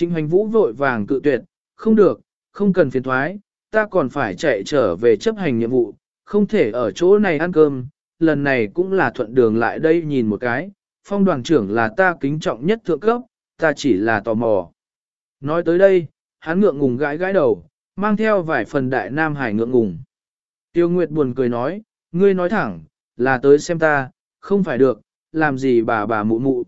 Trịnh hoành vũ vội vàng cự tuyệt, không được, không cần phiền thoái, ta còn phải chạy trở về chấp hành nhiệm vụ, không thể ở chỗ này ăn cơm, lần này cũng là thuận đường lại đây nhìn một cái, phong đoàn trưởng là ta kính trọng nhất thượng cấp, ta chỉ là tò mò. Nói tới đây, hắn ngượng ngùng gãi gãi đầu, mang theo vài phần đại nam hải ngượng ngùng. Tiêu Nguyệt buồn cười nói, ngươi nói thẳng, là tới xem ta, không phải được, làm gì bà bà mụ mụ.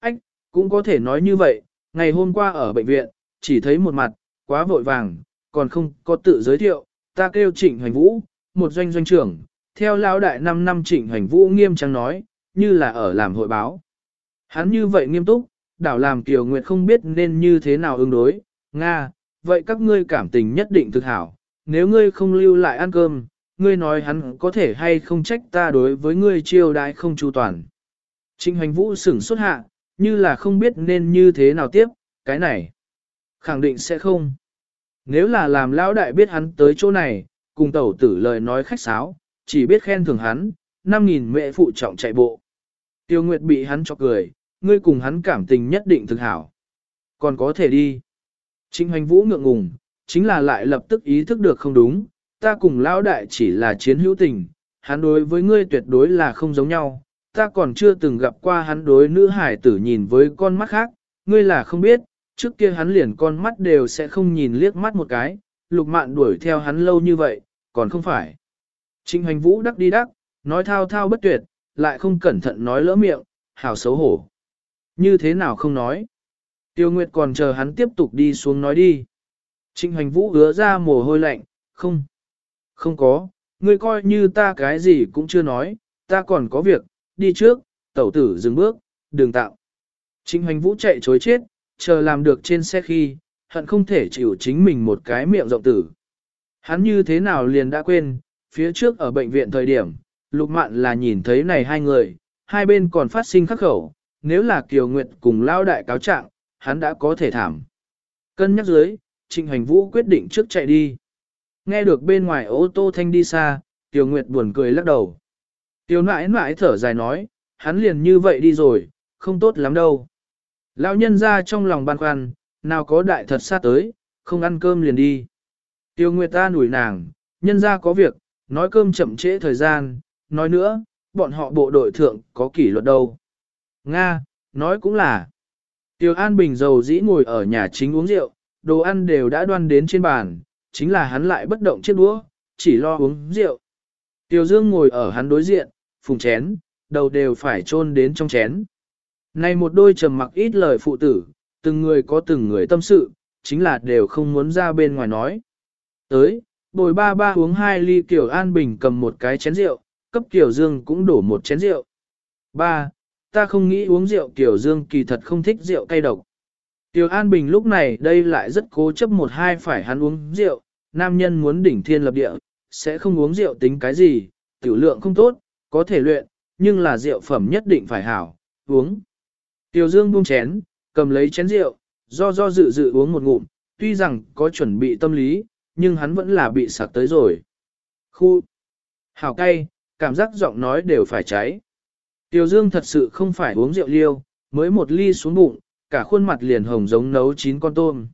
Ách, cũng có thể nói như vậy, ngày hôm qua ở bệnh viện, chỉ thấy một mặt, quá vội vàng, còn không có tự giới thiệu, ta kêu trịnh hoành vũ, một doanh doanh trưởng, theo lão đại 5 năm trịnh hoành vũ nghiêm trang nói, như là ở làm hội báo. Hắn như vậy nghiêm túc, đảo làm Kiều Nguyệt không biết nên như thế nào ứng đối, Nga, vậy các ngươi cảm tình nhất định thực hảo, nếu ngươi không lưu lại ăn cơm, ngươi nói hắn có thể hay không trách ta đối với ngươi chiêu đãi không chu toàn. Trịnh hoành vũ sửng xuất hạ, như là không biết nên như thế nào tiếp, cái này. Khẳng định sẽ không. Nếu là làm lão đại biết hắn tới chỗ này, cùng tẩu tử lời nói khách sáo, chỉ biết khen thưởng hắn, 5.000 mẹ phụ trọng chạy bộ. Tiêu Nguyệt bị hắn cho cười, ngươi cùng hắn cảm tình nhất định thực hảo. Còn có thể đi. Trịnh hoành vũ ngượng ngùng, chính là lại lập tức ý thức được không đúng, ta cùng lão đại chỉ là chiến hữu tình, hắn đối với ngươi tuyệt đối là không giống nhau, ta còn chưa từng gặp qua hắn đối nữ hải tử nhìn với con mắt khác, ngươi là không biết, trước kia hắn liền con mắt đều sẽ không nhìn liếc mắt một cái, lục mạn đuổi theo hắn lâu như vậy, còn không phải. Trịnh hoành vũ đắc đi đắc, nói thao thao bất tuyệt, lại không cẩn thận nói lỡ miệng, hào xấu hổ. Như thế nào không nói? Tiêu Nguyệt còn chờ hắn tiếp tục đi xuống nói đi. Trịnh hoành vũ hứa ra mồ hôi lạnh, không. Không có, ngươi coi như ta cái gì cũng chưa nói, ta còn có việc, đi trước, tẩu tử dừng bước, đường tạo. Trịnh hoành vũ chạy chối chết, chờ làm được trên xe khi, hận không thể chịu chính mình một cái miệng rộng tử. Hắn như thế nào liền đã quên, phía trước ở bệnh viện thời điểm, lục mạn là nhìn thấy này hai người, hai bên còn phát sinh khắc khẩu, nếu là Kiều Nguyệt cùng lao đại cáo trạng, hắn đã có thể thảm. Cân nhắc dưới, Trịnh Hành Vũ quyết định trước chạy đi. Nghe được bên ngoài ô tô thanh đi xa, kiều Nguyệt buồn cười lắc đầu. Tiêu nãi nãi thở dài nói, hắn liền như vậy đi rồi, không tốt lắm đâu. Lão nhân ra trong lòng băn khoăn, nào có đại thật sát tới, không ăn cơm liền đi. Tiêu Nguyệt ta nủi nàng, nhân ra có việc, nói cơm chậm trễ thời gian, nói nữa, bọn họ bộ đội thượng có kỷ luật đâu. Nga, nói cũng là. Tiêu An Bình giàu dĩ ngồi ở nhà chính uống rượu, đồ ăn đều đã đoan đến trên bàn, chính là hắn lại bất động chiếc đũa, chỉ lo uống rượu. Tiêu Dương ngồi ở hắn đối diện, phùng chén, đầu đều phải chôn đến trong chén. Này một đôi trầm mặc ít lời phụ tử, từng người có từng người tâm sự, chính là đều không muốn ra bên ngoài nói. Tới, bồi ba ba uống hai ly Kiều An Bình cầm một cái chén rượu, cấp Kiều Dương cũng đổ một chén rượu. Ba, ta không nghĩ uống rượu Kiều Dương kỳ thật không thích rượu cay độc. Kiều An Bình lúc này đây lại rất cố chấp một hai phải hắn uống rượu, nam nhân muốn đỉnh thiên lập địa, sẽ không uống rượu tính cái gì, tiểu lượng không tốt, có thể luyện, nhưng là rượu phẩm nhất định phải hảo, uống. Tiểu Dương buông chén, cầm lấy chén rượu, do do dự dự uống một ngụm, tuy rằng có chuẩn bị tâm lý, nhưng hắn vẫn là bị sặc tới rồi. Khu, hảo cay, cảm giác giọng nói đều phải cháy. Tiểu Dương thật sự không phải uống rượu liêu, mới một ly xuống bụng, cả khuôn mặt liền hồng giống nấu chín con tôm.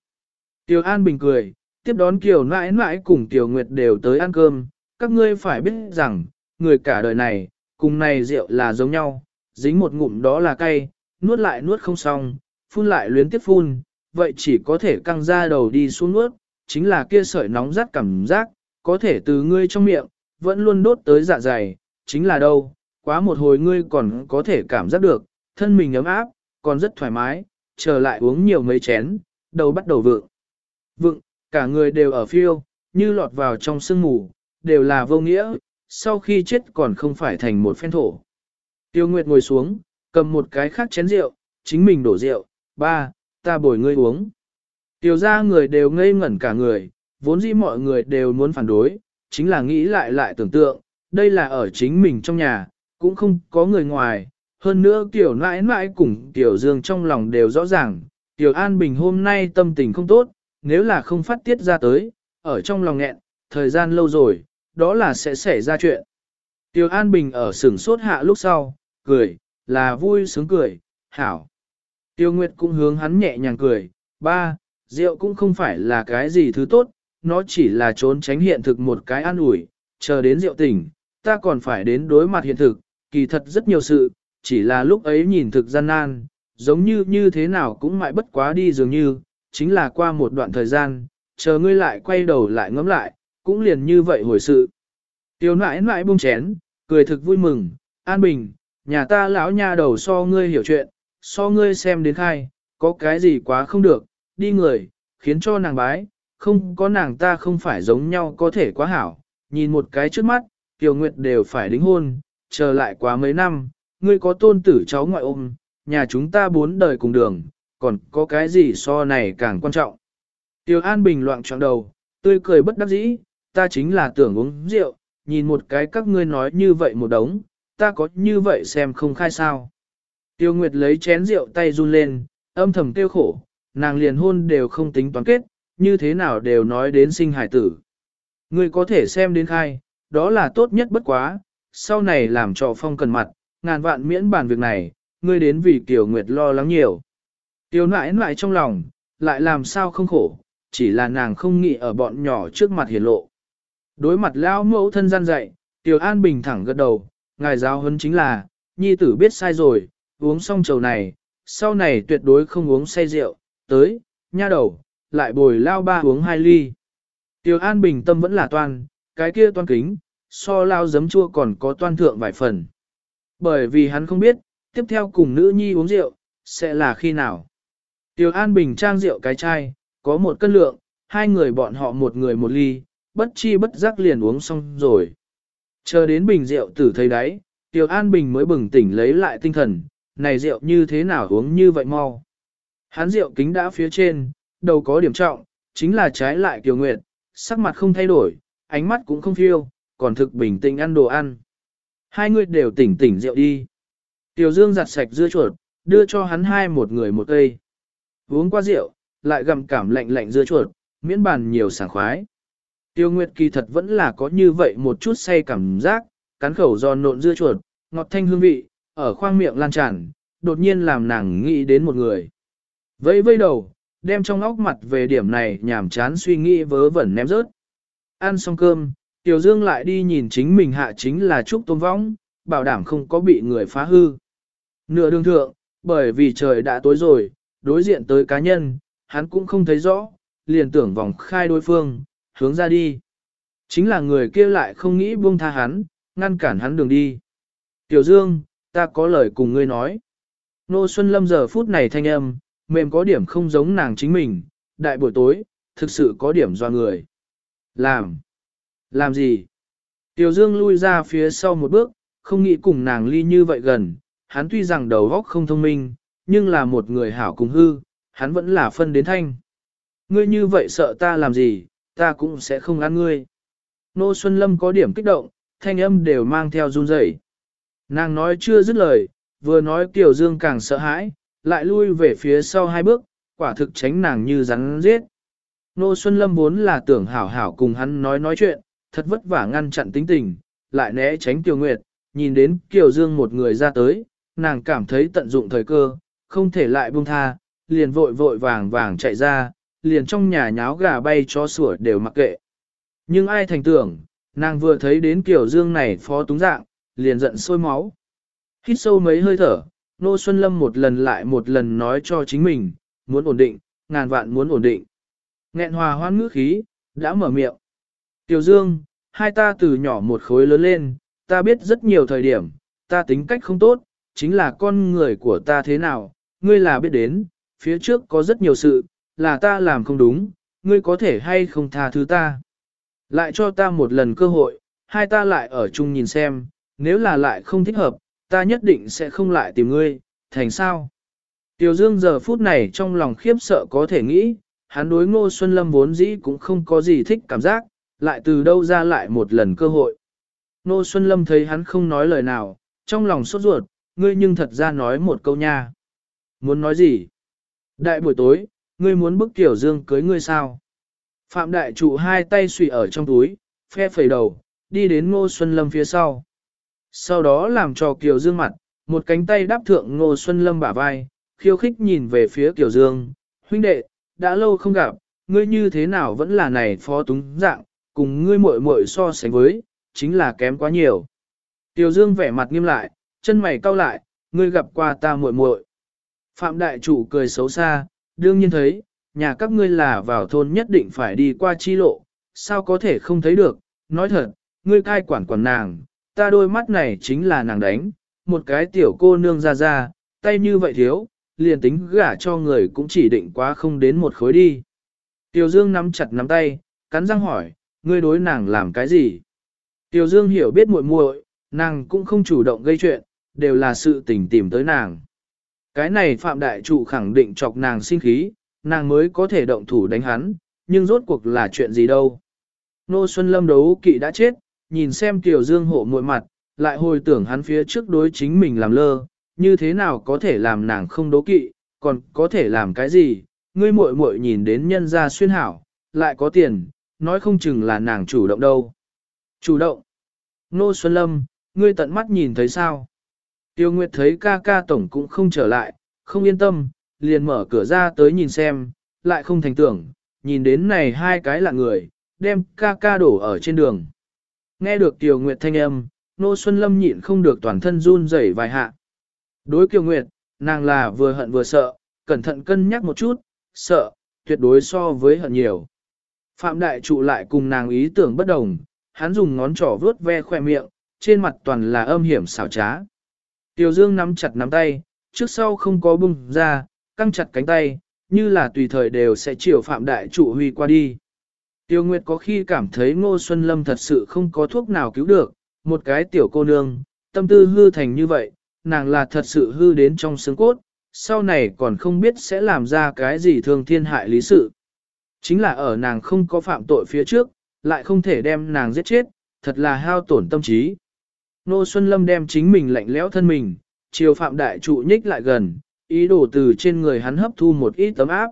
Tiểu An Bình cười, tiếp đón Kiều nãi nãi cùng Tiểu Nguyệt đều tới ăn cơm, các ngươi phải biết rằng, người cả đời này, cùng này rượu là giống nhau, dính một ngụm đó là cay, nuốt lại nuốt không xong, phun lại luyến tiếp phun, vậy chỉ có thể căng ra đầu đi xuống nuốt, chính là kia sợi nóng rát cảm giác, có thể từ ngươi trong miệng, vẫn luôn đốt tới dạ dày, chính là đâu, quá một hồi ngươi còn có thể cảm giác được, thân mình ấm áp, còn rất thoải mái, trở lại uống nhiều mấy chén, đầu bắt đầu vượng. Vượng, cả người đều ở phiêu, như lọt vào trong sương ngủ, đều là vô nghĩa, sau khi chết còn không phải thành một phen thổ. Tiêu Nguyệt ngồi xuống, cầm một cái khác chén rượu, chính mình đổ rượu, ba, ta bồi ngươi uống. Tiêu ra người đều ngây ngẩn cả người, vốn dĩ mọi người đều muốn phản đối, chính là nghĩ lại lại tưởng tượng, đây là ở chính mình trong nhà, cũng không có người ngoài. Hơn nữa Tiểu nãi nãi cùng Tiểu Dương trong lòng đều rõ ràng, Tiểu An Bình hôm nay tâm tình không tốt, nếu là không phát tiết ra tới, ở trong lòng nghẹn, thời gian lâu rồi, đó là sẽ xảy ra chuyện. Tiêu An Bình ở sửng sốt hạ lúc sau, cười, là vui sướng cười, hảo. Tiêu Nguyệt cũng hướng hắn nhẹ nhàng cười, Ba, rượu cũng không phải là cái gì thứ tốt, nó chỉ là trốn tránh hiện thực một cái an ủi, chờ đến rượu tỉnh, ta còn phải đến đối mặt hiện thực, kỳ thật rất nhiều sự, chỉ là lúc ấy nhìn thực gian nan, giống như như thế nào cũng mãi bất quá đi dường như, chính là qua một đoạn thời gian, chờ ngươi lại quay đầu lại ngẫm lại, cũng liền như vậy hồi sự. Tiểu nãi nãi buông chén, cười thực vui mừng, an bình, nhà ta lão nha đầu so ngươi hiểu chuyện, so ngươi xem đến khai, có cái gì quá không được, đi người, khiến cho nàng bái, không có nàng ta không phải giống nhau có thể quá hảo, nhìn một cái trước mắt, tiểu Nguyệt đều phải đính hôn, chờ lại quá mấy năm, ngươi có tôn tử cháu ngoại ôm, nhà chúng ta bốn đời cùng đường, còn có cái gì so này càng quan trọng. tiểu An Bình loạn trọng đầu, tươi cười bất đắc dĩ, ta chính là tưởng uống rượu, nhìn một cái các ngươi nói như vậy một đống, ta có như vậy xem không khai sao. Tiêu Nguyệt lấy chén rượu tay run lên, âm thầm tiêu khổ, nàng liền hôn đều không tính toán kết, như thế nào đều nói đến sinh hải tử. Ngươi có thể xem đến khai, đó là tốt nhất bất quá, sau này làm trò phong cần mặt, ngàn vạn miễn bàn việc này, ngươi đến vì Tiêu Nguyệt lo lắng nhiều. Tiêu nãi nãi trong lòng, lại làm sao không khổ, chỉ là nàng không nghĩ ở bọn nhỏ trước mặt hiển lộ. Đối mặt lão mẫu thân gian dạy, Tiểu An Bình thẳng gật đầu, ngài giáo huấn chính là, nhi tử biết sai rồi, uống xong chầu này, sau này tuyệt đối không uống say rượu, tới, nha đầu, lại bồi lao ba uống hai ly. Tiểu An Bình tâm vẫn là toan, cái kia toan kính, so lao giấm chua còn có toan thượng vài phần. Bởi vì hắn không biết, tiếp theo cùng nữ nhi uống rượu, sẽ là khi nào. Tiểu An Bình trang rượu cái chai, có một cân lượng, hai người bọn họ một người một ly, bất chi bất giác liền uống xong rồi. Chờ đến bình rượu tử thấy đáy, Tiểu An Bình mới bừng tỉnh lấy lại tinh thần, này rượu như thế nào uống như vậy mau. Hán rượu kính đã phía trên, đầu có điểm trọng, chính là trái lại Kiều Nguyệt, sắc mặt không thay đổi, ánh mắt cũng không phiêu, còn thực bình tĩnh ăn đồ ăn. Hai người đều tỉnh tỉnh rượu đi. Tiểu Dương giặt sạch dưa chuột, đưa cho hắn hai một người một cây. Uống qua rượu, lại gặm cảm lạnh lạnh dưa chuột, miễn bàn nhiều sảng khoái. Tiêu Nguyệt kỳ thật vẫn là có như vậy một chút say cảm giác, cắn khẩu giòn nộn dưa chuột, ngọt thanh hương vị, ở khoang miệng lan tràn, đột nhiên làm nàng nghĩ đến một người. Vẫy vây đầu, đem trong óc mặt về điểm này nhảm chán suy nghĩ vớ vẩn ném rớt. Ăn xong cơm, Tiểu Dương lại đi nhìn chính mình hạ chính là Trúc Tôn Võng, bảo đảm không có bị người phá hư. Nửa đường thượng, bởi vì trời đã tối rồi, đối diện tới cá nhân, hắn cũng không thấy rõ, liền tưởng vòng khai đối phương, hướng ra đi. Chính là người kia lại không nghĩ buông tha hắn, ngăn cản hắn đường đi. Tiểu Dương, ta có lời cùng ngươi nói. Nô Xuân Lâm giờ phút này thanh âm, mềm có điểm không giống nàng chính mình, đại buổi tối, thực sự có điểm do người. Làm. Làm gì? Tiểu Dương lui ra phía sau một bước, không nghĩ cùng nàng ly như vậy gần, hắn tuy rằng đầu óc không thông minh, nhưng là một người hảo cùng hư, hắn vẫn là phân đến thanh. Ngươi như vậy sợ ta làm gì, ta cũng sẽ không ăn ngươi. Nô Xuân Lâm có điểm kích động, thanh âm đều mang theo run rẩy. Nàng nói chưa dứt lời, vừa nói Tiểu Dương càng sợ hãi, lại lui về phía sau hai bước, quả thực tránh nàng như rắn giết. Nô Xuân Lâm vốn là tưởng hảo hảo cùng hắn nói nói chuyện, thật vất vả ngăn chặn tính tình, lại né tránh Tiêu Nguyệt, nhìn đến Kiều Dương một người ra tới, nàng cảm thấy tận dụng thời cơ, không thể lại buông tha, liền vội vội vàng vàng chạy ra, liền trong nhà nháo gà bay cho sủa đều mặc kệ. Nhưng ai thành tưởng, nàng vừa thấy đến Kiều Dương này phó túng dạng, liền giận sôi máu. Hít sâu mấy hơi thở, Nô Xuân Lâm một lần lại một lần nói cho chính mình, muốn ổn định, ngàn vạn muốn ổn định. Nghẹn hòa hoan ngữ khí, đã mở miệng. Tiểu Dương, hai ta từ nhỏ một khối lớn lên, ta biết rất nhiều thời điểm, ta tính cách không tốt, chính là con người của ta thế nào, ngươi là biết đến, phía trước có rất nhiều sự, là ta làm không đúng, ngươi có thể hay không tha thứ ta. Lại cho ta một lần cơ hội, hai ta lại ở chung nhìn xem, nếu là lại không thích hợp, ta nhất định sẽ không lại tìm ngươi, thành sao? Tiểu Dương giờ phút này trong lòng khiếp sợ có thể nghĩ, hắn đối Ngô Xuân Lâm vốn dĩ cũng không có gì thích cảm giác, lại từ đâu ra lại một lần cơ hội. Ngô Xuân Lâm thấy hắn không nói lời nào, trong lòng sốt ruột, ngươi nhưng thật ra nói một câu nha. Muốn nói gì? Đại buổi tối, ngươi muốn bức Tiểu Dương cưới ngươi sao? Phạm đại trụ hai tay xùy ở trong túi, phe phẩy đầu, đi đến Ngô Xuân Lâm phía sau. Sau đó làm cho Kiều Dương mặt, một cánh tay đáp thượng Ngô Xuân Lâm bả vai, khiêu khích nhìn về phía Kiều Dương, huynh đệ, đã lâu không gặp, ngươi như thế nào vẫn là này phó túng dạng, cùng ngươi muội muội so sánh với, chính là kém quá nhiều. Tiểu Dương vẻ mặt nghiêm lại, chân mày cau lại, ngươi gặp qua ta muội muội. Phạm đại chủ cười xấu xa, đương nhiên thấy, nhà các ngươi là vào thôn nhất định phải đi qua chi lộ, sao có thể không thấy được, nói thật, ngươi cai quản quản nàng, ta đôi mắt này chính là nàng đánh, một cái tiểu cô nương ra ra, tay như vậy thiếu, liền tính gả cho người cũng chỉ định quá không đến một khối đi. Tiểu Dương nắm chặt nắm tay, cắn răng hỏi, ngươi đối nàng làm cái gì? Tiểu Dương hiểu biết muội muội, nàng cũng không chủ động gây chuyện, đều là sự tình tìm tới nàng. Cái này Phạm Đại Trụ khẳng định chọc nàng sinh khí, nàng mới có thể động thủ đánh hắn, nhưng rốt cuộc là chuyện gì đâu. Nô Xuân Lâm đấu kỵ đã chết, nhìn xem Tiểu Dương hộ muội mặt, lại hồi tưởng hắn phía trước đối chính mình làm lơ, như thế nào có thể làm nàng không đố kỵ, còn có thể làm cái gì, ngươi muội muội nhìn đến nhân gia xuyên hảo, lại có tiền, nói không chừng là nàng chủ động đâu. Chủ động. Nô Xuân Lâm, ngươi tận mắt nhìn thấy sao? Tiêu Nguyệt thấy ca ca tổng cũng không trở lại, không yên tâm, liền mở cửa ra tới nhìn xem, lại không thành tưởng, nhìn đến này hai cái là người, đem ca ca đổ ở trên đường. Nghe được Tiêu Nguyệt thanh âm, Nô Xuân Lâm nhịn không được toàn thân run rẩy vài hạ. Đối Kiều Nguyệt, nàng là vừa hận vừa sợ, cẩn thận cân nhắc một chút, sợ, tuyệt đối so với hận nhiều. Phạm Đại Trụ lại cùng nàng ý tưởng bất đồng, hắn dùng ngón trỏ vướt ve khoe miệng, trên mặt toàn là âm hiểm xảo trá. Tiểu Dương nắm chặt nắm tay, trước sau không có bung ra, căng chặt cánh tay, như là tùy thời đều sẽ chiều Phạm Đại Trụ huy qua đi. Tiêu Nguyệt có khi cảm thấy Ngô Xuân Lâm thật sự không có thuốc nào cứu được, một cái tiểu cô nương, tâm tư hư thành như vậy, nàng là thật sự hư đến trong xương cốt, sau này còn không biết sẽ làm ra cái gì thương thiên hại lý sự. Chính là ở nàng không có phạm tội phía trước, lại không thể đem nàng giết chết, thật là hao tổn tâm trí. Nô Xuân Lâm đem chính mình lạnh lẽo thân mình, chiều phạm đại trụ nhích lại gần, ý đồ từ trên người hắn hấp thu một ít tấm áp.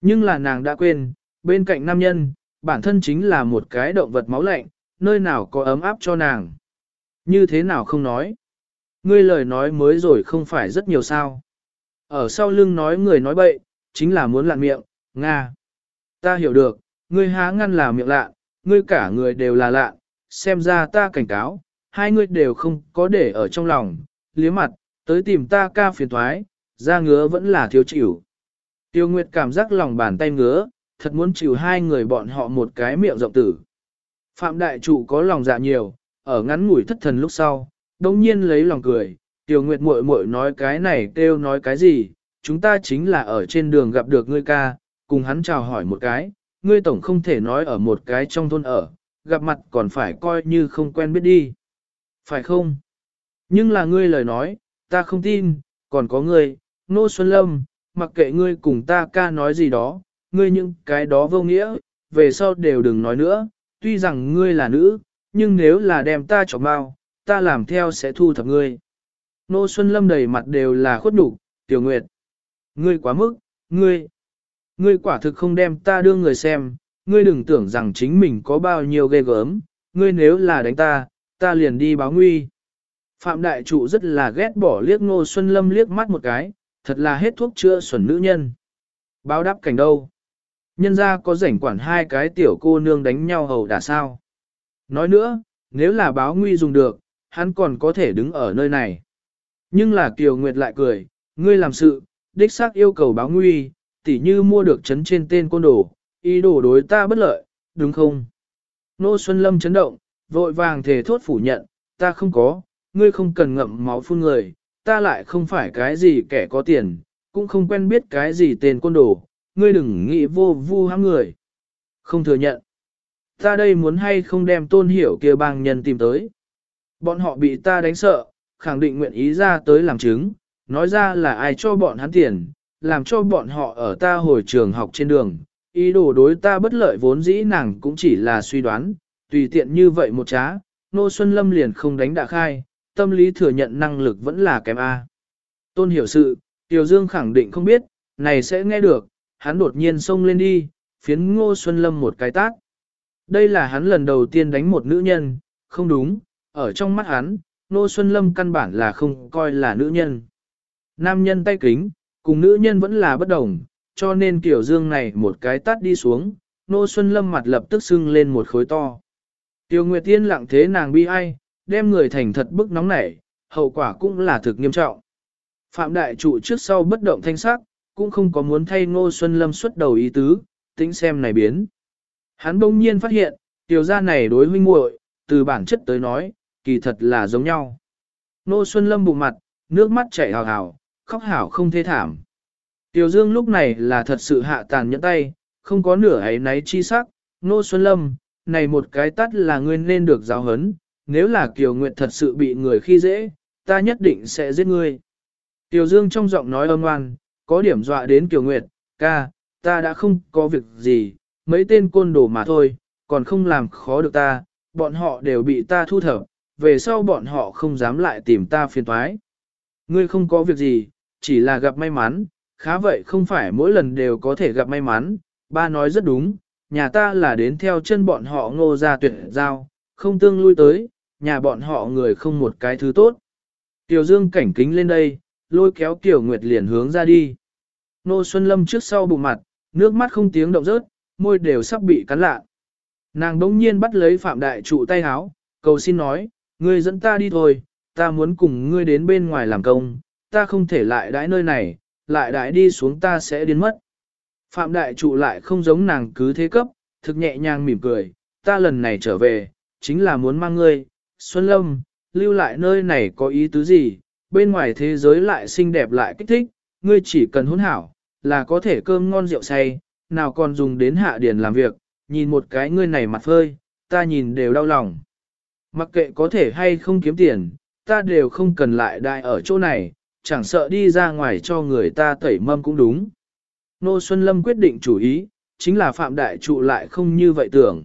Nhưng là nàng đã quên, bên cạnh nam nhân, bản thân chính là một cái động vật máu lạnh, nơi nào có ấm áp cho nàng. Như thế nào không nói. Ngươi lời nói mới rồi không phải rất nhiều sao. Ở sau lưng nói người nói bậy, chính là muốn lạn miệng, Nga. Ta hiểu được, ngươi há ngăn là miệng lạ, ngươi cả người đều là lạ, xem ra ta cảnh cáo, hai người đều không có để ở trong lòng, liếm mặt, tới tìm ta ca phiền thoái, ra ngứa vẫn là thiếu chịu. Tiêu Nguyệt cảm giác lòng bàn tay ngứa, thật muốn chịu hai người bọn họ một cái miệng rộng tử. Phạm đại trụ có lòng dạ nhiều, ở ngắn ngủi thất thần lúc sau, đồng nhiên lấy lòng cười, Tiêu Nguyệt muội muội nói cái này kêu nói cái gì, chúng ta chính là ở trên đường gặp được ngươi ca, cùng hắn chào hỏi một cái, ngươi tổng không thể nói ở một cái trong thôn ở, gặp mặt còn phải coi như không quen biết đi. Phải không? Nhưng là ngươi lời nói, ta không tin, còn có ngươi, Nô Xuân Lâm, mặc kệ ngươi cùng ta ca nói gì đó, ngươi những cái đó vô nghĩa, về sau đều đừng nói nữa, tuy rằng ngươi là nữ, nhưng nếu là đem ta chọc bao, ta làm theo sẽ thu thập ngươi. Nô Xuân Lâm đầy mặt đều là khuất đủ, tiểu nguyệt. Ngươi quá mức, ngươi. Ngươi quả thực không đem ta đưa người xem, ngươi đừng tưởng rằng chính mình có bao nhiêu ghê gớm, ngươi nếu là đánh ta, ta liền đi báo nguy. Phạm Đại Trụ rất là ghét bỏ liếc Ngô Xuân Lâm liếc mắt một cái, thật là hết thuốc chữa xuẩn nữ nhân. Báo đáp cảnh đâu? Nhân ra có rảnh quản hai cái tiểu cô nương đánh nhau hầu đả sao? Nói nữa, nếu là báo nguy dùng được, hắn còn có thể đứng ở nơi này. Nhưng là Kiều Nguyệt lại cười, ngươi làm sự, đích xác yêu cầu báo nguy, tỉ như mua được chấn trên tên côn đồ, ý đồ đối ta bất lợi, đúng không? Nô Xuân Lâm chấn động, vội vàng thề thốt phủ nhận, ta không có, ngươi không cần ngậm máu phun người, ta lại không phải cái gì kẻ có tiền, cũng không quen biết cái gì tên côn đồ, ngươi đừng nghĩ vô vu hãm người. Không thừa nhận. Ta đây muốn hay không đem tôn hiểu kia bang nhân tìm tới. Bọn họ bị ta đánh sợ, khẳng định nguyện ý ra tới làm chứng, nói ra là ai cho bọn hắn tiền, làm cho bọn họ ở ta hồi trường học trên đường, ý đồ đối ta bất lợi vốn dĩ nàng cũng chỉ là suy đoán, tùy tiện như vậy một trá, Nô Xuân Lâm liền không đánh đạ khai, tâm lý thừa nhận năng lực vẫn là kém A. Tôn hiểu sự, Tiểu Dương khẳng định không biết, này sẽ nghe được, hắn đột nhiên xông lên đi, phiến Ngô Xuân Lâm một cái tát. Đây là hắn lần đầu tiên đánh một nữ nhân, không đúng, ở trong mắt hắn, Ngô Xuân Lâm căn bản là không coi là nữ nhân. Nam nhân tay kính, cùng nữ nhân vẫn là bất đồng, cho nên Tiểu dương này một cái tát đi xuống, Nô Xuân Lâm mặt lập tức sưng lên một khối to. Tiêu Nguyệt Tiên lặng thế nàng bi ai, đem người thành thật bức nóng nảy, hậu quả cũng là thực nghiêm trọng. Phạm đại trụ trước sau bất động thanh sắc, cũng không có muốn thay Ngô Xuân Lâm xuất đầu ý tứ, tính xem này biến. Hắn bỗng nhiên phát hiện, tiểu gia này đối huynh muội, từ bản chất tới nói, kỳ thật là giống nhau. Ngô Xuân Lâm bụng mặt, nước mắt chảy hào hào, khóc hảo không thế thảm. Tiểu Dương lúc này là thật sự hạ tàn nhẫn tay, không có nửa ấy náy chi sắc, Ngô Xuân Lâm, này một cái tắt là ngươi nên được giáo hấn, nếu là Kiều Nguyệt thật sự bị người khi dễ, ta nhất định sẽ giết ngươi. Tiểu Dương trong giọng nói âm ngoan, có điểm dọa đến Kiều Nguyệt, ca, ta đã không có việc gì, mấy tên côn đồ mà thôi, còn không làm khó được ta, bọn họ đều bị ta thu thập, về sau bọn họ không dám lại tìm ta phiền toái. Ngươi không có việc gì, chỉ là gặp may mắn, khá vậy không phải mỗi lần đều có thể gặp may mắn, ba nói rất đúng, nhà ta là đến theo chân bọn họ ngô ra tuyệt giao, không tương lui tới, nhà bọn họ người không một cái thứ tốt. Tiểu Dương cảnh kính lên đây, lôi kéo Tiểu Nguyệt liền hướng ra đi. Nô Xuân Lâm trước sau bụng mặt, nước mắt không tiếng động rớt, môi đều sắp bị cắn lạ. Nàng đống nhiên bắt lấy Phạm Đại trụ tay háo, cầu xin nói, ngươi dẫn ta đi thôi, ta muốn cùng ngươi đến bên ngoài làm công, ta không thể lại đãi nơi này, lại đãi đi xuống ta sẽ điên mất. Phạm Đại trụ lại không giống nàng cứ thế cấp, thực nhẹ nhàng mỉm cười, ta lần này trở về, chính là muốn mang ngươi, Xuân Lâm, lưu lại nơi này có ý tứ gì, bên ngoài thế giới lại xinh đẹp lại kích thích, ngươi chỉ cần hôn hảo, là có thể cơm ngon rượu say, nào còn dùng đến hạ điển làm việc, nhìn một cái ngươi này mặt phơi, ta nhìn đều đau lòng. Mặc kệ có thể hay không kiếm tiền, ta đều không cần lại đại ở chỗ này, chẳng sợ đi ra ngoài cho người ta tẩy mâm cũng đúng. Nô Xuân Lâm quyết định chủ ý, chính là Phạm Đại Trụ lại không như vậy tưởng.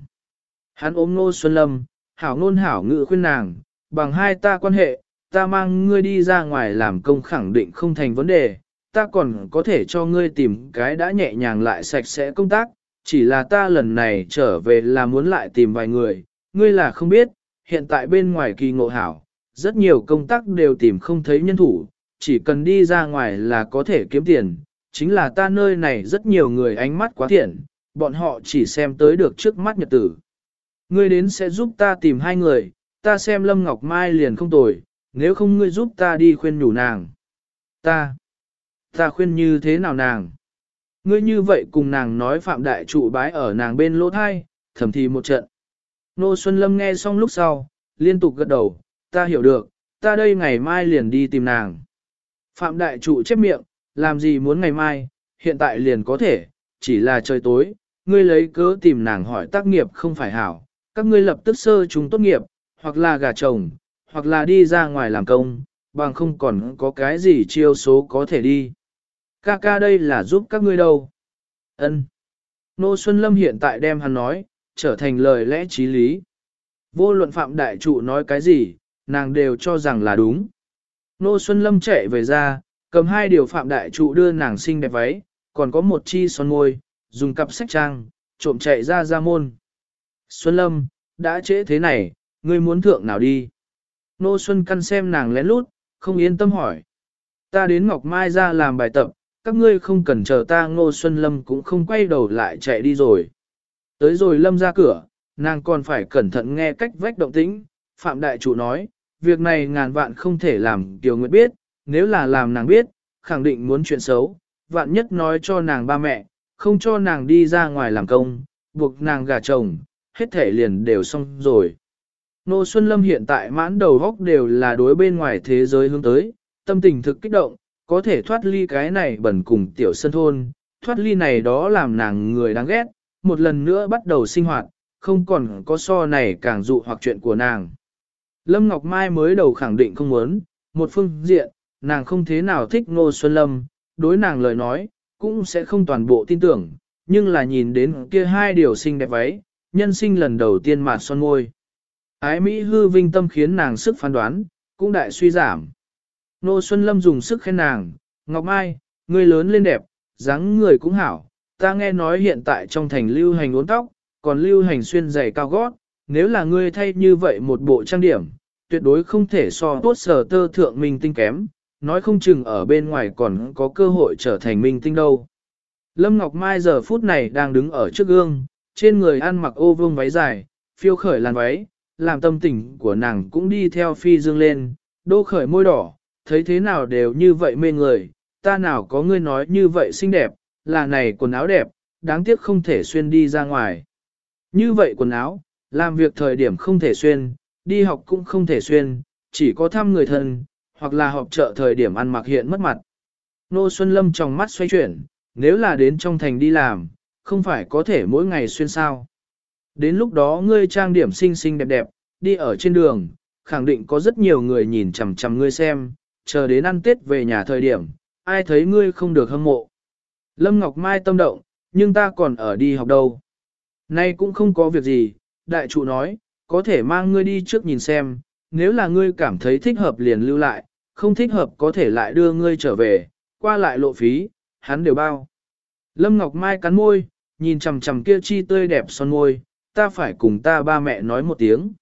Hắn ôm Nô Xuân Lâm, hảo ngôn hảo ngự khuyên nàng, bằng hai ta quan hệ, ta mang ngươi đi ra ngoài làm công khẳng định không thành vấn đề, ta còn có thể cho ngươi tìm cái đã nhẹ nhàng lại sạch sẽ công tác, chỉ là ta lần này trở về là muốn lại tìm vài người, ngươi là không biết, hiện tại bên ngoài kỳ ngộ hảo, rất nhiều công tác đều tìm không thấy nhân thủ, chỉ cần đi ra ngoài là có thể kiếm tiền, chính là ta nơi này rất nhiều người ánh mắt quá thiện, bọn họ chỉ xem tới được trước mắt nhật tử. Ngươi đến sẽ giúp ta tìm hai người, ta xem Lâm Ngọc Mai liền không tồi, nếu không ngươi giúp ta đi khuyên nhủ nàng. Ta, ta khuyên như thế nào nàng? Ngươi như vậy cùng nàng nói phạm đại trụ bái ở nàng bên lỗ thai, thầm thì một trận. Nô Xuân Lâm nghe xong lúc sau, liên tục gật đầu, ta hiểu được, ta đây ngày mai liền đi tìm nàng. Phạm đại trụ chép miệng, làm gì muốn ngày mai, hiện tại liền có thể, chỉ là trời tối, ngươi lấy cớ tìm nàng hỏi tác nghiệp không phải hảo, các ngươi lập tức sơ chúng tốt nghiệp, hoặc là gà chồng, hoặc là đi ra ngoài làm công, bằng không còn có cái gì chiêu số có thể đi. Ca ca đây là giúp các ngươi đâu. Ân. Nô Xuân Lâm hiện tại đem hắn nói, trở thành lời lẽ trí lý. Vô luận phạm đại trụ nói cái gì, nàng đều cho rằng là đúng. Nô Xuân Lâm chạy về ra, cầm hai điều phạm đại trụ đưa nàng xinh đẹp váy, còn có một chi son môi, dùng cặp sách trang, trộm chạy ra ra môn. Xuân Lâm, đã trễ thế này, ngươi muốn thượng nào đi? Nô Xuân căn xem nàng lén lút, không yên tâm hỏi. Ta đến Ngọc Mai ra làm bài tập, các ngươi không cần chờ ta Ngô Xuân Lâm cũng không quay đầu lại chạy đi rồi. Tới rồi Lâm ra cửa, nàng còn phải cẩn thận nghe cách vách động tĩnh. Phạm Đại Chủ nói, việc này ngàn vạn không thể làm Kiều Nguyệt biết, nếu là làm nàng biết, khẳng định muốn chuyện xấu, vạn nhất nói cho nàng ba mẹ, không cho nàng đi ra ngoài làm công, buộc nàng gả chồng, hết thể liền đều xong rồi. Nô Xuân Lâm hiện tại mãn đầu góc đều là đối bên ngoài thế giới hướng tới, tâm tình thực kích động, có thể thoát ly cái này bẩn cùng tiểu sân thôn, thoát ly này đó làm nàng người đáng ghét, một lần nữa bắt đầu sinh hoạt, không còn có so này càng dụ hoặc chuyện của nàng. Lâm Ngọc Mai mới đầu khẳng định không muốn, một phương diện, nàng không thế nào thích Ngô Xuân Lâm, đối nàng lời nói, cũng sẽ không toàn bộ tin tưởng, nhưng là nhìn đến kia hai điều xinh đẹp váy, nhân sinh lần đầu tiên mà son môi. Ái Mỹ hư vinh tâm khiến nàng sức phán đoán, cũng đại suy giảm. Nô Xuân Lâm dùng sức khen nàng, Ngọc Mai, người lớn lên đẹp, dáng người cũng hảo. Ta nghe nói hiện tại trong thành lưu hành uốn tóc, còn lưu hành xuyên giày cao gót, nếu là ngươi thay như vậy một bộ trang điểm, tuyệt đối không thể so tốt sở tơ thượng mình tinh kém, nói không chừng ở bên ngoài còn có cơ hội trở thành minh tinh đâu. Lâm Ngọc Mai giờ phút này đang đứng ở trước gương, trên người ăn mặc ô vương váy dài, phiêu khởi làn váy, làm tâm tình của nàng cũng đi theo phi dương lên, đô khởi môi đỏ, thấy thế nào đều như vậy mê người, ta nào có ngươi nói như vậy xinh đẹp, là này quần áo đẹp, đáng tiếc không thể xuyên đi ra ngoài. Như vậy quần áo, làm việc thời điểm không thể xuyên, đi học cũng không thể xuyên, chỉ có thăm người thân, hoặc là họp chợ thời điểm ăn mặc hiện mất mặt. Nô Xuân Lâm trong mắt xoay chuyển, nếu là đến trong thành đi làm, không phải có thể mỗi ngày xuyên sao. Đến lúc đó ngươi trang điểm xinh xinh đẹp đẹp, đi ở trên đường, khẳng định có rất nhiều người nhìn chằm chằm ngươi xem, chờ đến ăn Tết về nhà thời điểm, ai thấy ngươi không được hâm mộ. Lâm Ngọc Mai tâm động, nhưng ta còn ở đi học đâu. Nay cũng không có việc gì, đại trụ nói, có thể mang ngươi đi trước nhìn xem, nếu là ngươi cảm thấy thích hợp liền lưu lại, không thích hợp có thể lại đưa ngươi trở về, qua lại lộ phí, hắn đều bao. Lâm Ngọc Mai cắn môi, nhìn chằm chằm kia chi tươi đẹp son môi, ta phải cùng ta ba mẹ nói một tiếng.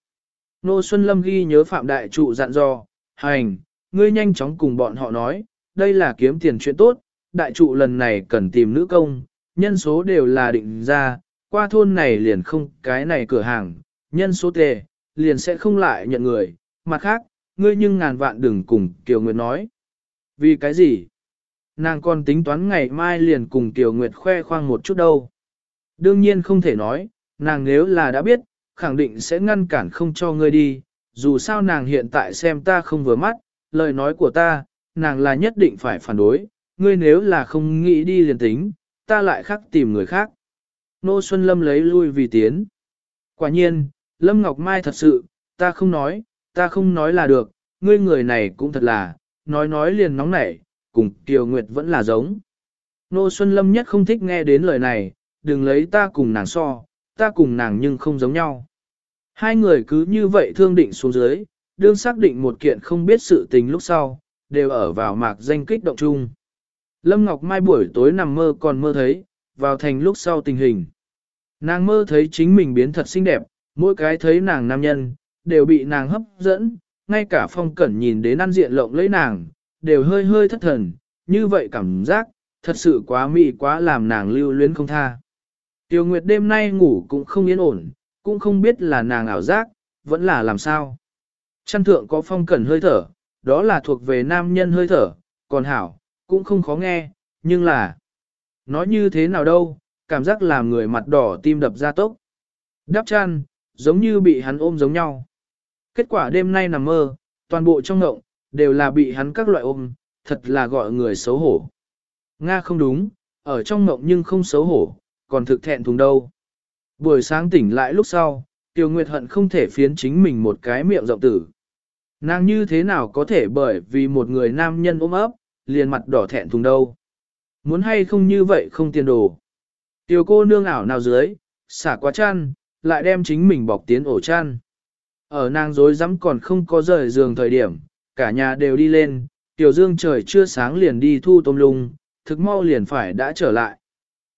Nô Xuân Lâm ghi nhớ Phạm Đại Trụ dặn dò, hành, ngươi nhanh chóng cùng bọn họ nói, đây là kiếm tiền chuyện tốt, Đại Trụ lần này cần tìm nữ công, nhân số đều là định ra, qua thôn này liền không cái này cửa hàng, nhân số tề, liền sẽ không lại nhận người, mặt khác, ngươi nhưng ngàn vạn đừng cùng Kiều Nguyệt nói. Vì cái gì? Nàng còn tính toán ngày mai liền cùng Kiều Nguyệt khoe khoang một chút đâu. Đương nhiên không thể nói, nàng nếu là đã biết, khẳng định sẽ ngăn cản không cho ngươi đi, dù sao nàng hiện tại xem ta không vừa mắt, lời nói của ta, nàng là nhất định phải phản đối, ngươi nếu là không nghĩ đi liền tính, ta lại khắc tìm người khác. Nô Xuân Lâm lấy lui vì tiến. Quả nhiên, Lâm Ngọc Mai thật sự, ta không nói, ta không nói là được, ngươi người này cũng thật là, nói nói liền nóng nảy, cùng Kiều Nguyệt vẫn là giống. Nô Xuân Lâm nhất không thích nghe đến lời này, đừng lấy ta cùng nàng so, ta cùng nàng nhưng không giống nhau. Hai người cứ như vậy thương định xuống dưới, đương xác định một kiện không biết sự tình lúc sau, đều ở vào mạc danh kích động chung. Lâm Ngọc Mai buổi tối nằm mơ còn mơ thấy, vào thành lúc sau tình hình. Nàng mơ thấy chính mình biến thật xinh đẹp, mỗi cái thấy nàng nam nhân, đều bị nàng hấp dẫn, ngay cả phong cẩn nhìn đến ăn diện lộng lấy nàng, đều hơi hơi thất thần, như vậy cảm giác, thật sự quá mị quá làm nàng lưu luyến không tha. Tiêu Nguyệt đêm nay ngủ cũng không yên ổn, cũng không biết là nàng ảo giác, vẫn là làm sao. Chăn thượng có phong cẩn hơi thở, đó là thuộc về nam nhân hơi thở, còn hảo, cũng không khó nghe, nhưng là... Nói như thế nào đâu, cảm giác làm người mặt đỏ tim đập ra tốc. Đắp chăn, giống như bị hắn ôm giống nhau. Kết quả đêm nay nằm mơ, toàn bộ trong ngộng, đều là bị hắn các loại ôm, thật là gọi người xấu hổ. Nga không đúng, ở trong ngộng nhưng không xấu hổ, còn thực thẹn thùng đâu. Buổi sáng tỉnh lại lúc sau, Tiêu Nguyệt hận không thể phiến chính mình một cái miệng rộng tử. Nàng như thế nào có thể bởi vì một người nam nhân ôm ấp, liền mặt đỏ thẹn thùng đâu. Muốn hay không như vậy không tiền đồ. Tiêu cô nương ảo nào dưới, xả quá chăn, lại đem chính mình bọc tiến ổ chăn. Ở nàng dối rắm còn không có rời giường thời điểm, cả nhà đều đi lên, Tiểu Dương trời chưa sáng liền đi thu tôm lung, thực mau liền phải đã trở lại.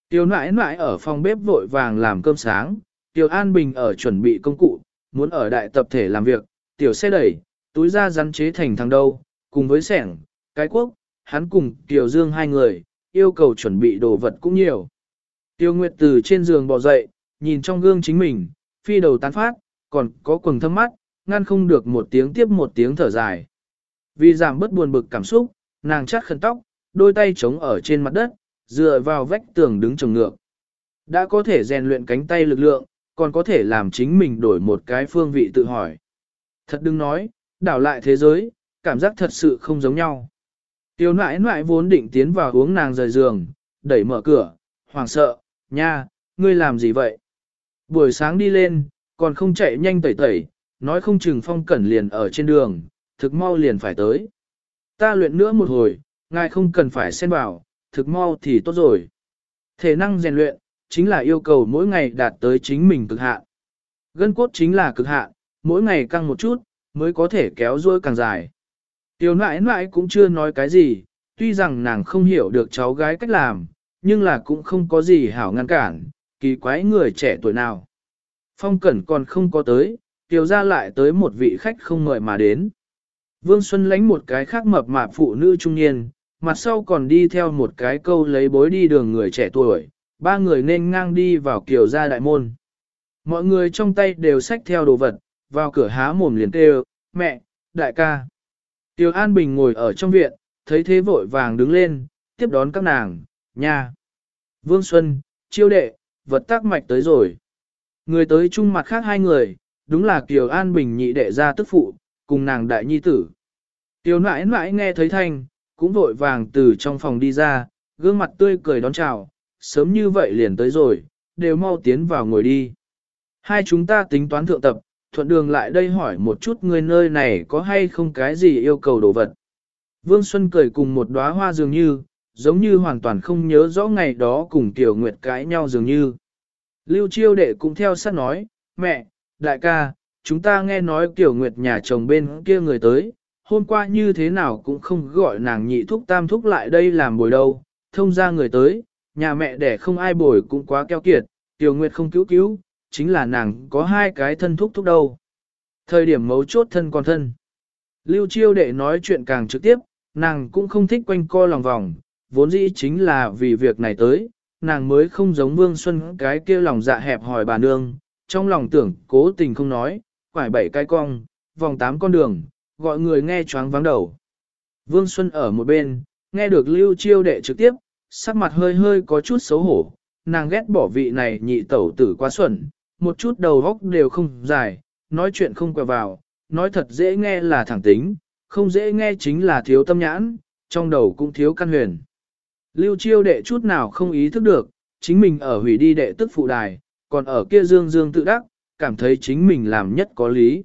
Tiểu nãi nãi ở phòng bếp vội vàng làm cơm sáng, Tiểu An Bình ở chuẩn bị công cụ, muốn ở đại tập thể làm việc, Tiểu xe đẩy, túi ra rắn chế thành thằng đâu, cùng với sẻng, cái quốc, hắn cùng Tiểu Dương hai người, yêu cầu chuẩn bị đồ vật cũng nhiều. Tiêu Nguyệt từ trên giường bò dậy, nhìn trong gương chính mình, phi đầu tán phát, còn có quần thâm mắt, ngăn không được một tiếng tiếp một tiếng thở dài. Vì giảm bớt buồn bực cảm xúc, nàng chắt khẩn tóc, đôi tay chống ở trên mặt đất, dựa vào vách tường đứng trồng ngược. Đã có thể rèn luyện cánh tay lực lượng, còn có thể làm chính mình đổi một cái phương vị tự hỏi. Thật đừng nói, đảo lại thế giới, cảm giác thật sự không giống nhau. Tiêu nãi nãi vốn định tiến vào uống nàng rời giường, đẩy mở cửa, hoảng sợ, nha, ngươi làm gì vậy? Buổi sáng đi lên, còn không chạy nhanh tẩy tẩy, nói không chừng phong cẩn liền ở trên đường, thực mau liền phải tới. Ta luyện nữa một hồi, ngài không cần phải xen vào, thực mau thì tốt rồi. Thể năng rèn luyện, chính là yêu cầu mỗi ngày đạt tới chính mình cực hạn. Gân cốt chính là cực hạn, mỗi ngày căng một chút, mới có thể kéo ruôi càng dài. Tiểu nãi nãi cũng chưa nói cái gì, tuy rằng nàng không hiểu được cháu gái cách làm, nhưng là cũng không có gì hảo ngăn cản, kỳ quái người trẻ tuổi nào. Phong Cẩn còn không có tới, tiểu ra lại tới một vị khách không mời mà đến. Vương Xuân lánh một cái khác mập mạp phụ nữ trung niên, mặt sau còn đi theo một cái câu lấy bối đi đường người trẻ tuổi, ba người nên ngang đi vào kiểu gia đại môn. Mọi người trong tay đều xách theo đồ vật, vào cửa há mồm liền kêu, mẹ, đại ca. tiểu An Bình ngồi ở trong viện, thấy thế vội vàng đứng lên, tiếp đón các nàng, nha. Vương Xuân, chiêu đệ, vật tác mạch tới rồi. Người tới chung mặt khác hai người, đúng là Kiều An Bình nhị đệ gia tức phụ, cùng nàng đại nhi tử. Tiêu nãi nãi nghe thấy thanh, cũng vội vàng từ trong phòng đi ra, gương mặt tươi cười đón chào, sớm như vậy liền tới rồi, đều mau tiến vào ngồi đi. Hai chúng ta tính toán thượng tập, thuận đường lại đây hỏi một chút người nơi này có hay không cái gì yêu cầu đồ vật. Vương Xuân cười cùng một đóa hoa dường như, giống như hoàn toàn không nhớ rõ ngày đó cùng Tiểu Nguyệt cãi nhau dường như. Lưu Chiêu Đệ cũng theo sát nói, mẹ, đại ca, chúng ta nghe nói Tiểu Nguyệt nhà chồng bên kia người tới, hôm qua như thế nào cũng không gọi nàng nhị thúc tam thúc lại đây làm bồi đâu, thông ra người tới, nhà mẹ đẻ không ai bồi cũng quá keo kiệt, Tiểu Nguyệt không cứu cứu, chính là nàng có hai cái thân thúc thúc đâu. Thời điểm mấu chốt thân còn thân. Lưu Chiêu Đệ nói chuyện càng trực tiếp, nàng cũng không thích quanh co lòng vòng, vốn dĩ chính là vì việc này tới, nàng mới không giống Vương Xuân cái kia lòng dạ hẹp hỏi bà nương, trong lòng tưởng cố tình không nói, quải bảy cái cong, vòng tám con đường, gọi người nghe choáng vắng đầu. Vương Xuân ở một bên, nghe được lưu chiêu đệ trực tiếp, sắc mặt hơi hơi có chút xấu hổ, nàng ghét bỏ vị này nhị tẩu tử quá xuẩn, một chút đầu góc đều không dài, nói chuyện không quẹo vào, nói thật dễ nghe là thẳng tính, không dễ nghe chính là thiếu tâm nhãn, trong đầu cũng thiếu căn huyền. Lưu chiêu đệ chút nào không ý thức được, chính mình ở hủy đi đệ tức phụ đài, còn ở kia dương dương tự đắc, cảm thấy chính mình làm nhất có lý.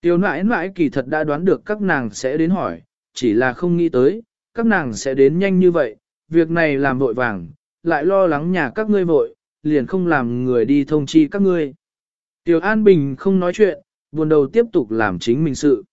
Tiêu nãi nãi kỳ thật đã đoán được các nàng sẽ đến hỏi, chỉ là không nghĩ tới, các nàng sẽ đến nhanh như vậy, việc này làm vội vàng, lại lo lắng nhà các ngươi vội, liền không làm người đi thông chi các ngươi. Tiêu An Bình không nói chuyện, buồn đầu tiếp tục làm chính mình sự.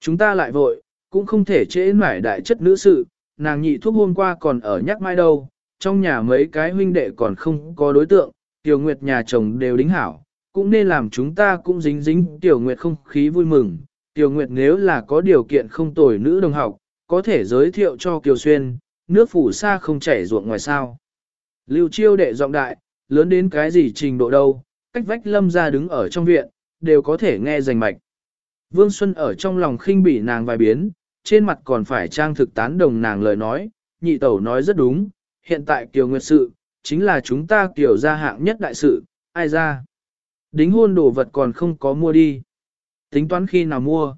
Chúng ta lại vội, cũng không thể trễ nải đại chất nữ sự, nàng nhị thuốc hôm qua còn ở nhắc mai đâu, trong nhà mấy cái huynh đệ còn không có đối tượng, tiểu nguyệt nhà chồng đều đính hảo, cũng nên làm chúng ta cũng dính dính tiểu nguyệt không khí vui mừng. Tiểu nguyệt nếu là có điều kiện không tồi nữ đồng học, có thể giới thiệu cho Kiều Xuyên, nước phủ xa không chảy ruộng ngoài sao. Lưu chiêu đệ giọng đại, lớn đến cái gì trình độ đâu, cách vách lâm ra đứng ở trong viện, đều có thể nghe rành mạch. Vương Xuân ở trong lòng khinh bỉ nàng vài biến, trên mặt còn phải trang thực tán đồng nàng lời nói, nhị tẩu nói rất đúng, hiện tại Kiều Nguyệt sự, chính là chúng ta Kiều gia hạng nhất đại sự, ai ra. Đính hôn đồ vật còn không có mua đi. Tính toán khi nào mua.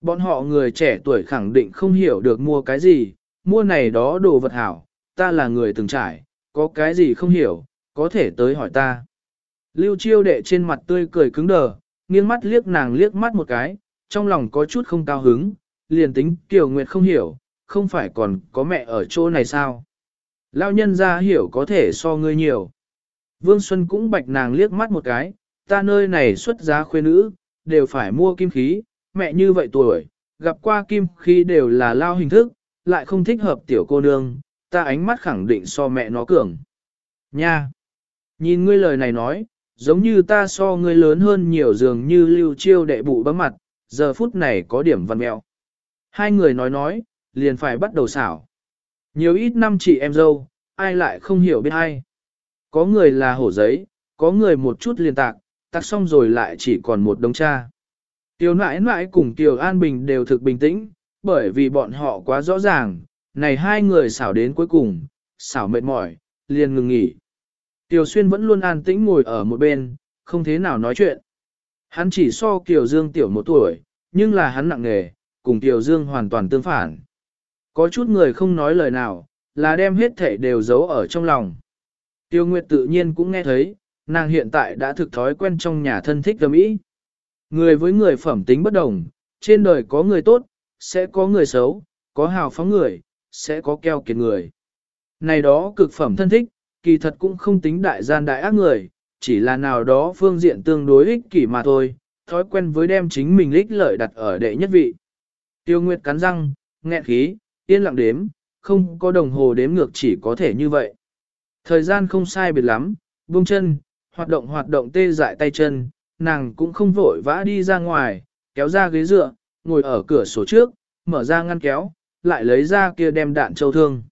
Bọn họ người trẻ tuổi khẳng định không hiểu được mua cái gì, mua này đó đồ vật hảo, ta là người từng trải, có cái gì không hiểu, có thể tới hỏi ta. Lưu chiêu đệ trên mặt tươi cười cứng đờ, nghiêng mắt liếc nàng liếc mắt một cái, trong lòng có chút không cao hứng, liền tính Kiều Nguyệt không hiểu, không phải còn có mẹ ở chỗ này sao? Lao nhân ra hiểu có thể so ngươi nhiều. Vương Xuân cũng bạch nàng liếc mắt một cái, ta nơi này xuất giá khuê nữ, đều phải mua kim khí, mẹ như vậy tuổi, gặp qua kim khí đều là lao hình thức, lại không thích hợp tiểu cô nương, ta ánh mắt khẳng định so mẹ nó cường. Nha! Nhìn ngươi lời này nói, giống như ta so ngươi lớn hơn nhiều dường như lưu chiêu đệ bụ bấm mặt, giờ phút này có điểm văn mẹo. Hai người nói nói, liền phải bắt đầu xảo. Nhiều ít năm chị em dâu, ai lại không hiểu biết ai. Có người là hổ giấy, có người một chút liền tạc, tạc xong rồi lại chỉ còn một đống cha. Tiểu nãi nãi cùng Tiểu An Bình đều thực bình tĩnh, bởi vì bọn họ quá rõ ràng, này hai người xảo đến cuối cùng, xảo mệt mỏi, liền ngừng nghỉ. Tiểu Xuyên vẫn luôn an tĩnh ngồi ở một bên, không thế nào nói chuyện. Hắn chỉ so Kiều Dương tiểu một tuổi, nhưng là hắn nặng nghề, cùng Tiểu Dương hoàn toàn tương phản. Có chút người không nói lời nào, là đem hết thể đều giấu ở trong lòng. Tiêu Nguyệt tự nhiên cũng nghe thấy, nàng hiện tại đã thực thói quen trong nhà thân thích gầm ý. Người với người phẩm tính bất đồng, trên đời có người tốt, sẽ có người xấu, có hào phóng người, sẽ có keo kiệt người. Này đó cực phẩm thân thích, kỳ thật cũng không tính đại gian đại ác người, chỉ là nào đó phương diện tương đối ích kỷ mà thôi, thói quen với đem chính mình lích lợi đặt ở đệ nhất vị. Tiêu Nguyệt cắn răng, nghẹn khí, yên lặng đếm, không có đồng hồ đếm ngược chỉ có thể như vậy. Thời gian không sai biệt lắm, buông chân, hoạt động hoạt động tê dại tay chân, nàng cũng không vội vã đi ra ngoài, kéo ra ghế dựa, ngồi ở cửa sổ trước, mở ra ngăn kéo, lại lấy ra kia đem đạn châu thương.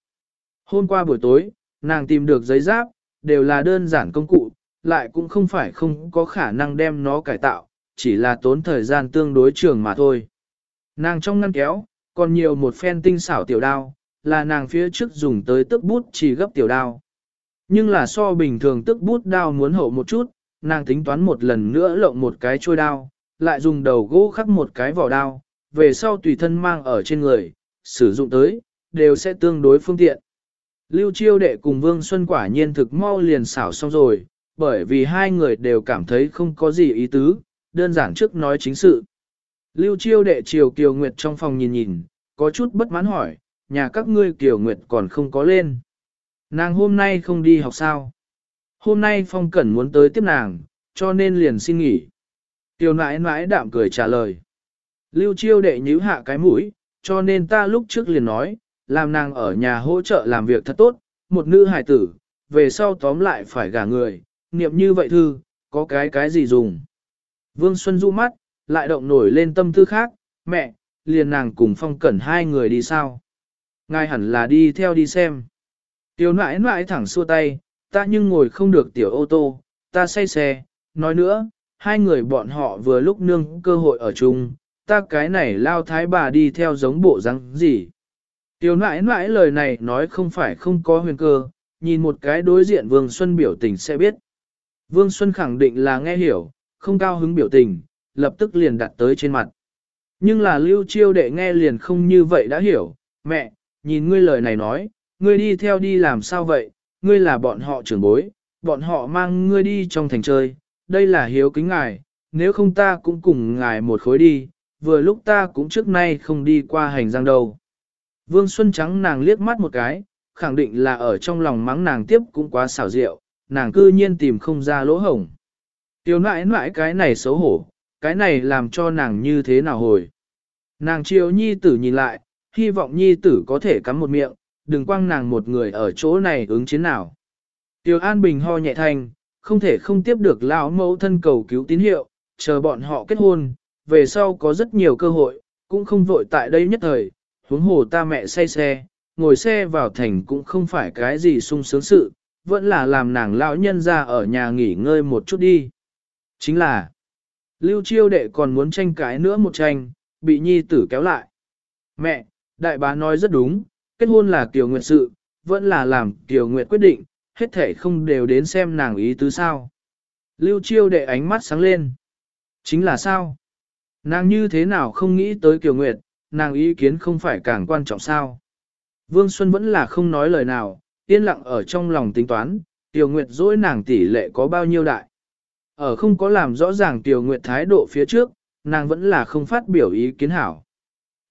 Hôm qua buổi tối, nàng tìm được giấy giáp, đều là đơn giản công cụ, lại cũng không phải không có khả năng đem nó cải tạo, chỉ là tốn thời gian tương đối trường mà thôi. Nàng trong ngăn kéo, còn nhiều một phen tinh xảo tiểu đao, là nàng phía trước dùng tới tức bút chỉ gấp tiểu đao. Nhưng là so bình thường tức bút đao muốn hậu một chút, nàng tính toán một lần nữa lộng một cái trôi đao, lại dùng đầu gỗ khắc một cái vỏ đao, về sau tùy thân mang ở trên người, sử dụng tới, đều sẽ tương đối phương tiện. Lưu Chiêu Đệ cùng Vương Xuân quả nhiên thực mau liền xảo xong rồi, bởi vì hai người đều cảm thấy không có gì ý tứ, đơn giản trước nói chính sự. Lưu Chiêu Đệ chiều Kiều Nguyệt trong phòng nhìn nhìn, có chút bất mãn hỏi, nhà các ngươi Kiều Nguyệt còn không có lên. Nàng hôm nay không đi học sao? Hôm nay Phong Cẩn muốn tới tiếp nàng, cho nên liền xin nghỉ. Tiểu nãi nãi đạm cười trả lời. Lưu chiêu đệ nhíu hạ cái mũi, cho nên ta lúc trước liền nói, làm nàng ở nhà hỗ trợ làm việc thật tốt, một nữ hài tử, về sau tóm lại phải gả người, niệm như vậy thư, có cái cái gì dùng. Vương Xuân du mắt, lại động nổi lên tâm tư khác, mẹ, liền nàng cùng phong cẩn hai người đi sao. Ngài hẳn là đi theo đi xem. Tiểu nãi nãi thẳng xua tay, ta nhưng ngồi không được tiểu ô tô, ta say xe, nói nữa, hai người bọn họ vừa lúc nương cơ hội ở chung, ta cái này lao thái bà đi theo giống bộ răng gì. Tiểu nãi nãi lời này nói không phải không có huyền cơ, nhìn một cái đối diện Vương Xuân biểu tình sẽ biết. Vương Xuân khẳng định là nghe hiểu, không cao hứng biểu tình, lập tức liền đặt tới trên mặt. Nhưng là lưu chiêu đệ nghe liền không như vậy đã hiểu, mẹ, nhìn ngươi lời này nói, ngươi đi theo đi làm sao vậy, ngươi là bọn họ trưởng bối, bọn họ mang ngươi đi trong thành chơi, đây là hiếu kính ngài, nếu không ta cũng cùng ngài một khối đi, vừa lúc ta cũng trước nay không đi qua hành giang đâu. Vương Xuân Trắng nàng liếc mắt một cái, khẳng định là ở trong lòng mắng nàng tiếp cũng quá xảo diệu, nàng cư nhiên tìm không ra lỗ hổng. Tiểu nãi nãi cái này xấu hổ, cái này làm cho nàng như thế nào hồi. Nàng chiều nhi tử nhìn lại, hy vọng nhi tử có thể cắm một miệng, đừng quăng nàng một người ở chỗ này ứng chiến nào. Tiểu An Bình ho nhẹ thanh, không thể không tiếp được lão mẫu thân cầu cứu tín hiệu, chờ bọn họ kết hôn, về sau có rất nhiều cơ hội, cũng không vội tại đây nhất thời, huống hồ ta mẹ say xe, ngồi xe vào thành cũng không phải cái gì sung sướng sự, vẫn là làm nàng lão nhân ra ở nhà nghỉ ngơi một chút đi. Chính là, Lưu Chiêu đệ còn muốn tranh cãi nữa một tranh, bị nhi tử kéo lại. Mẹ, đại bá nói rất đúng, kết hôn là Kiều Nguyệt sự, vẫn là làm Kiều Nguyệt quyết định, hết thể không đều đến xem nàng ý tứ sao. Lưu Chiêu đệ ánh mắt sáng lên. Chính là sao? Nàng như thế nào không nghĩ tới Kiều Nguyệt, nàng ý kiến không phải càng quan trọng sao? Vương Xuân vẫn là không nói lời nào, yên lặng ở trong lòng tính toán, Kiều Nguyệt dối nàng tỷ lệ có bao nhiêu đại. Ở không có làm rõ ràng Tiểu Nguyệt thái độ phía trước, nàng vẫn là không phát biểu ý kiến hảo.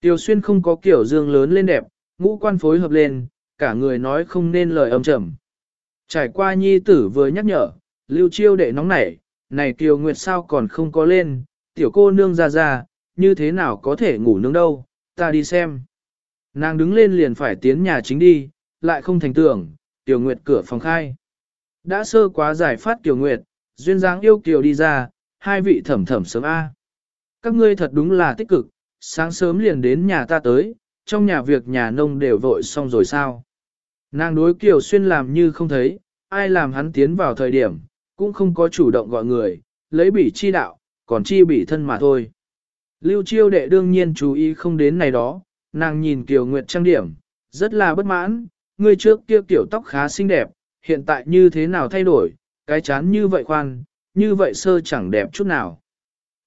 Tiêu Xuyên không có kiểu dương lớn lên đẹp, ngũ quan phối hợp lên, cả người nói không nên lời âm trầm. Trải qua nhi tử vừa nhắc nhở, lưu chiêu đệ nóng nảy, này Kiều Nguyệt sao còn không có lên, tiểu cô nương ra ra, như thế nào có thể ngủ nướng đâu, ta đi xem. Nàng đứng lên liền phải tiến nhà chính đi, lại không thành tưởng, Tiểu Nguyệt cửa phòng khai. Đã sơ quá giải phát Tiểu Nguyệt, duyên dáng yêu Kiều đi ra, hai vị thẩm thẩm sớm A. Các ngươi thật đúng là tích cực, sáng sớm liền đến nhà ta tới, trong nhà việc nhà nông đều vội xong rồi sao. Nàng đối Kiều Xuyên làm như không thấy, ai làm hắn tiến vào thời điểm, cũng không có chủ động gọi người, lấy bỉ chi đạo, còn chi bỉ thân mà thôi. Lưu chiêu đệ đương nhiên chú ý không đến này đó, nàng nhìn Kiều Nguyệt trang điểm, rất là bất mãn, người trước kia kiểu tóc khá xinh đẹp, hiện tại như thế nào thay đổi, cái chán như vậy khoan, như vậy sơ chẳng đẹp chút nào.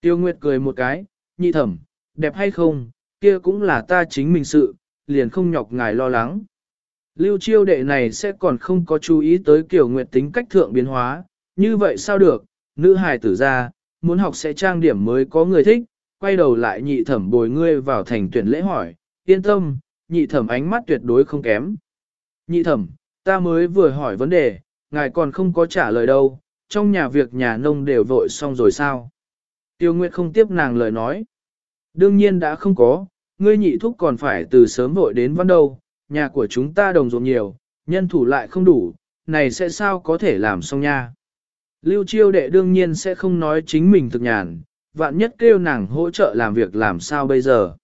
Tiêu Nguyệt cười một cái, nhị thẩm, đẹp hay không, kia cũng là ta chính mình sự, liền không nhọc ngài lo lắng. Lưu chiêu đệ này sẽ còn không có chú ý tới kiểu nguyệt tính cách thượng biến hóa, như vậy sao được, nữ hài tử ra, muốn học sẽ trang điểm mới có người thích, quay đầu lại nhị thẩm bồi ngươi vào thành tuyển lễ hỏi, yên tâm, nhị thẩm ánh mắt tuyệt đối không kém. Nhị thẩm, ta mới vừa hỏi vấn đề, ngài còn không có trả lời đâu, trong nhà việc nhà nông đều vội xong rồi sao? Tiêu Nguyệt không tiếp nàng lời nói. Đương nhiên đã không có, ngươi nhị thúc còn phải từ sớm vội đến văn đâu, nhà của chúng ta đồng ruộng nhiều, nhân thủ lại không đủ, này sẽ sao có thể làm xong nha. Lưu chiêu đệ đương nhiên sẽ không nói chính mình thực nhàn, vạn nhất kêu nàng hỗ trợ làm việc làm sao bây giờ.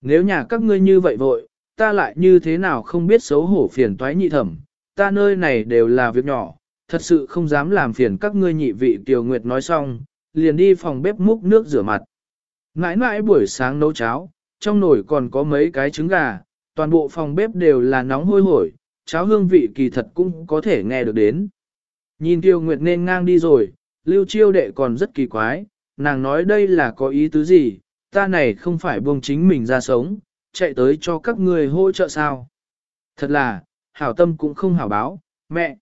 Nếu nhà các ngươi như vậy vội, ta lại như thế nào không biết xấu hổ phiền toái nhị thẩm, ta nơi này đều là việc nhỏ, thật sự không dám làm phiền các ngươi nhị vị Tiểu Nguyệt nói xong, liền đi phòng bếp múc nước rửa mặt. Ngãi ngãi buổi sáng nấu cháo, trong nồi còn có mấy cái trứng gà, toàn bộ phòng bếp đều là nóng hôi hổi, cháo hương vị kỳ thật cũng có thể nghe được đến. Nhìn Tiêu Nguyệt nên ngang đi rồi, Lưu Chiêu đệ còn rất kỳ quái, nàng nói đây là có ý tứ gì, ta này không phải buông chính mình ra sống, chạy tới cho các người hỗ trợ sao. Thật là, hảo tâm cũng không hảo báo, mẹ.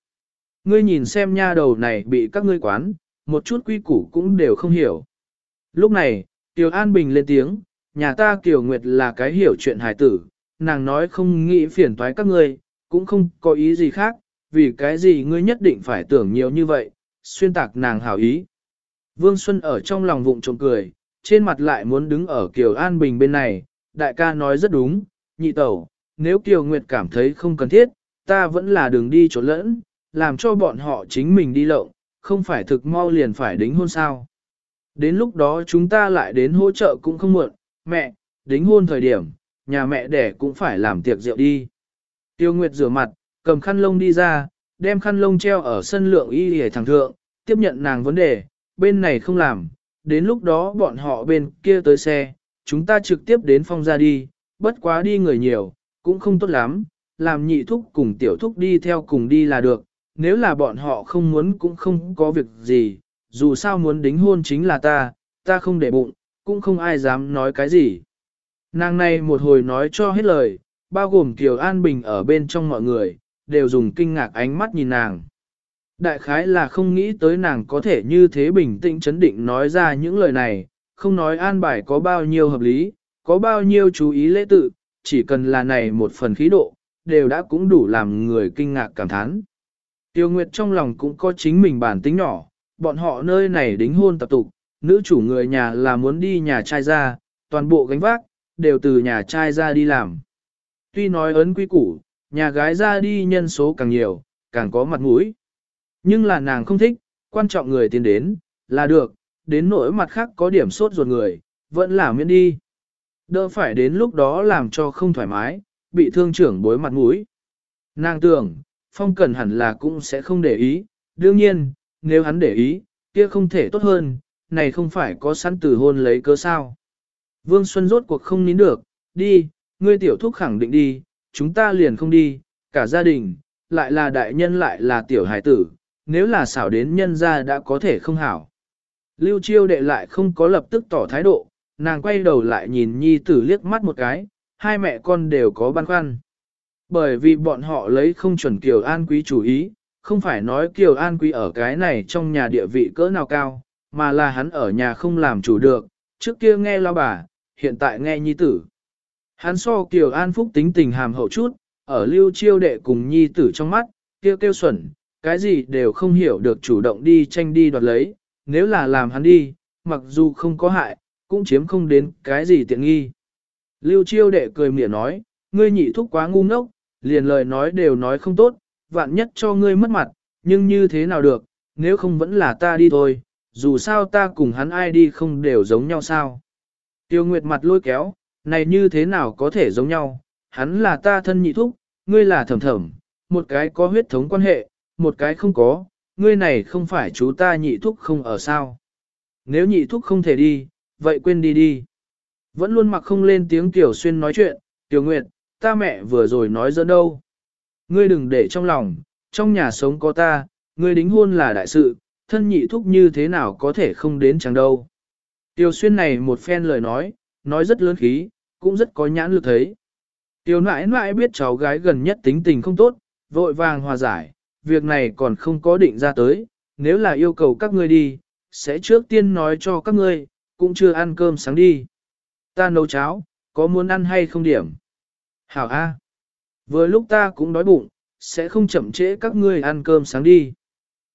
Ngươi nhìn xem nha đầu này bị các ngươi quán, một chút quy củ cũng đều không hiểu. Lúc này, Tiểu An Bình lên tiếng, nhà ta Kiều Nguyệt là cái hiểu chuyện hài tử, nàng nói không nghĩ phiền toái các ngươi, cũng không có ý gì khác, vì cái gì ngươi nhất định phải tưởng nhiều như vậy, xuyên tạc nàng hảo ý. Vương Xuân ở trong lòng vụng trộm cười, trên mặt lại muốn đứng ở Kiều An Bình bên này, đại ca nói rất đúng, nhị tẩu, nếu Kiều Nguyệt cảm thấy không cần thiết, ta vẫn là đường đi trốn lẫn, làm cho bọn họ chính mình đi lộng, không phải thực mau liền phải đính hôn sao. Đến lúc đó chúng ta lại đến hỗ trợ cũng không muộn, mẹ, đính hôn thời điểm, nhà mẹ đẻ cũng phải làm tiệc rượu đi. Tiêu Nguyệt rửa mặt, cầm khăn lông đi ra, đem khăn lông treo ở sân lượng y hề thẳng thượng, tiếp nhận nàng vấn đề, bên này không làm, đến lúc đó bọn họ bên kia tới xe, chúng ta trực tiếp đến phong ra đi, bất quá đi người nhiều, cũng không tốt lắm, làm nhị thúc cùng tiểu thúc đi theo cùng đi là được, nếu là bọn họ không muốn cũng không có việc gì, dù sao muốn đính hôn chính là ta, ta không để bụng, cũng không ai dám nói cái gì. Nàng này một hồi nói cho hết lời, bao gồm Kiều An Bình ở bên trong mọi người, đều dùng kinh ngạc ánh mắt nhìn nàng. Đại khái là không nghĩ tới nàng có thể như thế bình tĩnh chấn định nói ra những lời này, không nói an bài có bao nhiêu hợp lý, có bao nhiêu chú ý lễ tự, chỉ cần là này một phần khí độ, đều đã cũng đủ làm người kinh ngạc cảm thán. Tiêu Nguyệt trong lòng cũng có chính mình bản tính nhỏ, bọn họ nơi này đính hôn tập tục, nữ chủ người nhà là muốn đi nhà trai ra, toàn bộ gánh vác, đều từ nhà trai ra đi làm. Tuy nói ấn quy củ, nhà gái ra đi nhân số càng nhiều, càng có mặt mũi. Nhưng là nàng không thích, quan trọng người tiến đến, là được, đến nỗi mặt khác có điểm sốt ruột người, vẫn là miễn đi. Đỡ phải đến lúc đó làm cho không thoải mái, bị thương trưởng bối mặt mũi. Nàng tưởng, Phong Cẩn hẳn là cũng sẽ không để ý, đương nhiên, nếu hắn để ý, kia không thể tốt hơn, này không phải có sẵn từ hôn lấy cớ sao. Vương Xuân rốt cuộc không nín được, đi, ngươi tiểu thúc khẳng định đi, chúng ta liền không đi, cả gia đình, lại là đại nhân lại là tiểu hải tử, nếu là xảo đến nhân gia đã có thể không hảo. Lưu chiêu đệ lại không có lập tức tỏ thái độ, nàng quay đầu lại nhìn nhi tử liếc mắt một cái, hai mẹ con đều có băn khoăn. Bởi vì bọn họ lấy không chuẩn Kiều An Quý chủ ý, không phải nói Kiều An Quý ở cái này trong nhà địa vị cỡ nào cao, mà là hắn ở nhà không làm chủ được, trước kia nghe lao bà, hiện tại nghe nhi tử. Hắn so Kiều An Phúc tính tình hàm hậu chút, ở lưu chiêu đệ cùng nhi tử trong mắt, kêu kêu xuẩn, cái gì đều không hiểu được chủ động đi tranh đi đoạt lấy, nếu là làm hắn đi, mặc dù không có hại, cũng chiếm không đến cái gì tiện nghi. Lưu chiêu đệ cười mỉa nói, ngươi nhị thúc quá ngu ngốc, liền lời nói đều nói không tốt, vạn nhất cho ngươi mất mặt, nhưng như thế nào được, nếu không vẫn là ta đi thôi, dù sao ta cùng hắn ai đi không đều giống nhau sao. Tiêu Nguyệt mặt lôi kéo, này như thế nào có thể giống nhau, hắn là ta thân nhị thúc, ngươi là thầm thầm, một cái có huyết thống quan hệ, một cái không có, ngươi này không phải chú ta nhị thúc không ở sao. Nếu nhị thúc không thể đi, vậy quên đi đi. Vẫn luôn mặc không lên tiếng Tiểu Xuyên nói chuyện, Tiểu Nguyệt, ta mẹ vừa rồi nói giỡn đâu. Ngươi đừng để trong lòng, trong nhà sống có ta, ngươi đính hôn là đại sự, thân nhị thúc như thế nào có thể không đến chẳng đâu. Tiểu Xuyên này một phen lời nói, nói rất lớn khí, cũng rất có nhãn lực thấy. Tiểu nãi nãi biết cháu gái gần nhất tính tình không tốt, vội vàng hòa giải, việc này còn không có định ra tới, nếu là yêu cầu các ngươi đi, sẽ trước tiên nói cho các ngươi, cũng chưa ăn cơm sáng đi. Ta nấu cháo, có muốn ăn hay không điểm? Hảo A. Vừa lúc ta cũng đói bụng, sẽ không chậm trễ các ngươi ăn cơm sáng đi.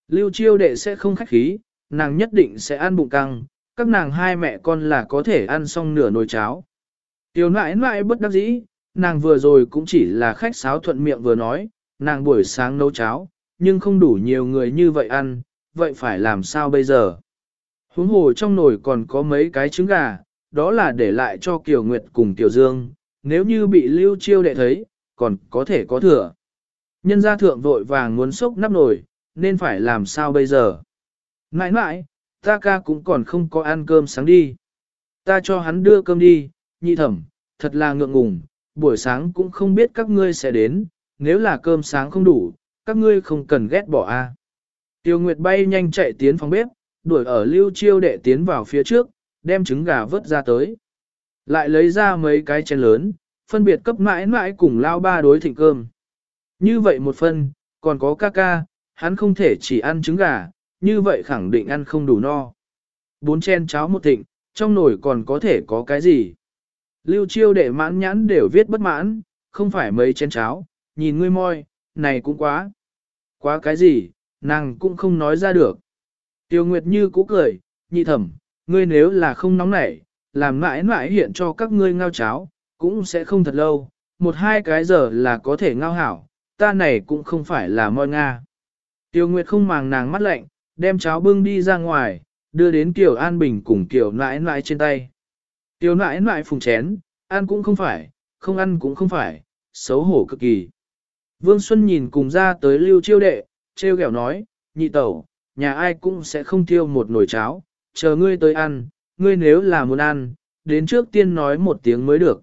Lưu chiêu đệ sẽ không khách khí, nàng nhất định sẽ ăn bụng căng, các nàng hai mẹ con là có thể ăn xong nửa nồi cháo. Tiểu nãi nãi bất đắc dĩ, nàng vừa rồi cũng chỉ là khách sáo thuận miệng vừa nói, nàng buổi sáng nấu cháo, nhưng không đủ nhiều người như vậy ăn, vậy phải làm sao bây giờ? Huống hồ trong nồi còn có mấy cái trứng gà, đó là để lại cho Kiều Nguyệt cùng Kiều Dương, nếu như bị lưu chiêu đệ thấy, còn có thể có thừa. Nhân gia thượng vội vàng muốn sốc nắp nồi, nên phải làm sao bây giờ? Mãi mãi, ta ca cũng còn không có ăn cơm sáng đi. Ta cho hắn đưa cơm đi, nhị thẩm, thật là ngượng ngùng, buổi sáng cũng không biết các ngươi sẽ đến, nếu là cơm sáng không đủ, các ngươi không cần ghét bỏ a. Tiêu Nguyệt bay nhanh chạy tiến phòng bếp, đuổi ở lưu chiêu đệ tiến vào phía trước, đem trứng gà vớt ra tới. Lại lấy ra mấy cái chén lớn, phân biệt cấp mãi mãi cùng lao ba đối thịnh cơm. Như vậy một phân, còn có ca ca, hắn không thể chỉ ăn trứng gà, như vậy khẳng định ăn không đủ no. Bốn chén cháo một thịnh, trong nồi còn có thể có cái gì? Lưu chiêu để mãn nhãn đều viết bất mãn, không phải mấy chén cháo, nhìn ngươi môi, này cũng quá. Quá cái gì, nàng cũng không nói ra được. Tiêu Nguyệt Như cũ cười, nhị thẩm, ngươi nếu là không nóng nảy, làm mãi mãi hiện cho các ngươi ngao cháo, cũng sẽ không thật lâu, một hai cái giờ là có thể ngao hảo, ta này cũng không phải là moi Nga. Tiêu Nguyệt không màng nàng mắt lạnh, đem cháo bưng đi ra ngoài, đưa đến Kiều An Bình cùng Kiều nãi nãi trên tay. Tiêu nãi nãi phùng chén, ăn cũng không phải, không ăn cũng không phải, xấu hổ cực kỳ. Vương Xuân nhìn cùng ra tới lưu chiêu đệ, treo ghẹo nói, nhị tẩu, nhà ai cũng sẽ không tiêu một nồi cháo, chờ ngươi tới ăn, ngươi nếu là muốn ăn, đến trước tiên nói một tiếng mới được.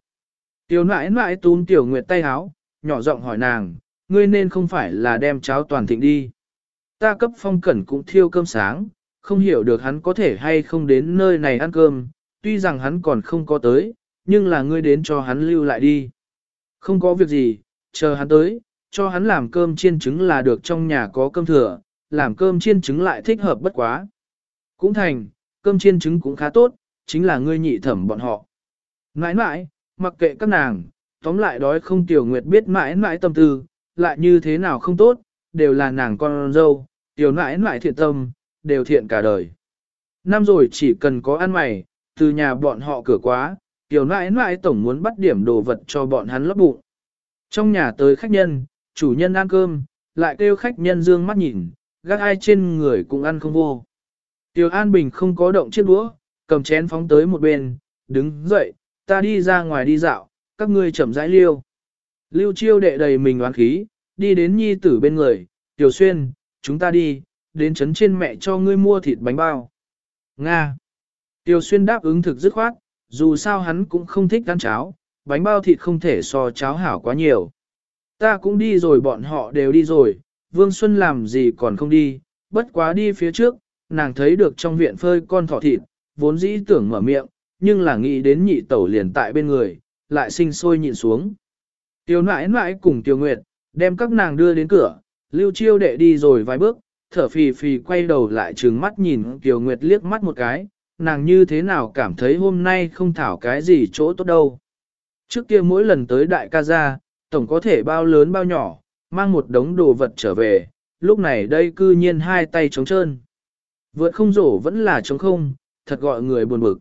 Tiểu nãi nãi túm tiểu nguyệt tay háo, nhỏ giọng hỏi nàng, ngươi nên không phải là đem cháo toàn thịnh đi. Ta cấp phong cẩn cũng thiêu cơm sáng, không hiểu được hắn có thể hay không đến nơi này ăn cơm, tuy rằng hắn còn không có tới, nhưng là ngươi đến cho hắn lưu lại đi. Không có việc gì, chờ hắn tới, cho hắn làm cơm chiên trứng là được trong nhà có cơm thừa, làm cơm chiên trứng lại thích hợp bất quá. Cũng thành, cơm chiên trứng cũng khá tốt, chính là ngươi nhị thẩm bọn họ. Mãi mãi, mặc kệ các nàng, tóm lại đói không tiểu nguyệt biết mãi mãi tâm tư, lại như thế nào không tốt, đều là nàng con dâu, tiểu mãi mãi thiện tâm, đều thiện cả đời. Năm rồi chỉ cần có ăn mày, từ nhà bọn họ cửa quá, tiểu mãi mãi tổng muốn bắt điểm đồ vật cho bọn hắn lấp bụng. Trong nhà tới khách nhân, chủ nhân ăn cơm, lại kêu khách nhân dương mắt nhìn, gác ai trên người cũng ăn không vô. Tiểu An Bình không có động chiếc đũa, cầm chén phóng tới một bên, đứng dậy, ta đi ra ngoài đi dạo, các ngươi chậm rãi liêu. Lưu chiêu đệ đầy mình oán khí, đi đến nhi tử bên người, Tiểu Xuyên, chúng ta đi, đến trấn trên mẹ cho ngươi mua thịt bánh bao. Nga. Tiểu Xuyên đáp ứng thực dứt khoát, dù sao hắn cũng không thích ăn cháo, bánh bao thịt không thể so cháo hảo quá nhiều. Ta cũng đi rồi bọn họ đều đi rồi, Vương Xuân làm gì còn không đi, bất quá đi phía trước, nàng thấy được trong viện phơi con thỏ thịt, vốn dĩ tưởng mở miệng, nhưng là nghĩ đến nhị tẩu liền tại bên người, lại sinh sôi nhịn xuống. Tiêu nãi nãi cùng Tiêu Nguyệt, đem các nàng đưa đến cửa, lưu chiêu đệ đi rồi vài bước, thở phì phì quay đầu lại trừng mắt nhìn Tiêu Nguyệt liếc mắt một cái, nàng như thế nào cảm thấy hôm nay không thảo cái gì chỗ tốt đâu. Trước kia mỗi lần tới đại ca gia, tổng có thể bao lớn bao nhỏ, mang một đống đồ vật trở về, lúc này đây cư nhiên hai tay trống trơn. Vượt không rổ vẫn là trống không, thật gọi người buồn bực.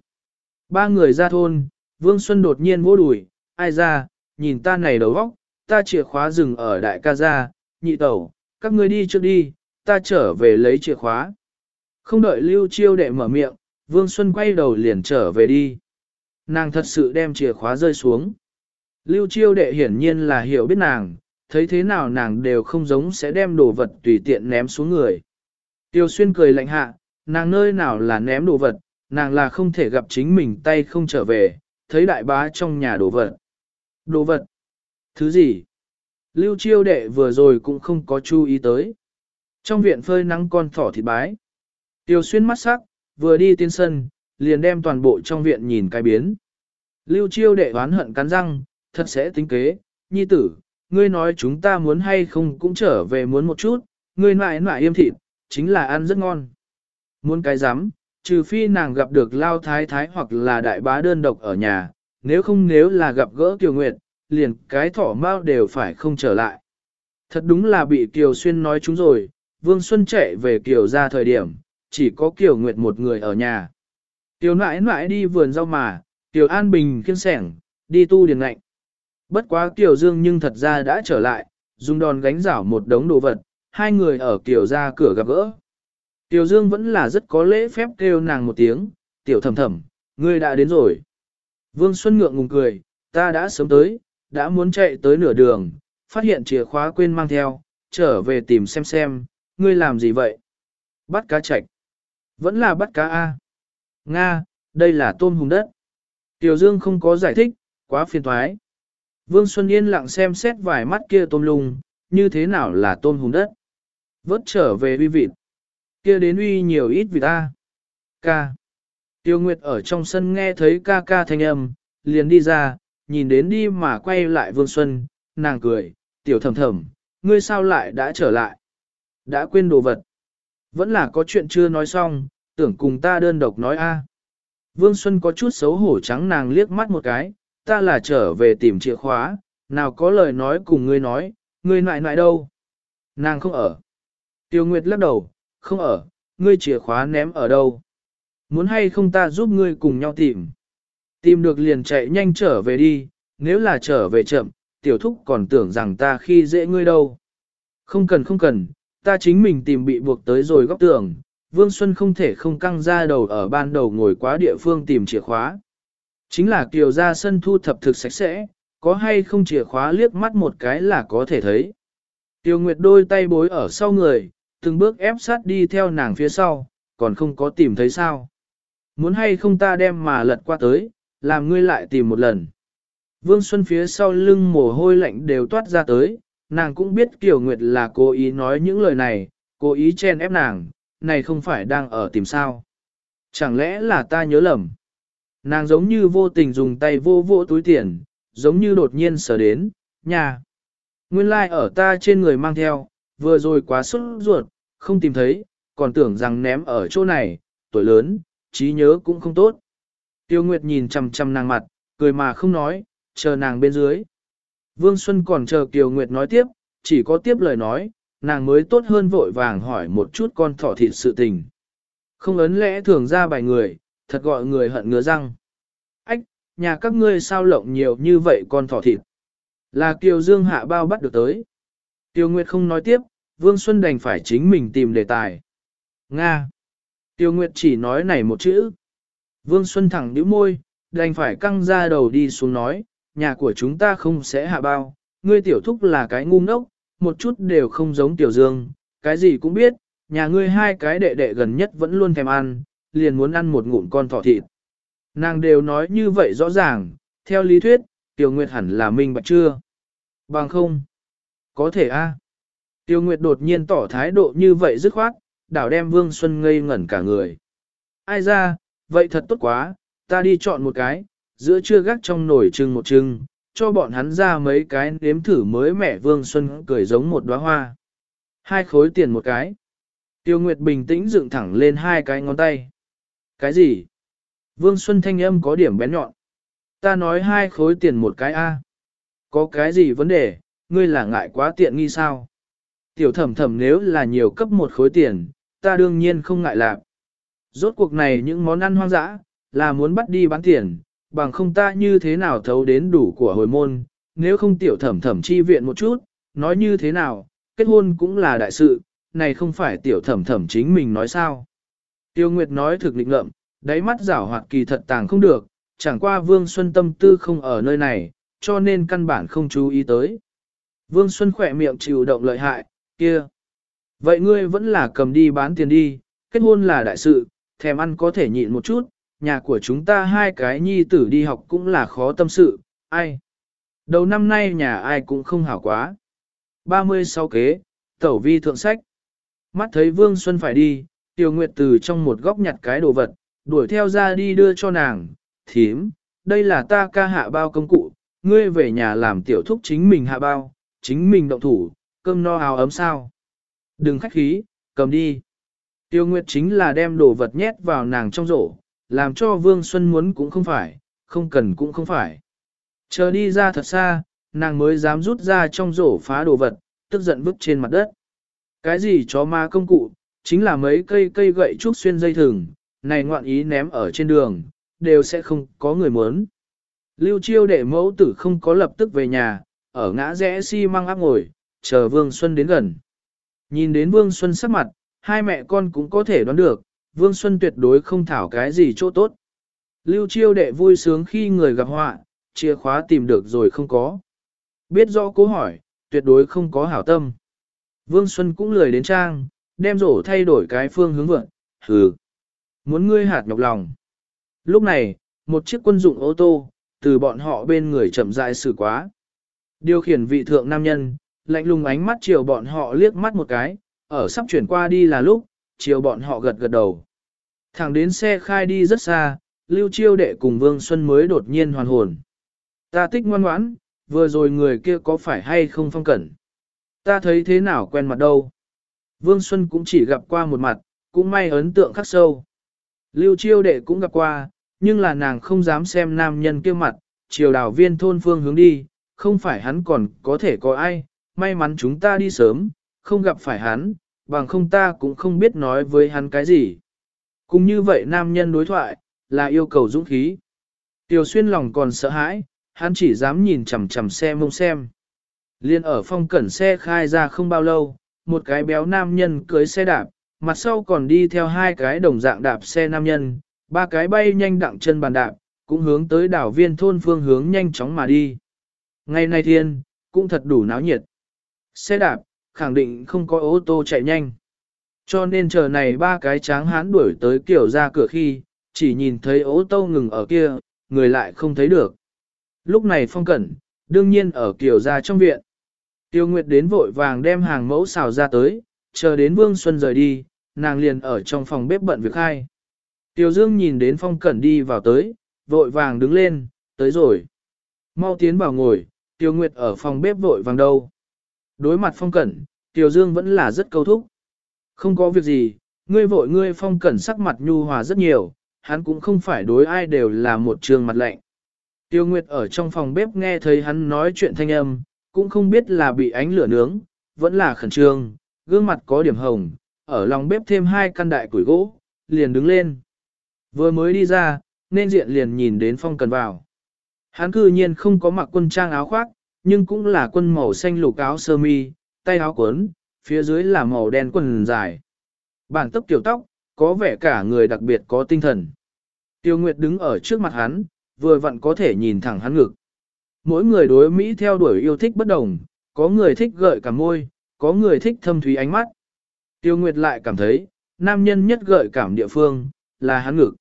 Ba người ra thôn, Vương Xuân đột nhiên vô đùi, ai ra, nhìn ta này đầu óc, ta chìa khóa rừng ở đại ca gia, nhị tẩu, các ngươi đi trước đi, ta trở về lấy chìa khóa. Không đợi lưu chiêu đệ mở miệng, Vương Xuân quay đầu liền trở về đi. Nàng thật sự đem chìa khóa rơi xuống. Lưu chiêu đệ hiển nhiên là hiểu biết nàng, thấy thế nào nàng đều không giống sẽ đem đồ vật tùy tiện ném xuống người. Tiêu xuyên cười lạnh hạ, nàng nơi nào là ném đồ vật, nàng là không thể gặp chính mình tay không trở về, thấy đại bá trong nhà đồ vật. Đồ vật? Thứ gì? Lưu chiêu đệ vừa rồi cũng không có chú ý tới. Trong viện phơi nắng con thỏ thịt bái. Tiêu xuyên mắt sắc, vừa đi tiên sân, liền đem toàn bộ trong viện nhìn cái biến. Lưu chiêu đệ oán hận cắn răng, thật sẽ tính kế, nhi tử, ngươi nói chúng ta muốn hay không cũng trở về muốn một chút, ngươi nại nại yêm thịt, chính là ăn rất ngon. Muốn cái rắm trừ phi nàng gặp được lao thái thái hoặc là đại bá đơn độc ở nhà, nếu không nếu là gặp gỡ Kiều Nguyệt, liền cái thỏ mau đều phải không trở lại. Thật đúng là bị Kiều Xuyên nói chúng rồi, Vương Xuân chạy về Kiều ra thời điểm, chỉ có Kiều Nguyệt một người ở nhà. Kiều nãi nãi đi vườn rau mà, Kiều An Bình kiên sẻng, đi tu điền ngạnh. Bất quá Kiều Dương nhưng thật ra đã trở lại, dùng đòn gánh rảo một đống đồ vật, hai người ở tiểu ra cửa gặp gỡ. Tiểu Dương vẫn là rất có lễ phép kêu nàng một tiếng, tiểu thầm thầm, ngươi đã đến rồi. Vương Xuân ngượng ngùng cười, ta đã sớm tới, đã muốn chạy tới nửa đường, phát hiện chìa khóa quên mang theo, trở về tìm xem xem, ngươi làm gì vậy? Bắt cá chạch. Vẫn là bắt cá A. Nga, đây là tôm hùng đất. Tiểu Dương không có giải thích, quá phiền thoái. Vương Xuân Yên lặng xem xét vài mắt kia tôm lùng, như thế nào là tôm hùng đất. Vớt trở về uy vịt. Kia đến uy nhiều ít vịt ta. Ca. Tiêu Nguyệt ở trong sân nghe thấy ca ca thanh âm, liền đi ra, nhìn đến đi mà quay lại Vương Xuân, nàng cười, tiểu thầm thầm, ngươi sao lại đã trở lại? Đã quên đồ vật. Vẫn là có chuyện chưa nói xong, tưởng cùng ta đơn độc nói a. Vương Xuân có chút xấu hổ trắng nàng liếc mắt một cái, ta là trở về tìm chìa khóa, nào có lời nói cùng ngươi nói, ngươi nại nại đâu? Nàng không ở. Tiêu Nguyệt lắc đầu, không ở, ngươi chìa khóa ném ở đâu? Muốn hay không ta giúp ngươi cùng nhau tìm? Tìm được liền chạy nhanh trở về đi, nếu là trở về chậm, tiểu thúc còn tưởng rằng ta khi dễ ngươi đâu. Không cần không cần, ta chính mình tìm bị buộc tới rồi góc tường, Vương Xuân không thể không căng ra đầu ở ban đầu ngồi quá địa phương tìm chìa khóa. Chính là kiều ra sân thu thập thực sạch sẽ, có hay không chìa khóa liếc mắt một cái là có thể thấy. Tiêu Nguyệt đôi tay bối ở sau người, từng bước ép sát đi theo nàng phía sau, còn không có tìm thấy sao. Muốn hay không ta đem mà lật qua tới, làm ngươi lại tìm một lần. Vương Xuân phía sau lưng mồ hôi lạnh đều toát ra tới, nàng cũng biết Kiều Nguyệt là cố ý nói những lời này, cố ý chen ép nàng, này không phải đang ở tìm sao. Chẳng lẽ là ta nhớ lầm? Nàng giống như vô tình dùng tay vô vô túi tiền, giống như đột nhiên sở đến, nhà. Nguyên lai like ở ta trên người mang theo, vừa rồi quá sốt ruột, không tìm thấy, còn tưởng rằng ném ở chỗ này, tuổi lớn, trí nhớ cũng không tốt. Tiêu Nguyệt nhìn chằm chằm nàng mặt, cười mà không nói, chờ nàng bên dưới. Vương Xuân còn chờ Tiêu Nguyệt nói tiếp, chỉ có tiếp lời nói, nàng mới tốt hơn vội vàng hỏi một chút con thỏ thịt sự tình. Không ấn lẽ thường ra bài người, thật gọi người hận ngứa răng. Ách, nhà các ngươi sao lộng nhiều như vậy con thỏ thịt. Là Kiều Dương hạ bao bắt được tới. Tiêu Nguyệt không nói tiếp, Vương Xuân đành phải chính mình tìm đề tài. Nga. Tiêu Nguyệt chỉ nói này một chữ. Vương Xuân thẳng nhíu môi, đành phải căng ra đầu đi xuống nói, nhà của chúng ta không sẽ hạ bao, ngươi tiểu thúc là cái ngu ngốc, một chút đều không giống tiểu dương, cái gì cũng biết, nhà ngươi hai cái đệ đệ gần nhất vẫn luôn thèm ăn, liền muốn ăn một ngụm con thỏ thịt. Nàng đều nói như vậy rõ ràng, theo lý thuyết, tiểu nguyệt hẳn là minh bạch chưa? Bằng không? Có thể a. Tiêu Nguyệt đột nhiên tỏ thái độ như vậy dứt khoát, đảo đem Vương Xuân ngây ngẩn cả người. Ai ra, vậy thật tốt quá, ta đi chọn một cái, giữa trưa gác trong nồi trưng một trưng, cho bọn hắn ra mấy cái nếm thử mới mẻ Vương Xuân cười giống một đóa hoa. Hai khối tiền một cái. Tiêu Nguyệt bình tĩnh dựng thẳng lên hai cái ngón tay. Cái gì? Vương Xuân thanh âm có điểm bén nhọn. Ta nói hai khối tiền một cái A. Có cái gì vấn đề, ngươi là ngại quá tiện nghi sao? Tiểu thẩm thẩm nếu là nhiều cấp một khối tiền, ta đương nhiên không ngại lạc. Rốt cuộc này những món ăn hoang dã, là muốn bắt đi bán tiền, bằng không ta như thế nào thấu đến đủ của hồi môn, nếu không tiểu thẩm thẩm chi viện một chút, nói như thế nào, kết hôn cũng là đại sự, này không phải tiểu thẩm thẩm chính mình nói sao. Tiêu Nguyệt nói thực định ngậm, đáy mắt rảo hoạt kỳ thật tàng không được, chẳng qua Vương Xuân tâm tư không ở nơi này, cho nên căn bản không chú ý tới. Vương Xuân khỏe miệng chịu động lợi hại, kia. Vậy ngươi vẫn là cầm đi bán tiền đi, kết hôn là đại sự, thèm ăn có thể nhịn một chút, nhà của chúng ta hai cái nhi tử đi học cũng là khó tâm sự, ai. Đầu năm nay nhà ai cũng không hảo quá. 36 kế, tẩu vi thượng sách. Mắt thấy Vương Xuân phải đi, Tiêu Nguyệt từ trong một góc nhặt cái đồ vật, đuổi theo ra đi đưa cho nàng, thím, đây là ta ca hạ bao công cụ, ngươi về nhà làm tiểu thúc chính mình hạ bao, chính mình động thủ, cơm no áo ấm sao. Đừng khách khí, cầm đi. Tiêu Nguyệt chính là đem đồ vật nhét vào nàng trong rổ, làm cho Vương Xuân muốn cũng không phải, không cần cũng không phải. Chờ đi ra thật xa, nàng mới dám rút ra trong rổ phá đồ vật, tức giận vứt trên mặt đất. Cái gì chó ma công cụ, chính là mấy cây cây gậy trúc xuyên dây thừng, này ngoạn ý ném ở trên đường, đều sẽ không có người muốn. Lưu chiêu đệ mẫu tử không có lập tức về nhà, ở ngã rẽ xi si măng áp ngồi, chờ Vương Xuân đến gần. Nhìn đến Vương Xuân sắc mặt, hai mẹ con cũng có thể đoán được, Vương Xuân tuyệt đối không thảo cái gì chỗ tốt. Lưu chiêu đệ vui sướng khi người gặp họa, chìa khóa tìm được rồi không có. Biết rõ cố hỏi, tuyệt đối không có hảo tâm. Vương Xuân cũng lười đến trang, đem rổ thay đổi cái phương hướng vượn, hừ. Muốn ngươi hạt nhọc lòng. Lúc này, một chiếc quân dụng ô tô, từ bọn họ bên người chậm rãi xử quá. Điều khiển vị thượng nam nhân, lạnh lùng ánh mắt chiều bọn họ liếc mắt một cái, ở sắp chuyển qua đi là lúc, chiều bọn họ gật gật đầu. Thẳng đến xe khai đi rất xa, Lưu Chiêu đệ cùng Vương Xuân mới đột nhiên hoàn hồn. Ta thích ngoan ngoãn, vừa rồi người kia có phải hay không phong cẩn. Ta thấy thế nào quen mặt đâu. Vương Xuân cũng chỉ gặp qua một mặt, cũng may ấn tượng khắc sâu. Lưu Chiêu đệ cũng gặp qua, nhưng là nàng không dám xem nam nhân kia mặt, chiều đảo viên thôn phương hướng đi, không phải hắn còn có thể có ai, may mắn chúng ta đi sớm, không gặp phải hắn, bằng không ta cũng không biết nói với hắn cái gì. Cũng như vậy nam nhân đối thoại, là yêu cầu dũng khí. Tiểu xuyên lòng còn sợ hãi, hắn chỉ dám nhìn chằm chằm xe mông xem. Liên ở phong cẩn xe khai ra không bao lâu, một cái béo nam nhân cưới xe đạp, mặt sau còn đi theo hai cái đồng dạng đạp xe nam nhân, ba cái bay nhanh đặng chân bàn đạp, cũng hướng tới đảo viên thôn phương hướng nhanh chóng mà đi. Ngày nay thiên, cũng thật đủ náo nhiệt. Xe đạp, khẳng định không có ô tô chạy nhanh. Cho nên chờ này ba cái tráng hán đuổi tới kiểu ra cửa khi, chỉ nhìn thấy ô tô ngừng ở kia, người lại không thấy được. Lúc này phong cẩn, đương nhiên ở kiểu ra trong viện. Tiêu Nguyệt đến vội vàng đem hàng mẫu xào ra tới, chờ đến Vương Xuân rời đi, nàng liền ở trong phòng bếp bận việc khai. Tiêu Dương nhìn đến phong cẩn đi vào tới, vội vàng đứng lên, tới rồi. Mau tiến vào ngồi, Tiêu Nguyệt ở phòng bếp vội vàng đâu. Đối mặt phong cẩn, Tiêu Dương vẫn là rất câu thúc. Không có việc gì, ngươi vội ngươi phong cẩn sắc mặt nhu hòa rất nhiều, hắn cũng không phải đối ai đều là một trường mặt lạnh. Tiêu Nguyệt ở trong phòng bếp nghe thấy hắn nói chuyện thanh âm, cũng không biết là bị ánh lửa nướng, vẫn là khẩn trương, gương mặt có điểm hồng, ở lòng bếp thêm hai căn đại củi gỗ, liền đứng lên. Vừa mới đi ra, nên diện liền nhìn đến phong cần vào. Hắn cư nhiên không có mặc quân trang áo khoác, nhưng cũng là quân màu xanh lục áo sơ mi, tay áo cuốn, phía dưới là màu đen quần dài. Bản tốc tiểu tóc, có vẻ cả người đặc biệt có tinh thần. Tiêu Nguyệt đứng ở trước mặt hắn, vừa vặn có thể nhìn thẳng hắn ngực. Mỗi người đối Mỹ theo đuổi yêu thích bất đồng, có người thích gợi cả môi, có người thích thâm thúy ánh mắt. Tiêu Nguyệt lại cảm thấy, nam nhân nhất gợi cảm địa phương, là hắn ngực.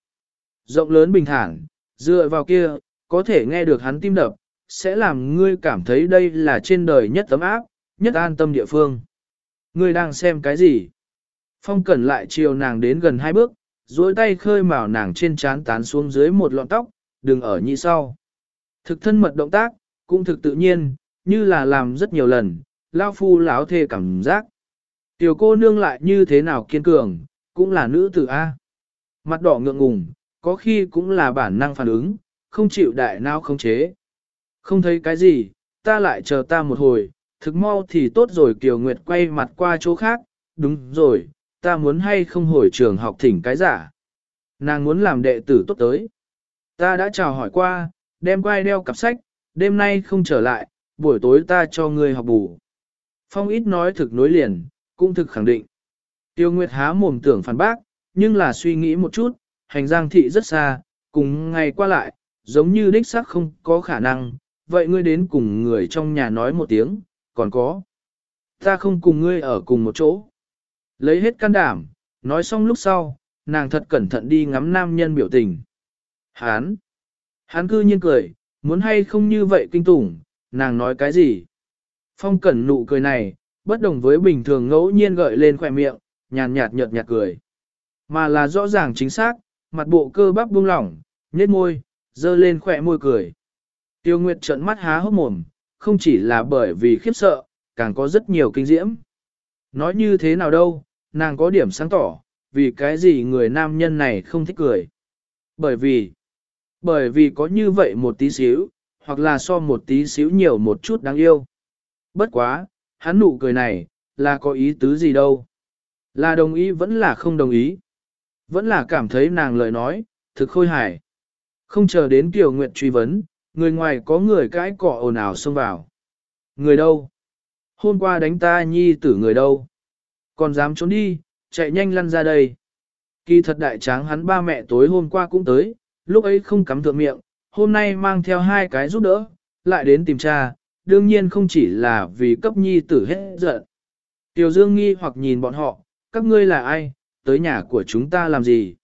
Rộng lớn bình thản, dựa vào kia, có thể nghe được hắn tim đập, sẽ làm ngươi cảm thấy đây là trên đời nhất tấm áp, nhất an tâm địa phương. Ngươi đang xem cái gì? Phong cẩn lại chiều nàng đến gần hai bước, duỗi tay khơi mào nàng trên trán tán xuống dưới một lọn tóc, đừng ở nhị sau. Thực thân mật động tác, cũng thực tự nhiên, như là làm rất nhiều lần, lao phu lão thê cảm giác. Tiểu cô nương lại như thế nào kiên cường, cũng là nữ tử A. Mặt đỏ ngượng ngùng, có khi cũng là bản năng phản ứng, không chịu đại nào không chế. Không thấy cái gì, ta lại chờ ta một hồi, thực mau thì tốt rồi Kiều Nguyệt quay mặt qua chỗ khác, đúng rồi, ta muốn hay không hồi trường học thỉnh cái giả. Nàng muốn làm đệ tử tốt tới. Ta đã chào hỏi qua, đem quay đeo cặp sách, đêm nay không trở lại, buổi tối ta cho ngươi học bù. Phong ít nói thực nối liền, cũng thực khẳng định. Tiêu Nguyệt há mồm tưởng phản bác, nhưng là suy nghĩ một chút, hành giang thị rất xa, cùng ngày qua lại, giống như đích xác không có khả năng, vậy ngươi đến cùng người trong nhà nói một tiếng, còn có. Ta không cùng ngươi ở cùng một chỗ. Lấy hết can đảm, nói xong lúc sau, nàng thật cẩn thận đi ngắm nam nhân biểu tình. Hán! Hán cư nhiên cười, muốn hay không như vậy kinh tủng, nàng nói cái gì? Phong cẩn nụ cười này, bất đồng với bình thường ngẫu nhiên gợi lên khỏe miệng, nhàn nhạt nhợt nhạt cười. Mà là rõ ràng chính xác, mặt bộ cơ bắp buông lỏng, nhếch môi, dơ lên khỏe môi cười. Tiêu Nguyệt trợn mắt há hốc mồm, không chỉ là bởi vì khiếp sợ, càng có rất nhiều kinh diễm. Nói như thế nào đâu, nàng có điểm sáng tỏ, vì cái gì người nam nhân này không thích cười. Bởi vì, bởi vì có như vậy một tí xíu, hoặc là so một tí xíu nhiều một chút đáng yêu. Bất quá, hắn nụ cười này, là có ý tứ gì đâu. Là đồng ý vẫn là không đồng ý. Vẫn là cảm thấy nàng lời nói, thực khôi hài. Không chờ đến Kiều Nguyệt truy vấn, người ngoài có người cãi cọ ồn ào xông vào. Người đâu? Hôm qua đánh ta nhi tử người đâu? Còn dám trốn đi, chạy nhanh lăn ra đây. Kỳ thật đại tráng hắn ba mẹ tối hôm qua cũng tới, lúc ấy không cắm thượng miệng, hôm nay mang theo hai cái giúp đỡ, lại đến tìm cha, đương nhiên không chỉ là vì cấp nhi tử hết giận. Tiểu Dương nghi hoặc nhìn bọn họ, các ngươi là ai, tới nhà của chúng ta làm gì?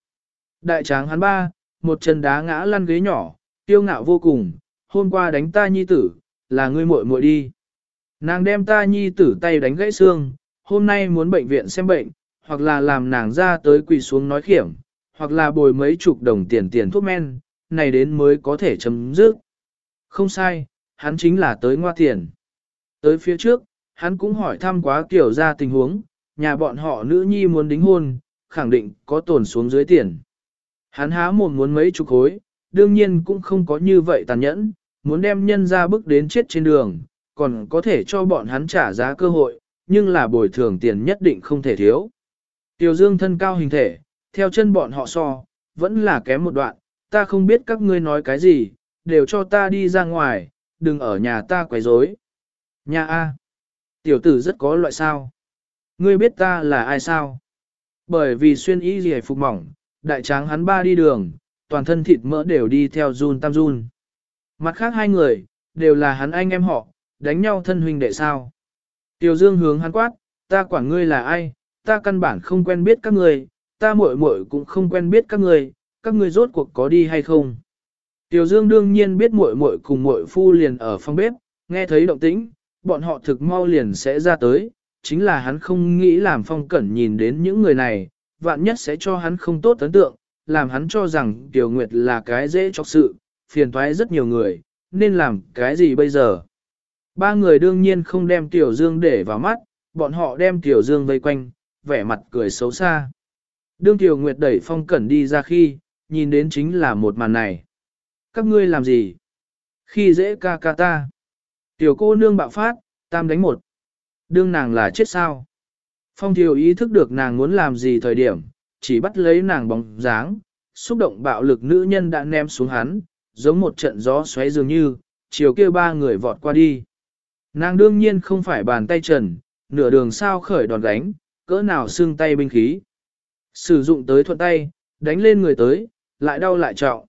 Đại tráng hắn ba, một chân đá ngã lăn ghế nhỏ, tiêu ngạo vô cùng, hôm qua đánh ta nhi tử, là ngươi muội muội đi. Nàng đem ta nhi tử tay đánh gãy xương, hôm nay muốn bệnh viện xem bệnh, hoặc là làm nàng ra tới quỳ xuống nói khiểm, hoặc là bồi mấy chục đồng tiền tiền thuốc men, này đến mới có thể chấm dứt. Không sai, hắn chính là tới ngoa tiền. Tới phía trước, hắn cũng hỏi thăm quá kiểu ra tình huống, nhà bọn họ nữ nhi muốn đính hôn, khẳng định có tổn xuống dưới tiền. Hắn há mồm muốn mấy chục khối, đương nhiên cũng không có như vậy tàn nhẫn, muốn đem nhân ra bước đến chết trên đường, còn có thể cho bọn hắn trả giá cơ hội, nhưng là bồi thường tiền nhất định không thể thiếu. Tiểu Dương thân cao hình thể, theo chân bọn họ so, vẫn là kém một đoạn, ta không biết các ngươi nói cái gì, đều cho ta đi ra ngoài, đừng ở nhà ta quấy rối. Nhà A. Tiểu tử rất có loại sao. Ngươi biết ta là ai sao? Bởi vì xuyên y gì phục mỏng, đại tráng hắn ba đi đường, toàn thân thịt mỡ đều đi theo run tam run. Mặt khác hai người, đều là hắn anh em họ, đánh nhau thân huynh đệ sao. Tiểu Dương hướng hắn quát, ta quản ngươi là ai, ta căn bản không quen biết các ngươi, ta muội muội cũng không quen biết các ngươi, các ngươi rốt cuộc có đi hay không. Tiểu Dương đương nhiên biết muội muội cùng muội phu liền ở phòng bếp, nghe thấy động tĩnh, bọn họ thực mau liền sẽ ra tới, chính là hắn không nghĩ làm phong cẩn nhìn đến những người này, vạn nhất sẽ cho hắn không tốt ấn tượng, làm hắn cho rằng Tiểu Nguyệt là cái dễ chọc sự, phiền toái rất nhiều người, nên làm cái gì bây giờ. Ba người đương nhiên không đem Tiểu Dương để vào mắt, bọn họ đem Tiểu Dương vây quanh, vẻ mặt cười xấu xa. Đương Tiểu Nguyệt đẩy phong cẩn đi ra khi, nhìn đến chính là một màn này. Các ngươi làm gì? Khi dễ ca ca ta. Tiểu cô nương bạo phát, tam đánh một. Đương nàng là chết sao? Phong thiều ý thức được nàng muốn làm gì thời điểm, chỉ bắt lấy nàng bóng dáng, xúc động bạo lực nữ nhân đã ném xuống hắn, giống một trận gió xoáy dường như, chiều kia ba người vọt qua đi. Nàng đương nhiên không phải bàn tay trần, nửa đường sao khởi đòn đánh, cỡ nào xương tay binh khí. Sử dụng tới thuận tay, đánh lên người tới, lại đau lại trọng.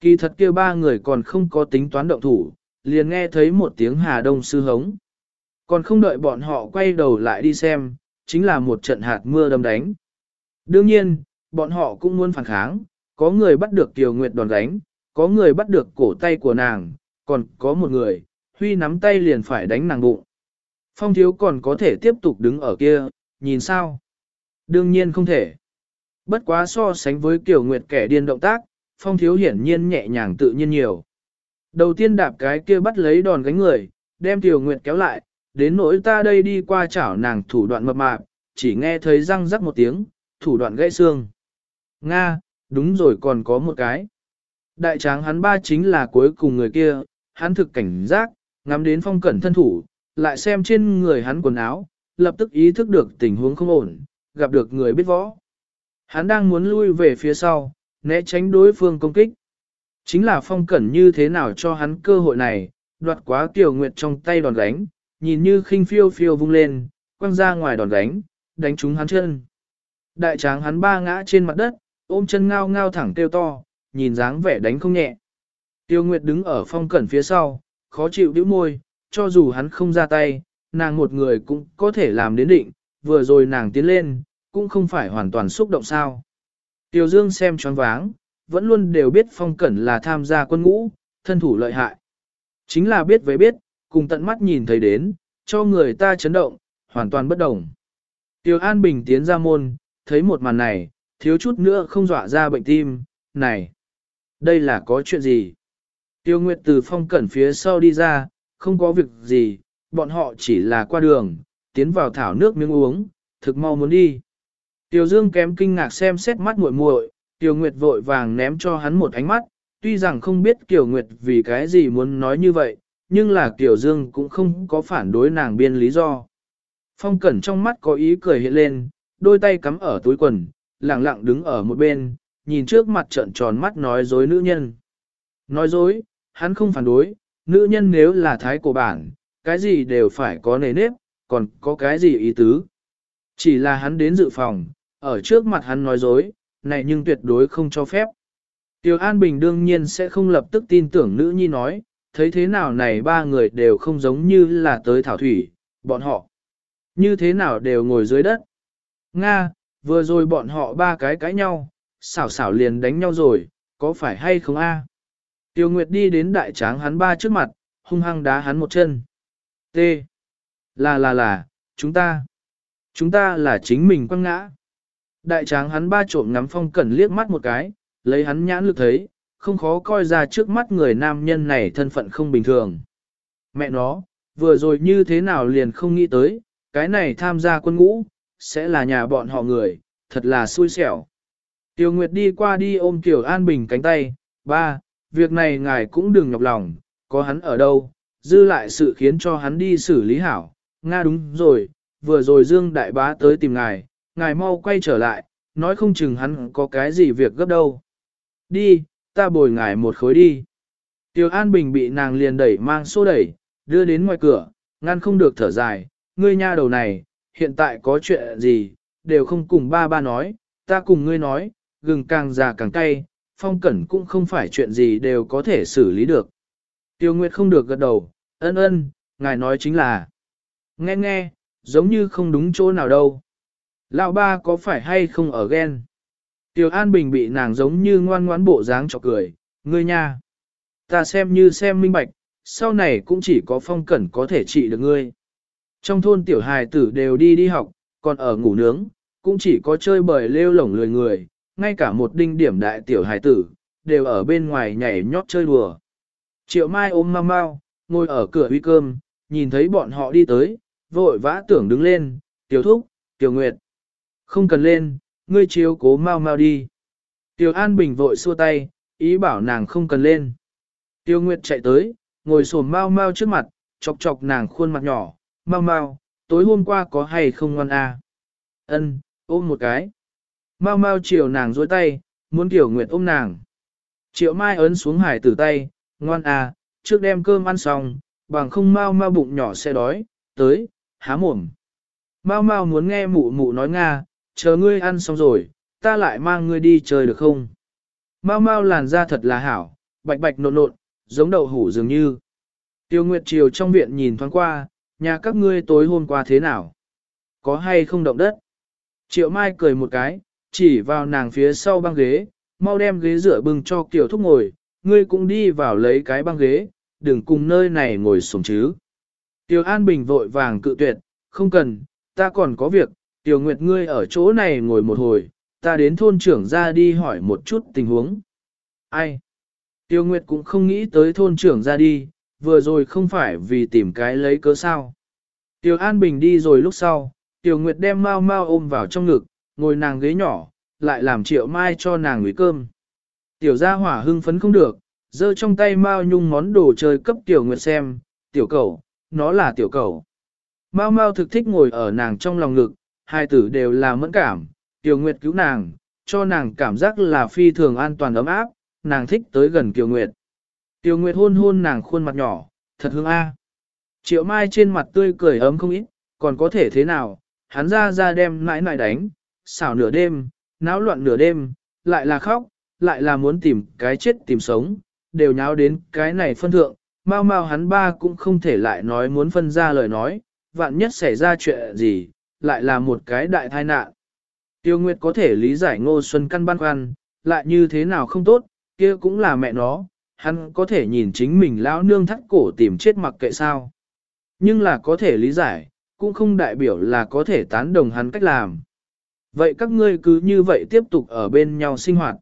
Kỳ thật kia ba người còn không có tính toán động thủ, liền nghe thấy một tiếng hà đông sư hống. Còn không đợi bọn họ quay đầu lại đi xem, chính là một trận hạt mưa đâm đánh. Đương nhiên, bọn họ cũng muốn phản kháng, có người bắt được Kiều Nguyệt đòn đánh, có người bắt được cổ tay của nàng, còn có một người, huy nắm tay liền phải đánh nàng bụng. Phong thiếu còn có thể tiếp tục đứng ở kia, nhìn sao? Đương nhiên không thể. Bất quá so sánh với Kiều Nguyệt kẻ điên động tác, phong thiếu hiển nhiên nhẹ nhàng tự nhiên nhiều. Đầu tiên đạp cái kia bắt lấy đòn gánh người, đem Tiểu Nguyệt kéo lại, đến nỗi ta đây đi qua chảo nàng thủ đoạn mập mạp, chỉ nghe thấy răng rắc một tiếng, thủ đoạn gãy xương. Nga, đúng rồi còn có một cái. Đại tráng hắn ba chính là cuối cùng người kia, hắn thực cảnh giác, ngắm đến phong cẩn thân thủ, lại xem trên người hắn quần áo, lập tức ý thức được tình huống không ổn, gặp được người biết võ. Hắn đang muốn lui về phía sau, né tránh đối phương công kích. Chính là phong cẩn như thế nào cho hắn cơ hội này, đoạt quá tiểu nguyệt trong tay đòn đánh, nhìn như khinh phiêu phiêu vung lên, quăng ra ngoài đòn đánh, đánh trúng hắn chân. Đại tráng hắn ba ngã trên mặt đất, ôm chân ngao ngao thẳng kêu to, nhìn dáng vẻ đánh không nhẹ. Tiêu Nguyệt đứng ở phong cẩn phía sau, khó chịu đĩu môi, cho dù hắn không ra tay, nàng một người cũng có thể làm đến định, vừa rồi nàng tiến lên, cũng không phải hoàn toàn xúc động sao. Tiêu Dương xem choáng váng, vẫn luôn đều biết phong cẩn là tham gia quân ngũ, thân thủ lợi hại. Chính là biết với biết, cùng tận mắt nhìn thấy đến, cho người ta chấn động, hoàn toàn bất đồng. Tiêu An Bình tiến ra môn, thấy một màn này, thiếu chút nữa không dọa ra bệnh tim, này, đây là có chuyện gì? Tiêu Nguyệt từ phong cẩn phía sau đi ra, không có việc gì, bọn họ chỉ là qua đường, tiến vào thảo nước miếng uống, thực mau muốn đi. Tiêu Dương kém kinh ngạc xem xét mắt muội muội, Tiêu Nguyệt vội vàng ném cho hắn một ánh mắt, tuy rằng không biết Kiều Nguyệt vì cái gì muốn nói như vậy, nhưng là Kiều Dương cũng không có phản đối nàng biên lý do. Phong Cẩn trong mắt có ý cười hiện lên, đôi tay cắm ở túi quần, lặng lặng đứng ở một bên, nhìn trước mặt trợn tròn mắt nói dối nữ nhân. Nói dối, hắn không phản đối, nữ nhân nếu là thái cổ bản, cái gì đều phải có nề nếp, còn có cái gì ý tứ. Chỉ là hắn đến dự phòng, ở trước mặt hắn nói dối, này nhưng tuyệt đối không cho phép. Tiêu An Bình đương nhiên sẽ không lập tức tin tưởng nữ nhi nói, thấy thế nào này ba người đều không giống như là tới thảo thủy, bọn họ. Như thế nào đều ngồi dưới đất. Nga, vừa rồi bọn họ ba cái cãi nhau, xảo xảo liền đánh nhau rồi, có phải hay không a? Tiêu Nguyệt đi đến đại tráng hắn ba trước mặt, hung hăng đá hắn một chân. T. Là là là, chúng ta. Chúng ta là chính mình quăng ngã. Đại tráng hắn ba trộm ngắm phong cẩn liếc mắt một cái, lấy hắn nhãn lực thấy, không khó coi ra trước mắt người nam nhân này thân phận không bình thường. Mẹ nó, vừa rồi như thế nào liền không nghĩ tới, cái này tham gia quân ngũ, sẽ là nhà bọn họ người, thật là xui xẻo. Tiêu Nguyệt đi qua đi ôm Kiều An Bình cánh tay, ba, việc này ngài cũng đừng nhọc lòng, có hắn ở đâu, dư lại sự khiến cho hắn đi xử lý hảo. Nga đúng rồi, vừa rồi Dương Đại Bá tới tìm ngài, ngài mau quay trở lại, nói không chừng hắn có cái gì việc gấp đâu. Đi, ta bồi ngài một khối đi. Tiểu An Bình bị nàng liền đẩy mang xô đẩy, đưa đến ngoài cửa, ngăn không được thở dài, ngươi nha đầu này, hiện tại có chuyện gì, đều không cùng ba ba nói, ta cùng ngươi nói, gừng càng già càng cay, phong cẩn cũng không phải chuyện gì đều có thể xử lý được. Tiêu Nguyệt không được gật đầu, ân ân, ngài nói chính là, nghe nghe, giống như không đúng chỗ nào đâu. Lão ba có phải hay không ở ghen? Tiểu An Bình bị nàng giống như ngoan ngoãn bộ dáng cho cười, ngươi nha. Ta xem như xem minh bạch, sau này cũng chỉ có phong cẩn có thể trị được ngươi. Trong thôn tiểu hài tử đều đi đi học, còn ở ngủ nướng, cũng chỉ có chơi bời lêu lổng lười người, ngay cả một đinh điểm đại tiểu hài tử, đều ở bên ngoài nhảy nhót chơi đùa. Triệu Mai ôm mau mau, ngồi ở cửa uy cơm, nhìn thấy bọn họ đi tới, vội vã tưởng đứng lên, tiểu thúc, tiểu nguyệt. Không cần lên, ngươi chiếu cố mau mau đi. Tiểu An Bình vội xua tay, ý bảo nàng không cần lên. Tiêu Nguyệt chạy tới, ngồi xổm mau mau trước mặt, chọc chọc nàng khuôn mặt nhỏ, mau mau, tối hôm qua có hay không ngon à? Ân, ôm một cái. Mau mau chiều nàng dối tay, muốn Tiểu Nguyệt ôm nàng. Triệu Mai ấn xuống hải tử tay, ngoan à, trước đem cơm ăn xong, bằng không mau mau bụng nhỏ sẽ đói, tới, há mồm. Mau mau muốn nghe mụ mụ nói Nga, chờ ngươi ăn xong rồi, ta lại mang ngươi đi chơi được không? Mau mau làn da thật là hảo, bạch bạch nộn nộn, giống đậu hủ dường như. Tiêu Nguyệt Triều trong viện nhìn thoáng qua, nhà các ngươi tối hôm qua thế nào? Có hay không động đất? Triệu Mai cười một cái, chỉ vào nàng phía sau băng ghế, mau đem ghế rửa bưng cho Kiều Thúc ngồi, ngươi cũng đi vào lấy cái băng ghế, đừng cùng nơi này ngồi sống chứ. Tiêu An Bình vội vàng cự tuyệt, không cần, ta còn có việc, Tiểu Nguyệt ngươi ở chỗ này ngồi một hồi, ta đến thôn trưởng ra đi hỏi một chút tình huống. Ai? Tiêu Nguyệt cũng không nghĩ tới thôn trưởng ra đi, vừa rồi không phải vì tìm cái lấy cớ sao. Tiêu An Bình đi rồi lúc sau, Tiêu Nguyệt đem mau mau ôm vào trong ngực, ngồi nàng ghế nhỏ, lại làm triệu mai cho nàng ủy cơm. Tiểu gia hỏa hưng phấn không được, giơ trong tay Mao Nhung món đồ chơi cấp Tiểu Nguyệt xem, tiểu cầu, nó là tiểu cầu. Mao Mao thực thích ngồi ở nàng trong lòng ngực, hai tử đều là mẫn cảm, Tiểu Nguyệt cứu nàng, cho nàng cảm giác là phi thường an toàn ấm áp, nàng thích tới gần Tiểu Nguyệt. Tiểu Nguyệt hôn hôn nàng khuôn mặt nhỏ, thật hương a. Triệu Mai trên mặt tươi cười ấm không ít, còn có thể thế nào, hắn ra ra đem mãi mãi đánh, xảo nửa đêm, náo loạn nửa đêm, lại là khóc, lại là muốn tìm cái chết tìm sống, đều nháo đến cái này phân thượng, mau mau hắn ba cũng không thể lại nói muốn phân ra lời nói, vạn nhất xảy ra chuyện gì, lại là một cái đại tai nạn. Tiêu Nguyệt có thể lý giải Ngô Xuân căn băn khoăn, lại như thế nào không tốt, kia cũng là mẹ nó, hắn có thể nhìn chính mình lão nương thắt cổ tìm chết mặc kệ sao. Nhưng là có thể lý giải, cũng không đại biểu là có thể tán đồng hắn cách làm. Vậy các ngươi cứ như vậy tiếp tục ở bên nhau sinh hoạt.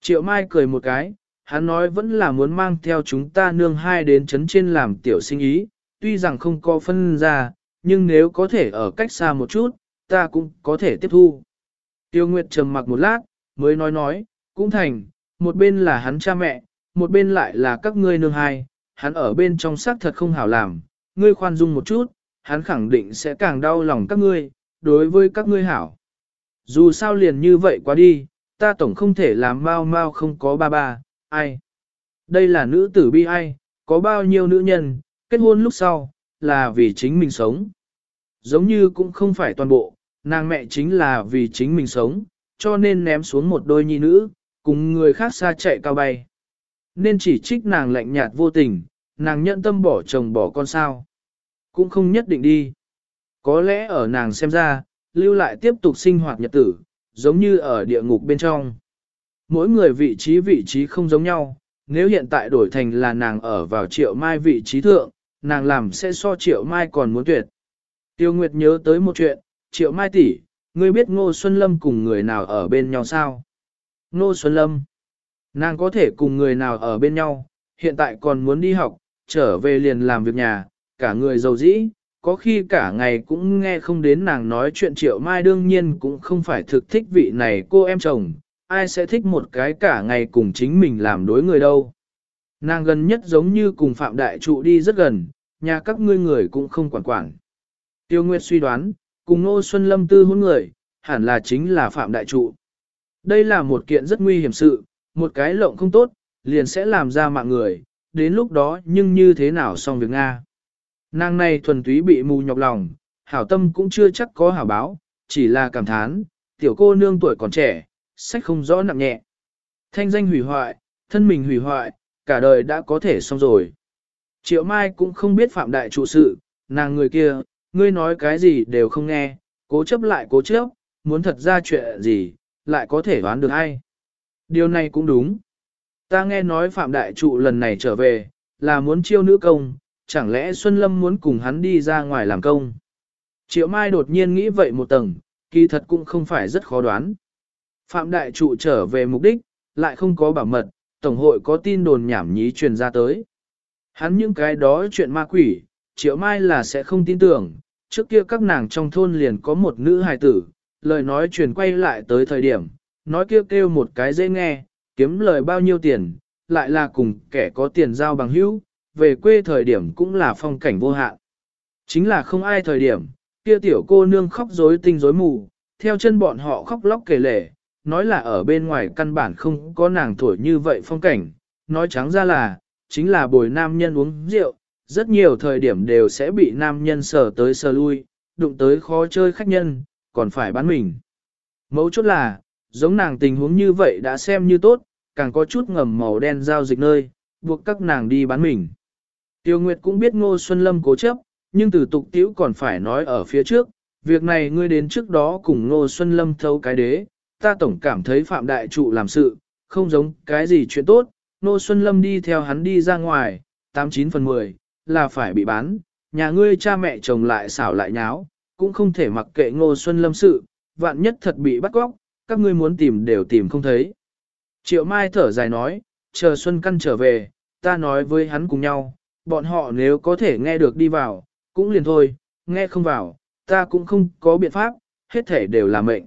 Triệu Mai cười một cái, hắn nói vẫn là muốn mang theo chúng ta nương hai đến chấn trên làm tiểu sinh ý, tuy rằng không có phân ra, nhưng nếu có thể ở cách xa một chút, ta cũng có thể tiếp thu. Tiêu Nguyệt trầm mặc một lát, mới nói nói, cũng thành, một bên là hắn cha mẹ, một bên lại là các ngươi nương hai, hắn ở bên trong xác thật không hảo làm, ngươi khoan dung một chút, hắn khẳng định sẽ càng đau lòng các ngươi, đối với các ngươi hảo. Dù sao liền như vậy quá đi, ta tổng không thể làm mau mau không có ba ba, ai. Đây là nữ tử bi ai, có bao nhiêu nữ nhân, kết hôn lúc sau, là vì chính mình sống. Giống như cũng không phải toàn bộ, nàng mẹ chính là vì chính mình sống, cho nên ném xuống một đôi nhi nữ, cùng người khác xa chạy cao bay. Nên chỉ trích nàng lạnh nhạt vô tình, nàng nhận tâm bỏ chồng bỏ con sao. Cũng không nhất định đi. Có lẽ ở nàng xem ra, lưu lại tiếp tục sinh hoạt nhật tử, giống như ở địa ngục bên trong. Mỗi người vị trí vị trí không giống nhau, nếu hiện tại đổi thành là nàng ở vào triệu mai vị trí thượng, nàng làm sẽ so triệu mai còn muốn tuyệt. Tiêu Nguyệt nhớ tới một chuyện, triệu mai tỷ, ngươi biết Ngô Xuân Lâm cùng người nào ở bên nhau sao? Ngô Xuân Lâm, nàng có thể cùng người nào ở bên nhau, hiện tại còn muốn đi học, trở về liền làm việc nhà, cả người giàu dĩ, có khi cả ngày cũng nghe không đến nàng nói chuyện triệu mai đương nhiên cũng không phải thực thích vị này cô em chồng, ai sẽ thích một cái cả ngày cùng chính mình làm đối người đâu. Nàng gần nhất giống như cùng Phạm Đại Trụ đi rất gần, nhà các ngươi người cũng không quản quản. Tiêu Nguyệt suy đoán, cùng Ngô Xuân Lâm tư hôn người, hẳn là chính là Phạm Đại Trụ. Đây là một kiện rất nguy hiểm sự, một cái lộng không tốt, liền sẽ làm ra mạng người, đến lúc đó nhưng như thế nào xong việc Nga. Nàng này thuần túy bị mù nhọc lòng, hảo tâm cũng chưa chắc có hảo báo, chỉ là cảm thán, tiểu cô nương tuổi còn trẻ, sách không rõ nặng nhẹ. Thanh danh hủy hoại, thân mình hủy hoại, cả đời đã có thể xong rồi. Triệu Mai cũng không biết phạm đại trụ sự, nàng người kia, ngươi nói cái gì đều không nghe, cố chấp lại cố chấp, muốn thật ra chuyện gì, lại có thể đoán được ai. Điều này cũng đúng. Ta nghe nói phạm đại trụ lần này trở về, là muốn chiêu nữ công, chẳng lẽ Xuân Lâm muốn cùng hắn đi ra ngoài làm công. Triệu Mai đột nhiên nghĩ vậy một tầng, kỳ thật cũng không phải rất khó đoán. Phạm Đại Trụ trở về mục đích, lại không có bảo mật, Tổng hội có tin đồn nhảm nhí truyền ra tới. Hắn những cái đó chuyện ma quỷ, Triệu Mai là sẽ không tin tưởng, trước kia các nàng trong thôn liền có một nữ hài tử, lời nói truyền quay lại tới thời điểm, nói kêu kêu một cái dễ nghe, kiếm lời bao nhiêu tiền, lại là cùng kẻ có tiền giao bằng hữu, về quê thời điểm cũng là phong cảnh vô hạn. Chính là không ai thời điểm, kia tiểu cô nương khóc rối tinh rối mù, theo chân bọn họ khóc lóc kể lể, nói là ở bên ngoài căn bản không có nàng thổi như vậy phong cảnh, nói trắng ra là, chính là bồi nam nhân uống rượu, rất nhiều thời điểm đều sẽ bị nam nhân sờ tới sờ lui, đụng tới khó chơi khách nhân, còn phải bán mình. Mấu chốt là, giống nàng tình huống như vậy đã xem như tốt, càng có chút ngầm màu đen giao dịch nơi, buộc các nàng đi bán mình. Tiêu Nguyệt cũng biết Ngô Xuân Lâm cố chấp, nhưng từ tục tiễu còn phải nói ở phía trước, việc này ngươi đến trước đó cùng Ngô Xuân Lâm thâu cái đế, ta tổng cảm thấy Phạm Đại Trụ làm sự, không giống cái gì chuyện tốt, Ngô Xuân Lâm đi theo hắn đi ra ngoài, 89 phần 10, là phải bị bán, nhà ngươi cha mẹ chồng lại xảo lại nháo, cũng không thể mặc kệ Ngô Xuân Lâm sự, vạn nhất thật bị bắt cóc, các ngươi muốn tìm đều tìm không thấy. Triệu Mai thở dài nói, chờ Xuân Căn trở về, ta nói với hắn cùng nhau, bọn họ nếu có thể nghe được đi vào, cũng liền thôi, nghe không vào, ta cũng không có biện pháp, hết thể đều là mệnh.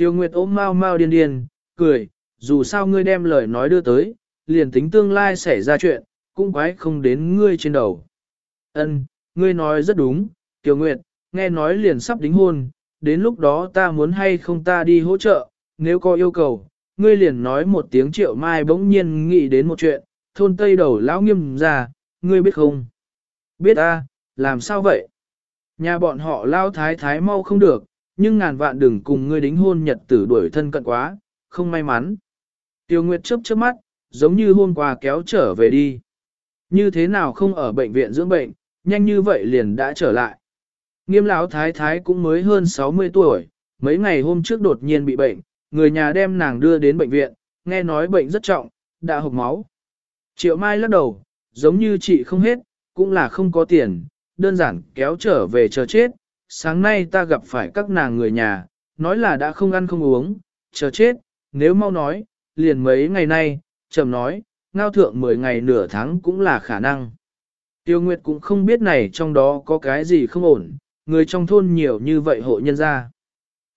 Tiêu Nguyệt ôm mau mau điên điên, cười, dù sao ngươi đem lời nói đưa tới, liền tính tương lai xảy ra chuyện, cũng quái không đến ngươi trên đầu. Ân, ngươi nói rất đúng, Tiêu Nguyệt, nghe nói liền sắp đính hôn, đến lúc đó ta muốn hay không ta đi hỗ trợ, nếu có yêu cầu, ngươi liền nói một tiếng triệu mai bỗng nhiên nghĩ đến một chuyện, thôn tây đầu lão nghiêm ra, ngươi biết không? Biết a, làm sao vậy? Nhà bọn họ lao thái thái mau không được, nhưng ngàn vạn đừng cùng ngươi đính hôn nhật tử đuổi thân cận quá, không may mắn. Tiêu Nguyệt chớp chớp mắt, giống như hôm qua kéo trở về đi. Như thế nào không ở bệnh viện dưỡng bệnh, nhanh như vậy liền đã trở lại. Nghiêm lão thái thái cũng mới hơn 60 tuổi, mấy ngày hôm trước đột nhiên bị bệnh, người nhà đem nàng đưa đến bệnh viện, nghe nói bệnh rất trọng, đã hộc máu. Triệu Mai lắc đầu, giống như chị không hết, cũng là không có tiền, đơn giản kéo trở về chờ chết. Sáng nay ta gặp phải các nàng người nhà, nói là đã không ăn không uống, chờ chết, nếu mau nói, liền mấy ngày nay, chậm nói, ngao thượng 10 ngày nửa tháng cũng là khả năng. Tiêu Nguyệt cũng không biết này trong đó có cái gì không ổn, người trong thôn nhiều như vậy hộ nhân ra.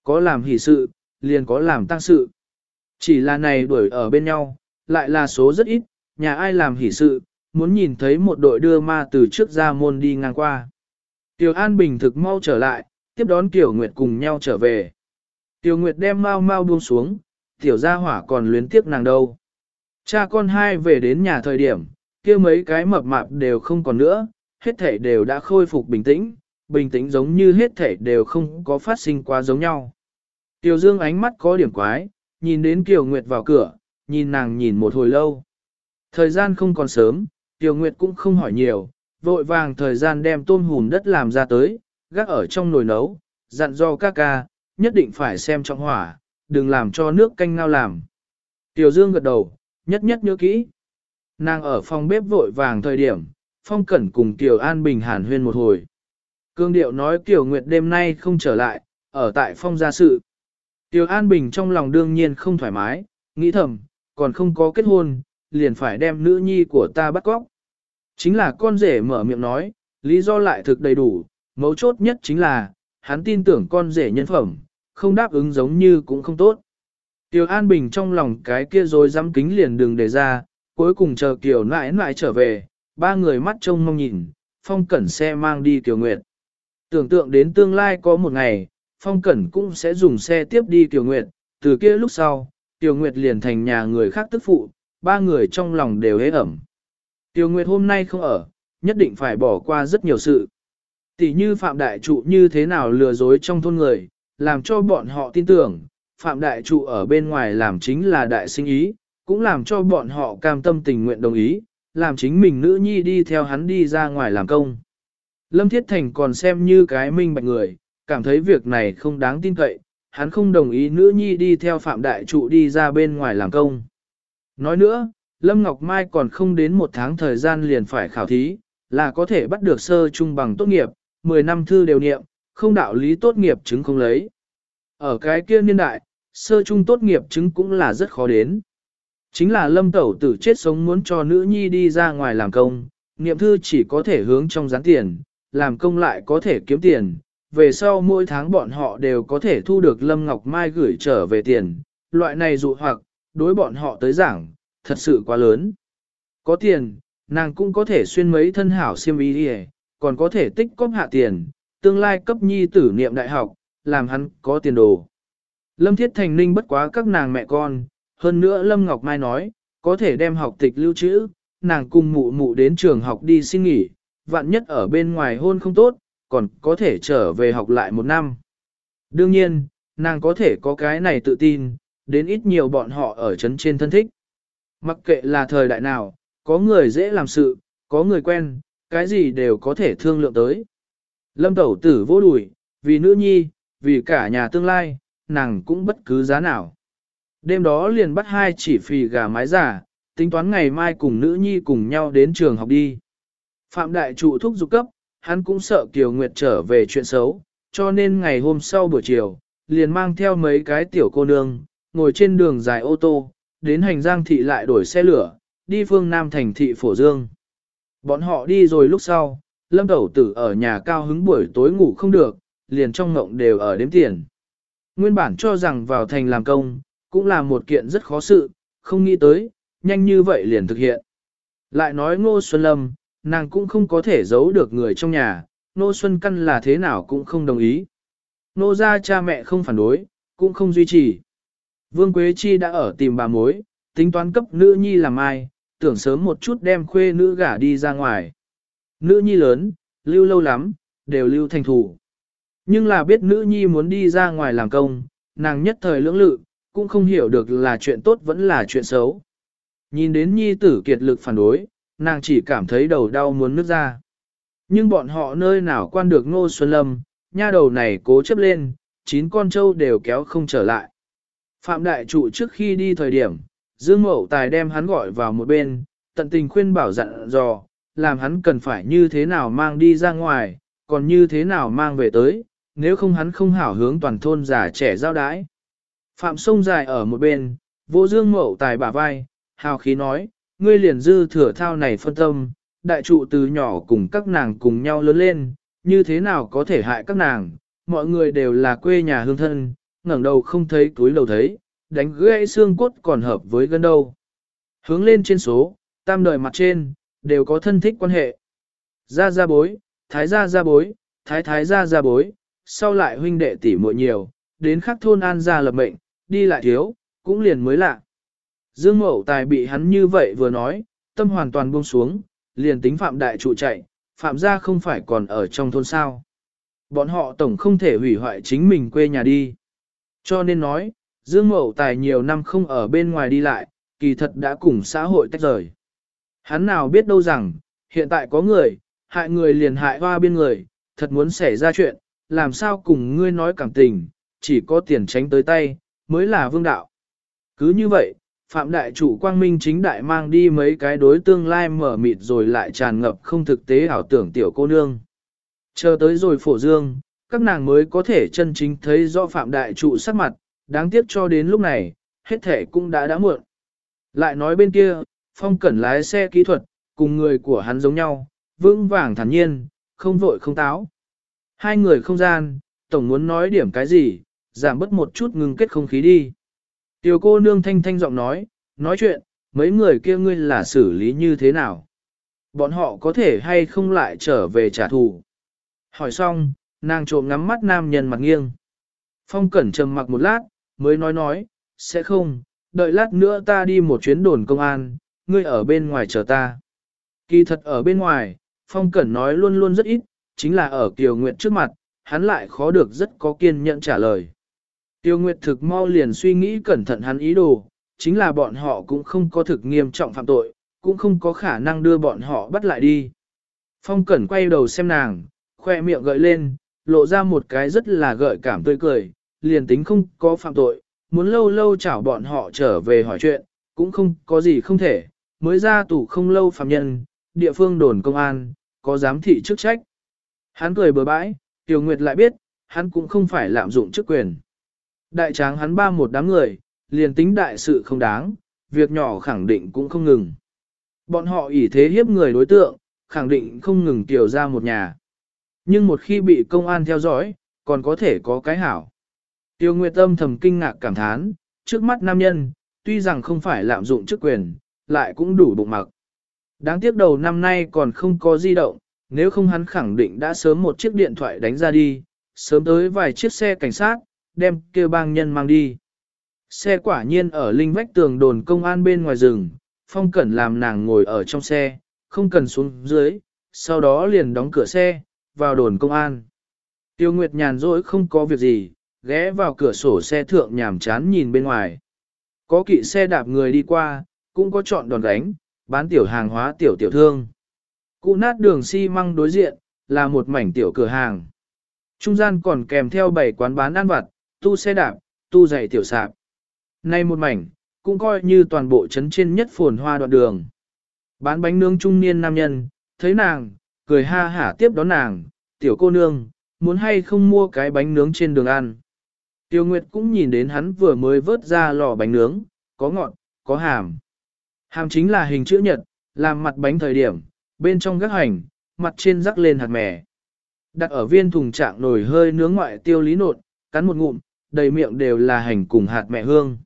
Có làm hỷ sự, liền có làm tăng sự. Chỉ là này đuổi ở bên nhau, lại là số rất ít, nhà ai làm hỷ sự, muốn nhìn thấy một đội đưa ma từ trước ra môn đi ngang qua. Tiểu An Bình thực mau trở lại, tiếp đón Tiểu Nguyệt cùng nhau trở về. Tiểu Nguyệt đem mau mau buông xuống, Tiểu gia hỏa còn luyến tiếc nàng đâu. Cha con hai về đến nhà thời điểm, kia mấy cái mập mạp đều không còn nữa, hết thể đều đã khôi phục bình tĩnh, bình tĩnh giống như hết thể đều không có phát sinh quá giống nhau. Tiểu Dương ánh mắt có điểm quái, nhìn đến Tiểu Nguyệt vào cửa, nhìn nàng nhìn một hồi lâu. Thời gian không còn sớm, Tiểu Nguyệt cũng không hỏi nhiều, vội vàng thời gian đem tôm hùm đất làm ra tới, gác ở trong nồi nấu, dặn do ca ca, nhất định phải xem trọng hỏa, đừng làm cho nước canh ngao làm. Tiểu Dương gật đầu, nhất nhất nhớ kỹ. Nàng ở phòng bếp vội vàng thời điểm, Phong Cẩn cùng Tiểu An Bình hàn huyên một hồi. Cương Điệu nói Tiểu Nguyệt đêm nay không trở lại, ở tại Phong gia sự. Tiểu An Bình trong lòng đương nhiên không thoải mái, nghĩ thầm, còn không có kết hôn, liền phải đem nữ nhi của ta bắt cóc. Chính là con rể mở miệng nói, lý do lại thực đầy đủ, mấu chốt nhất chính là, hắn tin tưởng con rể nhân phẩm, không đáp ứng giống như cũng không tốt. Tiểu An Bình trong lòng cái kia rồi dám kính liền đường để ra, cuối cùng chờ Kiều nãi nãi trở về, ba người mắt trông mong nhìn, Phong Cẩn xe mang đi Kiều Nguyệt. Tưởng tượng đến tương lai có một ngày, Phong Cẩn cũng sẽ dùng xe tiếp đi Kiều Nguyệt, từ kia lúc sau, Kiều Nguyệt liền thành nhà người khác tức phụ, ba người trong lòng đều hế ẩm. Tiêu Nguyệt hôm nay không ở, nhất định phải bỏ qua rất nhiều sự. Tỷ như Phạm Đại Trụ như thế nào lừa dối trong thôn người, làm cho bọn họ tin tưởng, Phạm Đại Trụ ở bên ngoài làm chính là đại sinh ý, cũng làm cho bọn họ cam tâm tình nguyện đồng ý, làm chính mình nữ nhi đi theo hắn đi ra ngoài làm công. Lâm Thiết Thành còn xem như cái minh bạch người, cảm thấy việc này không đáng tin cậy, hắn không đồng ý nữ nhi đi theo Phạm Đại Trụ đi ra bên ngoài làm công. Nói nữa, Lâm Ngọc Mai còn không đến một tháng thời gian liền phải khảo thí, là có thể bắt được sơ trung bằng tốt nghiệp, 10 năm thư đều niệm, không đạo lý tốt nghiệp chứng không lấy. Ở cái kia niên đại, sơ trung tốt nghiệp chứng cũng là rất khó đến. Chính là lâm tẩu tử chết sống muốn cho nữ nhi đi ra ngoài làm công, niệm thư chỉ có thể hướng trong gián tiền, làm công lại có thể kiếm tiền. Về sau mỗi tháng bọn họ đều có thể thu được Lâm Ngọc Mai gửi trở về tiền, loại này dụ hoặc, đối bọn họ tới giảng, thật sự quá lớn. Có tiền, nàng cũng có thể xuyên mấy thân hảo siêm ý đi còn có thể tích cóp hạ tiền, tương lai cấp nhi tử niệm đại học, làm hắn có tiền đồ. Lâm Thiết Thành Ninh bất quá các nàng mẹ con, hơn nữa Lâm Ngọc Mai nói, có thể đem học tịch lưu trữ, nàng cùng mụ mụ đến trường học đi xin nghỉ, vạn nhất ở bên ngoài hôn không tốt, còn có thể trở về học lại một năm. Đương nhiên, nàng có thể có cái này tự tin, đến ít nhiều bọn họ ở chấn trên thân thích. Mặc kệ là thời đại nào, có người dễ làm sự, có người quen, cái gì đều có thể thương lượng tới. Lâm tẩu tử vô đùi, vì nữ nhi, vì cả nhà tương lai, nàng cũng bất cứ giá nào. Đêm đó liền bắt hai chỉ phì gà mái giả, tính toán ngày mai cùng nữ nhi cùng nhau đến trường học đi. Phạm đại trụ thúc dục cấp, hắn cũng sợ Kiều Nguyệt trở về chuyện xấu, cho nên ngày hôm sau buổi chiều, liền mang theo mấy cái tiểu cô nương, ngồi trên đường dài ô tô, đến hành giang thị lại đổi xe lửa, đi phương Nam thành thị Phổ Dương. Bọn họ đi rồi lúc sau, lâm tẩu tử ở nhà cao hứng buổi tối ngủ không được, liền trong ngộng đều ở đếm tiền. Nguyên bản cho rằng vào thành làm công, cũng là một kiện rất khó sự, không nghĩ tới, nhanh như vậy liền thực hiện. Lại nói Ngô Xuân Lâm, nàng cũng không có thể giấu được người trong nhà, Ngô Xuân Căn là thế nào cũng không đồng ý. Ngô gia cha mẹ không phản đối, cũng không duy trì. Vương Quế Chi đã ở tìm bà mối, tính toán cấp nữ nhi làm ai, tưởng sớm một chút đem khuê nữ gả đi ra ngoài. Nữ nhi lớn, lưu lâu lắm, đều lưu thành thủ. Nhưng là biết nữ nhi muốn đi ra ngoài làm công, nàng nhất thời lưỡng lự, cũng không hiểu được là chuyện tốt vẫn là chuyện xấu. Nhìn đến nhi tử kiệt lực phản đối, nàng chỉ cảm thấy đầu đau muốn nứt ra. Nhưng bọn họ nơi nào quan được ngô xuân lâm, nha đầu này cố chấp lên, chín con trâu đều kéo không trở lại. Phạm đại trụ trước khi đi thời điểm, Dương Mậu Tài đem hắn gọi vào một bên, tận tình khuyên bảo dặn dò, làm hắn cần phải như thế nào mang đi ra ngoài, còn như thế nào mang về tới, nếu không hắn không hảo hướng toàn thôn già trẻ giao đái. Phạm sông dài ở một bên, vô Dương Mậu Tài bả vai, hào khí nói, ngươi liền dư thừa thao này phân tâm, đại trụ từ nhỏ cùng các nàng cùng nhau lớn lên, như thế nào có thể hại các nàng, mọi người đều là quê nhà hương thân, ngẩng đầu không thấy túi đầu thấy, đánh gãy xương cốt còn hợp với gân đâu. Hướng lên trên số, tam đời mặt trên, đều có thân thích quan hệ. Gia gia bối, thái gia gia bối, thái thái gia gia bối, sau lại huynh đệ tỷ muội nhiều, đến khắc thôn an gia lập mệnh, đi lại thiếu, cũng liền mới lạ. Dương Mậu Tài bị hắn như vậy vừa nói, tâm hoàn toàn buông xuống, liền tính phạm đại trụ chạy, phạm gia không phải còn ở trong thôn sao. Bọn họ tổng không thể hủy hoại chính mình quê nhà đi. Cho nên nói, Dương Mậu Tài nhiều năm không ở bên ngoài đi lại, kỳ thật đã cùng xã hội tách rời. Hắn nào biết đâu rằng, hiện tại có người, hại người liền hại hoa biên người, thật muốn xảy ra chuyện, làm sao cùng ngươi nói cảm tình, chỉ có tiền tránh tới tay, mới là vương đạo. Cứ như vậy, Phạm Đại Chủ Quang Minh chính đại mang đi mấy cái đối tương lai mở mịt rồi lại tràn ngập không thực tế ảo tưởng tiểu cô nương. Chờ tới rồi phổ dương, các nàng mới có thể chân chính thấy rõ Phạm Đại Trụ sắc mặt, đáng tiếc cho đến lúc này, hết thể cũng đã đã muộn. Lại nói bên kia, Phong Cẩn lái xe kỹ thuật, cùng người của hắn giống nhau, vững vàng thản nhiên, không vội không táo. Hai người không gian, tổng muốn nói điểm cái gì, giảm bớt một chút ngừng kết không khí đi. Tiểu cô nương thanh thanh giọng nói, nói chuyện, mấy người kia ngươi là xử lý như thế nào? Bọn họ có thể hay không lại trở về trả thù? Hỏi xong, nàng trộm ngắm mắt nam nhân mặt nghiêng. Phong cẩn trầm mặc một lát, mới nói nói, sẽ không, đợi lát nữa ta đi một chuyến đồn công an, ngươi ở bên ngoài chờ ta. Kỳ thật ở bên ngoài, Phong Cẩn nói luôn luôn rất ít, chính là ở Kiều Nguyệt trước mặt, hắn lại khó được rất có kiên nhẫn trả lời. Tiêu Nguyệt thực mau liền suy nghĩ cẩn thận hắn ý đồ, chính là bọn họ cũng không có thực nghiêm trọng phạm tội, cũng không có khả năng đưa bọn họ bắt lại đi. Phong Cẩn quay đầu xem nàng, khoe miệng gợi lên, lộ ra một cái rất là gợi cảm tươi cười, liền tính không có phạm tội, muốn lâu lâu chảo bọn họ trở về hỏi chuyện, cũng không có gì không thể, mới ra tù không lâu phạm nhân, địa phương đồn công an, có giám thị chức trách. Hắn cười bừa bãi, Tiểu Nguyệt lại biết, hắn cũng không phải lạm dụng chức quyền. Đại tráng hắn ba một đám người, liền tính đại sự không đáng, việc nhỏ khẳng định cũng không ngừng. Bọn họ ỷ thế hiếp người đối tượng, khẳng định không ngừng tiểu ra một nhà. Nhưng một khi bị công an theo dõi, còn có thể có cái hảo. Tiêu Nguyệt Tâm thầm kinh ngạc cảm thán, trước mắt nam nhân, tuy rằng không phải lạm dụng chức quyền, lại cũng đủ bụng mặc. Đáng tiếc đầu năm nay còn không có di động, nếu không hắn khẳng định đã sớm một chiếc điện thoại đánh ra đi, sớm tới vài chiếc xe cảnh sát, đem kêu bang nhân mang đi. Xe quả nhiên ở linh vách tường đồn công an bên ngoài rừng, phong cẩn làm nàng ngồi ở trong xe, không cần xuống dưới, sau đó liền đóng cửa xe, vào đồn công an. Tiêu Nguyệt nhàn rỗi không có việc gì, ghé vào cửa sổ xe thượng nhàm chán nhìn bên ngoài. Có kỵ xe đạp người đi qua, cũng có chọn đòn đánh, bán tiểu hàng hóa tiểu tiểu thương. Cụ nát đường xi măng đối diện, là một mảnh tiểu cửa hàng. Trung gian còn kèm theo bảy quán bán ăn vặt, tu xe đạp, tu giày tiểu sạp. Nay một mảnh, cũng coi như toàn bộ trấn trên nhất phồn hoa đoạn đường. Bán bánh nướng trung niên nam nhân, thấy nàng, cười ha hả tiếp đón nàng, tiểu cô nương, muốn hay không mua cái bánh nướng trên đường ăn. Tiêu Nguyệt cũng nhìn đến hắn vừa mới vớt ra lò bánh nướng, có ngọt, có hàm. Hàm chính là hình chữ nhật, làm mặt bánh thời điểm, bên trong gác hành, mặt trên rắc lên hạt mè. Đặt ở viên thùng trạng nồi hơi nướng ngoại tiêu lý nột, cắn một ngụm, đầy miệng đều là hành cùng hạt mẹ hương.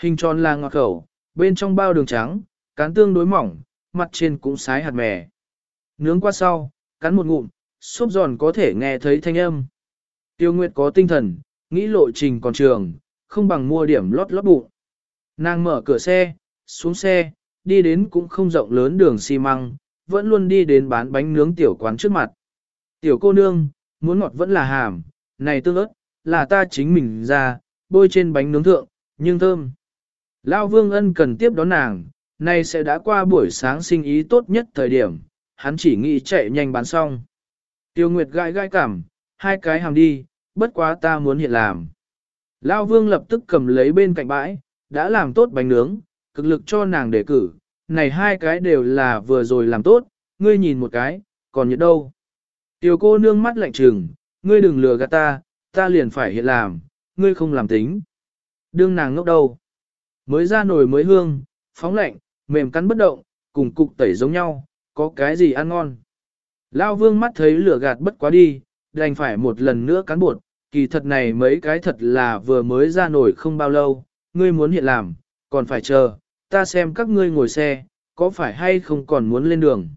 Hình tròn là ngọt khẩu, bên trong bao đường trắng, cán tương đối mỏng, mặt trên cũng sái hạt mè. Nướng qua sau, cắn một ngụm, xốp giòn có thể nghe thấy thanh âm. Tiêu Nguyệt có tinh thần, nghĩ lộ trình còn trường, không bằng mua điểm lót lót bụng. Nàng mở cửa xe, xuống xe, đi đến cũng không rộng lớn đường xi măng, vẫn luôn đi đến bán bánh nướng tiểu quán trước mặt. Tiểu cô nương, muốn ngọt vẫn là hàm, này tương ớt, là ta chính mình ra, bôi trên bánh nướng thượng, nhưng thơm. Lao vương ân cần tiếp đón nàng, nay sẽ đã qua buổi sáng sinh ý tốt nhất thời điểm, hắn chỉ nghĩ chạy nhanh bán xong. Tiêu Nguyệt gai gai cảm, hai cái hàng đi, bất quá ta muốn hiện làm. Lao vương lập tức cầm lấy bên cạnh bãi, đã làm tốt bánh nướng, cực lực cho nàng đề cử, này hai cái đều là vừa rồi làm tốt, ngươi nhìn một cái, còn nhiệt đâu. Tiểu cô nương mắt lạnh trừng, ngươi đừng lừa gạt ta, ta liền phải hiện làm, ngươi không làm tính. Đương nàng ngốc đâu. Mới ra nồi mới hương, phóng lạnh, mềm cắn bất động, cùng cục tẩy giống nhau, có cái gì ăn ngon. Lao vương mắt thấy lửa gạt bất quá đi, đành phải một lần nữa cắn bột, kỳ thật này mấy cái thật là vừa mới ra nổi không bao lâu, ngươi muốn hiện làm, còn phải chờ, ta xem các ngươi ngồi xe, có phải hay không còn muốn lên đường.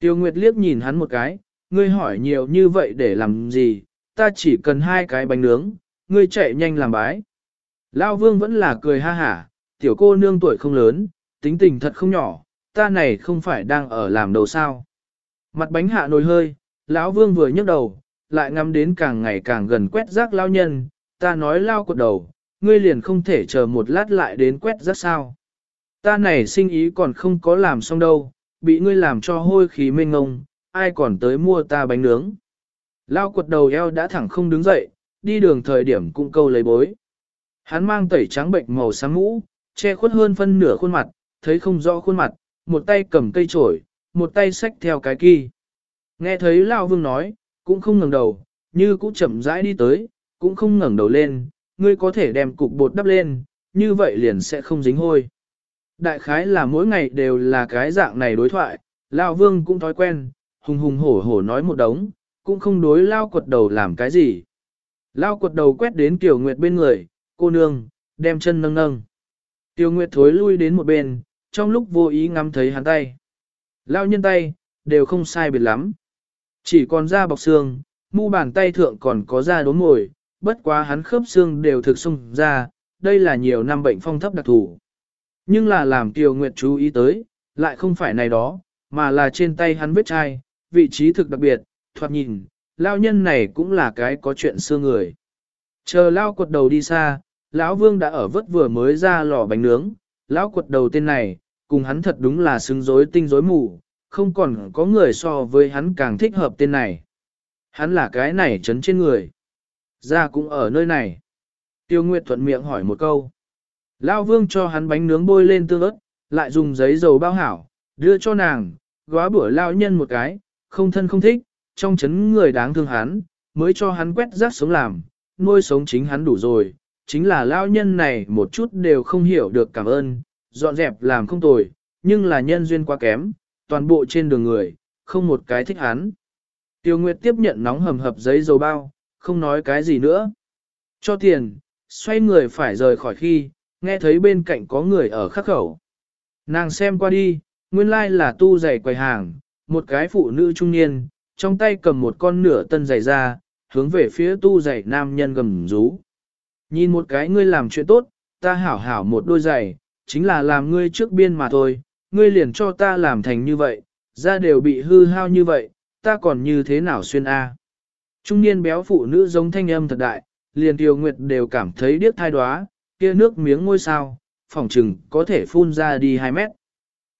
Tiêu Nguyệt liếc nhìn hắn một cái, ngươi hỏi nhiều như vậy để làm gì, ta chỉ cần hai cái bánh nướng, ngươi chạy nhanh làm bái. Lao Vương vẫn là cười ha hả, tiểu cô nương tuổi không lớn, tính tình thật không nhỏ, ta này không phải đang ở làm đầu sao. Mặt bánh hạ nồi hơi, lão Vương vừa nhấc đầu, lại ngắm đến càng ngày càng gần quét rác lao nhân, ta nói lao cột đầu, ngươi liền không thể chờ một lát lại đến quét rác sao. Ta này sinh ý còn không có làm xong đâu, bị ngươi làm cho hôi khí mênh ngông, ai còn tới mua ta bánh nướng. Lao quật đầu eo đã thẳng không đứng dậy, đi đường thời điểm cũng câu lấy bối. Hắn mang tẩy trắng bệnh màu sáng mũ, che khuất hơn phân nửa khuôn mặt, thấy không rõ khuôn mặt, một tay cầm cây chổi, một tay xách theo cái kỳ. Nghe thấy Lao Vương nói, cũng không ngẩng đầu, như cũng chậm rãi đi tới, cũng không ngẩng đầu lên, ngươi có thể đem cục bột đắp lên, như vậy liền sẽ không dính hôi. Đại khái là mỗi ngày đều là cái dạng này đối thoại, Lao Vương cũng thói quen, hùng hùng hổ hổ nói một đống, cũng không đối Lao quật đầu làm cái gì. Lao quật đầu quét đến Tiểu Nguyệt bên người, cô nương, đem chân nâng nâng. Tiểu Nguyệt thối lui đến một bên, trong lúc vô ý ngắm thấy hắn tay. Lao nhân tay, đều không sai biệt lắm. Chỉ còn da bọc xương, mu bàn tay thượng còn có da đốm mồi, bất quá hắn khớp xương đều thực sung ra, đây là nhiều năm bệnh phong thấp đặc thù. Nhưng là làm Kiều Nguyệt chú ý tới, lại không phải này đó, mà là trên tay hắn vết chai, vị trí thực đặc biệt, thoạt nhìn, lao nhân này cũng là cái có chuyện xưa người. Chờ lao quật đầu đi xa, lão vương đã ở vất vừa mới ra lò bánh nướng, lão quật đầu tên này, cùng hắn thật đúng là xứng rối tinh rối mù, không còn có người so với hắn càng thích hợp tên này. Hắn là cái này chấn trên người. Ra cũng ở nơi này. Tiêu Nguyệt thuận miệng hỏi một câu. Lao vương cho hắn bánh nướng bôi lên tương ớt, lại dùng giấy dầu bao hảo, đưa cho nàng, góa bữa lao nhân một cái, không thân không thích, trong chấn người đáng thương hắn, mới cho hắn quét rác sống làm, nuôi sống chính hắn đủ rồi, chính là lao nhân này một chút đều không hiểu được cảm ơn, dọn dẹp làm không tồi, nhưng là nhân duyên quá kém, toàn bộ trên đường người, không một cái thích hắn. Tiêu Nguyệt tiếp nhận nóng hầm hập giấy dầu bao, không nói cái gì nữa. Cho tiền, xoay người phải rời khỏi khi, nghe thấy bên cạnh có người ở khắc khẩu. Nàng xem qua đi, nguyên lai là tu giày quầy hàng, một cái phụ nữ trung niên, trong tay cầm một con nửa tân giày ra, hướng về phía tu giày nam nhân gầm rú. Nhìn một cái ngươi làm chuyện tốt, ta hảo hảo một đôi giày, chính là làm ngươi trước biên mà thôi, ngươi liền cho ta làm thành như vậy, da đều bị hư hao như vậy, ta còn như thế nào xuyên A. Trung niên béo phụ nữ giống thanh âm thật đại, liền tiêu nguyệt đều cảm thấy điếc thai đoá, kia nước miếng ngôi sao, phòng trừng có thể phun ra đi 2 mét.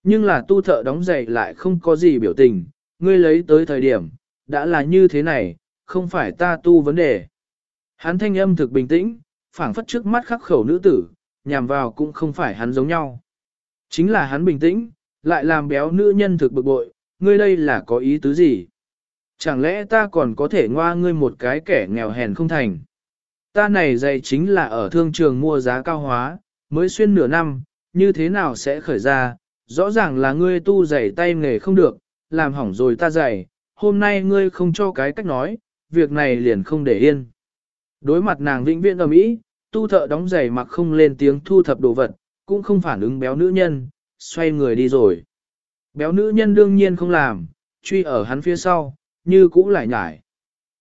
Nhưng là tu thợ đóng giày lại không có gì biểu tình, ngươi lấy tới thời điểm, đã là như thế này, không phải ta tu vấn đề. Hắn thanh âm thực bình tĩnh, phảng phất trước mắt khắc khẩu nữ tử, nhằm vào cũng không phải hắn giống nhau. Chính là hắn bình tĩnh, lại làm béo nữ nhân thực bực bội, ngươi đây là có ý tứ gì? Chẳng lẽ ta còn có thể ngoa ngươi một cái kẻ nghèo hèn không thành? Ta này dày chính là ở thương trường mua giá cao hóa, mới xuyên nửa năm, như thế nào sẽ khởi ra? Rõ ràng là ngươi tu giày tay nghề không được, làm hỏng rồi ta giày, hôm nay ngươi không cho cái cách nói, việc này liền không để yên. Đối mặt nàng vĩnh viễn ở Mỹ, tu thợ đóng giày mặc không lên tiếng thu thập đồ vật, cũng không phản ứng béo nữ nhân, xoay người đi rồi. Béo nữ nhân đương nhiên không làm, truy ở hắn phía sau, như cũ lại nhải.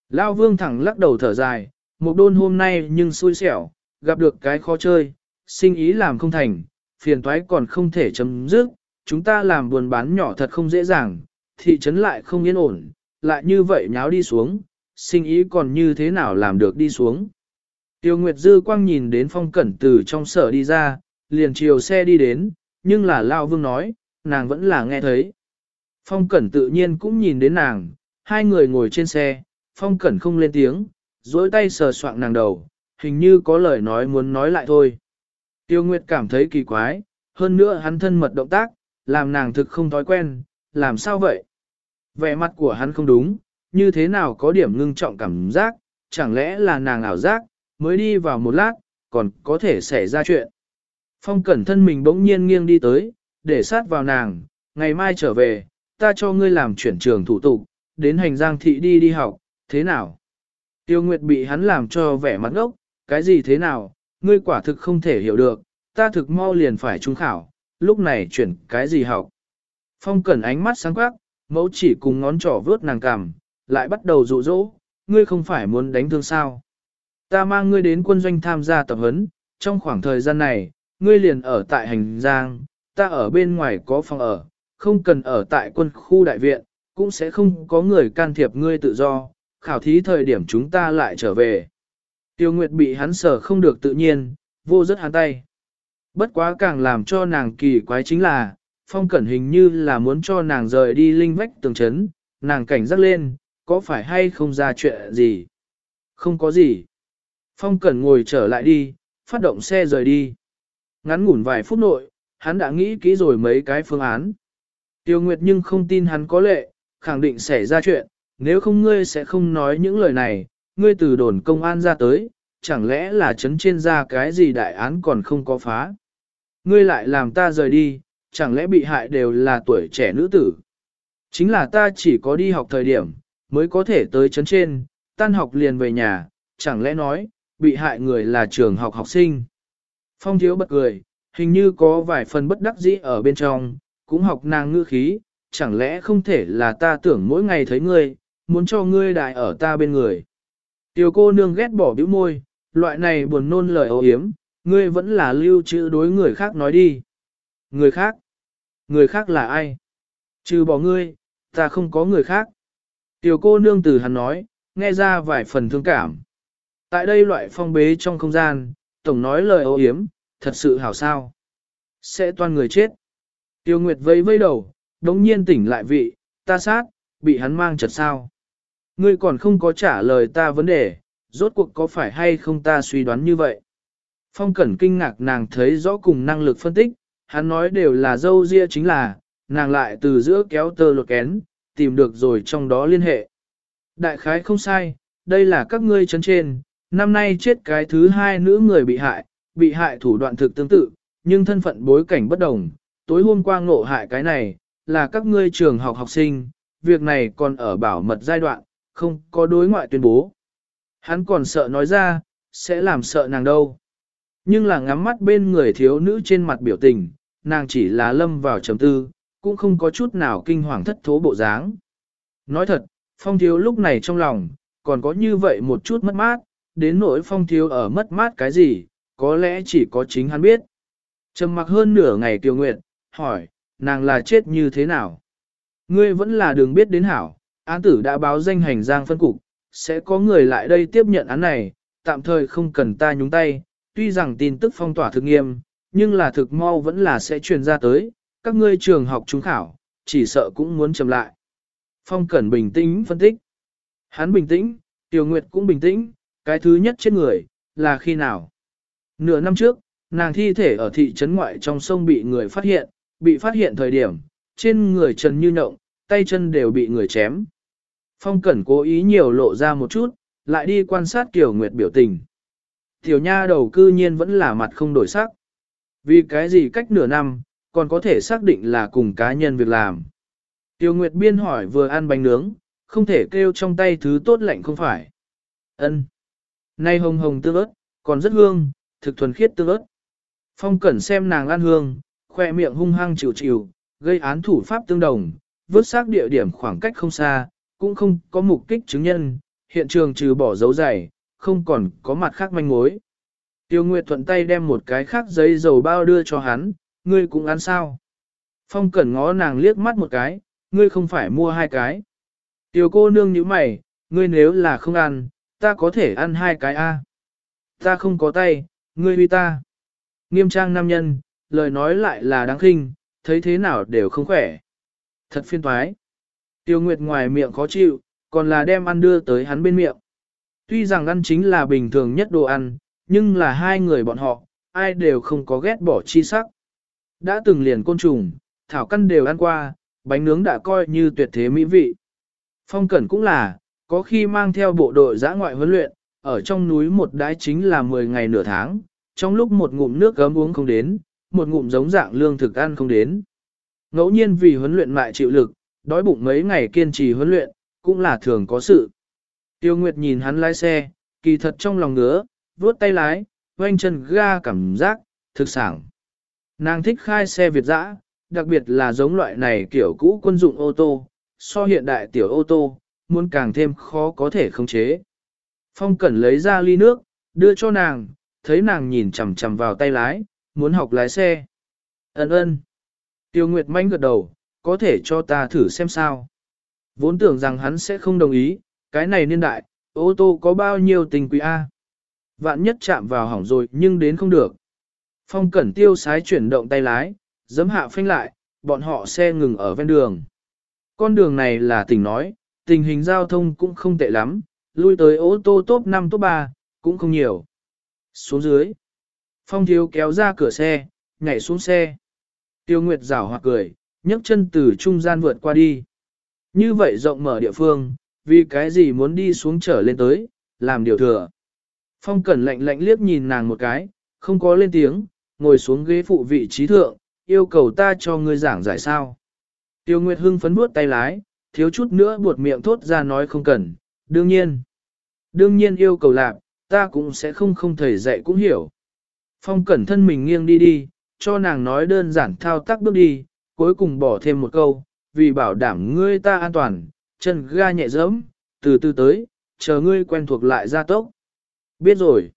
Lao vương thẳng lắc đầu thở dài, một đôn hôm nay nhưng xui xẻo, gặp được cái khó chơi, sinh ý làm không thành, phiền toái còn không thể chấm dứt, chúng ta làm buồn bán nhỏ thật không dễ dàng, thị trấn lại không yên ổn, lại như vậy nháo đi xuống, sinh ý còn như thế nào làm được đi xuống. Tiêu Nguyệt Dư quang nhìn đến phong cẩn từ trong sở đi ra, liền chiều xe đi đến, nhưng là Lao Vương nói, nàng vẫn là nghe thấy. Phong cẩn tự nhiên cũng nhìn đến nàng, hai người ngồi trên xe, phong cẩn không lên tiếng, duỗi tay sờ soạng nàng đầu, hình như có lời nói muốn nói lại thôi. Tiêu Nguyệt cảm thấy kỳ quái, hơn nữa hắn thân mật động tác, làm nàng thực không thói quen, làm sao vậy? Vẻ mặt của hắn không đúng, như thế nào có điểm ngưng trọng cảm giác, chẳng lẽ là nàng ảo giác, mới đi vào một lát, còn có thể xảy ra chuyện. Phong cẩn thân mình bỗng nhiên nghiêng đi tới, để sát vào nàng, ngày mai trở về, ta cho ngươi làm chuyển trường thủ tục, đến hành giang thị đi đi học, thế nào? Tiêu Nguyệt bị hắn làm cho vẻ mặt ngốc, cái gì thế nào, ngươi quả thực không thể hiểu được, ta thực mau liền phải trung khảo, lúc này chuyển cái gì học? Phong cẩn ánh mắt sáng quắc, mẫu chỉ cùng ngón trỏ vướt nàng cằm, lại bắt đầu dụ dỗ, ngươi không phải muốn đánh thương sao? Ta mang ngươi đến quân doanh tham gia tập huấn, trong khoảng thời gian này, ngươi liền ở tại hành giang, ta ở bên ngoài có phòng ở, không cần ở tại quân khu đại viện, cũng sẽ không có người can thiệp ngươi tự do, khảo thí thời điểm chúng ta lại trở về. Tiêu Nguyệt bị hắn sở không được tự nhiên, vô rất hắn tay. Bất quá càng làm cho nàng kỳ quái chính là, phong cẩn hình như là muốn cho nàng rời đi linh vách tường chấn, nàng cảnh giác lên, có phải hay không ra chuyện gì? Không có gì. Phong cẩn ngồi trở lại đi, phát động xe rời đi. Ngắn ngủn vài phút nội, hắn đã nghĩ kỹ rồi mấy cái phương án. Tiêu Nguyệt nhưng không tin hắn có lệ, khẳng định xảy ra chuyện, nếu không ngươi sẽ không nói những lời này, ngươi từ đồn công an ra tới, chẳng lẽ là chấn trên ra cái gì đại án còn không có phá. Ngươi lại làm ta rời đi, chẳng lẽ bị hại đều là tuổi trẻ nữ tử. Chính là ta chỉ có đi học thời điểm, mới có thể tới chấn trên, tan học liền về nhà, chẳng lẽ nói, bị hại người là trường học học sinh. Phong thiếu bật cười, hình như có vài phần bất đắc dĩ ở bên trong, cũng học nàng ngữ khí, chẳng lẽ không thể là ta tưởng mỗi ngày thấy ngươi, muốn cho ngươi đại ở ta bên người. Tiểu cô nương ghét bỏ bĩu môi, loại này buồn nôn lời ấu hiếm, ngươi vẫn là lưu trữ đối người khác nói đi. Người khác? Người khác là ai? Trừ bỏ ngươi, ta không có người khác. Tiểu cô nương từ hắn nói, nghe ra vài phần thương cảm. Tại đây loại phong bế trong không gian, tổng nói lời ấu hiếm, thật sự hảo sao. Sẽ toan người chết. Tiêu Nguyệt vây vây đầu, đống nhiên tỉnh lại vị, ta sát, bị hắn mang chật sao. Ngươi còn không có trả lời ta vấn đề, rốt cuộc có phải hay không ta suy đoán như vậy. Phong Cẩn kinh ngạc nàng thấy rõ cùng năng lực phân tích, hắn nói đều là dâu ria chính là, nàng lại từ giữa kéo tơ lột kén, tìm được rồi trong đó liên hệ. Đại khái không sai, đây là các ngươi chấn trên, năm nay chết cái thứ hai nữ người bị hại, bị hại thủ đoạn thực tương tự, nhưng thân phận bối cảnh bất đồng. Tối hôm qua ngộ hại cái này, là các ngươi trường học học sinh, việc này còn ở bảo mật giai đoạn, không có đối ngoại tuyên bố. Hắn còn sợ nói ra, sẽ làm sợ nàng đâu. Nhưng là ngắm mắt bên người thiếu nữ trên mặt biểu tình, nàng chỉ là lâm vào trầm tư, cũng không có chút nào kinh hoàng thất thố bộ dáng. Nói thật, phong thiếu lúc này trong lòng, còn có như vậy một chút mất mát, đến nỗi phong thiếu ở mất mát cái gì, có lẽ chỉ có chính hắn biết. Trầm mặc hơn nửa ngày tiêu nguyệt, hỏi, nàng là chết như thế nào? Ngươi vẫn là đường biết đến hảo, án tử đã báo danh hành giang phân cục, sẽ có người lại đây tiếp nhận án này, tạm thời không cần ta nhúng tay, tuy rằng tin tức phong tỏa thực nghiêm, nhưng là thực mau vẫn là sẽ truyền ra tới, các ngươi trường học trung khảo, chỉ sợ cũng muốn chậm lại. Phong Cẩn bình tĩnh phân tích. Hắn bình tĩnh, Tiêu Nguyệt cũng bình tĩnh, cái thứ nhất chết người, là khi nào? Nửa năm trước, nàng thi thể ở thị trấn ngoại trong sông bị người phát hiện, bị phát hiện thời điểm, trên người trần như nộng, tay chân đều bị người chém. Phong Cẩn cố ý nhiều lộ ra một chút, lại đi quan sát Kiều Nguyệt biểu tình. Tiểu nha đầu cư nhiên vẫn là mặt không đổi sắc. Vì cái gì cách nửa năm, còn có thể xác định là cùng cá nhân việc làm. Tiêu Nguyệt Biên hỏi vừa ăn bánh nướng, không thể kêu trong tay thứ tốt lạnh không phải. Ân. Nay hồng hồng tương ớt, còn rất hương, thực thuần khiết tương ớt. Phong Cẩn xem nàng ăn hương, khoe miệng hung hăng chịu chịu, gây án thủ pháp tương đồng, vớt xác địa điểm khoảng cách không xa, cũng không có mục kích chứng nhân, hiện trường trừ bỏ dấu giày, không còn có mặt khác manh mối. Tiêu Nguyệt thuận tay đem một cái khác giấy dầu bao đưa cho hắn, ngươi cũng ăn sao? Phong Cẩn ngó nàng liếc mắt một cái, ngươi không phải mua hai cái. Tiêu cô nương như mày, ngươi nếu là không ăn, ta có thể ăn hai cái a. Ta không có tay, ngươi huy ta. Nghiêm trang nam nhân, lời nói lại là đáng khinh, thấy thế nào đều không khỏe. Thật phiên thoái. Tiêu Nguyệt ngoài miệng khó chịu, còn là đem ăn đưa tới hắn bên miệng. Tuy rằng ăn chính là bình thường nhất đồ ăn, nhưng là hai người bọn họ, ai đều không có ghét bỏ chi sắc. Đã từng liền côn trùng, thảo căn đều ăn qua, bánh nướng đã coi như tuyệt thế mỹ vị. Phong Cẩn cũng là, có khi mang theo bộ đội giã ngoại huấn luyện, ở trong núi một đái chính là 10 ngày nửa tháng, trong lúc một ngụm nước gấm uống không đến, một ngụm giống dạng lương thực ăn không đến. Ngẫu nhiên vì huấn luyện mại chịu lực, đói bụng mấy ngày kiên trì huấn luyện, cũng là thường có sự. Tiêu Nguyệt nhìn hắn lái xe, kỳ thật trong lòng ngứa, vuốt tay lái, quanh chân ga cảm giác, thực sảng. Nàng thích khai xe Việt dã, đặc biệt là giống loại này kiểu cũ quân dụng ô tô, so hiện đại tiểu ô tô, muốn càng thêm khó có thể khống chế. Phong Cẩn lấy ra ly nước, đưa cho nàng, thấy nàng nhìn chằm chằm vào tay lái, muốn học lái xe. Ấn ơn. Tiêu Nguyệt manh gật đầu, có thể cho ta thử xem sao. Vốn tưởng rằng hắn sẽ không đồng ý, cái này niên đại, ô tô có bao nhiêu tình quý A. Vạn nhất chạm vào hỏng rồi nhưng đến không được. Phong cẩn tiêu sái chuyển động tay lái, giấm hạ phanh lại, bọn họ xe ngừng ở ven đường. Con đường này là tỉnh nói, tình hình giao thông cũng không tệ lắm, lui tới ô tô top 5 top 3, cũng không nhiều. Xuống dưới, phong thiếu kéo ra cửa xe, nhảy xuống xe. Tiêu Nguyệt rảo hoặc cười, nhấc chân từ trung gian vượt qua đi. Như vậy rộng mở địa phương, vì cái gì muốn đi xuống trở lên tới, làm điều thừa. Phong cẩn lạnh lạnh liếc nhìn nàng một cái, không có lên tiếng, ngồi xuống ghế phụ vị trí thượng, yêu cầu ta cho ngươi giảng giải sao. Tiêu Nguyệt hưng phấn bước tay lái, thiếu chút nữa buột miệng thốt ra nói không cần, đương nhiên. Đương nhiên yêu cầu lạp ta cũng sẽ không không thầy dạy cũng hiểu. Phong cẩn thân mình nghiêng đi đi, cho nàng nói đơn giản thao tác bước đi, cuối cùng bỏ thêm một câu, vì bảo đảm ngươi ta an toàn, chân ga nhẹ dẫm, từ từ tới, chờ ngươi quen thuộc lại ra tốc. Biết rồi.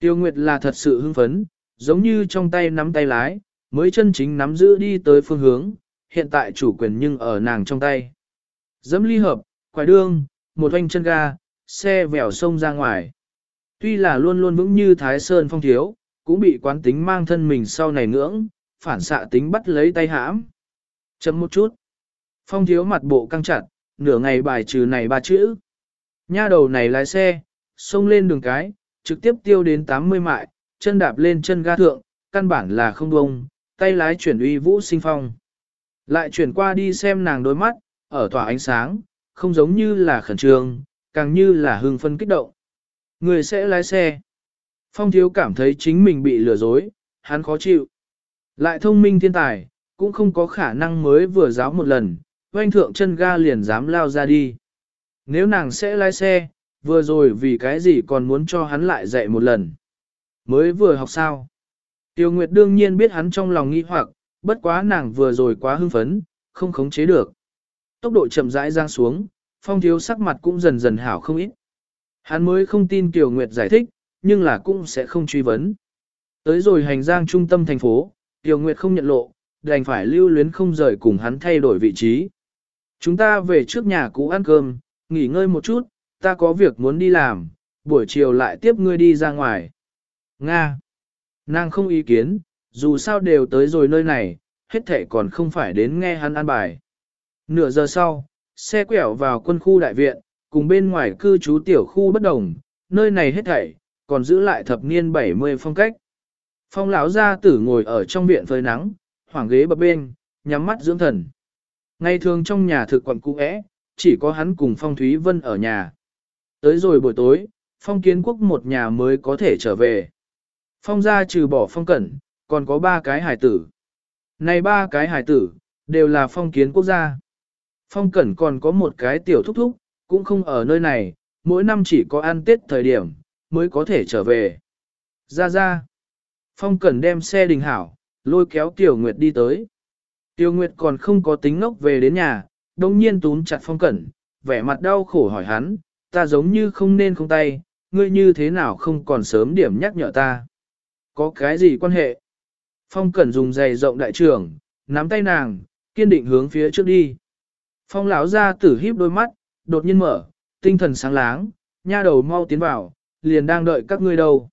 Tiêu Nguyệt là thật sự hưng phấn, giống như trong tay nắm tay lái, mới chân chính nắm giữ đi tới phương hướng, hiện tại chủ quyền nhưng ở nàng trong tay. Dẫm ly hợp, quài đương, một oanh chân ga, xe vèo sông ra ngoài. Tuy là luôn luôn vững như Thái Sơn phong thiếu, cũng bị quán tính mang thân mình sau này ngưỡng, phản xạ tính bắt lấy tay hãm. Chấm một chút. Phong thiếu mặt bộ căng chặt, nửa ngày bài trừ này ba chữ. Nha đầu này lái xe, xông lên đường cái, trực tiếp tiêu đến 80 mại, chân đạp lên chân ga thượng, căn bản là không bông, tay lái chuyển uy vũ sinh phong. Lại chuyển qua đi xem nàng đôi mắt, ở tỏa ánh sáng, không giống như là khẩn trương, càng như là hưng phân kích động. Người sẽ lái xe. Phong thiếu cảm thấy chính mình bị lừa dối, hắn khó chịu. Lại thông minh thiên tài, cũng không có khả năng mới vừa giáo một lần, oanh thượng chân ga liền dám lao ra đi. Nếu nàng sẽ lái xe, vừa rồi vì cái gì còn muốn cho hắn lại dạy một lần. Mới vừa học sao. Tiêu Nguyệt đương nhiên biết hắn trong lòng nghi hoặc, bất quá nàng vừa rồi quá hưng phấn, không khống chế được. Tốc độ chậm rãi giang xuống, phong thiếu sắc mặt cũng dần dần hảo không ít. Hắn mới không tin Kiều Nguyệt giải thích, nhưng là cũng sẽ không truy vấn. Tới rồi hành giang trung tâm thành phố, Kiều Nguyệt không nhận lộ, đành phải lưu luyến không rời cùng hắn thay đổi vị trí. Chúng ta về trước nhà cũ ăn cơm, nghỉ ngơi một chút, ta có việc muốn đi làm, buổi chiều lại tiếp ngươi đi ra ngoài. Nga. Nàng không ý kiến, dù sao đều tới rồi nơi này, hết thể còn không phải đến nghe hắn ăn bài. Nửa giờ sau, xe quẹo vào quân khu đại viện, cùng bên ngoài cư trú tiểu khu bất đồng, nơi này hết thảy, còn giữ lại thập niên 70 phong cách. Phong lão gia tử ngồi ở trong viện phơi nắng, hoàng ghế bập bên, nhắm mắt dưỡng thần. Ngày thường trong nhà thực quận cũ é, chỉ có hắn cùng Phong Thúy Vân ở nhà. Tới rồi buổi tối, Phong Kiến Quốc một nhà mới có thể trở về. Phong gia trừ bỏ Phong Cẩn, còn có ba cái hải tử. Này ba cái hải tử, đều là Phong Kiến Quốc gia. Phong Cẩn còn có một cái tiểu thúc thúc, cũng không ở nơi này, mỗi năm chỉ có ăn Tết thời điểm, mới có thể trở về. Ra ra. Phong Cẩn đem xe đình hảo, lôi kéo Tiểu Nguyệt đi tới. Tiểu Nguyệt còn không có tính ngốc về đến nhà, đồng nhiên túm chặt Phong Cẩn, vẻ mặt đau khổ hỏi hắn, ta giống như không nên không tay, ngươi như thế nào không còn sớm điểm nhắc nhở ta. Có cái gì quan hệ? Phong Cẩn dùng giày rộng đại trưởng, nắm tay nàng, kiên định hướng phía trước đi. Phong lão ra tử híp đôi mắt, đột nhiên mở, tinh thần sáng láng, nha đầu mau tiến vào, liền đang đợi các ngươi đâu.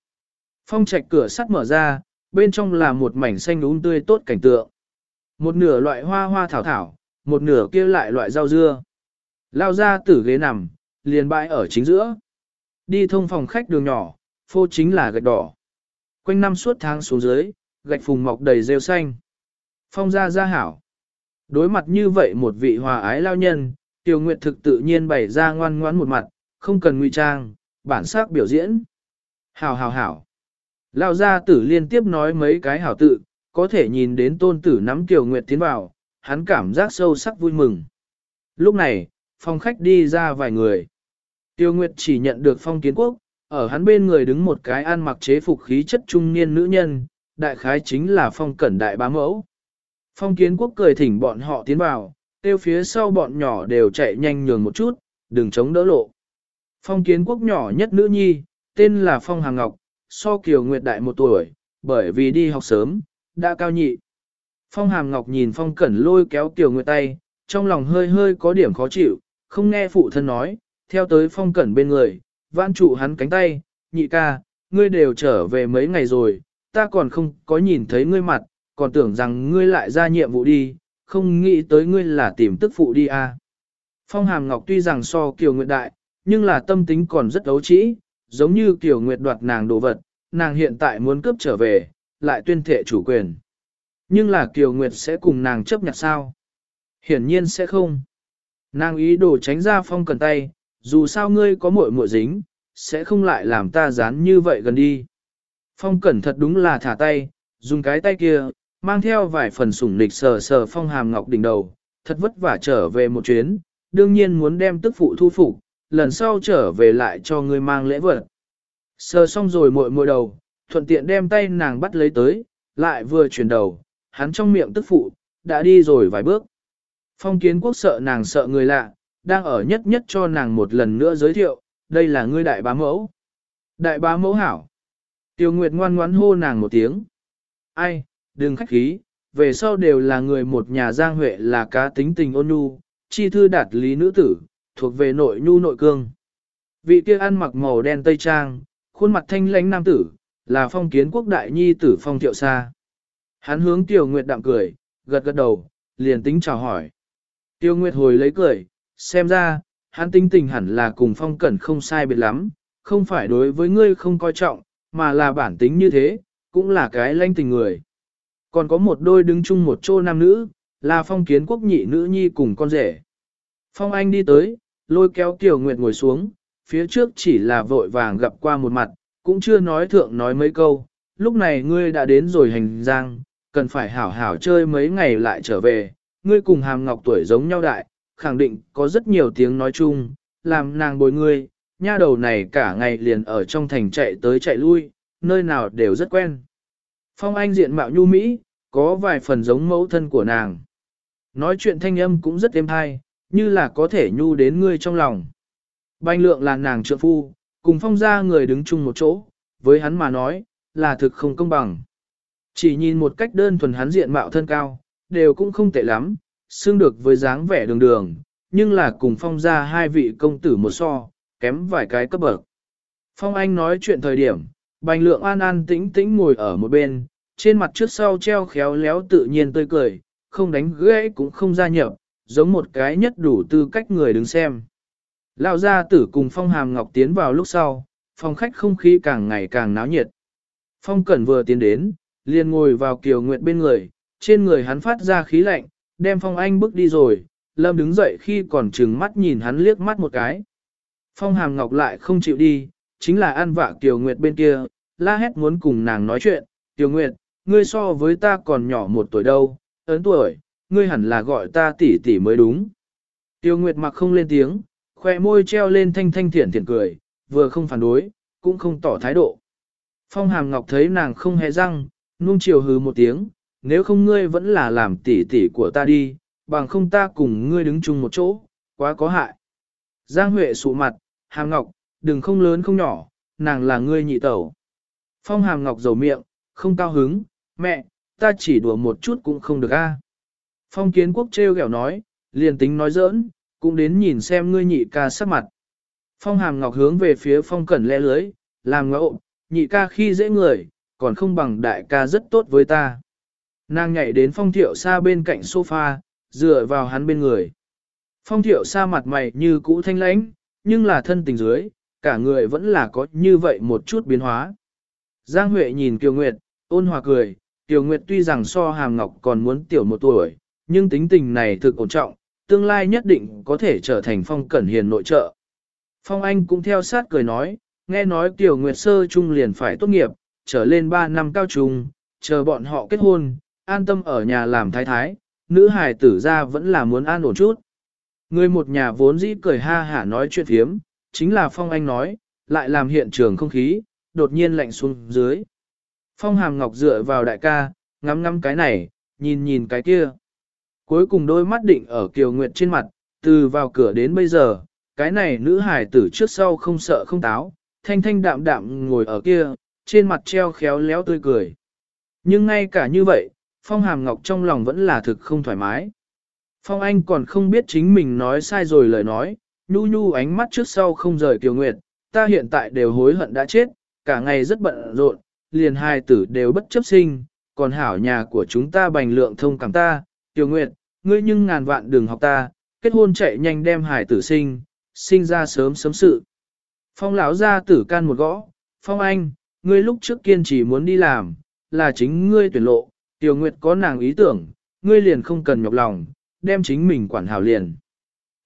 Phong trạch cửa sắt mở ra, bên trong là một mảnh xanh úng tươi tốt cảnh tượng. Một nửa loại hoa hoa thảo thảo, một nửa kia lại loại rau dưa. Lao ra tử ghế nằm, liền bãi ở chính giữa. Đi thông phòng khách đường nhỏ, phô chính là gạch đỏ. Quanh năm suốt tháng xuống dưới, gạch phùng mọc đầy rêu xanh. Phong ra ra hảo. Đối mặt như vậy một vị hòa ái lao nhân, Tiêu Nguyệt thực tự nhiên bày ra ngoan ngoãn một mặt, không cần ngụy trang, bản sắc biểu diễn. Hảo hảo hảo. Lao gia tử liên tiếp nói mấy cái hảo tự, có thể nhìn đến tôn tử nắm Tiêu Nguyệt tiến vào, hắn cảm giác sâu sắc vui mừng. Lúc này, phong khách đi ra vài người. Tiêu Nguyệt chỉ nhận được phong kiến quốc, ở hắn bên người đứng một cái ăn mặc chế phục khí chất trung niên nữ nhân, đại khái chính là phong cẩn đại bá mẫu. Phong kiến quốc cười thỉnh bọn họ tiến vào, tiêu phía sau bọn nhỏ đều chạy nhanh nhường một chút, đừng chống đỡ lộ. Phong kiến quốc nhỏ nhất nữ nhi, tên là Phong Hàng Ngọc, so Kiều Nguyệt Đại một tuổi, bởi vì đi học sớm, đã cao nhị. Phong Hàm Ngọc nhìn Phong Cẩn lôi kéo Kiều Nguyệt tay, trong lòng hơi hơi có điểm khó chịu, không nghe phụ thân nói, theo tới Phong Cẩn bên người, vãn trụ hắn cánh tay, nhị ca, ngươi đều trở về mấy ngày rồi, ta còn không có nhìn thấy ngươi mặt, còn tưởng rằng ngươi lại ra nhiệm vụ đi, không nghĩ tới ngươi là tìm tức phụ đi à. Phong Hàm Ngọc tuy rằng so Kiều Nguyệt đại, nhưng là tâm tính còn rất đấu trĩ, giống như Kiều Nguyệt đoạt nàng đồ vật, nàng hiện tại muốn cướp trở về, lại tuyên thệ chủ quyền. Nhưng là Kiều Nguyệt sẽ cùng nàng chấp nhận sao? Hiển nhiên sẽ không. Nàng ý đồ tránh ra phong cần tay, dù sao ngươi có muội muội dính, sẽ không lại làm ta dán như vậy gần đi. Phong cẩn thật đúng là thả tay, dùng cái tay kia, mang theo vài phần sủng lịch sờ sờ phong hàm ngọc đỉnh đầu, thật vất vả trở về một chuyến, đương nhiên muốn đem tức phụ thu phục, lần sau trở về lại cho ngươi mang lễ vật. Sờ xong rồi muội muội đầu, thuận tiện đem tay nàng bắt lấy tới, lại vừa chuyển đầu, hắn trong miệng tức phụ, đã đi rồi vài bước. Phong kiến quốc sợ nàng sợ người lạ, đang ở nhất nhất cho nàng một lần nữa giới thiệu, đây là ngươi đại bá mẫu. Đại bá mẫu hảo. Tiêu Nguyệt ngoan ngoãn hô nàng một tiếng. Ai, đừng khách khí, về sau đều là người một nhà giang huệ là cá tính tình ôn nhu, chi thư đạt lý nữ tử, thuộc về nội nhu nội cương. Vị kia ăn mặc màu đen tây trang, khuôn mặt thanh lãnh nam tử, là phong kiến quốc đại nhi tử phong thiệu sa. Hắn hướng Tiêu Nguyệt đạm cười, gật gật đầu, liền tính chào hỏi. Tiêu Nguyệt hồi lấy cười, xem ra, hắn tính tình hẳn là cùng phong cẩn không sai biệt lắm, không phải đối với ngươi không coi trọng, mà là bản tính như thế, cũng là cái lanh tình người. Còn có một đôi đứng chung một chỗ nam nữ, là phong kiến quốc nhị nữ nhi cùng con rể. Phong Anh đi tới, lôi kéo Kiều Nguyệt ngồi xuống, phía trước chỉ là vội vàng gặp qua một mặt, cũng chưa nói thượng nói mấy câu, lúc này ngươi đã đến rồi hành giang, cần phải hảo hảo chơi mấy ngày lại trở về, ngươi cùng hàm ngọc tuổi giống nhau đại, khẳng định có rất nhiều tiếng nói chung, làm nàng bồi ngươi, nha đầu này cả ngày liền ở trong thành chạy tới chạy lui, nơi nào đều rất quen. Phong Anh diện mạo nhu mỹ, có vài phần giống mẫu thân của nàng. Nói chuyện thanh âm cũng rất êm hay, như là có thể nhu đến ngươi trong lòng. Banh lượng là nàng trượng phu, cùng phong ra người đứng chung một chỗ, với hắn mà nói, là thực không công bằng. Chỉ nhìn một cách đơn thuần hắn diện mạo thân cao, đều cũng không tệ lắm, xương được với dáng vẻ đường đường, nhưng là cùng phong ra hai vị công tử một so, kém vài cái cấp bậc. Phong Anh nói chuyện thời điểm, bành lượng an an tĩnh tĩnh ngồi ở một bên, trên mặt trước sau treo khéo léo tự nhiên tươi cười, không đánh gãy cũng không gia nhập, giống một cái nhất đủ tư cách người đứng xem. Lão gia tử cùng Phong Hàm Ngọc tiến vào lúc sau, phòng khách không khí càng ngày càng náo nhiệt. Phong Cẩn vừa tiến đến, liền ngồi vào Kiều Nguyệt bên người, trên người hắn phát ra khí lạnh, đem Phong Anh bước đi rồi, Lâm đứng dậy khi còn trừng mắt nhìn hắn liếc mắt một cái. Phong Hàm Ngọc lại không chịu đi, chính là an vạ Kiều Nguyệt bên kia, la hét muốn cùng nàng nói chuyện, Kiều Nguyệt, ngươi so với ta còn nhỏ một tuổi đâu, ấn tuổi, ngươi hẳn là gọi ta tỷ tỷ mới đúng. Tiêu Nguyệt mặc không lên tiếng, khoe môi treo lên thanh thanh thiển thiển cười, vừa không phản đối, cũng không tỏ thái độ. Phong Hàm Ngọc thấy nàng không hề răng, nuông chiều hừ một tiếng, nếu không ngươi vẫn là làm tỷ tỷ của ta đi, bằng không ta cùng ngươi đứng chung một chỗ, quá có hại. Giang Huệ sụ mặt, Hàm Ngọc, đừng không lớn không nhỏ, nàng là ngươi nhị tẩu. Phong Hàm Ngọc dầu miệng, không cao hứng, mẹ, ta chỉ đùa một chút cũng không được a. Phong Kiến Quốc treo gẻo nói, liền tính nói giỡn, cũng đến nhìn xem ngươi nhị ca sắc mặt. Phong Hàm Ngọc hướng về phía Phong Cẩn lẽ lưới, làm ngộ, nhị ca khi dễ người, còn không bằng đại ca rất tốt với ta. Nàng nhảy đến Phong Thiệu xa bên cạnh sofa, dựa vào hắn bên người. Phong Thiệu xa mặt mày như cũ thanh lãnh, nhưng là thân tình dưới, cả người vẫn là có như vậy một chút biến hóa. Giang Huệ nhìn Kiều Nguyệt, ôn hòa cười, Kiều Nguyệt tuy rằng so Hàm Ngọc còn muốn tiểu một tuổi, nhưng tính tình này thực ổn trọng, tương lai nhất định có thể trở thành Phong Cẩn Hiền nội trợ. Phong Anh cũng theo sát cười nói, nghe nói Kiều Nguyệt sơ trung liền phải tốt nghiệp, trở lên 3 năm cao trung, chờ bọn họ kết hôn, an tâm ở nhà làm thái thái, nữ hài tử ra vẫn là muốn an ổn chút. Người một nhà vốn dĩ cười ha hả nói chuyện thiếm, chính là Phong Anh nói, lại làm hiện trường không khí, đột nhiên lạnh xuống dưới. Phong Hàm Ngọc dựa vào đại ca, ngắm ngắm cái này, nhìn nhìn cái kia. Cuối cùng đôi mắt định ở Kiều Nguyệt trên mặt, từ vào cửa đến bây giờ, cái này nữ hải tử trước sau không sợ không táo, thanh thanh đạm đạm ngồi ở kia, trên mặt treo khéo léo tươi cười. Nhưng ngay cả như vậy, Phong Hàm Ngọc trong lòng vẫn là thực không thoải mái. Phong Anh còn không biết chính mình nói sai rồi lời nói, nhu nhu ánh mắt trước sau không rời Kiều Nguyệt, ta hiện tại đều hối hận đã chết, cả ngày rất bận rộn, liền hai tử đều bất chấp sinh, còn hảo nhà của chúng ta bành lượng thông cảm ta, tiểu nguyệt, ngươi nhưng ngàn vạn đừng học ta, kết hôn chạy nhanh đem hải tử sinh, sinh ra sớm sớm sự. Phong lão ra tử can một gõ, Phong anh, ngươi lúc trước kiên trì muốn đi làm, là chính ngươi tuyển lộ, tiểu nguyệt có nàng ý tưởng, ngươi liền không cần nhọc lòng, đem chính mình quản hảo liền.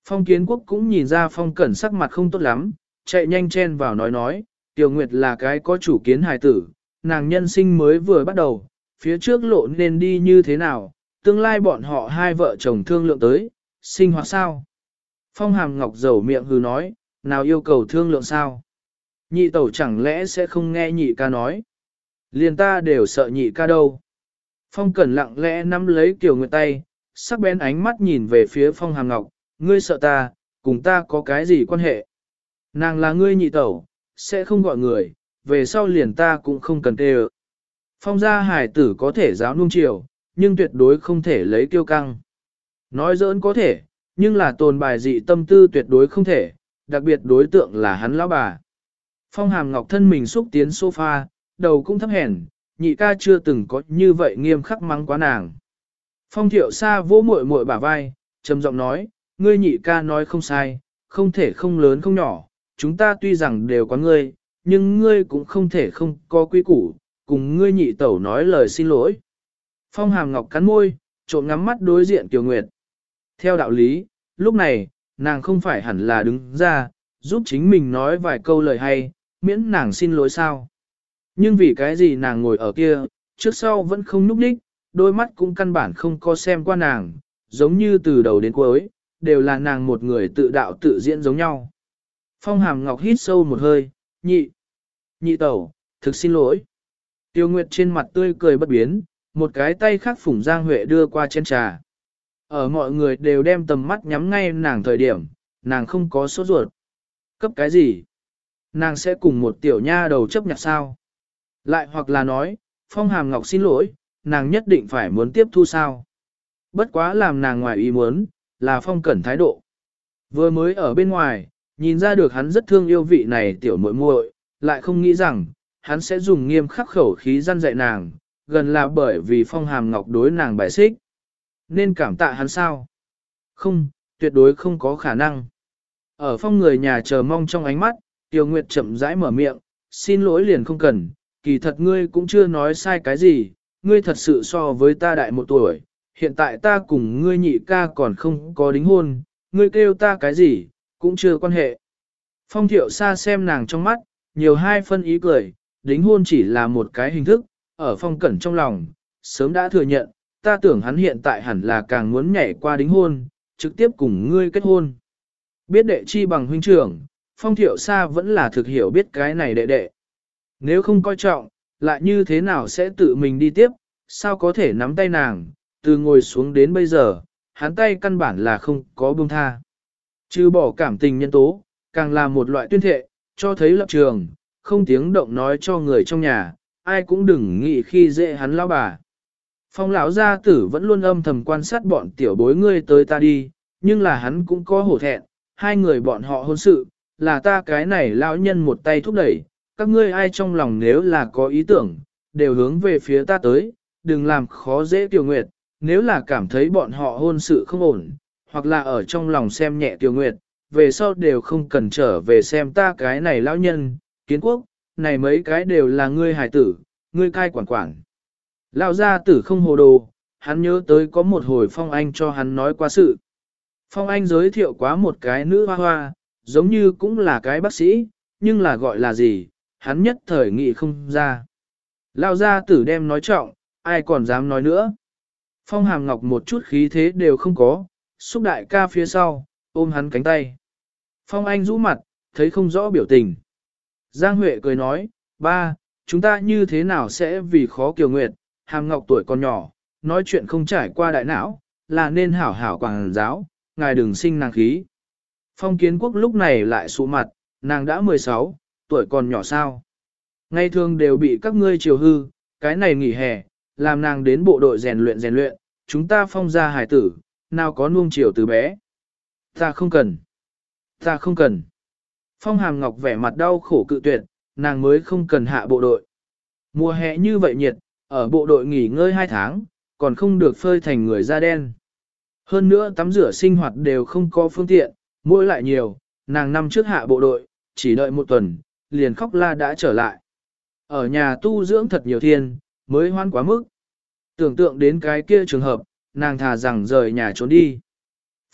Phong kiến quốc cũng nhìn ra phong cẩn sắc mặt không tốt lắm, chạy nhanh chen vào nói nói, tiểu nguyệt là cái có chủ kiến hài tử, nàng nhân sinh mới vừa bắt đầu, phía trước lộ nên đi như thế nào, tương lai bọn họ hai vợ chồng thương lượng tới, sinh hoạt sao. Phong hàm ngọc dầu miệng hừ nói, nào yêu cầu thương lượng sao. Nhị tẩu chẳng lẽ sẽ không nghe nhị ca nói. Liền ta đều sợ nhị ca đâu. Phong cẩn lặng lẽ nắm lấy Kiều Nguyệt tay, sắc bén ánh mắt nhìn về phía Phong Hàm Ngọc, ngươi sợ ta, cùng ta có cái gì quan hệ. Nàng là ngươi nhị tẩu, sẽ không gọi người, về sau liền ta cũng không cần tê ợ. Phong gia hải tử có thể giáo nung chiều, nhưng tuyệt đối không thể lấy kiêu căng. Nói giỡn có thể, nhưng là tồn bài dị tâm tư tuyệt đối không thể, đặc biệt đối tượng là hắn lão bà. Phong hàm ngọc thân mình xúc tiến sofa, đầu cũng thấp hèn, nhị ca chưa từng có như vậy nghiêm khắc mắng quá nàng. Phong thiệu xa vỗ muội muội bả vai, trầm giọng nói, ngươi nhị ca nói không sai, không thể không lớn không nhỏ, chúng ta tuy rằng đều có ngươi, nhưng ngươi cũng không thể không có quy củ, cùng ngươi nhị tẩu nói lời xin lỗi. Phong hàm ngọc cắn môi, trộn ngắm mắt đối diện Kiều Nguyệt. Theo đạo lý, lúc này, nàng không phải hẳn là đứng ra, giúp chính mình nói vài câu lời hay, miễn nàng xin lỗi sao. Nhưng vì cái gì nàng ngồi ở kia, trước sau vẫn không núp đích, đôi mắt cũng căn bản không có xem qua nàng, giống như từ đầu đến cuối, đều là nàng một người tự đạo tự diễn giống nhau. Phong hàm ngọc hít sâu một hơi, nhị, nhị tẩu, thực xin lỗi. Tiêu Nguyệt trên mặt tươi cười bất biến, một cái tay khác phủng Giang Huệ đưa qua chén trà. Ở mọi người đều đem tầm mắt nhắm ngay nàng thời điểm, nàng không có sốt ruột. Cấp cái gì? Nàng sẽ cùng một tiểu nha đầu chấp nhặt sao? Lại hoặc là nói, Phong Hàm Ngọc xin lỗi, nàng nhất định phải muốn tiếp thu sao? Bất quá làm nàng ngoài ý muốn, là Phong Cẩn thái độ. Vừa mới ở bên ngoài, nhìn ra được hắn rất thương yêu vị này tiểu muội muội, lại không nghĩ rằng, hắn sẽ dùng nghiêm khắc khẩu khí răn dạy nàng, gần là bởi vì Phong Hàm Ngọc đối nàng bài xích. Nên cảm tạ hắn sao? Không, tuyệt đối không có khả năng. Ở phong người nhà chờ mong trong ánh mắt, Tiêu Nguyệt chậm rãi mở miệng, xin lỗi liền không cần, kỳ thật ngươi cũng chưa nói sai cái gì, ngươi thật sự so với ta đại một tuổi, hiện tại ta cùng ngươi nhị ca còn không có đính hôn, ngươi kêu ta cái gì, cũng chưa quan hệ. Phong thiệu xa xem nàng trong mắt, nhiều hai phân ý cười, đính hôn chỉ là một cái hình thức, ở phong cẩn trong lòng, sớm đã thừa nhận, ta tưởng hắn hiện tại hẳn là càng muốn nhảy qua đính hôn, trực tiếp cùng ngươi kết hôn. Biết đệ chi bằng huynh trưởng, phong thiệu xa vẫn là thực hiểu biết cái này đệ đệ. Nếu không coi trọng, lại như thế nào sẽ tự mình đi tiếp, sao có thể nắm tay nàng, từ ngồi xuống đến bây giờ, hắn tay căn bản là không có buông tha. Chứ bỏ cảm tình nhân tố, càng là một loại tuyên thệ, cho thấy lập trường, không tiếng động nói cho người trong nhà, ai cũng đừng nghĩ khi dễ hắn lao bà. Phong lão gia tử vẫn luôn âm thầm quan sát bọn tiểu bối ngươi tới ta đi, nhưng là hắn cũng có hổ thẹn, hai người bọn họ hôn sự, là ta cái này lão nhân một tay thúc đẩy, các ngươi ai trong lòng nếu là có ý tưởng, đều hướng về phía ta tới, đừng làm khó dễ tiểu nguyệt, nếu là cảm thấy bọn họ hôn sự không ổn, hoặc là ở trong lòng xem nhẹ Tiêu nguyệt, về sau đều không cần trở về xem ta cái này lão nhân, kiến quốc, này mấy cái đều là ngươi hải tử, ngươi cai quản quản. Lão gia tử không hồ đồ, hắn nhớ tới có một hồi Phong Anh cho hắn nói qua sự. Phong Anh giới thiệu quá một cái nữ hoa hoa, giống như cũng là cái bác sĩ, nhưng là gọi là gì, hắn nhất thời nghị không ra. Lão gia tử đem nói trọng, ai còn dám nói nữa. Phong Hàm Ngọc một chút khí thế đều không có, xúc đại ca phía sau, ôm hắn cánh tay. Phong Anh rũ mặt, thấy không rõ biểu tình. Giang Huệ cười nói, ba, chúng ta như thế nào sẽ vì khó kiều nguyệt, hàm ngọc tuổi còn nhỏ, nói chuyện không trải qua đại não, là nên hảo hảo quảng giáo, ngài đừng sinh nàng khí. Phong kiến quốc lúc này lại sụ mặt, nàng đã 16, tuổi còn nhỏ sao. Ngày thường đều bị các ngươi chiều hư, cái này nghỉ hè, làm nàng đến bộ đội rèn luyện rèn luyện, chúng ta phong ra hải tử, nào có nuông chiều từ bé. Ta không cần. Ta không cần. Phong hàm ngọc vẻ mặt đau khổ cự tuyệt, nàng mới không cần hạ bộ đội. Mùa hè như vậy nhiệt, ở bộ đội nghỉ ngơi 2 tháng, còn không được phơi thành người da đen. Hơn nữa tắm rửa sinh hoạt đều không có phương tiện, mỗi lại nhiều, nàng năm trước hạ bộ đội, chỉ đợi một tuần, liền khóc la đã trở lại. Ở nhà tu dưỡng thật nhiều thiên, mới hoan quá mức. Tưởng tượng đến cái kia trường hợp, nàng thà rằng rời nhà trốn đi.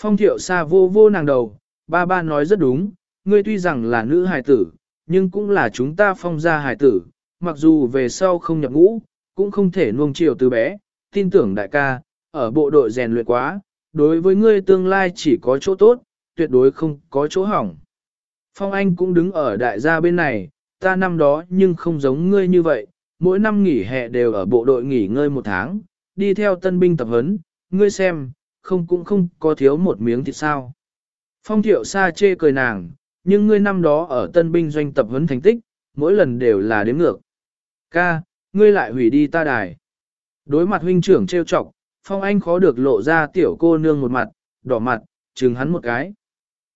Phong thiệu xa vô vô nàng đầu, ba ba nói rất đúng, ngươi tuy rằng là nữ hài tử, nhưng cũng là chúng ta phong gia hài tử, mặc dù về sau không nhập ngũ, cũng không thể nuông chiều từ bé, tin tưởng đại ca, ở bộ đội rèn luyện quá, đối với ngươi tương lai chỉ có chỗ tốt, tuyệt đối không có chỗ hỏng. Phong Anh cũng đứng ở đại gia bên này, ta năm đó nhưng không giống ngươi như vậy, mỗi năm nghỉ hè đều ở bộ đội nghỉ ngơi một tháng, đi theo tân binh tập huấn, ngươi xem, không cũng không có thiếu một miếng thịt sao. Phong thiệu xa chê cười nàng, nhưng ngươi năm đó ở tân binh doanh tập huấn thành tích, mỗi lần đều là đếm ngược. Ca, ngươi lại hủy đi ta đài. Đối mặt huynh trưởng trêu chọc, Phong Anh khó được lộ ra tiểu cô nương một mặt, đỏ mặt, chừng hắn một cái.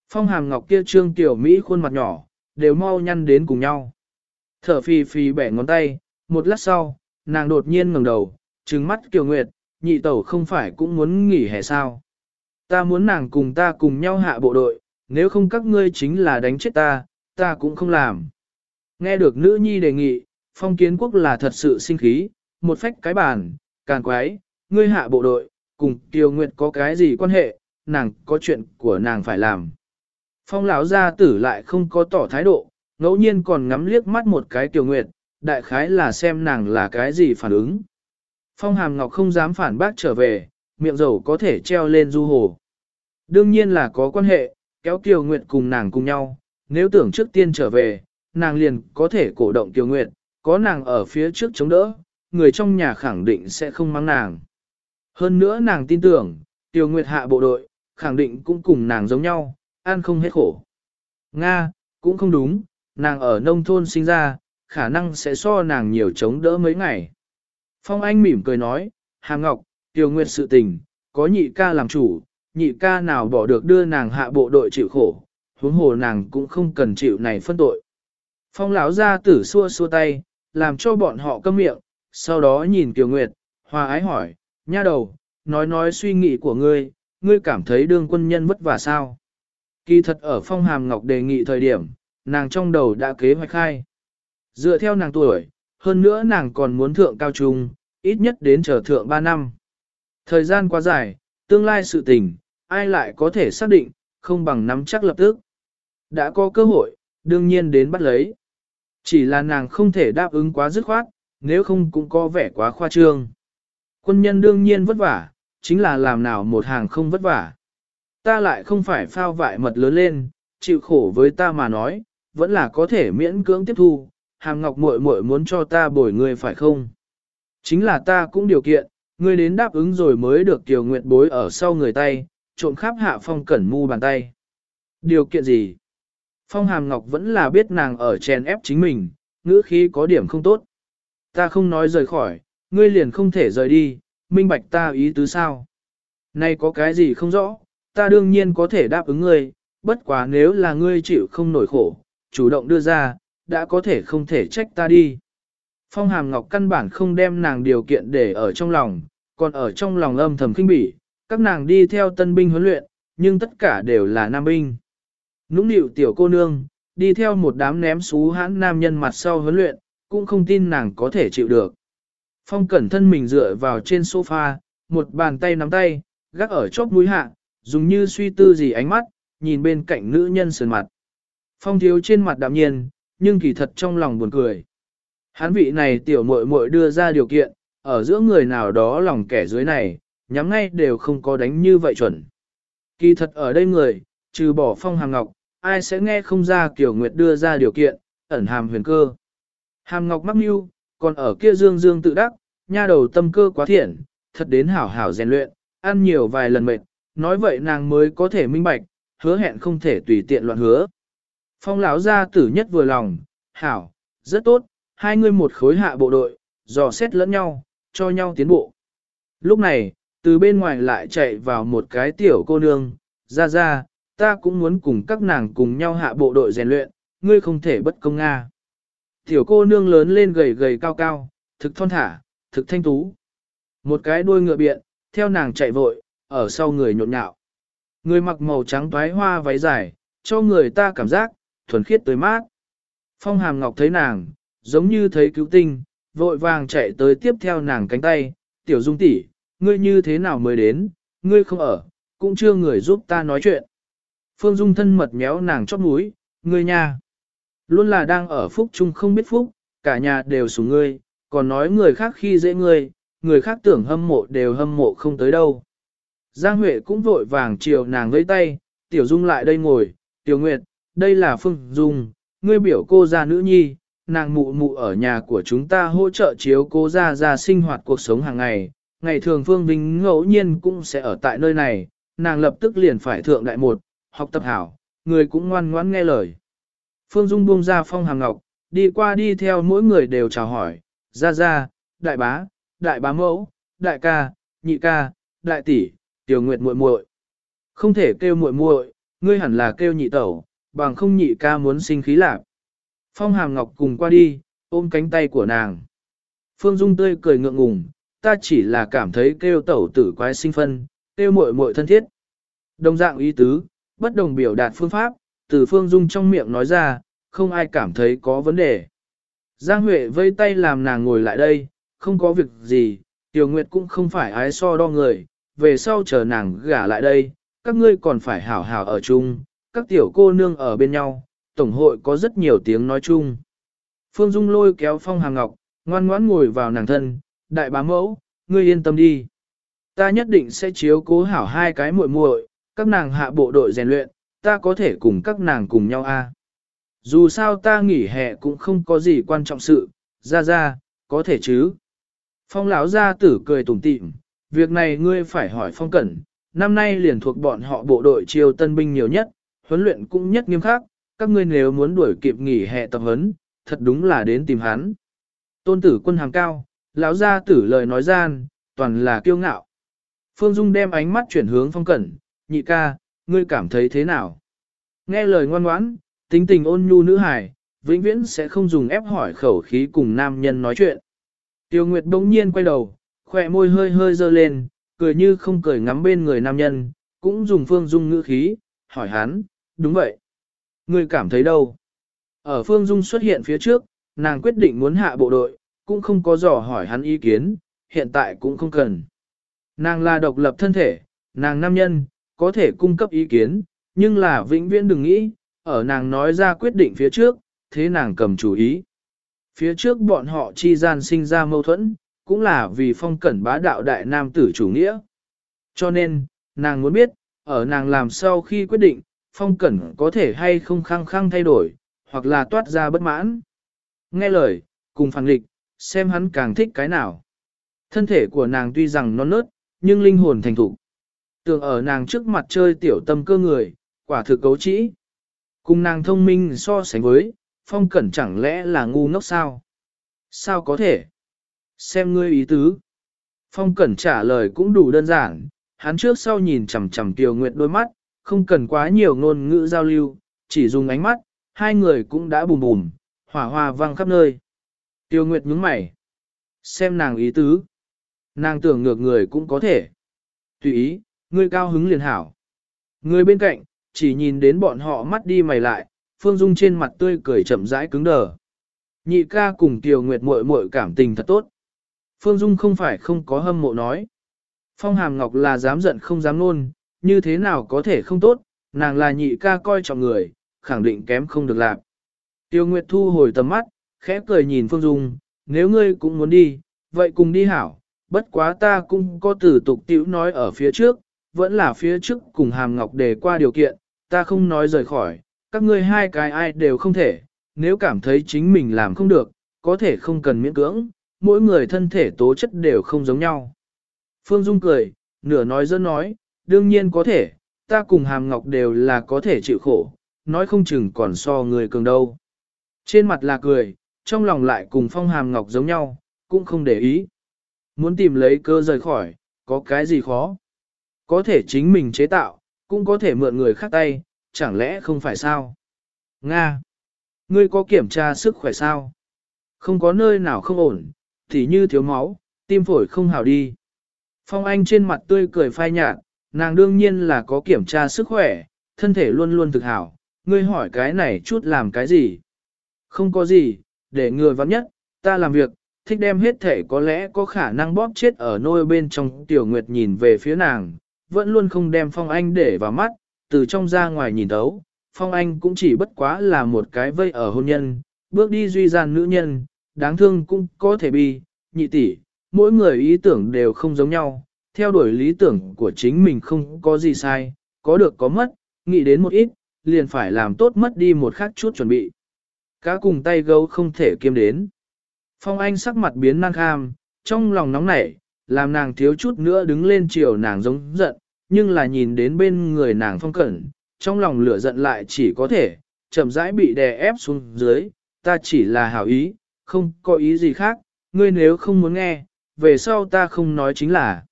Phong hàm ngọc kia trương tiểu Mỹ khuôn mặt nhỏ, đều mau nhăn đến cùng nhau. Thở phì phì bẻ ngón tay, một lát sau, nàng đột nhiên ngẩng đầu, trừng mắt Kiều Nguyệt, nhị tẩu không phải cũng muốn nghỉ hè sao. Ta muốn nàng cùng ta cùng nhau hạ bộ đội, nếu không các ngươi chính là đánh chết ta, ta cũng không làm. Nghe được nữ nhi đề nghị, phong kiến quốc là thật sự sinh khí, một phách cái bàn, càn quái, ngươi hạ bộ đội, cùng Kiều Nguyệt có cái gì quan hệ, nàng có chuyện của nàng phải làm. Phong lão gia tử lại không có tỏ thái độ, ngẫu nhiên còn ngắm liếc mắt một cái Kiều Nguyệt, đại khái là xem nàng là cái gì phản ứng. Phong Hàm Ngọc không dám phản bác trở về, miệng dầu có thể treo lên du hồ. Đương nhiên là có quan hệ, kéo Kiều Nguyệt cùng nàng cùng nhau, nếu tưởng trước tiên trở về, nàng liền có thể cổ động Kiều Nguyệt, có nàng ở phía trước chống đỡ, người trong nhà khẳng định sẽ không mang nàng. Hơn nữa nàng tin tưởng, Kiều Nguyệt hạ bộ đội, khẳng định cũng cùng nàng giống nhau, ăn không hết khổ. Nga, cũng không đúng, nàng ở nông thôn sinh ra, khả năng sẽ so nàng nhiều chống đỡ mấy ngày. Phong Anh mỉm cười nói, Hà Ngọc, Tiêu Nguyệt sự tình, có nhị ca làm chủ, nhị ca nào bỏ được đưa nàng hạ bộ đội chịu khổ, huống hồ nàng cũng không cần chịu này phân tội. Phong lão ra tử xua xua tay, làm cho bọn họ câm miệng, sau đó nhìn Kiều Nguyệt, hòa ái hỏi, nha đầu, nói nói suy nghĩ của ngươi, ngươi cảm thấy đương quân nhân vất vả sao? Kỳ thật ở phong hàm ngọc đề nghị thời điểm, nàng trong đầu đã kế hoạch khai. Dựa theo nàng tuổi, hơn nữa nàng còn muốn thượng cao trung, ít nhất đến chờ thượng 3 năm. Thời gian quá dài, tương lai sự tình, ai lại có thể xác định, không bằng nắm chắc lập tức. Đã có cơ hội, đương nhiên đến bắt lấy. Chỉ là nàng không thể đáp ứng quá dứt khoát, nếu không cũng có vẻ quá khoa trương. Quân nhân đương nhiên vất vả, chính là làm nào một hàng không vất vả. Ta lại không phải phao vại mật lớn lên, chịu khổ với ta mà nói, vẫn là có thể miễn cưỡng tiếp thu, hàm ngọc muội muội muốn cho ta bồi người phải không? Chính là ta cũng điều kiện, ngươi đến đáp ứng rồi mới được tiểu nguyện bối ở sau người tay, trộm khắp hạ phong cẩn mu bàn tay. Điều kiện gì? Phong hàm ngọc vẫn là biết nàng ở chèn ép chính mình, ngữ khí có điểm không tốt. Ta không nói rời khỏi, ngươi liền không thể rời đi, minh bạch ta ý tứ sao. Nay có cái gì không rõ, ta đương nhiên có thể đáp ứng ngươi, bất quá nếu là ngươi chịu không nổi khổ, chủ động đưa ra, đã có thể không thể trách ta đi. Phong Hàm Ngọc căn bản không đem nàng điều kiện để ở trong lòng, còn ở trong lòng âm thầm kinh bỉ, các nàng đi theo tân binh huấn luyện, nhưng tất cả đều là nam binh. Nũng nịu tiểu cô nương, đi theo một đám ném xú hãn nam nhân mặt sau huấn luyện, cũng không tin nàng có thể chịu được. Phong cẩn thân mình dựa vào trên sofa, một bàn tay nắm tay, gác ở chóp mũi hạ, dùng như suy tư gì ánh mắt, nhìn bên cạnh nữ nhân sườn mặt. Phong thiếu trên mặt đạm nhiên, nhưng kỳ thật trong lòng buồn cười. Hán vị này tiểu muội muội đưa ra điều kiện, ở giữa người nào đó lòng kẻ dưới này, nhắm ngay đều không có đánh như vậy chuẩn. Kỳ thật ở đây người, trừ bỏ phong hàng ngọc, ai sẽ nghe không ra kiểu nguyệt đưa ra điều kiện, ẩn hàm huyền cơ. Hàm ngọc mắc mưu, còn ở kia dương dương tự đắc, nha đầu tâm cơ quá thiện, thật đến hảo hảo rèn luyện, ăn nhiều vài lần mệt, nói vậy nàng mới có thể minh bạch, hứa hẹn không thể tùy tiện loạn hứa. Phong lão gia tử nhất vừa lòng, hảo, rất tốt, hai người một khối hạ bộ đội, dò xét lẫn nhau, cho nhau tiến bộ. Lúc này, từ bên ngoài lại chạy vào một cái tiểu cô nương, ra ra, ta cũng muốn cùng các nàng cùng nhau hạ bộ đội rèn luyện, ngươi không thể bất công Nga. Tiểu cô nương lớn lên gầy gầy cao cao, thực thon thả, thực thanh tú. Một cái đuôi ngựa biện, theo nàng chạy vội, ở sau người nhộn nhạo. Người mặc màu trắng toái hoa váy dài, cho người ta cảm giác, thuần khiết tới mát. Phong hàm ngọc thấy nàng, giống như thấy cứu tinh, vội vàng chạy tới tiếp theo nàng cánh tay, tiểu dung tỷ, ngươi như thế nào mới đến, ngươi không ở, cũng chưa người giúp ta nói chuyện. Phương Dung thân mật méo nàng chóp mũi, ngươi nha. Luôn là đang ở phúc chung không biết phúc, cả nhà đều sủng ngươi, còn nói người khác khi dễ ngươi, người khác tưởng hâm mộ đều hâm mộ không tới đâu. Giang Huệ cũng vội vàng chiều nàng với tay, Tiểu Dung lại đây ngồi, Tiểu Nguyệt, đây là Phương Dung, ngươi biểu cô gia nữ nhi, nàng mụ mụ ở nhà của chúng ta hỗ trợ chiếu cô gia gia sinh hoạt cuộc sống hàng ngày, ngày thường Phương Vinh ngẫu nhiên cũng sẽ ở tại nơi này, nàng lập tức liền phải thượng đại một, học tập hảo, người cũng ngoan ngoãn nghe lời. Phương Dung buông ra phong hàng ngọc, đi qua đi theo mỗi người đều chào hỏi, Gia gia, đại bá, đại bá mẫu, đại ca, nhị ca, đại tỷ, tiểu nguyệt muội muội. Không thể kêu muội muội, ngươi hẳn là kêu nhị tẩu, bằng không nhị ca muốn sinh khí lạc. Phong hàm ngọc cùng qua đi, ôm cánh tay của nàng. Phương Dung tươi cười ngượng ngùng, ta chỉ là cảm thấy kêu tẩu tử quái sinh phân, kêu muội muội thân thiết. Đồng dạng ý tứ, bất đồng biểu đạt phương pháp, từ Phương Dung trong miệng nói ra, không ai cảm thấy có vấn đề. Giang Huệ vây tay làm nàng ngồi lại đây, không có việc gì, Tiểu Nguyệt cũng không phải ái so đo người, về sau chờ nàng gả lại đây, các ngươi còn phải hảo hảo ở chung, các tiểu cô nương ở bên nhau, tổng hội có rất nhiều tiếng nói chung. Phương Dung lôi kéo Phong Hàng Ngọc, ngoan ngoãn ngồi vào nàng thân, đại bá mẫu, ngươi yên tâm đi. Ta nhất định sẽ chiếu cố hảo hai cái muội muội, các nàng hạ bộ đội rèn luyện, ta có thể cùng các nàng cùng nhau a. Dù sao ta nghỉ hè cũng không có gì quan trọng sự, ra ra, có thể chứ. Phong lão gia tử cười tủm tỉm, việc này ngươi phải hỏi phong cẩn, năm nay liền thuộc bọn họ bộ đội triều tân binh nhiều nhất, huấn luyện cũng nhất nghiêm khắc, các ngươi nếu muốn đuổi kịp nghỉ hè tập huấn, thật đúng là đến tìm hắn. Tôn tử quân hàng cao, lão gia tử lời nói gian, toàn là kiêu ngạo. Phương Dung đem ánh mắt chuyển hướng phong cẩn, nhị ca, ngươi cảm thấy thế nào? Nghe lời ngoan ngoãn, tính tình ôn nhu nữ hài, vĩnh viễn sẽ không dùng ép hỏi khẩu khí cùng nam nhân nói chuyện. Tiêu Nguyệt bỗng nhiên quay đầu, khỏe môi hơi hơi dơ lên, cười như không cười ngắm bên người nam nhân, cũng dùng Phương Dung ngữ khí, hỏi hắn, đúng vậy. Ngươi cảm thấy đâu? Ở Phương Dung xuất hiện phía trước, nàng quyết định muốn hạ bộ đội, cũng không có dò hỏi hắn ý kiến, hiện tại cũng không cần. Nàng là độc lập thân thể, nàng nam nhân, có thể cung cấp ý kiến, nhưng là vĩnh viễn đừng nghĩ, ở nàng nói ra quyết định phía trước, thế nàng cầm chủ ý. Phía trước bọn họ chi gian sinh ra mâu thuẫn, cũng là vì phong cẩn bá đạo đại nam tử chủ nghĩa. Cho nên, nàng muốn biết, ở nàng làm sau khi quyết định, phong cẩn có thể hay không khăng khăng thay đổi, hoặc là toát ra bất mãn. Nghe lời, cùng phản lịch, xem hắn càng thích cái nào. Thân thể của nàng tuy rằng non nớt, nhưng linh hồn thành thục. Tưởng ở nàng trước mặt chơi tiểu tâm cơ người, quả thực cấu trĩ. Cùng nàng thông minh so sánh với, phong cẩn chẳng lẽ là ngu ngốc sao? Sao có thể? Xem ngươi ý tứ. Phong cẩn trả lời cũng đủ đơn giản, hắn trước sau nhìn chằm chằm Tiêu Nguyệt đôi mắt, không cần quá nhiều ngôn ngữ giao lưu, chỉ dùng ánh mắt, hai người cũng đã bùm bùm, hỏa hoa vang khắp nơi. Tiêu Nguyệt nhướng mày. Xem nàng ý tứ. Nàng tưởng ngược người cũng có thể. Tùy ý, ngươi cao hứng liền hảo. Người bên cạnh, chỉ nhìn đến bọn họ mắt đi mày lại, Phương Dung trên mặt tươi cười chậm rãi cứng đờ. Nhị ca cùng Tiêu Nguyệt muội muội cảm tình thật tốt. Phương Dung không phải không có hâm mộ nói. Phong Hàm Ngọc là dám giận không dám nôn, như thế nào có thể không tốt, nàng là nhị ca coi trọng người, khẳng định kém không được làm. Tiêu Nguyệt thu hồi tầm mắt, khẽ cười nhìn Phương Dung, nếu ngươi cũng muốn đi, vậy cùng đi hảo, bất quá ta cũng có tử tục tiểu nói ở phía trước, vẫn là phía trước cùng Hàm Ngọc đề qua điều kiện, ta không nói rời khỏi, các ngươi hai cái ai đều không thể, nếu cảm thấy chính mình làm không được, có thể không cần miễn cưỡng, mỗi người thân thể tố chất đều không giống nhau. Phương Dung cười, nửa nói dân nói, đương nhiên có thể, ta cùng Hàm Ngọc đều là có thể chịu khổ, nói không chừng còn so người cường đâu. Trên mặt là cười, trong lòng lại cùng Phong Hàm Ngọc giống nhau, cũng không để ý. Muốn tìm lấy cơ rời khỏi, có cái gì khó. Có thể chính mình chế tạo, cũng có thể mượn người khác tay, chẳng lẽ không phải sao? Nga! Ngươi có kiểm tra sức khỏe sao? Không có nơi nào không ổn, thì như thiếu máu, tim phổi không hào đi. Phong Anh trên mặt tươi cười phai nhạt, nàng đương nhiên là có kiểm tra sức khỏe, thân thể luôn luôn thực hảo, ngươi hỏi cái này chút làm cái gì? Không có gì, để người vắng nhất, ta làm việc, thích đem hết thể có lẽ có khả năng bóp chết ở nôi bên trong. Tiểu nguyệt nhìn về phía nàng, vẫn luôn không đem Phong Anh để vào mắt, từ trong ra ngoài nhìn thấu, Phong Anh cũng chỉ bất quá là một cái vây ở hôn nhân, bước đi duy gian nữ nhân, đáng thương cũng có thể bi, nhị tỷ, mỗi người ý tưởng đều không giống nhau, theo đuổi lý tưởng của chính mình không có gì sai, có được có mất, nghĩ đến một ít, liền phải làm tốt mất đi một khác chút chuẩn bị. Cá cùng tay gấu không thể kiêm đến. Phong Anh sắc mặt biến năng kham, trong lòng nóng nảy, làm nàng thiếu chút nữa đứng lên chiều nàng giống giận, nhưng là nhìn đến bên người nàng phong cẩn, trong lòng lửa giận lại chỉ có thể, chậm rãi bị đè ép xuống dưới, ta chỉ là hảo ý, không có ý gì khác, ngươi nếu không muốn nghe, về sau ta không nói chính là.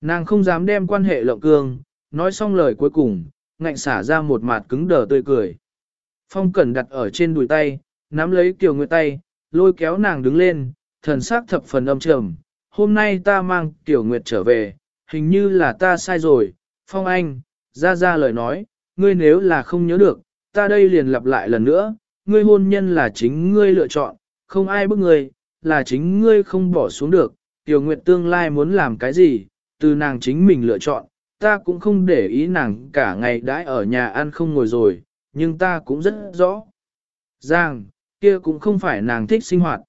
Nàng không dám đem quan hệ lộng cương, nói xong lời cuối cùng, ngạnh xả ra một mặt cứng đờ tươi cười. Phong cẩn đặt ở trên đùi tay, nắm lấy Kiều Nguyệt tay, lôi kéo nàng đứng lên, thần sắc thập phần âm trầm. Hôm nay ta mang Kiều Nguyệt trở về, hình như là ta sai rồi. Phong Anh, ra ra lời nói, ngươi nếu là không nhớ được, ta đây liền lặp lại lần nữa, ngươi hôn nhân là chính ngươi lựa chọn, không ai bức ngươi, là chính ngươi không bỏ xuống được. Tiểu Nguyệt tương lai muốn làm cái gì, từ nàng chính mình lựa chọn, ta cũng không để ý nàng cả ngày đãi ở nhà ăn không ngồi rồi, nhưng ta cũng rất rõ. Giang, kia cũng không phải nàng thích sinh hoạt.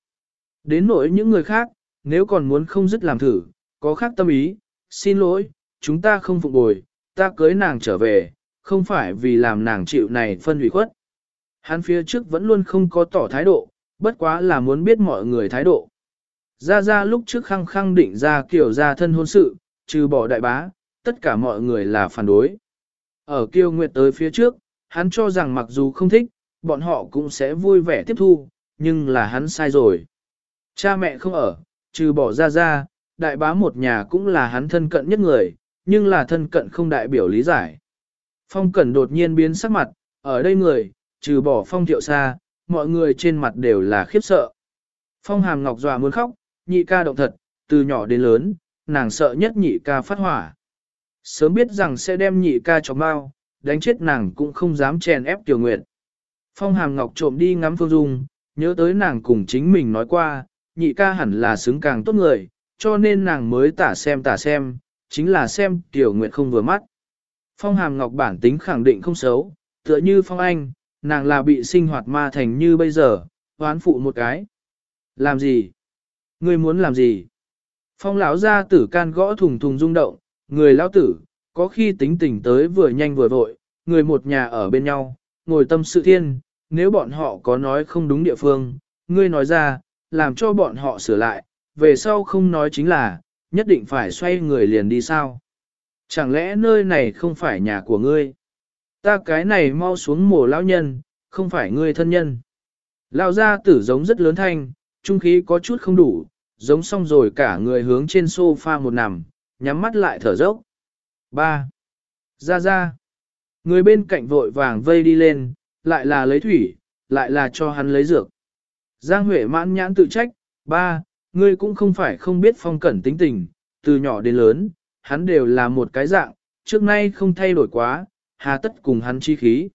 Đến nỗi những người khác, nếu còn muốn không dứt làm thử, có khác tâm ý, xin lỗi, chúng ta không phục bồi, ta cưới nàng trở về, không phải vì làm nàng chịu này phân hủy khuất. Hắn phía trước vẫn luôn không có tỏ thái độ, bất quá là muốn biết mọi người thái độ. Ra ra lúc trước khăng khăng định ra kiểu ra thân hôn sự, trừ bỏ đại bá, tất cả mọi người là phản đối. Ở kiêu nguyệt tới phía trước, hắn cho rằng mặc dù không thích, bọn họ cũng sẽ vui vẻ tiếp thu, nhưng là hắn sai rồi. Cha mẹ không ở, trừ bỏ ra ra, đại bá một nhà cũng là hắn thân cận nhất người, nhưng là thân cận không đại biểu lý giải. Phong Cẩn đột nhiên biến sắc mặt, ở đây người, trừ bỏ Phong Thiệu xa, mọi người trên mặt đều là khiếp sợ. Phong Hàm Ngọc dọa muốn khóc, nhị ca động thật, từ nhỏ đến lớn, nàng sợ nhất nhị ca phát hỏa. Sớm biết rằng sẽ đem nhị ca cho mau, đánh chết nàng cũng không dám chèn ép Tiểu Nguyệt. Phong Hàm Ngọc trộm đi ngắm Phương Dung, nhớ tới nàng cùng chính mình nói qua, nhị ca hẳn là xứng càng tốt người, cho nên nàng mới tả xem tả xem, chính là xem Tiểu Nguyệt không vừa mắt. Phong Hàm Ngọc bản tính khẳng định không xấu, tựa như Phong Anh, nàng là bị sinh hoạt ma thành như bây giờ, hoán phụ một cái. Làm gì? Ngươi muốn làm gì? Phong lão ra tử can gõ thùng thùng rung động, người lão tử, có khi tính tình tới vừa nhanh vừa vội, người một nhà ở bên nhau, ngồi tâm sự thiên, nếu bọn họ có nói không đúng địa phương, ngươi nói ra, làm cho bọn họ sửa lại, về sau không nói chính là, nhất định phải xoay người liền đi sao. Chẳng lẽ nơi này không phải nhà của ngươi? Ta cái này mau xuống mổ lão nhân, không phải ngươi thân nhân. Lão gia tử giống rất lớn thanh, trung khí có chút không đủ, giống xong rồi cả người hướng trên sofa một nằm, nhắm mắt lại thở dốc. 3. Ra ra. Người bên cạnh vội vàng vây đi lên, lại là lấy thủy, lại là cho hắn lấy dược. Giang Huệ mãn nhãn tự trách, ba, ngươi cũng không phải không biết phong cẩn tính tình, từ nhỏ đến lớn, hắn đều là một cái dạng, trước nay không thay đổi quá, hà tất cùng hắn chi khí.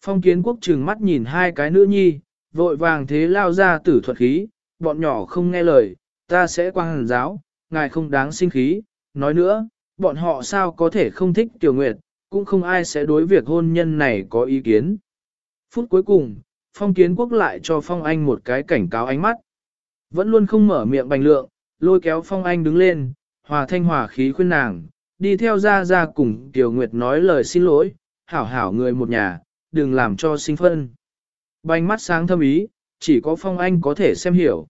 Phong kiến quốc trừng mắt nhìn hai cái nữ nhi, vội vàng thế lao ra tử thuật khí, bọn nhỏ không nghe lời, ta sẽ quang hàn giáo, ngài không đáng sinh khí, nói nữa, bọn họ sao có thể không thích tiểu nguyệt, cũng không ai sẽ đối việc hôn nhân này có ý kiến. Phút cuối cùng, phong kiến quốc lại cho phong anh một cái cảnh cáo ánh mắt. Vẫn luôn không mở miệng bành lượng, lôi kéo phong anh đứng lên, hòa thanh hòa khí khuyên nàng, đi theo ra ra cùng Tiểu Nguyệt nói lời xin lỗi, hảo hảo người một nhà, đừng làm cho sinh phân. Bành mắt sáng thâm ý, chỉ có phong anh có thể xem hiểu.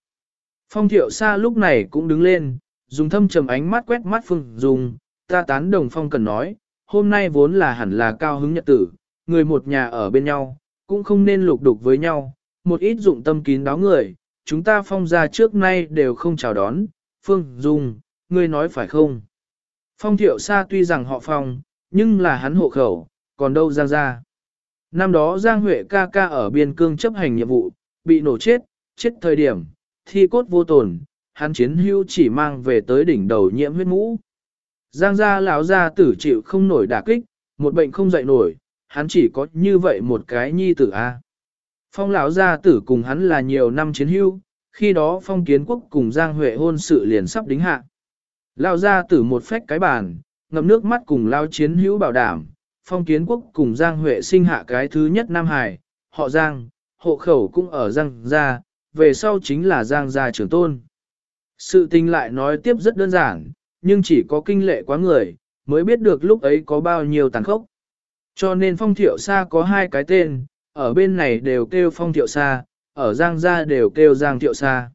Phong thiệu xa lúc này cũng đứng lên, dùng thâm trầm ánh mắt quét mắt phương dùng, ta tán đồng phong cần nói, hôm nay vốn là hẳn là cao hứng nhật tử, người một nhà ở bên nhau, cũng không nên lục đục với nhau, một ít dụng tâm kín đáo người, chúng ta phong ra trước nay đều không chào đón, Phương Dung, ngươi nói phải không? Phong thiệu xa tuy rằng họ phong, nhưng là hắn hộ khẩu, còn đâu Giang ra. Năm đó Giang Huệ ca ca ở biên cương chấp hành nhiệm vụ, bị nổ chết, chết thời điểm, thi cốt vô tồn, hắn chiến hưu chỉ mang về tới đỉnh đầu nhiễm huyết mũ. Giang gia lão gia tử chịu không nổi đả kích, một bệnh không dậy nổi, hắn chỉ có như vậy một cái nhi tử a. Phong lão gia tử cùng hắn là nhiều năm chiến hưu, khi đó phong kiến quốc cùng Giang Huệ hôn sự liền sắp đính hạ. Lão gia tử một phách cái bàn, ngậm nước mắt cùng lao chiến hữu bảo đảm, phong kiến quốc cùng Giang Huệ sinh hạ cái thứ nhất Nam Hải, họ Giang, hộ khẩu cũng ở Giang gia, về sau chính là Giang gia trưởng tôn. Sự tình lại nói tiếp rất đơn giản, nhưng chỉ có kinh lệ quá người, mới biết được lúc ấy có bao nhiêu tàn khốc. Cho nên phong thiệu xa có hai cái tên, ở bên này đều kêu phong thiệu xa, ở Giang gia đều kêu Giang thiệu xa.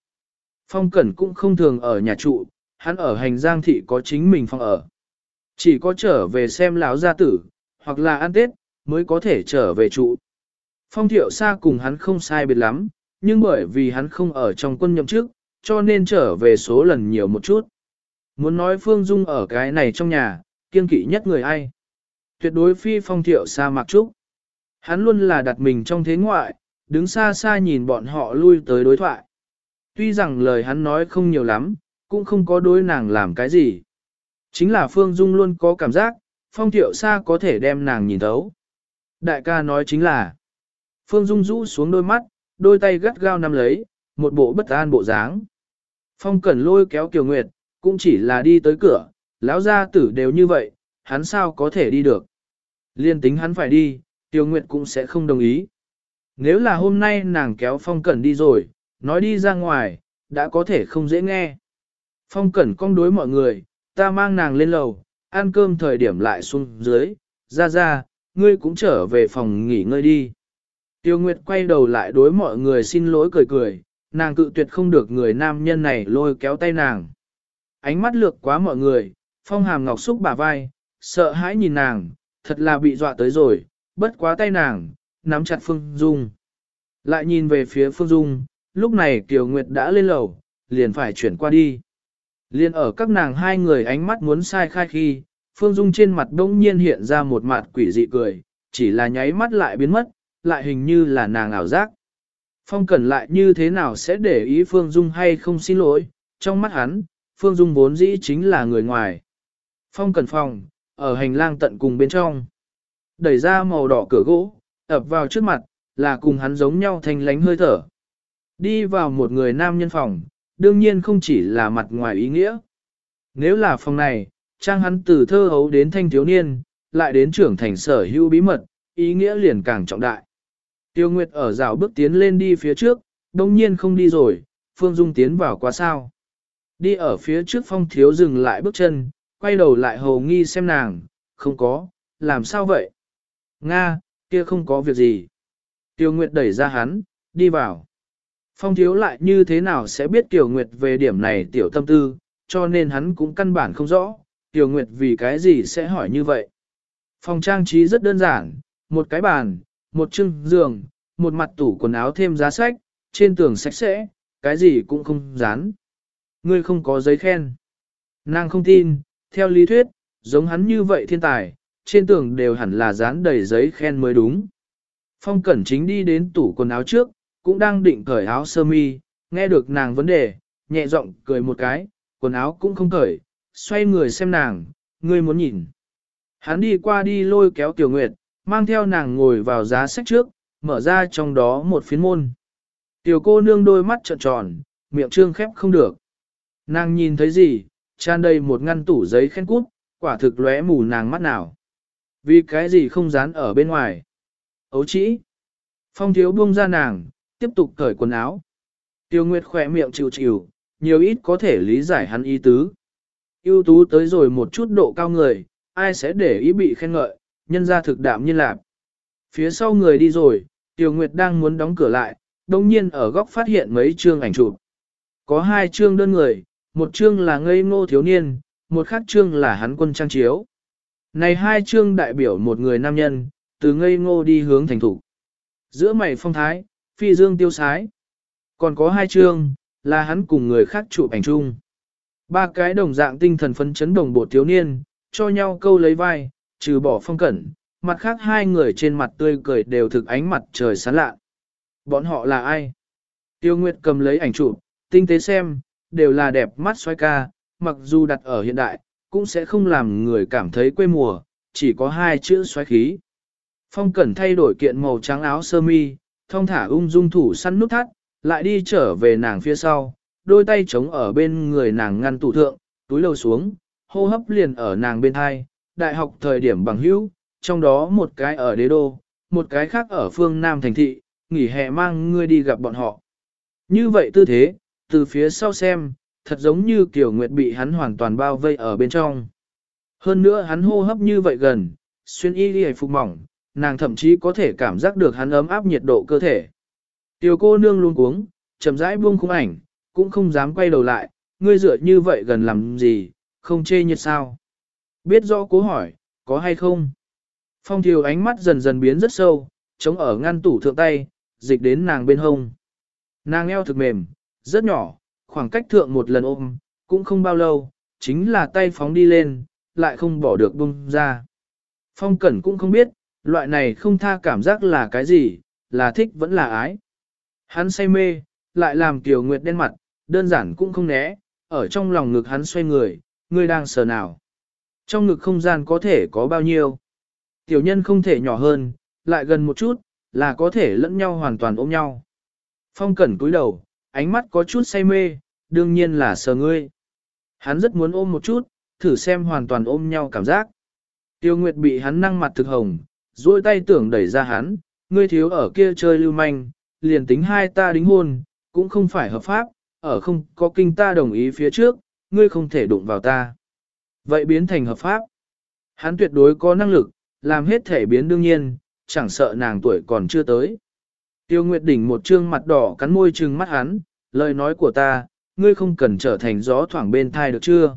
Phong Cẩn cũng không thường ở nhà trụ, hắn ở hành Giang thị có chính mình phong ở. Chỉ có trở về xem lão gia tử, hoặc là ăn Tết, mới có thể trở về trụ. Phong thiệu xa cùng hắn không sai biệt lắm, nhưng bởi vì hắn không ở trong quân nhậm chức, cho nên trở về số lần nhiều một chút. Muốn nói Phương Dung ở cái này trong nhà, kiên kỵ nhất người ai. Tuyệt đối phi phong thiệu xa mặc trúc. Hắn luôn là đặt mình trong thế ngoại, đứng xa xa nhìn bọn họ lui tới đối thoại. Tuy rằng lời hắn nói không nhiều lắm, cũng không có đối nàng làm cái gì. Chính là Phương Dung luôn có cảm giác, phong thiệu xa có thể đem nàng nhìn thấu. Đại ca nói chính là, Phương Dung rũ xuống đôi mắt, đôi tay gắt gao nắm lấy, một bộ bất an bộ dáng. Phong Cẩn lôi kéo Kiều Nguyệt, cũng chỉ là đi tới cửa, lão gia tử đều như vậy, hắn sao có thể đi được. Liên tính hắn phải đi, Tiêu Nguyệt cũng sẽ không đồng ý. Nếu là hôm nay nàng kéo Phong Cẩn đi rồi, nói đi ra ngoài, đã có thể không dễ nghe. Phong Cẩn cong đối mọi người, ta mang nàng lên lầu, ăn cơm thời điểm lại xuống dưới, ra ra, ngươi cũng trở về phòng nghỉ ngơi đi. Tiêu Nguyệt quay đầu lại đối mọi người xin lỗi cười cười, nàng cự tuyệt không được người nam nhân này lôi kéo tay nàng. Ánh mắt lược quá mọi người, phong hàm ngọc xúc bả vai, sợ hãi nhìn nàng, thật là bị dọa tới rồi, bất quá tay nàng, nắm chặt Phương Dung. Lại nhìn về phía Phương Dung, lúc này Kiều Nguyệt đã lên lầu, liền phải chuyển qua đi. Liên ở các nàng hai người ánh mắt muốn sai khai khi, Phương Dung trên mặt đông nhiên hiện ra một mặt quỷ dị cười, chỉ là nháy mắt lại biến mất, lại hình như là nàng ảo giác. Phong Cẩn lại như thế nào sẽ để ý Phương Dung hay không xin lỗi, trong mắt hắn, Phương Dung vốn dĩ chính là người ngoài. Phong Cẩn phòng, ở hành lang tận cùng bên trong. Đẩy ra màu đỏ cửa gỗ, ập vào trước mặt, là cùng hắn giống nhau thành lánh hơi thở. Đi vào một người nam nhân phòng, đương nhiên không chỉ là mặt ngoài ý nghĩa. Nếu là phòng này, trang hắn từ thơ hấu đến thanh thiếu niên, lại đến trưởng thành sở hữu bí mật, ý nghĩa liền càng trọng đại. Tiêu Nguyệt ở rào bước tiến lên đi phía trước, đồng nhiên không đi rồi, Phương Dung tiến vào quá sao. Đi ở phía trước phong thiếu dừng lại bước chân, quay đầu lại hầu nghi xem nàng, không có, làm sao vậy? Nga, kia không có việc gì. Tiêu Nguyệt đẩy ra hắn, đi vào. Phong thiếu lại như thế nào sẽ biết Tiểu Nguyệt về điểm này tiểu tâm tư, cho nên hắn cũng căn bản không rõ, Tiểu Nguyệt vì cái gì sẽ hỏi như vậy. Phòng trang trí rất đơn giản, một cái bàn, một chưng giường, một mặt tủ quần áo thêm giá sách, trên tường sạch sẽ, cái gì cũng không dán. Ngươi không có giấy khen. Nàng không tin, theo lý thuyết, giống hắn như vậy thiên tài, trên tường đều hẳn là dán đầy giấy khen mới đúng. Phong Cẩn Chính đi đến tủ quần áo trước, cũng đang định cởi áo sơ mi, nghe được nàng vấn đề, nhẹ giọng cười một cái, quần áo cũng không cởi, xoay người xem nàng, ngươi muốn nhìn. Hắn đi qua đi lôi kéo Tiểu Nguyệt, mang theo nàng ngồi vào giá sách trước, mở ra trong đó một phiến môn. Tiểu cô nương đôi mắt trợn tròn, miệng trương khép không được. Nàng nhìn thấy gì, tràn đầy một ngăn tủ giấy khen cút, quả thực lóe mù nàng mắt nào. Vì cái gì không dán ở bên ngoài. Ấu chỉ. Phong thiếu buông ra nàng, tiếp tục cởi quần áo. Tiêu Nguyệt khỏe miệng chịu chịu, nhiều ít có thể lý giải hắn ý tứ. ưu tú tới rồi một chút độ cao người, ai sẽ để ý bị khen ngợi, nhân ra thực đạm như lạp. Phía sau người đi rồi, Tiểu Nguyệt đang muốn đóng cửa lại, đồng nhiên ở góc phát hiện mấy chương ảnh chụp. Có hai chương đơn người, một chương là ngây ngô thiếu niên, một khác chương là hắn quân trang chiếu. Này hai chương đại biểu một người nam nhân, từ ngây ngô đi hướng thành thủ. Giữa mày phong thái, phi dương tiêu sái. Còn có hai chương, là hắn cùng người khác chụp ảnh chung. Ba cái đồng dạng tinh thần phấn chấn đồng bộ thiếu niên, cho nhau câu lấy vai, trừ bỏ phong cẩn, mặt khác hai người trên mặt tươi cười đều thực ánh mặt trời sáng lạ. Bọn họ là ai? Tiêu Nguyệt cầm lấy ảnh chụp, tinh tế xem, đều là đẹp mắt xoay ca, mặc dù đặt ở hiện đại, cũng sẽ không làm người cảm thấy quê mùa, chỉ có hai chữ xoáy khí. Phong Cẩn thay đổi kiện màu trắng áo sơ mi, thong thả ung dung thủ săn nút thắt, lại đi trở về nàng phía sau, đôi tay chống ở bên người nàng ngăn tủ thượng, túi lầu xuống, hô hấp liền ở nàng bên hai, đại học thời điểm bằng hữu, trong đó một cái ở đế đô, một cái khác ở phương Nam thành thị, nghỉ hè mang ngươi đi gặp bọn họ. Như vậy tư thế, từ phía sau xem, thật giống như Kiều Nguyệt bị hắn hoàn toàn bao vây ở bên trong. Hơn nữa hắn hô hấp như vậy gần, xuyên y đi phục mỏng, nàng thậm chí có thể cảm giác được hắn ấm áp nhiệt độ cơ thể. Tiểu cô nương luôn cuống, chậm rãi buông khung ảnh, cũng không dám quay đầu lại, ngươi dựa như vậy gần làm gì, không chê nhiệt sao. Biết rõ cố hỏi, có hay không? Phong thiều ánh mắt dần dần biến rất sâu, chống ở ngăn tủ thượng tay, dịch đến nàng bên hông. Nàng eo thực mềm, rất nhỏ, khoảng cách thượng một lần ôm, cũng không bao lâu, chính là tay phóng đi lên, lại không bỏ được bung ra. Phong Cẩn cũng không biết, loại này không tha cảm giác là cái gì, là thích vẫn là ái. Hắn say mê, lại làm tiểu Nguyệt đen mặt, đơn giản cũng không né, ở trong lòng ngực hắn xoay người, ngươi đang sờ nào. Trong ngực không gian có thể có bao nhiêu. Tiểu nhân không thể nhỏ hơn, lại gần một chút, là có thể lẫn nhau hoàn toàn ôm nhau. Phong cẩn cúi đầu, ánh mắt có chút say mê, đương nhiên là sờ ngươi. Hắn rất muốn ôm một chút, thử xem hoàn toàn ôm nhau cảm giác. Tiêu Nguyệt bị hắn năng mặt thực hồng, duỗi tay tưởng đẩy ra hắn, ngươi thiếu ở kia chơi lưu manh, liền tính hai ta đính hôn, cũng không phải hợp pháp, ở không có kinh ta đồng ý phía trước, ngươi không thể đụng vào ta. Vậy biến thành hợp pháp. Hắn tuyệt đối có năng lực, làm hết thể biến đương nhiên, chẳng sợ nàng tuổi còn chưa tới. Tiêu Nguyệt đỉnh một trương mặt đỏ cắn môi trừng mắt hắn, lời nói của ta, ngươi không cần trở thành gió thoảng bên thai được chưa?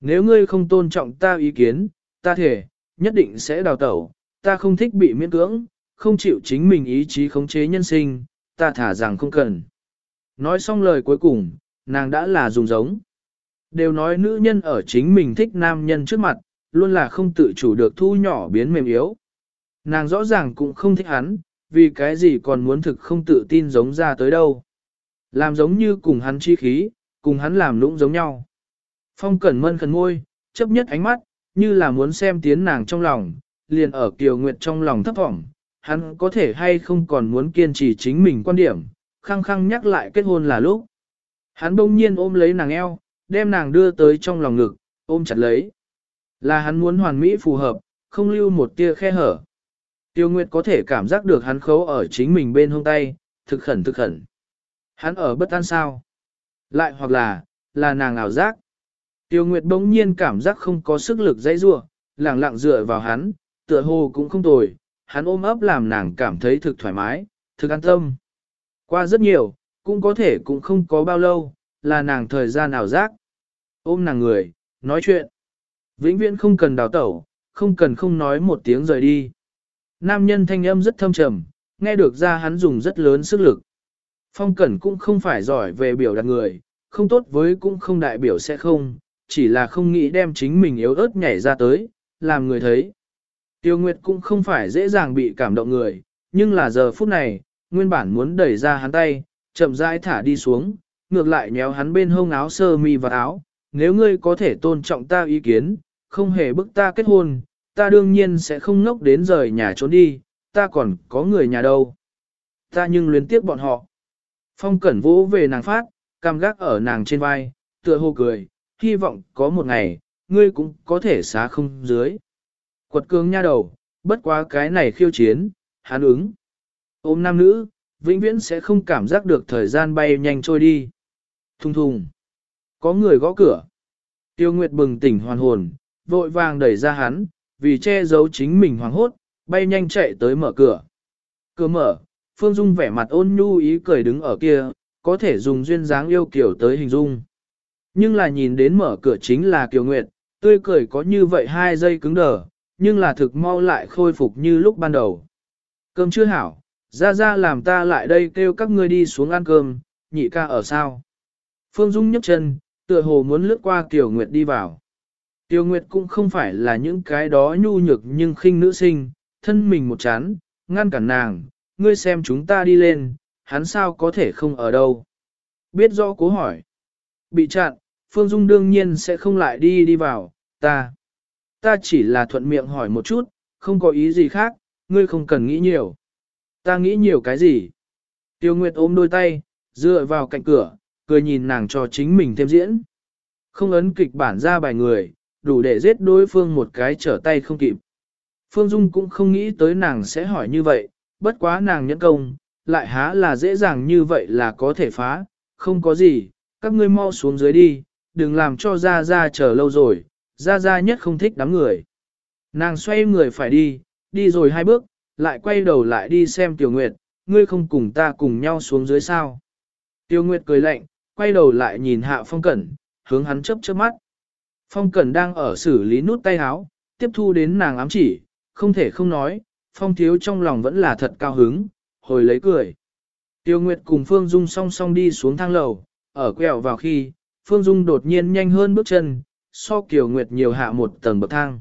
Nếu ngươi không tôn trọng ta ý kiến, ta thể, nhất định sẽ đào tẩu, ta không thích bị miễn cưỡng, không chịu chính mình ý chí khống chế nhân sinh, ta thả rằng không cần. Nói xong lời cuối cùng, nàng đã là dùng giống. Đều nói nữ nhân ở chính mình thích nam nhân trước mặt, luôn là không tự chủ được thu nhỏ biến mềm yếu. Nàng rõ ràng cũng không thích hắn, vì cái gì còn muốn thực không tự tin giống ra tới đâu. Làm giống như cùng hắn chi khí, cùng hắn làm lũng giống nhau. Phong cẩn mân khẩn ngôi, chấp nhất ánh mắt, như là muốn xem tiến nàng trong lòng, liền ở Kiều Nguyệt trong lòng thấp thỏm, hắn có thể hay không còn muốn kiên trì chính mình quan điểm, khăng khăng nhắc lại kết hôn là lúc. Hắn bỗng nhiên ôm lấy nàng eo, đem nàng đưa tới trong lòng ngực, ôm chặt lấy. Là hắn muốn hoàn mỹ phù hợp, không lưu một tia khe hở. Tiêu Nguyệt có thể cảm giác được hắn khấu ở chính mình bên hông tay, thực khẩn thực khẩn. Hắn ở bất an sao? Lại hoặc là, là nàng ảo giác. Tiêu Nguyệt bỗng nhiên cảm giác không có sức lực dãy rua, lẳng lặng dựa vào hắn, tựa hồ cũng không tồi, hắn ôm ấp làm nàng cảm thấy thực thoải mái, thực an tâm. Qua rất nhiều, cũng có thể cũng không có bao lâu, là nàng thời gian ảo giác. Ôm nàng người, nói chuyện. Vĩnh viễn không cần đào tẩu, không cần không nói một tiếng rời đi. Nam nhân thanh âm rất thâm trầm, nghe được ra hắn dùng rất lớn sức lực. Phong Cẩn cũng không phải giỏi về biểu đạt người, không tốt với cũng không đại biểu sẽ không, chỉ là không nghĩ đem chính mình yếu ớt nhảy ra tới, làm người thấy. Tiêu Nguyệt cũng không phải dễ dàng bị cảm động người, nhưng là giờ phút này, nguyên bản muốn đẩy ra hắn tay, chậm rãi thả đi xuống, ngược lại nhéo hắn bên hông áo sơ mi và áo, nếu ngươi có thể tôn trọng ta ý kiến, không hề bức ta kết hôn, ta đương nhiên sẽ không ngốc đến rời nhà trốn đi, ta còn có người nhà đâu. Ta nhưng luyến tiếc bọn họ. Phong cẩn vũ về nàng phát, cam gác ở nàng trên vai, tựa hồ cười, hy vọng có một ngày, ngươi cũng có thể xá không dưới. Quật cường nha đầu, bất quá cái này khiêu chiến, hán ứng. Ôm nam nữ, vĩnh viễn sẽ không cảm giác được thời gian bay nhanh trôi đi. Thùng thùng. Có người gõ cửa. Tiêu Nguyệt bừng tỉnh hoàn hồn, vội vàng đẩy ra hắn, vì che giấu chính mình hoảng hốt, bay nhanh chạy tới mở cửa. Cửa mở, Phương Dung vẻ mặt ôn nhu ý cười đứng ở kia, có thể dùng duyên dáng yêu kiểu tới hình dung. Nhưng là nhìn đến mở cửa chính là Kiều Nguyệt, tươi cười có như vậy hai giây cứng đờ, nhưng là thực mau lại khôi phục như lúc ban đầu. Cơm chưa hảo, ra ra làm ta lại đây kêu các ngươi đi xuống ăn cơm, nhị ca ở sao. Phương Dung nhấc chân, tựa hồ muốn lướt qua Kiều Nguyệt đi vào. Tiêu Nguyệt cũng không phải là những cái đó nhu nhược nhưng khinh nữ sinh, thân mình một chán, ngăn cản nàng, ngươi xem chúng ta đi lên, hắn sao có thể không ở đâu. Biết rõ cố hỏi. Bị chặn, Phương Dung đương nhiên sẽ không lại đi đi vào, ta. Ta chỉ là thuận miệng hỏi một chút, không có ý gì khác, ngươi không cần nghĩ nhiều. Ta nghĩ nhiều cái gì? Tiêu Nguyệt ôm đôi tay, dựa vào cạnh cửa, cười nhìn nàng cho chính mình thêm diễn. Không ấn kịch bản ra bài người, đủ để giết đối phương một cái trở tay không kịp. Phương Dung cũng không nghĩ tới nàng sẽ hỏi như vậy, bất quá nàng nhẫn công, lại há là dễ dàng như vậy là có thể phá, không có gì, các ngươi mau xuống dưới đi, đừng làm cho Ra Ra chờ lâu rồi, Ra Ra nhất không thích đám người. Nàng xoay người phải đi, đi rồi hai bước, lại quay đầu lại đi xem Tiểu Nguyệt, ngươi không cùng ta cùng nhau xuống dưới sao. Tiểu Nguyệt cười lạnh, quay đầu lại nhìn Hạ Phong Cẩn, hướng hắn chớp chớp mắt. Phong Cẩn đang ở xử lý nút tay áo, tiếp thu đến nàng ám chỉ, không thể không nói, Phong Thiếu trong lòng vẫn là thật cao hứng, hồi lấy cười. Tiêu Nguyệt cùng Phương Dung song song đi xuống thang lầu, ở quẹo vào khi, Phương Dung đột nhiên nhanh hơn bước chân, so Kiều Nguyệt nhiều hạ một tầng bậc thang.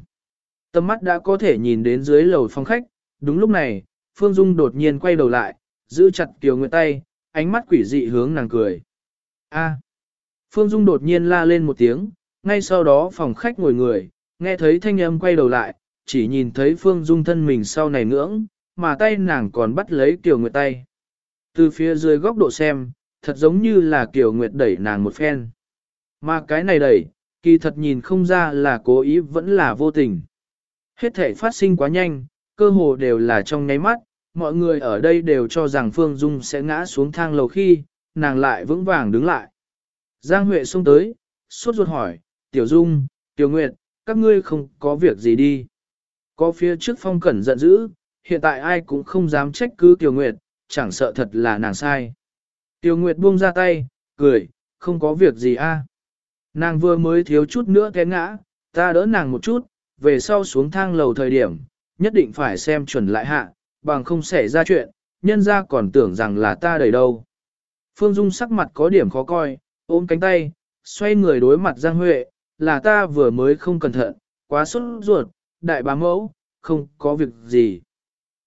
Tầm mắt đã có thể nhìn đến dưới lầu phòng khách, đúng lúc này, Phương Dung đột nhiên quay đầu lại, giữ chặt Kiều Nguyệt tay, ánh mắt quỷ dị hướng nàng cười. A. Phương Dung đột nhiên la lên một tiếng, ngay sau đó phòng khách ngồi người, nghe thấy thanh âm quay đầu lại, chỉ nhìn thấy Phương Dung thân mình sau này ngưỡng, mà tay nàng còn bắt lấy Kiều Nguyệt tay. Từ phía dưới góc độ xem, thật giống như là Kiều Nguyệt đẩy nàng một phen. Mà cái này đẩy, kỳ thật nhìn không ra là cố ý vẫn là vô tình. Hết thể phát sinh quá nhanh, cơ hồ đều là trong nháy mắt, mọi người ở đây đều cho rằng Phương Dung sẽ ngã xuống thang lầu khi, nàng lại vững vàng đứng lại. Giang Huệ xông tới, suốt ruột hỏi, Tiểu Dung, Tiểu Nguyệt, các ngươi không có việc gì đi. Có phía trước phong cẩn giận dữ, hiện tại ai cũng không dám trách cứ Tiểu Nguyệt, chẳng sợ thật là nàng sai. Tiểu Nguyệt buông ra tay, cười, không có việc gì a. Nàng vừa mới thiếu chút nữa té ngã, ta đỡ nàng một chút, về sau xuống thang lầu thời điểm, nhất định phải xem chuẩn lại hạ, bằng không xảy ra chuyện, nhân ra còn tưởng rằng là ta đầy đâu. Phương Dung sắc mặt có điểm khó coi, ôm cánh tay, xoay người đối mặt Giang Huệ, là ta vừa mới không cẩn thận, quá sốt ruột, đại bá mẫu, không có việc gì.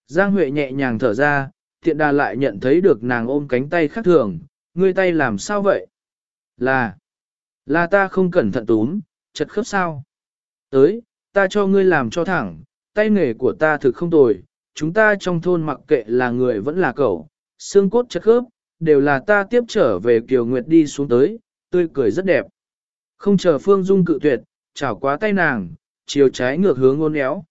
Giang Huệ nhẹ nhàng thở ra, tiện đà lại nhận thấy được nàng ôm cánh tay khác thường, ngươi tay làm sao vậy? Là, là ta không cẩn thận túm, chật khớp sao? Tới, ta cho ngươi làm cho thẳng, tay nghề của ta thực không tồi, chúng ta trong thôn mặc kệ là người vẫn là cậu, xương cốt chật khớp, đều là ta tiếp trở về Kiều Nguyệt đi xuống tới, tươi cười rất đẹp. Không chờ Phương Dung cự tuyệt, chảo quá tay nàng, chiều trái ngược hướng ngôn éo.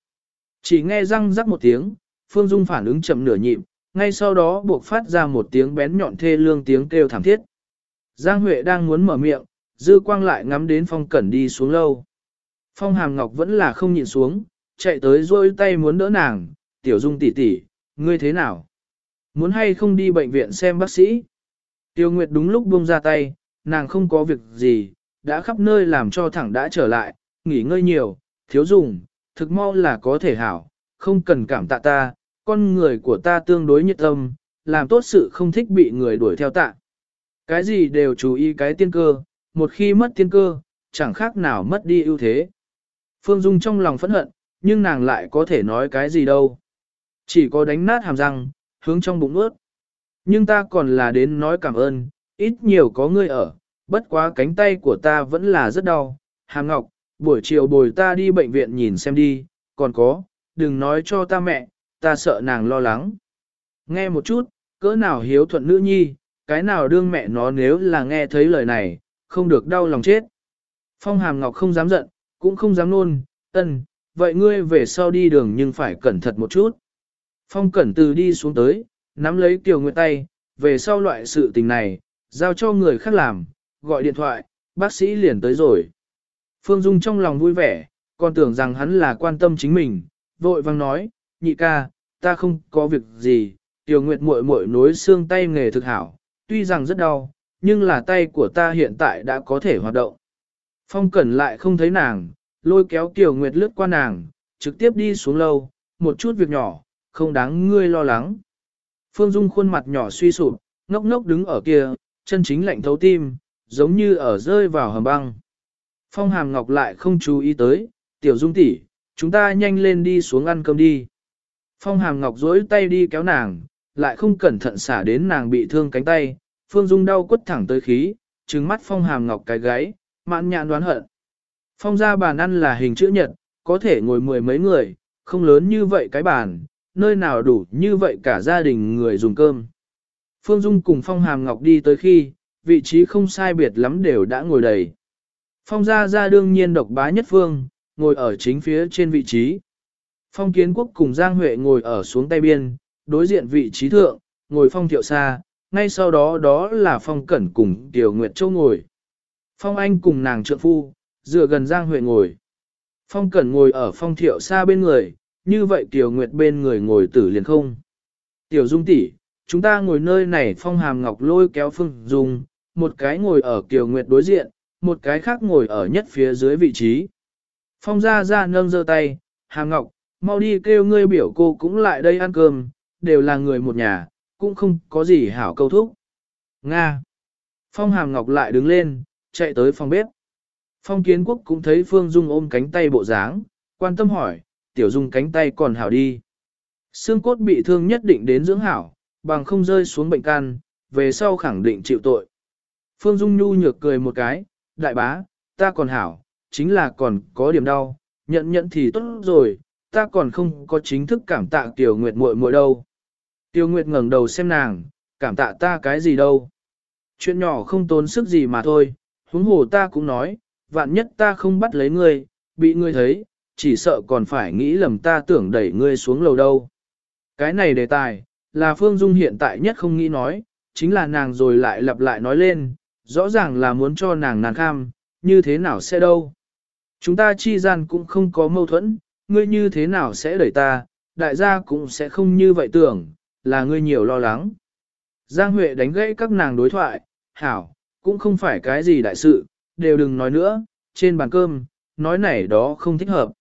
Chỉ nghe răng rắc một tiếng, Phương Dung phản ứng chậm nửa nhịp, ngay sau đó buộc phát ra một tiếng bén nhọn thê lương tiếng kêu thảm thiết. Giang Huệ đang muốn mở miệng, dư quang lại ngắm đến phong cẩn đi xuống lâu. Phong hàm ngọc vẫn là không nhìn xuống, chạy tới rôi tay muốn đỡ nàng, tiểu dung tỷ tỷ, ngươi thế nào? Muốn hay không đi bệnh viện xem bác sĩ? Tiêu Nguyệt đúng lúc buông ra tay, nàng không có việc gì, đã khắp nơi làm cho thẳng đã trở lại, nghỉ ngơi nhiều, thiếu dùng, thực mau là có thể hảo, không cần cảm tạ ta, con người của ta tương đối nhiệt tâm, làm tốt sự không thích bị người đuổi theo tạ. Cái gì đều chú ý cái tiên cơ, một khi mất tiên cơ, chẳng khác nào mất đi ưu thế. Phương Dung trong lòng phẫn hận, nhưng nàng lại có thể nói cái gì đâu. Chỉ có đánh nát hàm răng, hướng trong bụng ướt. Nhưng ta còn là đến nói cảm ơn, ít nhiều có ngươi ở, bất quá cánh tay của ta vẫn là rất đau. Hàm Ngọc, buổi chiều bồi ta đi bệnh viện nhìn xem đi, còn có, đừng nói cho ta mẹ, ta sợ nàng lo lắng. Nghe một chút, cỡ nào hiếu thuận nữ nhi, cái nào đương mẹ nó nếu là nghe thấy lời này, không được đau lòng chết. Phong Hàm Ngọc không dám giận, cũng không dám nôn, ân, vậy ngươi về sau đi đường nhưng phải cẩn thận một chút. Phong cẩn từ đi xuống tới, nắm lấy Kiều Nguyệt tay, về sau loại sự tình này, giao cho người khác làm, gọi điện thoại, bác sĩ liền tới rồi. Phương Dung trong lòng vui vẻ, còn tưởng rằng hắn là quan tâm chính mình, vội vang nói, nhị ca, ta không có việc gì, Tiểu Nguyệt muội muội nối xương tay nghề thực hảo, tuy rằng rất đau, nhưng là tay của ta hiện tại đã có thể hoạt động. Phong Cẩn lại không thấy nàng, lôi kéo Tiểu Nguyệt lướt qua nàng, trực tiếp đi xuống lâu, một chút việc nhỏ, không đáng ngươi lo lắng. Phương Dung khuôn mặt nhỏ suy sụp, ngốc ngốc đứng ở kia, chân chính lạnh thấu tim, giống như ở rơi vào hầm băng. Phong Hàm Ngọc lại không chú ý tới, Tiểu Dung tỷ, chúng ta nhanh lên đi xuống ăn cơm đi. Phong Hàm Ngọc duỗi tay đi kéo nàng, lại không cẩn thận xả đến nàng bị thương cánh tay, Phương Dung đau quất thẳng tới khí, trừng mắt phong hàm ngọc cái gáy, mạn nhãn đoán hận. Phong ra bàn ăn là hình chữ nhật, có thể ngồi mười mấy người, không lớn như vậy cái bàn, nơi nào đủ như vậy cả gia đình người dùng cơm. Phương Dung cùng Phong Hàm Ngọc đi tới khi, vị trí không sai biệt lắm đều đã ngồi đầy. Phong Gia Gia đương nhiên độc bá nhất phương, ngồi ở chính phía trên vị trí. Phong Kiến Quốc cùng Giang Huệ ngồi ở xuống tay biên, đối diện vị trí thượng, ngồi Phong Thiệu Sa, ngay sau đó đó là Phong Cẩn cùng Tiểu Nguyệt Châu ngồi. Phong Anh cùng nàng trượng phu, dựa gần Giang Huệ ngồi. Phong Cẩn ngồi ở Phong Thiệu Sa bên người, như vậy Tiểu Nguyệt bên người ngồi tử liền không. Tiểu Dung tỷ, chúng ta ngồi nơi này Phong Hàm Ngọc lôi kéo Phương Dung, một cái ngồi ở Tiểu Nguyệt đối diện, một cái khác ngồi ở nhất phía dưới vị trí. Phong ra ra nâng giơ tay, Hàm Ngọc, mau đi kêu ngươi biểu cô cũng lại đây ăn cơm, đều là người một nhà, cũng không có gì hảo câu thúc. Nga. Phong Hàm Ngọc lại đứng lên, chạy tới phòng bếp. Phong Kiến Quốc cũng thấy Phương Dung ôm cánh tay bộ dáng, quan tâm hỏi, tiểu dung cánh tay còn hảo đi. Xương cốt bị thương nhất định đến dưỡng hảo, bằng không rơi xuống bệnh can, về sau khẳng định chịu tội. Phương Dung nhu nhược cười một cái, đại bá, ta còn hảo, chính là còn có điểm đau, nhận nhận thì tốt rồi, ta còn không có chính thức cảm tạ Tiểu Nguyệt muội muội đâu. Tiểu Nguyệt ngẩng đầu xem nàng, cảm tạ ta cái gì đâu. Chuyện nhỏ không tốn sức gì mà thôi, huống hồ ta cũng nói, vạn nhất ta không bắt lấy ngươi, bị ngươi thấy, chỉ sợ còn phải nghĩ lầm ta tưởng đẩy ngươi xuống lầu đâu. Cái này đề tài, là Phương Dung hiện tại nhất không nghĩ nói, chính là nàng rồi lại lặp lại nói lên, rõ ràng là muốn cho nàng nàng kham, như thế nào sẽ đâu. Chúng ta chi gian cũng không có mâu thuẫn, ngươi như thế nào sẽ đẩy ta, đại gia cũng sẽ không như vậy tưởng, là ngươi nhiều lo lắng. Giang Huệ đánh gãy các nàng đối thoại, hảo, cũng không phải cái gì đại sự, đều đừng nói nữa, trên bàn cơm, nói này đó không thích hợp.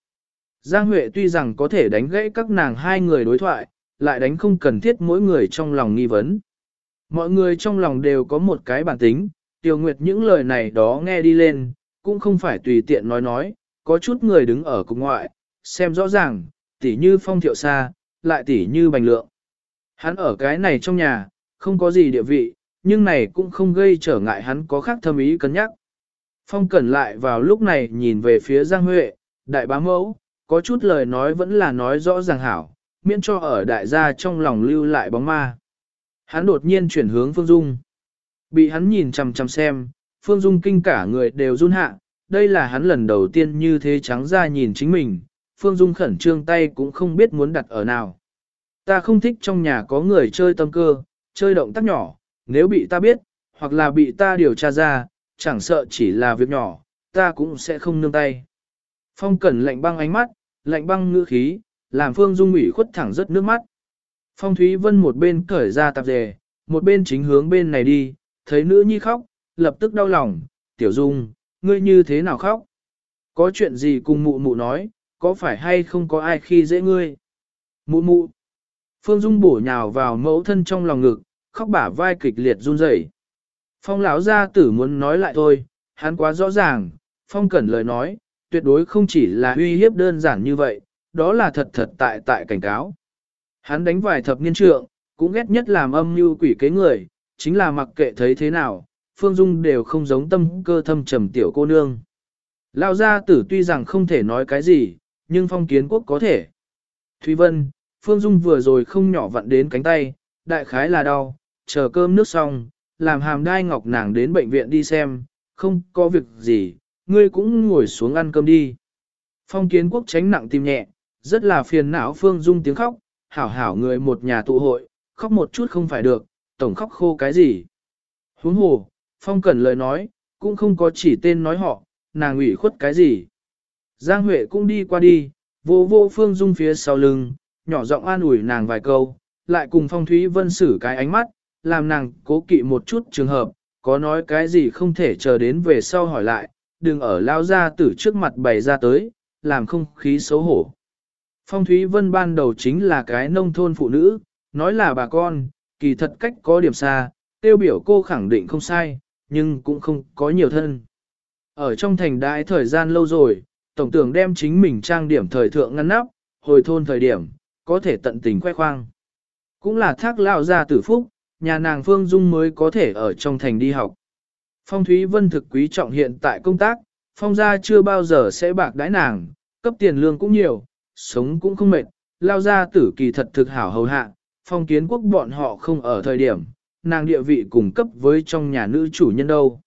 Giang Huệ tuy rằng có thể đánh gãy các nàng hai người đối thoại, lại đánh không cần thiết mỗi người trong lòng nghi vấn. Mọi người trong lòng đều có một cái bản tính, Tiêu Nguyệt những lời này đó nghe đi lên, cũng không phải tùy tiện nói nói, có chút người đứng ở cùng ngoại, xem rõ ràng, tỉ như phong thiệu xa, lại tỉ như bành lượng. Hắn ở cái này trong nhà, không có gì địa vị, nhưng này cũng không gây trở ngại hắn có khác thâm ý cân nhắc. Phong cẩn lại vào lúc này nhìn về phía Giang Huệ, đại bá mẫu, có chút lời nói vẫn là nói rõ ràng hảo, miễn cho ở đại gia trong lòng lưu lại bóng ma. Hắn đột nhiên chuyển hướng Phương Dung. Bị hắn nhìn chằm chằm xem, Phương Dung kinh cả người đều run hạ, đây là hắn lần đầu tiên như thế trắng ra nhìn chính mình, Phương Dung khẩn trương tay cũng không biết muốn đặt ở nào. Ta không thích trong nhà có người chơi tâm cơ, chơi động tác nhỏ, nếu bị ta biết, hoặc là bị ta điều tra ra, chẳng sợ chỉ là việc nhỏ, ta cũng sẽ không nương tay. Phong cẩn lạnh băng ánh mắt, lạnh băng ngữ khí, làm Phương Dung ủy khuất thẳng rất nước mắt. Phong Thúy Vân một bên cởi ra tạp dề, một bên chính hướng bên này đi, thấy nữ nhi khóc, lập tức đau lòng, tiểu dung, ngươi như thế nào khóc? Có chuyện gì cùng mụ mụ nói, có phải hay không có ai khi dễ ngươi? Mụ mụ. Phương Dung bổ nhào vào mẫu thân trong lòng ngực, khóc bả vai kịch liệt run rẩy. Phong lão gia tử muốn nói lại thôi, hắn quá rõ ràng, Phong cẩn lời nói, tuyệt đối không chỉ là uy hiếp đơn giản như vậy, đó là thật thật tại tại cảnh cáo. Hắn đánh vài thập niên trượng, cũng ghét nhất làm âm như quỷ kế người, chính là mặc kệ thấy thế nào, Phương Dung đều không giống tâm cơ thâm trầm tiểu cô nương. Lao gia tử tuy rằng không thể nói cái gì, nhưng phong kiến quốc có thể. Thúy Vân, Phương Dung vừa rồi không nhỏ vặn đến cánh tay, đại khái là đau, chờ cơm nước xong, làm hàm đai ngọc nàng đến bệnh viện đi xem, không có việc gì, ngươi cũng ngồi xuống ăn cơm đi. Phong kiến quốc tránh nặng tim nhẹ, rất là phiền não Phương Dung tiếng khóc, hảo hảo người một nhà tụ hội, khóc một chút không phải được, tổng khóc khô cái gì. Huống hồ, Phong Cẩn lời nói, cũng không có chỉ tên nói họ, nàng ủy khuất cái gì. Giang Huệ cũng đi qua đi, vô vô Phương Dung phía sau lưng, nhỏ giọng an ủi nàng vài câu, lại cùng Phong Thúy Vân xử cái ánh mắt, làm nàng cố kỵ một chút trường hợp, có nói cái gì không thể chờ đến về sau hỏi lại, đừng ở lao ra tử trước mặt bày ra tới, làm không khí xấu hổ. Phong Thúy Vân ban đầu chính là cái nông thôn phụ nữ, nói là bà con, kỳ thật cách có điểm xa, tiêu biểu cô khẳng định không sai, nhưng cũng không có nhiều thân. Ở trong thành đại thời gian lâu rồi, tổng tưởng đem chính mình trang điểm thời thượng ngăn nắp, hồi thôn thời điểm, có thể tận tình khoe khoang. Cũng là thác lao ra tử phúc, nhà nàng Phương Dung mới có thể ở trong thành đi học. Phong Thúy Vân thực quý trọng hiện tại công tác, phong gia chưa bao giờ sẽ bạc đãi nàng, cấp tiền lương cũng nhiều, sống cũng không mệt, lao ra tử kỳ thật thực hảo hầu hạ, phong kiến quốc bọn họ không ở thời điểm, nàng địa vị cùng cấp với trong nhà nữ chủ nhân đâu.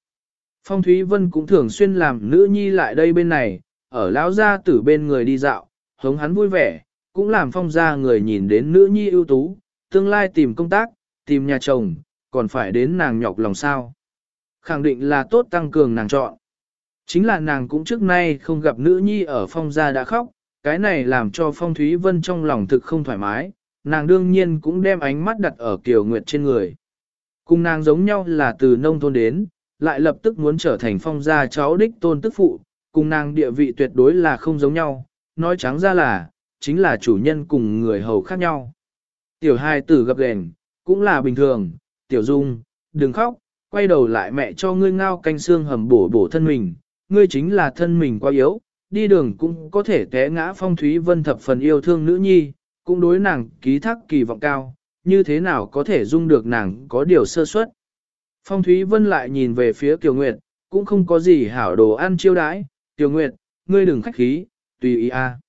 Phong Thúy Vân cũng thường xuyên làm nữ nhi lại đây bên này, ở lão gia tử bên người đi dạo, hống hắn vui vẻ, cũng làm phong gia người nhìn đến nữ nhi ưu tú, tương lai tìm công tác, tìm nhà chồng, còn phải đến nàng nhọc lòng sao. Khẳng định là tốt tăng cường nàng chọn. Chính là nàng cũng trước nay không gặp nữ nhi ở phong gia đã khóc, cái này làm cho phong Thúy Vân trong lòng thực không thoải mái, nàng đương nhiên cũng đem ánh mắt đặt ở Kiều Nguyệt trên người. Cùng nàng giống nhau là từ nông thôn đến, lại lập tức muốn trở thành phong gia cháu đích tôn tức phụ, cùng nàng địa vị tuyệt đối là không giống nhau, nói trắng ra là, chính là chủ nhân cùng người hầu khác nhau. Tiểu hai tử gặp gền, cũng là bình thường, tiểu dung, đừng khóc, quay đầu lại mẹ cho ngươi ngao canh xương hầm bổ bổ thân mình, ngươi chính là thân mình quá yếu, đi đường cũng có thể té ngã phong thúy vân thập phần yêu thương nữ nhi, cũng đối nàng ký thác kỳ vọng cao, như thế nào có thể dung được nàng có điều sơ suất. Phong Thúy Vân lại nhìn về phía Kiều Nguyệt, cũng không có gì hảo đồ ăn chiêu đãi, Kiều Nguyệt, ngươi đừng khách khí, tùy ý a.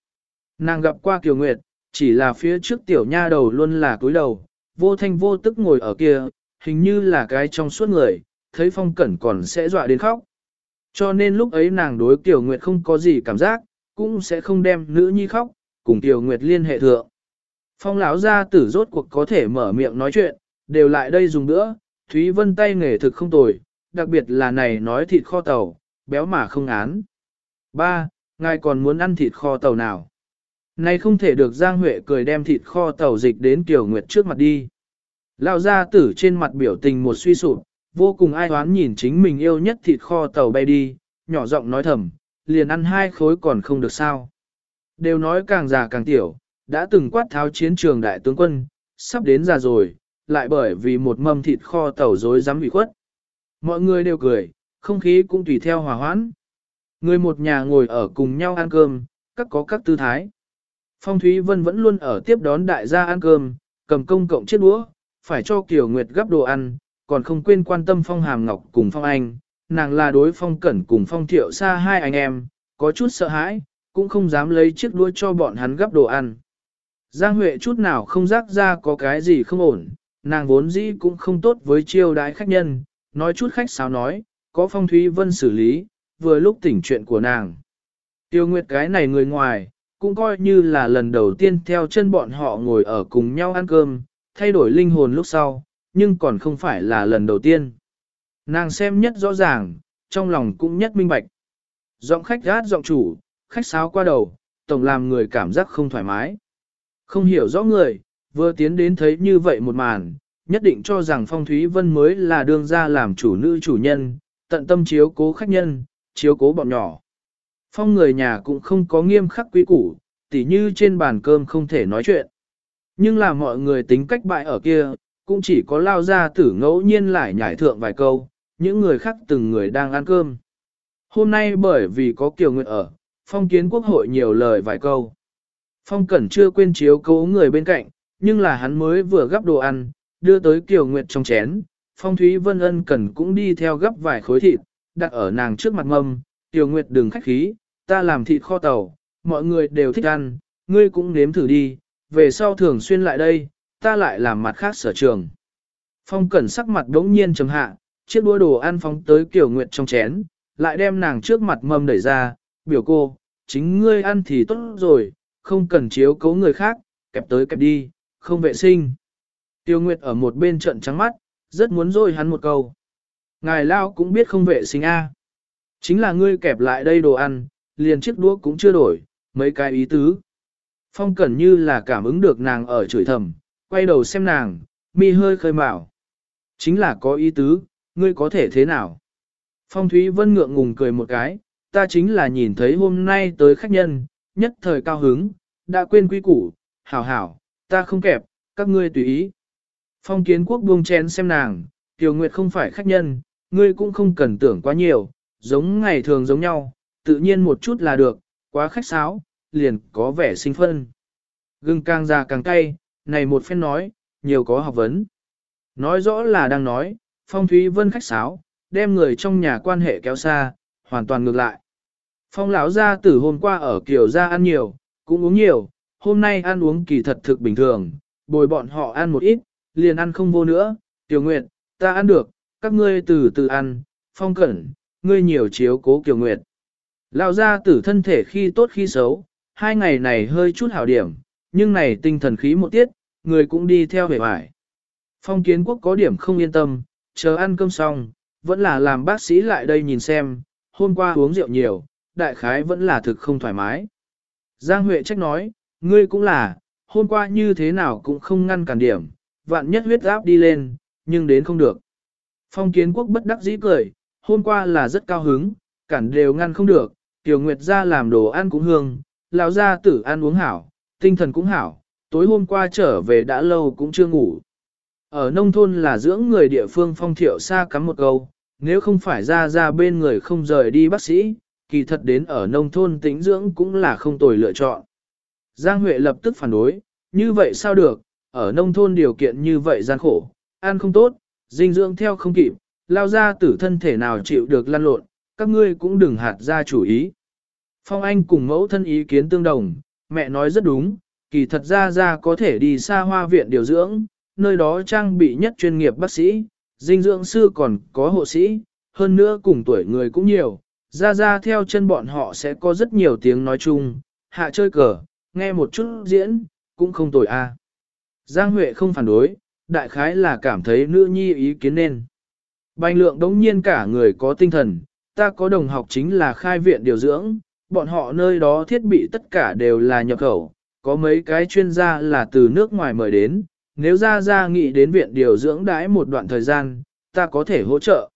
Nàng gặp qua Kiều Nguyệt, chỉ là phía trước tiểu nha đầu luôn là cúi đầu, vô thanh vô tức ngồi ở kia, hình như là cái trong suốt người, thấy phong cẩn còn sẽ dọa đến khóc. Cho nên lúc ấy nàng đối tiểu Nguyệt không có gì cảm giác, cũng sẽ không đem nữ nhi khóc, cùng tiểu Nguyệt liên hệ thượng. Phong lão gia tử rốt cuộc có thể mở miệng nói chuyện, đều lại đây dùng nữa, Thúy Vân tay nghề thực không tồi, đặc biệt là này nói thịt kho tàu, béo mà không án. Ba, ngài còn muốn ăn thịt kho tàu nào? Này không thể được Giang Huệ cười đem thịt kho tàu dịch đến tiểu Nguyệt trước mặt đi. Lão gia tử trên mặt biểu tình một suy sụp, vô cùng ai hoán nhìn chính mình yêu nhất thịt kho tàu bay đi, nhỏ giọng nói thầm, liền ăn hai khối còn không được sao. Đều nói càng già càng tiểu, đã từng quát tháo chiến trường đại tướng quân, sắp đến già rồi, lại bởi vì một mâm thịt kho tàu dối dám bị khuất. Mọi người đều cười, không khí cũng tùy theo hòa hoãn. Người một nhà ngồi ở cùng nhau ăn cơm, các có các tư thái. Phong Thúy Vân vẫn luôn ở tiếp đón đại gia ăn cơm, cầm công cộng chiếc đũa, phải cho Kiều Nguyệt gấp đồ ăn, còn không quên quan tâm Phong Hàm Ngọc cùng Phong Anh, nàng là đối Phong Cẩn cùng Phong Thiệu xa hai anh em, có chút sợ hãi, cũng không dám lấy chiếc đũa cho bọn hắn gấp đồ ăn. Giang Huệ chút nào không rắc ra có cái gì không ổn, nàng vốn dĩ cũng không tốt với chiêu đái khách nhân, nói chút khách sáo nói, có Phong Thúy Vân xử lý, vừa lúc tỉnh chuyện của nàng. Tiêu Nguyệt cái này người ngoài, cũng coi như là lần đầu tiên theo chân bọn họ ngồi ở cùng nhau ăn cơm, thay đổi linh hồn lúc sau, nhưng còn không phải là lần đầu tiên. Nàng xem nhất rõ ràng, trong lòng cũng nhất minh bạch. Giọng khách gát giọng chủ, khách sáo qua đầu, tổng làm người cảm giác không thoải mái. Không hiểu rõ người, vừa tiến đến thấy như vậy một màn, nhất định cho rằng Phong Thúy Vân mới là đương ra làm chủ nữ chủ nhân, tận tâm chiếu cố khách nhân, chiếu cố bọn nhỏ. Phong người nhà cũng không có nghiêm khắc quý củ, tỉ như trên bàn cơm không thể nói chuyện. Nhưng là mọi người tính cách bại ở kia, cũng chỉ có lao ra tử ngẫu nhiên lại nhảy thượng vài câu, những người khác từng người đang ăn cơm. Hôm nay bởi vì có Kiều Nguyệt ở, phong kiến quốc hội nhiều lời vài câu. Phong Cẩn chưa quên chiếu cố người bên cạnh, nhưng là hắn mới vừa gắp đồ ăn, đưa tới Kiều Nguyệt trong chén. Phong Thúy Vân Ân Cẩn cũng đi theo gắp vài khối thịt, đặt ở nàng trước mặt mâm. Kiều Nguyệt đừng khách khí, ta làm thịt kho tàu, mọi người đều thích ăn, ngươi cũng nếm thử đi, về sau thường xuyên lại đây, ta lại làm mặt khác sở trường. Phong Cẩn sắc mặt đống nhiên trầm hạ, chiếc đũa đồ ăn phóng tới Kiều Nguyệt trong chén, lại đem nàng trước mặt mâm đẩy ra, biểu cô, chính ngươi ăn thì tốt rồi, không cần chiếu cố người khác, kẹp tới kẹp đi, không vệ sinh. Tiêu Nguyệt ở một bên trận trắng mắt, rất muốn dôi hắn một câu. Ngài Lao cũng biết không vệ sinh a. Chính là ngươi kẹp lại đây đồ ăn, liền chiếc đũa cũng chưa đổi, mấy cái ý tứ. Phong Cẩn như là cảm ứng được nàng ở chửi thầm, quay đầu xem nàng, mi hơi khơi mào. Chính là có ý tứ, ngươi có thể thế nào? Phong Thúy Vân ngượng ngùng cười một cái, ta chính là nhìn thấy hôm nay tới khách nhân, nhất thời cao hứng, đã quên quy củ, hảo hảo, ta không kẹp, các ngươi tùy ý. Phong kiến quốc buông chén xem nàng, Tiểu Nguyệt không phải khách nhân, ngươi cũng không cần tưởng quá nhiều, giống ngày thường giống nhau, tự nhiên một chút là được, quá khách sáo, liền có vẻ sinh phân. Gừng càng già càng cay, này một phen nói, nhiều có học vấn. Nói rõ là đang nói, Phong Thúy Vân khách sáo, đem người trong nhà quan hệ kéo xa, hoàn toàn ngược lại. Phong lão gia tử hôm qua ở kiểu gia ăn nhiều, cũng uống nhiều, hôm nay ăn uống kỳ thật thực bình thường, bồi bọn họ ăn một ít, liền ăn không vô nữa, tiểu nguyệt, ta ăn được, các ngươi từ từ ăn, phong cẩn, ngươi nhiều chiếu cố kiều nguyệt. Lão gia tử thân thể khi tốt khi xấu, hai ngày này hơi chút hảo điểm, nhưng này tinh thần khí một tiết, người cũng đi theo về vải. Phong kiến quốc có điểm không yên tâm, chờ ăn cơm xong, vẫn là làm bác sĩ lại đây nhìn xem, hôm qua uống rượu nhiều, đại khái vẫn là thực không thoải mái. Giang Huệ trách nói, ngươi cũng là, hôm qua như thế nào cũng không ngăn cản điểm, vạn nhất huyết áp đi lên, nhưng đến không được. Phong kiến quốc bất đắc dĩ cười, hôm qua là rất cao hứng, cản đều ngăn không được, Tiểu Nguyệt ra làm đồ ăn cũng hương, lão gia tử ăn uống hảo, tinh thần cũng hảo, tối hôm qua trở về đã lâu cũng chưa ngủ. Ở nông thôn là dưỡng người địa phương phong thiệu xa cắm một câu, nếu không phải ra ra bên người không rời đi bác sĩ, kỳ thật đến ở nông thôn tính dưỡng cũng là không tồi lựa chọn. Giang Huệ lập tức phản đối, như vậy sao được, ở nông thôn điều kiện như vậy gian khổ, ăn không tốt, dinh dưỡng theo không kịp, lao ra tử thân thể nào chịu được lăn lộn, các ngươi cũng đừng hạt ra chủ ý. Phong Anh cùng mẫu thân ý kiến tương đồng, mẹ nói rất đúng, kỳ thật ra ra có thể đi xa hoa viện điều dưỡng, nơi đó trang bị nhất chuyên nghiệp bác sĩ, dinh dưỡng sư còn có hộ sĩ, hơn nữa cùng tuổi người cũng nhiều, ra ra theo chân bọn họ sẽ có rất nhiều tiếng nói chung, hạ chơi cờ, nghe một chút diễn, cũng không tồi a. Giang Huệ không phản đối, đại khái là cảm thấy nữ nhi ý kiến nên. Bành lượng đống nhiên cả người có tinh thần, ta có đồng học chính là khai viện điều dưỡng, bọn họ nơi đó thiết bị tất cả đều là nhập khẩu, có mấy cái chuyên gia là từ nước ngoài mời đến, nếu ra ra nghĩ đến viện điều dưỡng đãi một đoạn thời gian, ta có thể hỗ trợ.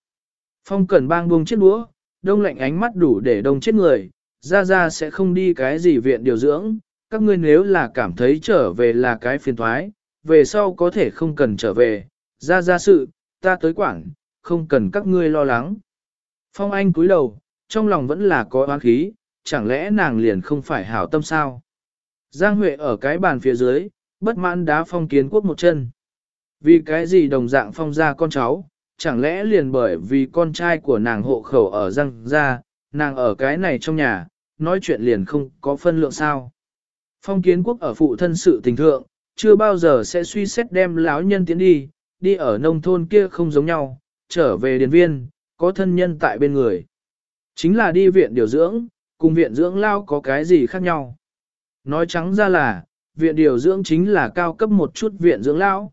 Phong Cẩn bang buông chiếc đũa, đông lạnh ánh mắt đủ để đông chết người, ra ra sẽ không đi cái gì viện điều dưỡng, các ngươi nếu là cảm thấy trở về là cái phiền thoái, về sau có thể không cần trở về, ra ra sự, ta tới quảng, không cần các ngươi lo lắng. Phong Anh cúi đầu, trong lòng vẫn là có oán khí, chẳng lẽ nàng liền không phải hảo tâm sao? Giang Huệ ở cái bàn phía dưới, bất mãn đá phong kiến quốc một chân. Vì cái gì đồng dạng phong ra con cháu, chẳng lẽ liền bởi vì con trai của nàng hộ khẩu ở Giang ra, nàng ở cái này trong nhà, nói chuyện liền không có phân lượng sao. Phong kiến quốc ở phụ thân sự tình thượng, chưa bao giờ sẽ suy xét đem lão nhân tiến đi, đi ở nông thôn kia không giống nhau, trở về điền viên, có thân nhân tại bên người. Chính là đi viện điều dưỡng, cùng viện dưỡng lao có cái gì khác nhau. Nói trắng ra là, viện điều dưỡng chính là cao cấp một chút viện dưỡng lao.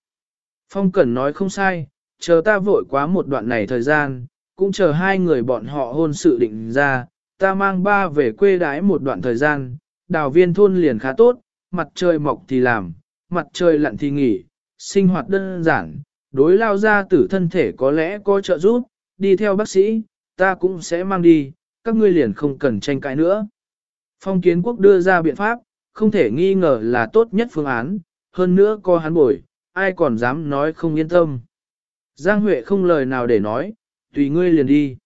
Phong Cẩn nói không sai, chờ ta vội quá một đoạn này thời gian, cũng chờ hai người bọn họ hôn sự định ra, ta mang ba về quê đái một đoạn thời gian, đào viên thôn liền khá tốt, mặt trời mọc thì làm, mặt trời lặn thì nghỉ, sinh hoạt đơn giản, đối lao ra tử thân thể có lẽ có trợ giúp, đi theo bác sĩ, ta cũng sẽ mang đi, các ngươi liền không cần tranh cãi nữa. Phong kiến quốc đưa ra biện pháp, không thể nghi ngờ là tốt nhất phương án, hơn nữa có hắn bồi, ai còn dám nói không yên tâm. Giang Huệ không lời nào để nói, tùy ngươi liền đi.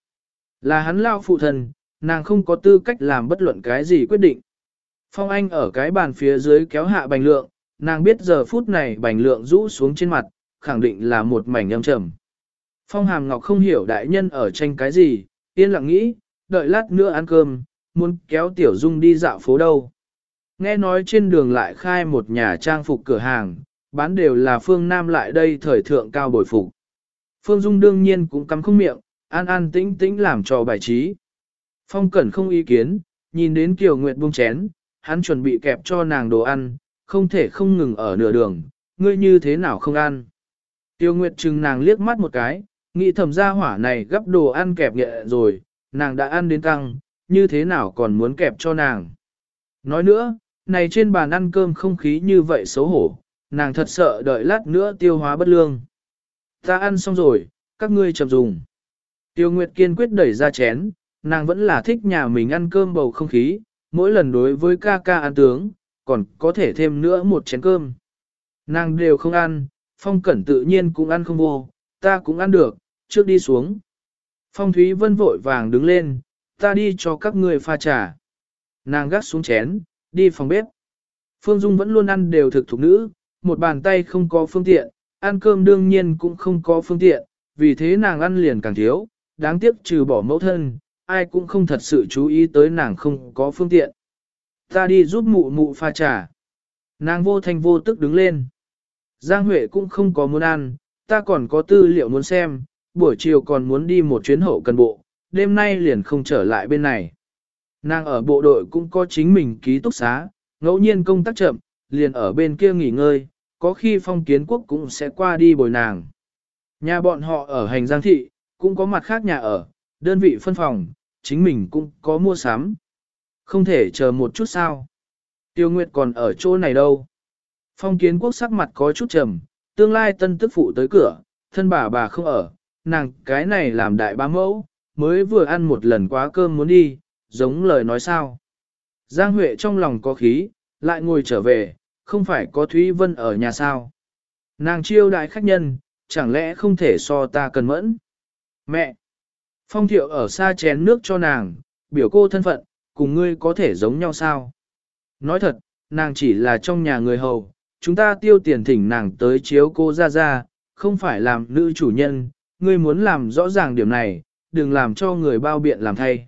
Là hắn lao phụ thần, nàng không có tư cách làm bất luận cái gì quyết định. Phong Anh ở cái bàn phía dưới kéo hạ bành lượng, nàng biết giờ phút này bành lượng rũ xuống trên mặt, khẳng định là một mảnh âm trầm. Phong Hàm Ngọc không hiểu đại nhân ở tranh cái gì, yên lặng nghĩ, đợi lát nữa ăn cơm, muốn kéo Tiểu Dung đi dạo phố đâu. Nghe nói trên đường lại khai một nhà trang phục cửa hàng, bán đều là phương Nam lại đây thời thượng cao bồi phục. Phương Dung đương nhiên cũng cắm không miệng, an an tĩnh tĩnh làm trò bài trí. Phong Cẩn không ý kiến, nhìn đến Kiều Nguyệt buông chén, hắn chuẩn bị kẹp cho nàng đồ ăn, không thể không ngừng ở nửa đường, ngươi như thế nào không ăn. Tiêu Nguyệt chừng nàng liếc mắt một cái, nghĩ thầm ra hỏa này gấp đồ ăn kẹp nhẹ rồi, nàng đã ăn đến căng, như thế nào còn muốn kẹp cho nàng. Nói nữa, này trên bàn ăn cơm không khí như vậy xấu hổ, nàng thật sợ đợi lát nữa tiêu hóa bất lương. Ta ăn xong rồi, các ngươi chậm dùng. Tiêu Nguyệt kiên quyết đẩy ra chén, nàng vẫn là thích nhà mình ăn cơm bầu không khí, mỗi lần đối với ca ca ăn tướng, còn có thể thêm nữa một chén cơm. Nàng đều không ăn, phong cẩn tự nhiên cũng ăn không vô, ta cũng ăn được, trước đi xuống. Phong Thúy Vân vội vàng đứng lên, ta đi cho các ngươi pha trà. Nàng gắt xuống chén, đi phòng bếp. Phương Dung vẫn luôn ăn đều thực thục nữ, một bàn tay không có phương tiện, ăn cơm đương nhiên cũng không có phương tiện, vì thế nàng ăn liền càng thiếu, đáng tiếc trừ bỏ mẫu thân, ai cũng không thật sự chú ý tới nàng không có phương tiện. Ta đi giúp mụ mụ pha trà. Nàng vô thanh vô tức đứng lên. Giang Huệ cũng không có muốn ăn, ta còn có tư liệu muốn xem, buổi chiều còn muốn đi một chuyến hậu cần bộ, đêm nay liền không trở lại bên này. Nàng ở bộ đội cũng có chính mình ký túc xá, ngẫu nhiên công tác chậm, liền ở bên kia nghỉ ngơi, có khi phong kiến quốc cũng sẽ qua đi bồi nàng. Nhà bọn họ ở hành giang thị, cũng có mặt khác nhà ở, đơn vị phân phòng, chính mình cũng có mua sắm. Không thể chờ một chút sao. Tiêu Nguyệt còn ở chỗ này đâu. Phong kiến quốc sắc mặt có chút trầm, tương lai tân tức phụ tới cửa, thân bà bà không ở, nàng cái này làm đại bá mẫu, mới vừa ăn một lần quá cơm muốn đi, giống lời nói sao. Giang Huệ trong lòng có khí, lại ngồi trở về, không phải có Thúy Vân ở nhà sao. Nàng chiêu đại khách nhân, chẳng lẽ không thể so ta cần mẫn. Mẹ! Phong thiệu ở xa chén nước cho nàng, biểu cô thân phận, cùng ngươi có thể giống nhau sao? Nói thật, nàng chỉ là trong nhà người hầu, chúng ta tiêu tiền thỉnh nàng tới chiếu cô ra ra, không phải làm nữ chủ nhân, ngươi muốn làm rõ ràng điểm này, đừng làm cho người bao biện làm thay.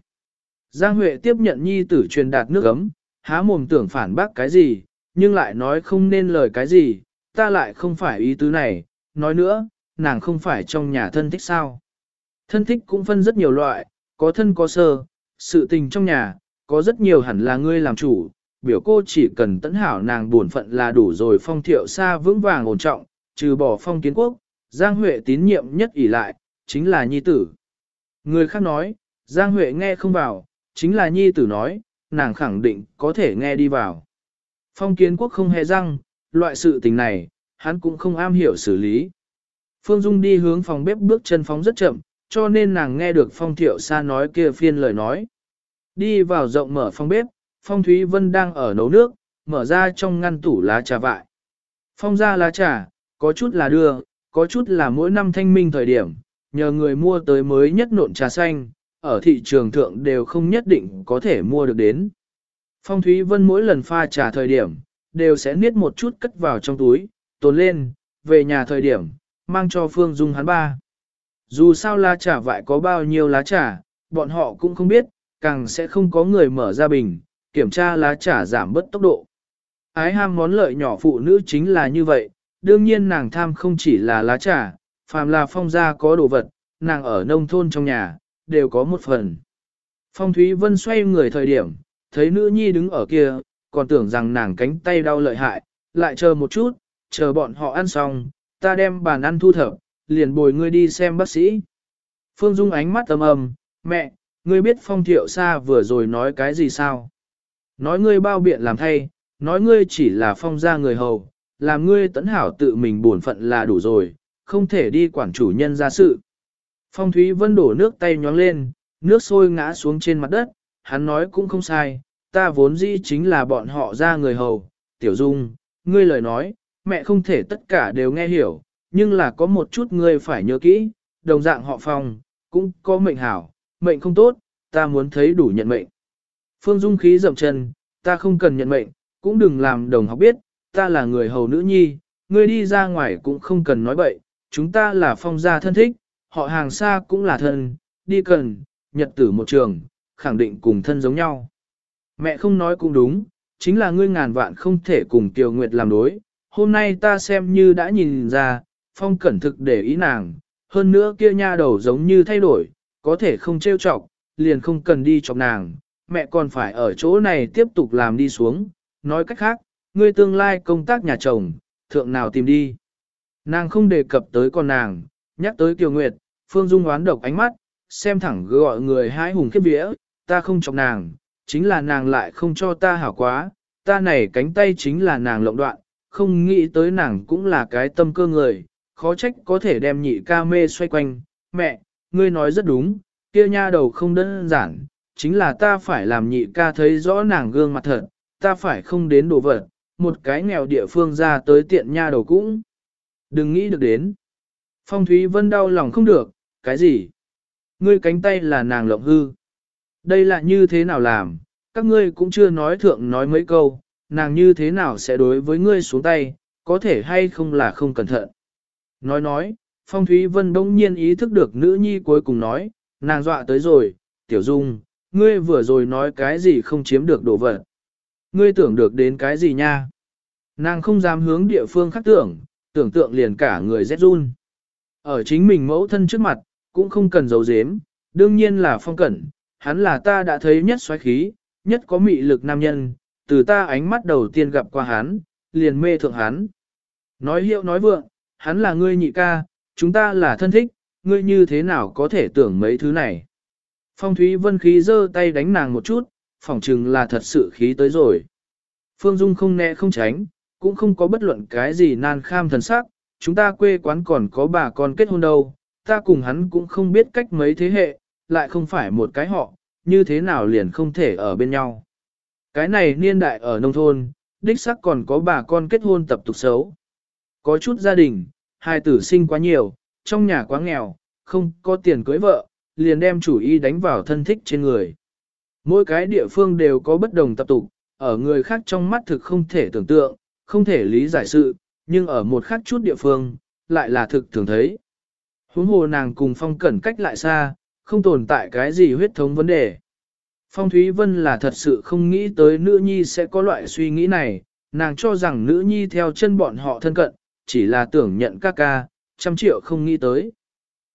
Giang Huệ tiếp nhận nhi tử truyền đạt nước ấm, há mồm tưởng phản bác cái gì, nhưng lại nói không nên lời cái gì, ta lại không phải ý tứ này, nói nữa, nàng không phải trong nhà thân thích sao. Thân thích cũng phân rất nhiều loại, có thân có sơ, sự tình trong nhà, có rất nhiều hẳn là ngươi làm chủ, biểu cô chỉ cần tấn hảo nàng buồn phận là đủ rồi phong thiệu xa vững vàng ổn trọng, trừ bỏ phong kiến quốc, Giang Huệ tín nhiệm nhất ỷ lại, chính là nhi tử. Người khác nói, Giang Huệ nghe không vào, chính là nhi tử nói, nàng khẳng định có thể nghe đi vào. Phong kiến quốc không hề răng, loại sự tình này, hắn cũng không am hiểu xử lý. Phương Dung đi hướng phòng bếp bước chân phóng rất chậm, cho nên nàng nghe được Phong Thiệu Sa nói kia phiên lời nói. Đi vào rộng mở phòng bếp, Phong Thúy Vân đang ở nấu nước, mở ra trong ngăn tủ lá trà vại. Phong ra lá trà, có chút là đưa, có chút là mỗi năm thanh minh thời điểm, nhờ người mua tới mới nhất nộn trà xanh, ở thị trường thượng đều không nhất định có thể mua được đến. Phong Thúy Vân mỗi lần pha trà thời điểm, đều sẽ niết một chút cất vào trong túi, tồn lên, về nhà thời điểm, mang cho Phương Dung hắn ba. Dù sao lá trà vại có bao nhiêu lá trà, bọn họ cũng không biết, càng sẽ không có người mở ra bình, kiểm tra lá trà giảm bớt tốc độ. Ái ham món lợi nhỏ phụ nữ chính là như vậy, đương nhiên nàng tham không chỉ là lá trà, phàm là phong gia có đồ vật, nàng ở nông thôn trong nhà, đều có một phần. Phong Thúy Vân xoay người thời điểm, thấy nữ nhi đứng ở kia, còn tưởng rằng nàng cánh tay đau lợi hại, lại chờ một chút, chờ bọn họ ăn xong, ta đem bàn ăn thu thập, liền bồi ngươi đi xem bác sĩ. Phương Dung ánh mắt âm âm, mẹ, ngươi biết phong thiệu xa vừa rồi nói cái gì sao? Nói ngươi bao biện làm thay, nói ngươi chỉ là phong gia người hầu, làm ngươi tấn hảo tự mình buồn phận là đủ rồi, không thể đi quản chủ nhân ra sự. Phong Thúy Vân đổ nước tay nhóng lên, nước sôi ngã xuống trên mặt đất, hắn nói cũng không sai, ta vốn dĩ chính là bọn họ ra người hầu, tiểu dung, ngươi lời nói, mẹ không thể tất cả đều nghe hiểu, nhưng là có một chút ngươi phải nhớ kỹ, đồng dạng họ phong, cũng có mệnh hảo, mệnh không tốt, ta muốn thấy đủ nhận mệnh. Phương Dung khí dậm chân, ta không cần nhận mệnh, cũng đừng làm đồng học biết, ta là người hầu nữ nhi, ngươi đi ra ngoài cũng không cần nói bậy, chúng ta là phong gia thân thích, họ hàng xa cũng là thân, đi cần, nhật tử một trường, khẳng định cùng thân giống nhau. Mẹ không nói cũng đúng, chính là ngươi ngàn vạn không thể cùng Tiêu Nguyệt làm đối, hôm nay ta xem như đã nhìn ra, phong cẩn thực để ý nàng, hơn nữa kia nha đầu giống như thay đổi, có thể không trêu chọc, liền không cần đi chọc nàng, mẹ còn phải ở chỗ này tiếp tục làm đi xuống, nói cách khác, ngươi tương lai công tác nhà chồng, thượng nào tìm đi. Nàng không đề cập tới con nàng, nhắc tới Kiều Nguyệt, Phương Dung oán độc ánh mắt, xem thẳng gọi người hái hùng khiếp vía, ta không chọc nàng, chính là nàng lại không cho ta hảo quá, ta này cánh tay chính là nàng lộng đoạn, không nghĩ tới nàng cũng là cái tâm cơ người, khó trách có thể đem nhị ca mê xoay quanh, mẹ, ngươi nói rất đúng, kia nha đầu không đơn giản, chính là ta phải làm nhị ca thấy rõ nàng gương mặt thật, ta phải không đến đồ vật, một cái nghèo địa phương ra tới tiện nha đầu cũng. Đừng nghĩ được đến. Phong Thúy Vân đau lòng không được, cái gì? Ngươi cánh tay là nàng lộng hư. Đây là như thế nào làm, các ngươi cũng chưa nói thượng nói mấy câu, nàng như thế nào sẽ đối với ngươi xuống tay, có thể hay không là không cẩn thận. Nói nói, Phong Thúy Vân đông nhiên ý thức được nữ nhi cuối cùng nói, nàng dọa tới rồi, tiểu dung, ngươi vừa rồi nói cái gì không chiếm được đồ vật. Ngươi tưởng được đến cái gì nha? Nàng không dám hướng địa phương khác tưởng, tưởng tượng liền cả người rét run. Ở chính mình mẫu thân trước mặt, cũng không cần giấu giếm, đương nhiên là phong cẩn, hắn là ta đã thấy nhất xoáy khí, nhất có mị lực nam nhân, từ ta ánh mắt đầu tiên gặp qua hắn, liền mê thượng hắn. Nói hiệu nói vượng, hắn là ngươi nhị ca, chúng ta là thân thích, ngươi như thế nào có thể tưởng mấy thứ này. Phong Thúy Vân khí giơ tay đánh nàng một chút, phỏng chừng là thật sự khí tới rồi. Phương Dung không né không tránh, cũng không có bất luận cái gì nan kham thần sắc, chúng ta quê quán còn có bà con kết hôn đâu, ta cùng hắn cũng không biết cách mấy thế hệ, lại không phải một cái họ, như thế nào liền không thể ở bên nhau. Cái này niên đại ở nông thôn, đích sắc còn có bà con kết hôn tập tục xấu. Có chút gia đình, hai tử sinh quá nhiều, trong nhà quá nghèo, không có tiền cưới vợ, liền đem chủ ý đánh vào thân thích trên người. Mỗi cái địa phương đều có bất đồng tập tục, ở người khác trong mắt thực không thể tưởng tượng, không thể lý giải sự, nhưng ở một khác chút địa phương, lại là thực thường thấy. Huống hồ nàng cùng phong cẩn cách lại xa, không tồn tại cái gì huyết thống vấn đề. Phong Thúy Vân là thật sự không nghĩ tới nữ nhi sẽ có loại suy nghĩ này, nàng cho rằng nữ nhi theo chân bọn họ thân cận, chỉ là tưởng nhận ca ca, trăm triệu không nghĩ tới.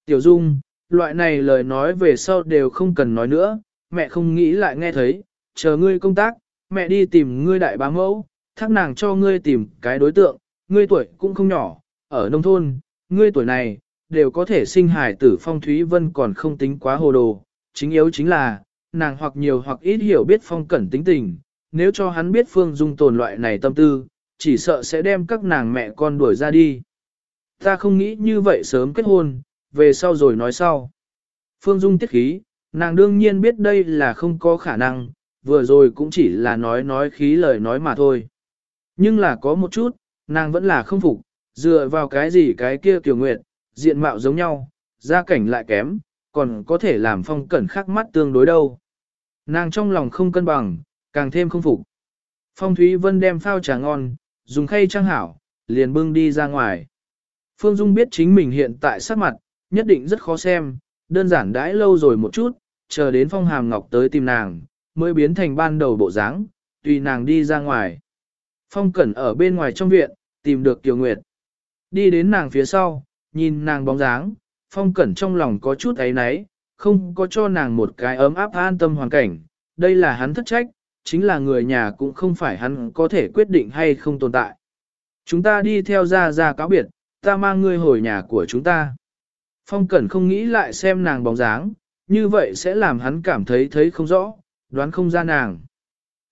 Tiểu Dung, loại này lời nói về sau đều không cần nói nữa, mẹ không nghĩ lại nghe thấy, chờ ngươi công tác, mẹ đi tìm ngươi đại bá mẫu, thác nàng cho ngươi tìm cái đối tượng, ngươi tuổi cũng không nhỏ, ở nông thôn, ngươi tuổi này, đều có thể sinh hài tử phong thúy vân còn không tính quá hồ đồ, chính yếu chính là, nàng hoặc nhiều hoặc ít hiểu biết phong cẩn tính tình, nếu cho hắn biết phương dung tồn loại này tâm tư, chỉ sợ sẽ đem các nàng mẹ con đuổi ra đi. Ta không nghĩ như vậy sớm kết hôn, về sau rồi nói sau. Phương Dung tiết khí, nàng đương nhiên biết đây là không có khả năng, vừa rồi cũng chỉ là nói nói khí lời nói mà thôi. Nhưng là có một chút, nàng vẫn là không phục, dựa vào cái gì cái kia kiều nguyệt, diện mạo giống nhau, gia cảnh lại kém, còn có thể làm phong cẩn khắc mắt tương đối đâu. Nàng trong lòng không cân bằng, càng thêm không phục. Phong Thúy Vân đem phao trà ngon, dùng khay trang hảo, liền bưng đi ra ngoài. Phương Dung biết chính mình hiện tại sắc mặt, nhất định rất khó xem, đơn giản đãi lâu rồi một chút, chờ đến phong hàm ngọc tới tìm nàng, mới biến thành ban đầu bộ dáng, tùy nàng đi ra ngoài. Phong cẩn ở bên ngoài trong viện, tìm được Tiểu Nguyệt. Đi đến nàng phía sau, nhìn nàng bóng dáng, phong cẩn trong lòng có chút ấy náy, không có cho nàng một cái ấm áp an tâm hoàn cảnh, đây là hắn thất trách, chính là người nhà cũng không phải hắn có thể quyết định hay không tồn tại. Chúng ta đi theo ra ra cáo biệt, ta mang ngươi hồi nhà của chúng ta. Phong Cẩn không nghĩ lại xem nàng bóng dáng, như vậy sẽ làm hắn cảm thấy thấy không rõ, đoán không ra nàng.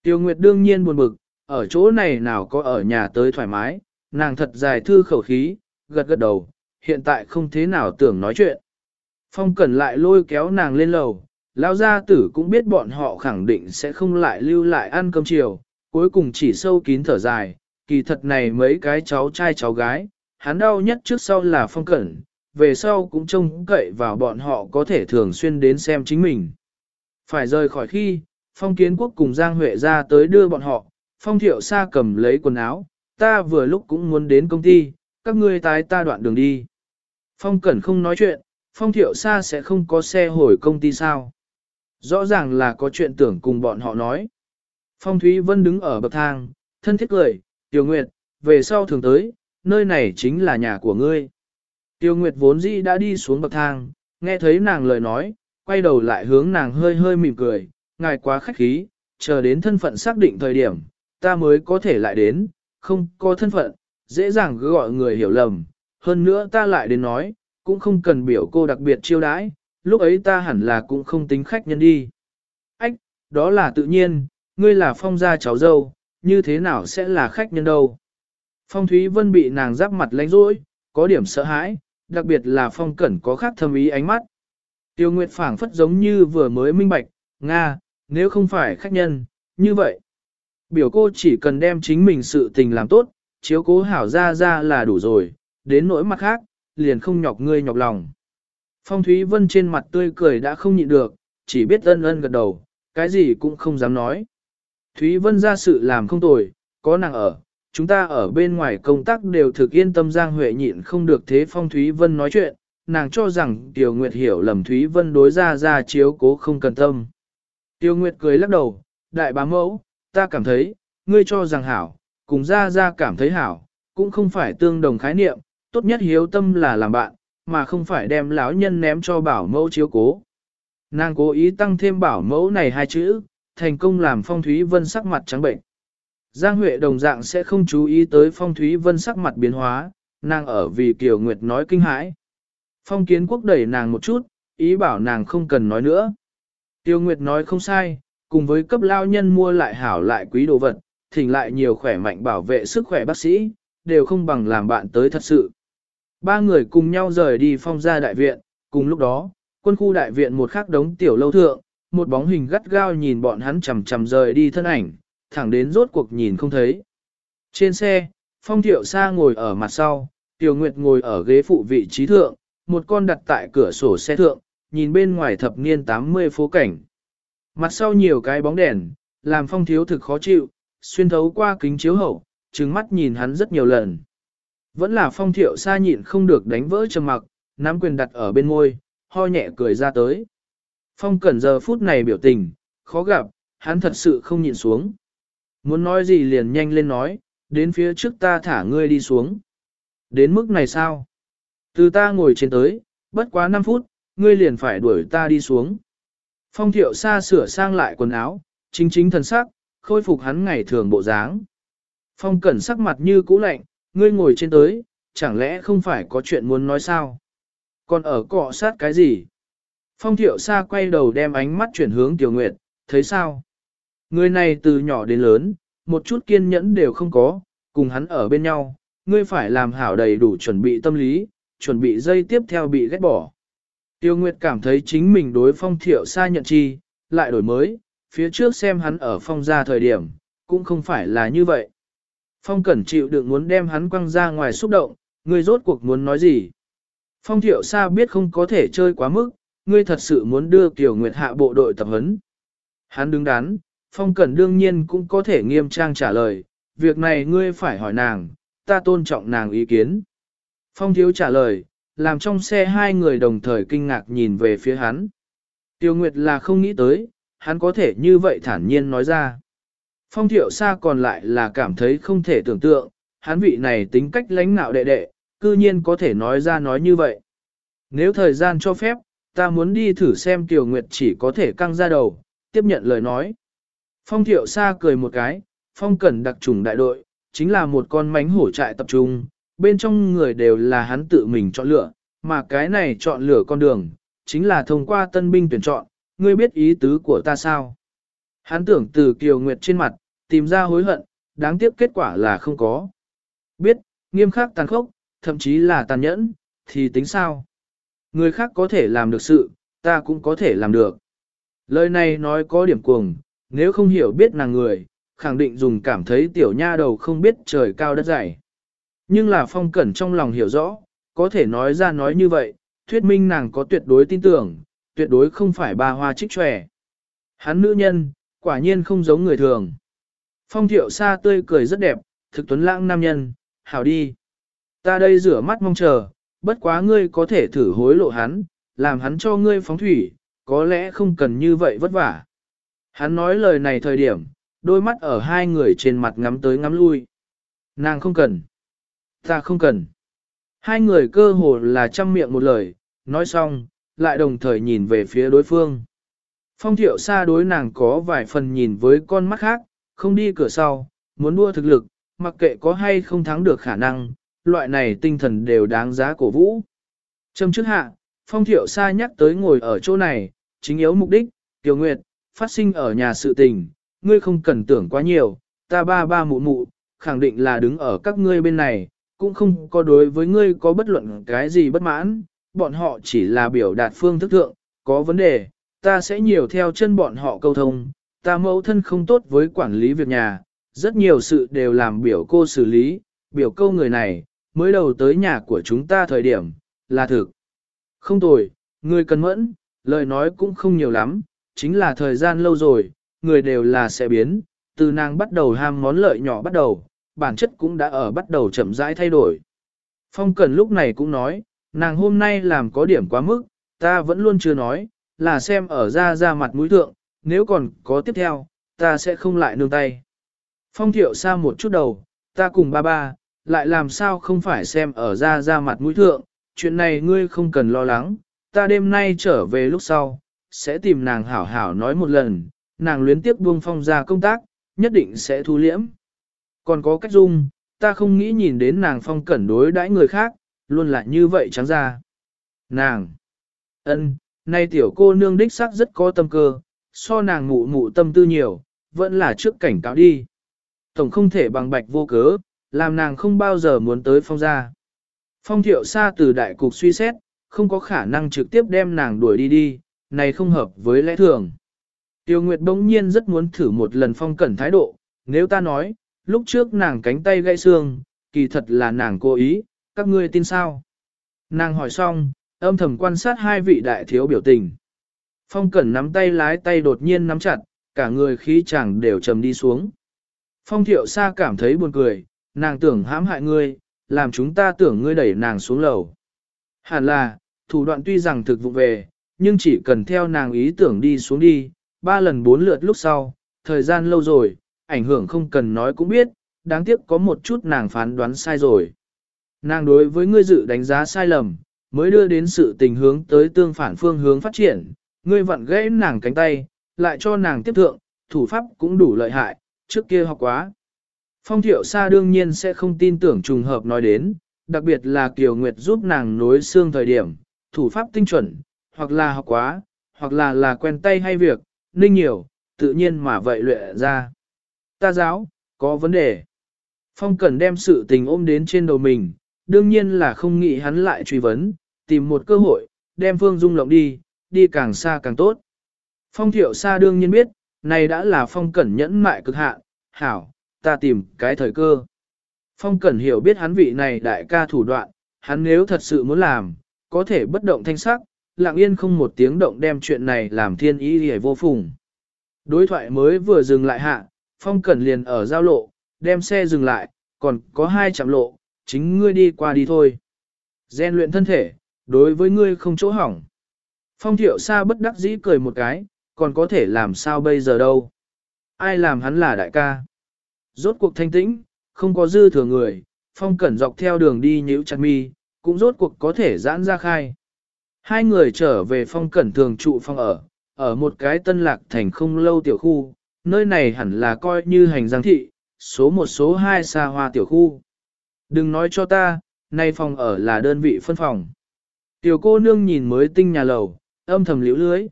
Tiêu Nguyệt đương nhiên buồn bực, ở chỗ này nào có ở nhà tới thoải mái, nàng thật dài thư khẩu khí, gật gật đầu, hiện tại không thế nào tưởng nói chuyện. Phong Cẩn lại lôi kéo nàng lên lầu, lão gia tử cũng biết bọn họ khẳng định sẽ không lại lưu lại ăn cơm chiều, cuối cùng chỉ sâu kín thở dài, kỳ thật này mấy cái cháu trai cháu gái, hắn đau nhất trước sau là Phong Cẩn, về sau cũng trông cậy vào bọn họ có thể thường xuyên đến xem chính mình. Phải rời khỏi khi, Phong Kiến Quốc cùng Giang Huệ ra tới đưa bọn họ, Phong Thiệu xa cầm lấy quần áo, ta vừa lúc cũng muốn đến công ty, các ngươi tái ta đoạn đường đi. Phong Cẩn không nói chuyện, Phong Thiệu xa sẽ không có xe hồi công ty sao. Rõ ràng là có chuyện tưởng cùng bọn họ nói. Phong Thúy Vân đứng ở bậc thang, thân thiết cười, Tiểu Nguyệt, về sau thường tới, nơi này chính là nhà của ngươi. Tiêu Nguyệt vốn dĩ đã đi xuống bậc thang, nghe thấy nàng lời nói, quay đầu lại hướng nàng hơi hơi mỉm cười, ngài quá khách khí, chờ đến thân phận xác định thời điểm, ta mới có thể lại đến, không có thân phận, dễ dàng cứ gọi người hiểu lầm, hơn nữa ta lại đến nói, cũng không cần biểu cô đặc biệt chiêu đãi, lúc ấy ta hẳn là cũng không tính khách nhân đi. Ách, đó là tự nhiên, ngươi là phong gia cháu dâu, như thế nào sẽ là khách nhân đâu. Phong Thúy Vân bị nàng giáp mặt lánh rỗi, có điểm sợ hãi, đặc biệt là phong cẩn có khác thâm ý ánh mắt. Tiêu Nguyệt phảng phất giống như vừa mới minh bạch, Nga, nếu không phải khách nhân, như vậy. Biểu cô chỉ cần đem chính mình sự tình làm tốt, chiếu cố hảo ra ra là đủ rồi, đến nỗi mặt khác, liền không nhọc ngươi nhọc lòng. Phong Thúy Vân trên mặt tươi cười đã không nhịn được, chỉ biết ân ân gật đầu, cái gì cũng không dám nói. Thúy Vân ra sự làm không tồi, có nàng ở, chúng ta ở bên ngoài công tác đều thực yên tâm Giang Huệ nhịn không được thế Phong Thúy Vân nói chuyện, nàng cho rằng tiểu Nguyệt hiểu lầm Thúy Vân đối ra ra chiếu cố không cần tâm. tiểu Nguyệt cười lắc đầu, đại bá mẫu, ta cảm thấy, ngươi cho rằng hảo, cùng ra ra cảm thấy hảo, cũng không phải tương đồng khái niệm, tốt nhất hiếu tâm là làm bạn, mà không phải đem lão nhân ném cho bảo mẫu chiếu cố. Nàng cố ý tăng thêm bảo mẫu này hai chữ, thành công làm phong thúy vân sắc mặt trắng bệnh. Giang Huệ đồng dạng sẽ không chú ý tới phong thúy vân sắc mặt biến hóa, nàng ở vì Kiều Nguyệt nói kinh hãi. Phong kiến quốc đẩy nàng một chút, ý bảo nàng không cần nói nữa. Tiêu Nguyệt nói không sai, cùng với cấp lao nhân mua lại hảo lại quý đồ vật, thỉnh lại nhiều khỏe mạnh bảo vệ sức khỏe bác sĩ, đều không bằng làm bạn tới thật sự. Ba người cùng nhau rời đi phong gia đại viện, cùng lúc đó, quân khu đại viện một khắc đống tiểu lâu thượng, một bóng hình gắt gao nhìn bọn hắn chầm chầm rời đi thân ảnh, thẳng đến rốt cuộc nhìn không thấy. Trên xe, phong thiệu xa ngồi ở mặt sau, tiểu nguyệt ngồi ở ghế phụ vị trí thượng, một con đặt tại cửa sổ xe thượng, nhìn bên ngoài thập niên 80 phố cảnh. Mặt sau nhiều cái bóng đèn, làm phong thiếu thực khó chịu, xuyên thấu qua kính chiếu hậu, trừng mắt nhìn hắn rất nhiều lần. Vẫn là phong thiệu xa nhịn không được đánh vỡ trầm mặc, nắm quyền đặt ở bên môi, ho nhẹ cười ra tới. Phong cẩn giờ phút này biểu tình, khó gặp, hắn thật sự không nhịn xuống. Muốn nói gì liền nhanh lên nói, đến phía trước ta thả ngươi đi xuống. Đến mức này sao? Từ ta ngồi trên tới, bất quá 5 phút, ngươi liền phải đuổi ta đi xuống. Phong thiệu xa sửa sang lại quần áo, chính chính thần sắc, khôi phục hắn ngày thường bộ dáng. Phong cẩn sắc mặt như cũ lạnh, ngươi ngồi trên tới, chẳng lẽ không phải có chuyện muốn nói sao? Còn ở cọ sát cái gì? Phong thiệu xa quay đầu đem ánh mắt chuyển hướng Tiểu Nguyệt, thấy sao? Người này từ nhỏ đến lớn, một chút kiên nhẫn đều không có, cùng hắn ở bên nhau, ngươi phải làm hảo đầy đủ chuẩn bị tâm lý, chuẩn bị dây tiếp theo bị ghét bỏ. Tiêu Nguyệt cảm thấy chính mình đối phong thiệu xa nhận chi, lại đổi mới, phía trước xem hắn ở phong ra thời điểm, cũng không phải là như vậy. Phong cẩn chịu đựng muốn đem hắn quăng ra ngoài xúc động, ngươi rốt cuộc muốn nói gì. Phong thiệu xa biết không có thể chơi quá mức, ngươi thật sự muốn đưa Tiểu Nguyệt hạ bộ đội tập huấn. Hắn đứng đắn, Phong Cẩn đương nhiên cũng có thể nghiêm trang trả lời, việc này ngươi phải hỏi nàng, ta tôn trọng nàng ý kiến. Phong Thiếu trả lời, làm trong xe hai người đồng thời kinh ngạc nhìn về phía hắn. Tiêu Nguyệt là không nghĩ tới, hắn có thể như vậy thản nhiên nói ra. Phong Thiệu Sa còn lại là cảm thấy không thể tưởng tượng, hắn vị này tính cách lãnh nạo đệ đệ, cư nhiên có thể nói ra nói như vậy. Nếu thời gian cho phép, ta muốn đi thử xem Tiểu Nguyệt chỉ có thể căng ra đầu, tiếp nhận lời nói. Phong Thiệu Sa cười một cái, Phong Cẩn đặc trùng đại đội, chính là một con mánh hổ trại tập trung, bên trong người đều là hắn tự mình chọn lựa, mà cái này chọn lựa con đường, chính là thông qua tân binh tuyển chọn, ngươi biết ý tứ của ta sao? Hắn tưởng từ Kiều Nguyệt trên mặt, tìm ra hối hận, đáng tiếc kết quả là không có. Biết, nghiêm khắc tàn khốc, thậm chí là tàn nhẫn, thì tính sao? Người khác có thể làm được sự, ta cũng có thể làm được. Lời này nói có điểm cuồng, nếu không hiểu biết nàng người, khẳng định dùng cảm thấy tiểu nha đầu không biết trời cao đất dày. Nhưng là phong cẩn trong lòng hiểu rõ, có thể nói ra nói như vậy, thuyết minh nàng có tuyệt đối tin tưởng, tuyệt đối không phải ba hoa trích tròe. Hắn nữ nhân, quả nhiên không giống người thường. Phong thiệu xa tươi cười rất đẹp, thực tuấn lãng nam nhân, hảo đi. Ta đây rửa mắt mong chờ, bất quá ngươi có thể thử hối lộ hắn, làm hắn cho ngươi phóng thủy, có lẽ không cần như vậy vất vả. Hắn nói lời này thời điểm, đôi mắt ở hai người trên mặt ngắm tới ngắm lui. Nàng không cần. Ta không cần. Hai người cơ hồ là chăm miệng một lời, nói xong, lại đồng thời nhìn về phía đối phương. Phong thiệu xa đối nàng có vài phần nhìn với con mắt khác, không đi cửa sau, muốn đua thực lực, mặc kệ có hay không thắng được khả năng, loại này tinh thần đều đáng giá cổ vũ. Trầm trước hạ, phong thiệu xa nhắc tới ngồi ở chỗ này, chính yếu mục đích, tiểu nguyệt, phát sinh ở nhà sự tình, ngươi không cần tưởng quá nhiều, ta ba ba mụ mụ, khẳng định là đứng ở các ngươi bên này, cũng không có đối với ngươi có bất luận cái gì bất mãn, bọn họ chỉ là biểu đạt phương thức thượng, có vấn đề, ta sẽ nhiều theo chân bọn họ câu thông, ta mẫu thân không tốt với quản lý việc nhà, rất nhiều sự đều làm biểu cô xử lý, biểu câu người này, mới đầu tới nhà của chúng ta thời điểm, là thực. Không tồi, ngươi cần mẫn, lời nói cũng không nhiều lắm, chính là thời gian lâu rồi, người đều là sẽ biến, từ nàng bắt đầu ham món lợi nhỏ bắt đầu, bản chất cũng đã ở bắt đầu chậm rãi thay đổi. Phong cẩn lúc này cũng nói, Nàng hôm nay làm có điểm quá mức, ta vẫn luôn chưa nói, là xem ở ra ra mặt mũi thượng, nếu còn có tiếp theo, ta sẽ không lại nương tay. Phong thiệu xa một chút đầu, ta cùng ba ba, lại làm sao không phải xem ở ra ra mặt mũi thượng, chuyện này ngươi không cần lo lắng, ta đêm nay trở về lúc sau, sẽ tìm nàng hảo hảo nói một lần, nàng luyến tiếp buông phong ra công tác, nhất định sẽ thu liễm. Còn có cách dung, ta không nghĩ nhìn đến nàng phong cẩn đối đãi người khác, luôn là như vậy trắng ra. Nàng! ân, nay tiểu cô nương đích xác rất có tâm cơ, so nàng mụ mụ tâm tư nhiều, vẫn là trước cảnh cáo đi. Tổng không thể bằng bạch vô cớ, làm nàng không bao giờ muốn tới phong gia. Phong thiệu xa từ đại cục suy xét, không có khả năng trực tiếp đem nàng đuổi đi đi, này không hợp với lẽ thường. Tiêu Nguyệt bỗng nhiên rất muốn thử một lần phong cẩn thái độ, nếu ta nói, lúc trước nàng cánh tay gãy xương, kỳ thật là nàng cố ý, các ngươi tin sao? Nàng hỏi xong, âm thầm quan sát hai vị đại thiếu biểu tình. Phong cẩn nắm tay lái tay đột nhiên nắm chặt, cả người khí chẳng đều trầm đi xuống. Phong thiệu xa cảm thấy buồn cười, nàng tưởng hãm hại ngươi, làm chúng ta tưởng ngươi đẩy nàng xuống lầu. Hẳn là, thủ đoạn tuy rằng thực vụ về, nhưng chỉ cần theo nàng ý tưởng đi xuống đi, ba lần bốn lượt lúc sau, thời gian lâu rồi, ảnh hưởng không cần nói cũng biết, đáng tiếc có một chút nàng phán đoán sai rồi. Nàng đối với ngươi dự đánh giá sai lầm, mới đưa đến sự tình hướng tới tương phản phương hướng phát triển, ngươi vặn gãy nàng cánh tay, lại cho nàng tiếp thượng, thủ pháp cũng đủ lợi hại, trước kia học quá. Phong thiệu xa đương nhiên sẽ không tin tưởng trùng hợp nói đến, đặc biệt là Kiều Nguyệt giúp nàng nối xương thời điểm, thủ pháp tinh chuẩn, hoặc là học quá, hoặc là là quen tay hay việc, ninh nhiều, tự nhiên mà vậy luyện ra. Ta giáo, có vấn đề. Phong cần đem sự tình ôm đến trên đầu mình, đương nhiên là không nghĩ hắn lại truy vấn, tìm một cơ hội, đem Phương Dung lộng đi, đi càng xa càng tốt. Phong thiệu xa đương nhiên biết, này đã là phong cẩn nhẫn mại cực hạn, hảo, ta tìm cái thời cơ. Phong cẩn hiểu biết hắn vị này đại ca thủ đoạn, hắn nếu thật sự muốn làm, có thể bất động thanh sắc, lặng yên không một tiếng động đem chuyện này làm thiên ý hề vô phùng. Đối thoại mới vừa dừng lại hạ, phong cẩn liền ở giao lộ, đem xe dừng lại, còn có hai chạm lộ, chính ngươi đi qua đi thôi. Gen luyện thân thể, đối với ngươi không chỗ hỏng. Phong thiệu xa bất đắc dĩ cười một cái, còn có thể làm sao bây giờ đâu. Ai làm hắn là đại ca. Rốt cuộc thanh tĩnh, không có dư thừa người, phong cẩn dọc theo đường đi nhíu chặt mi, cũng rốt cuộc có thể giãn ra khai. Hai người trở về phong cẩn thường trụ phong ở, ở một cái tân lạc thành không lâu tiểu khu, nơi này hẳn là coi như hành giang thị, số một số hai xa hoa tiểu khu. Đừng nói cho ta, nay phòng ở là đơn vị phân phòng. Tiểu cô nương nhìn mới tinh nhà lầu, âm thầm liễu lưới.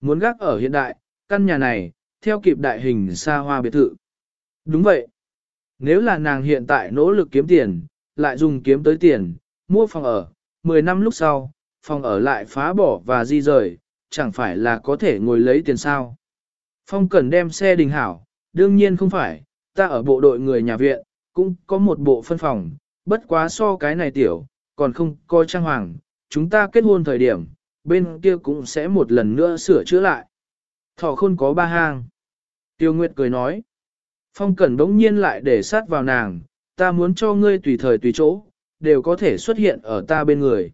Muốn gác ở hiện đại, căn nhà này, theo kịp đại hình xa hoa biệt thự. Đúng vậy. Nếu là nàng hiện tại nỗ lực kiếm tiền, lại dùng kiếm tới tiền, mua phòng ở, 10 năm lúc sau, phòng ở lại phá bỏ và di rời, chẳng phải là có thể ngồi lấy tiền sao. Phong cần đem xe đình hảo, đương nhiên không phải, ta ở bộ đội người nhà viện, cũng có một bộ phân phòng, bất quá so cái này tiểu, còn không coi trang hoàng, chúng ta kết hôn thời điểm, bên kia cũng sẽ một lần nữa sửa chữa lại. Thỏ khôn có ba hang. Tiêu Nguyệt cười nói. Phong Cẩn đống nhiên lại để sát vào nàng, ta muốn cho ngươi tùy thời tùy chỗ, đều có thể xuất hiện ở ta bên người.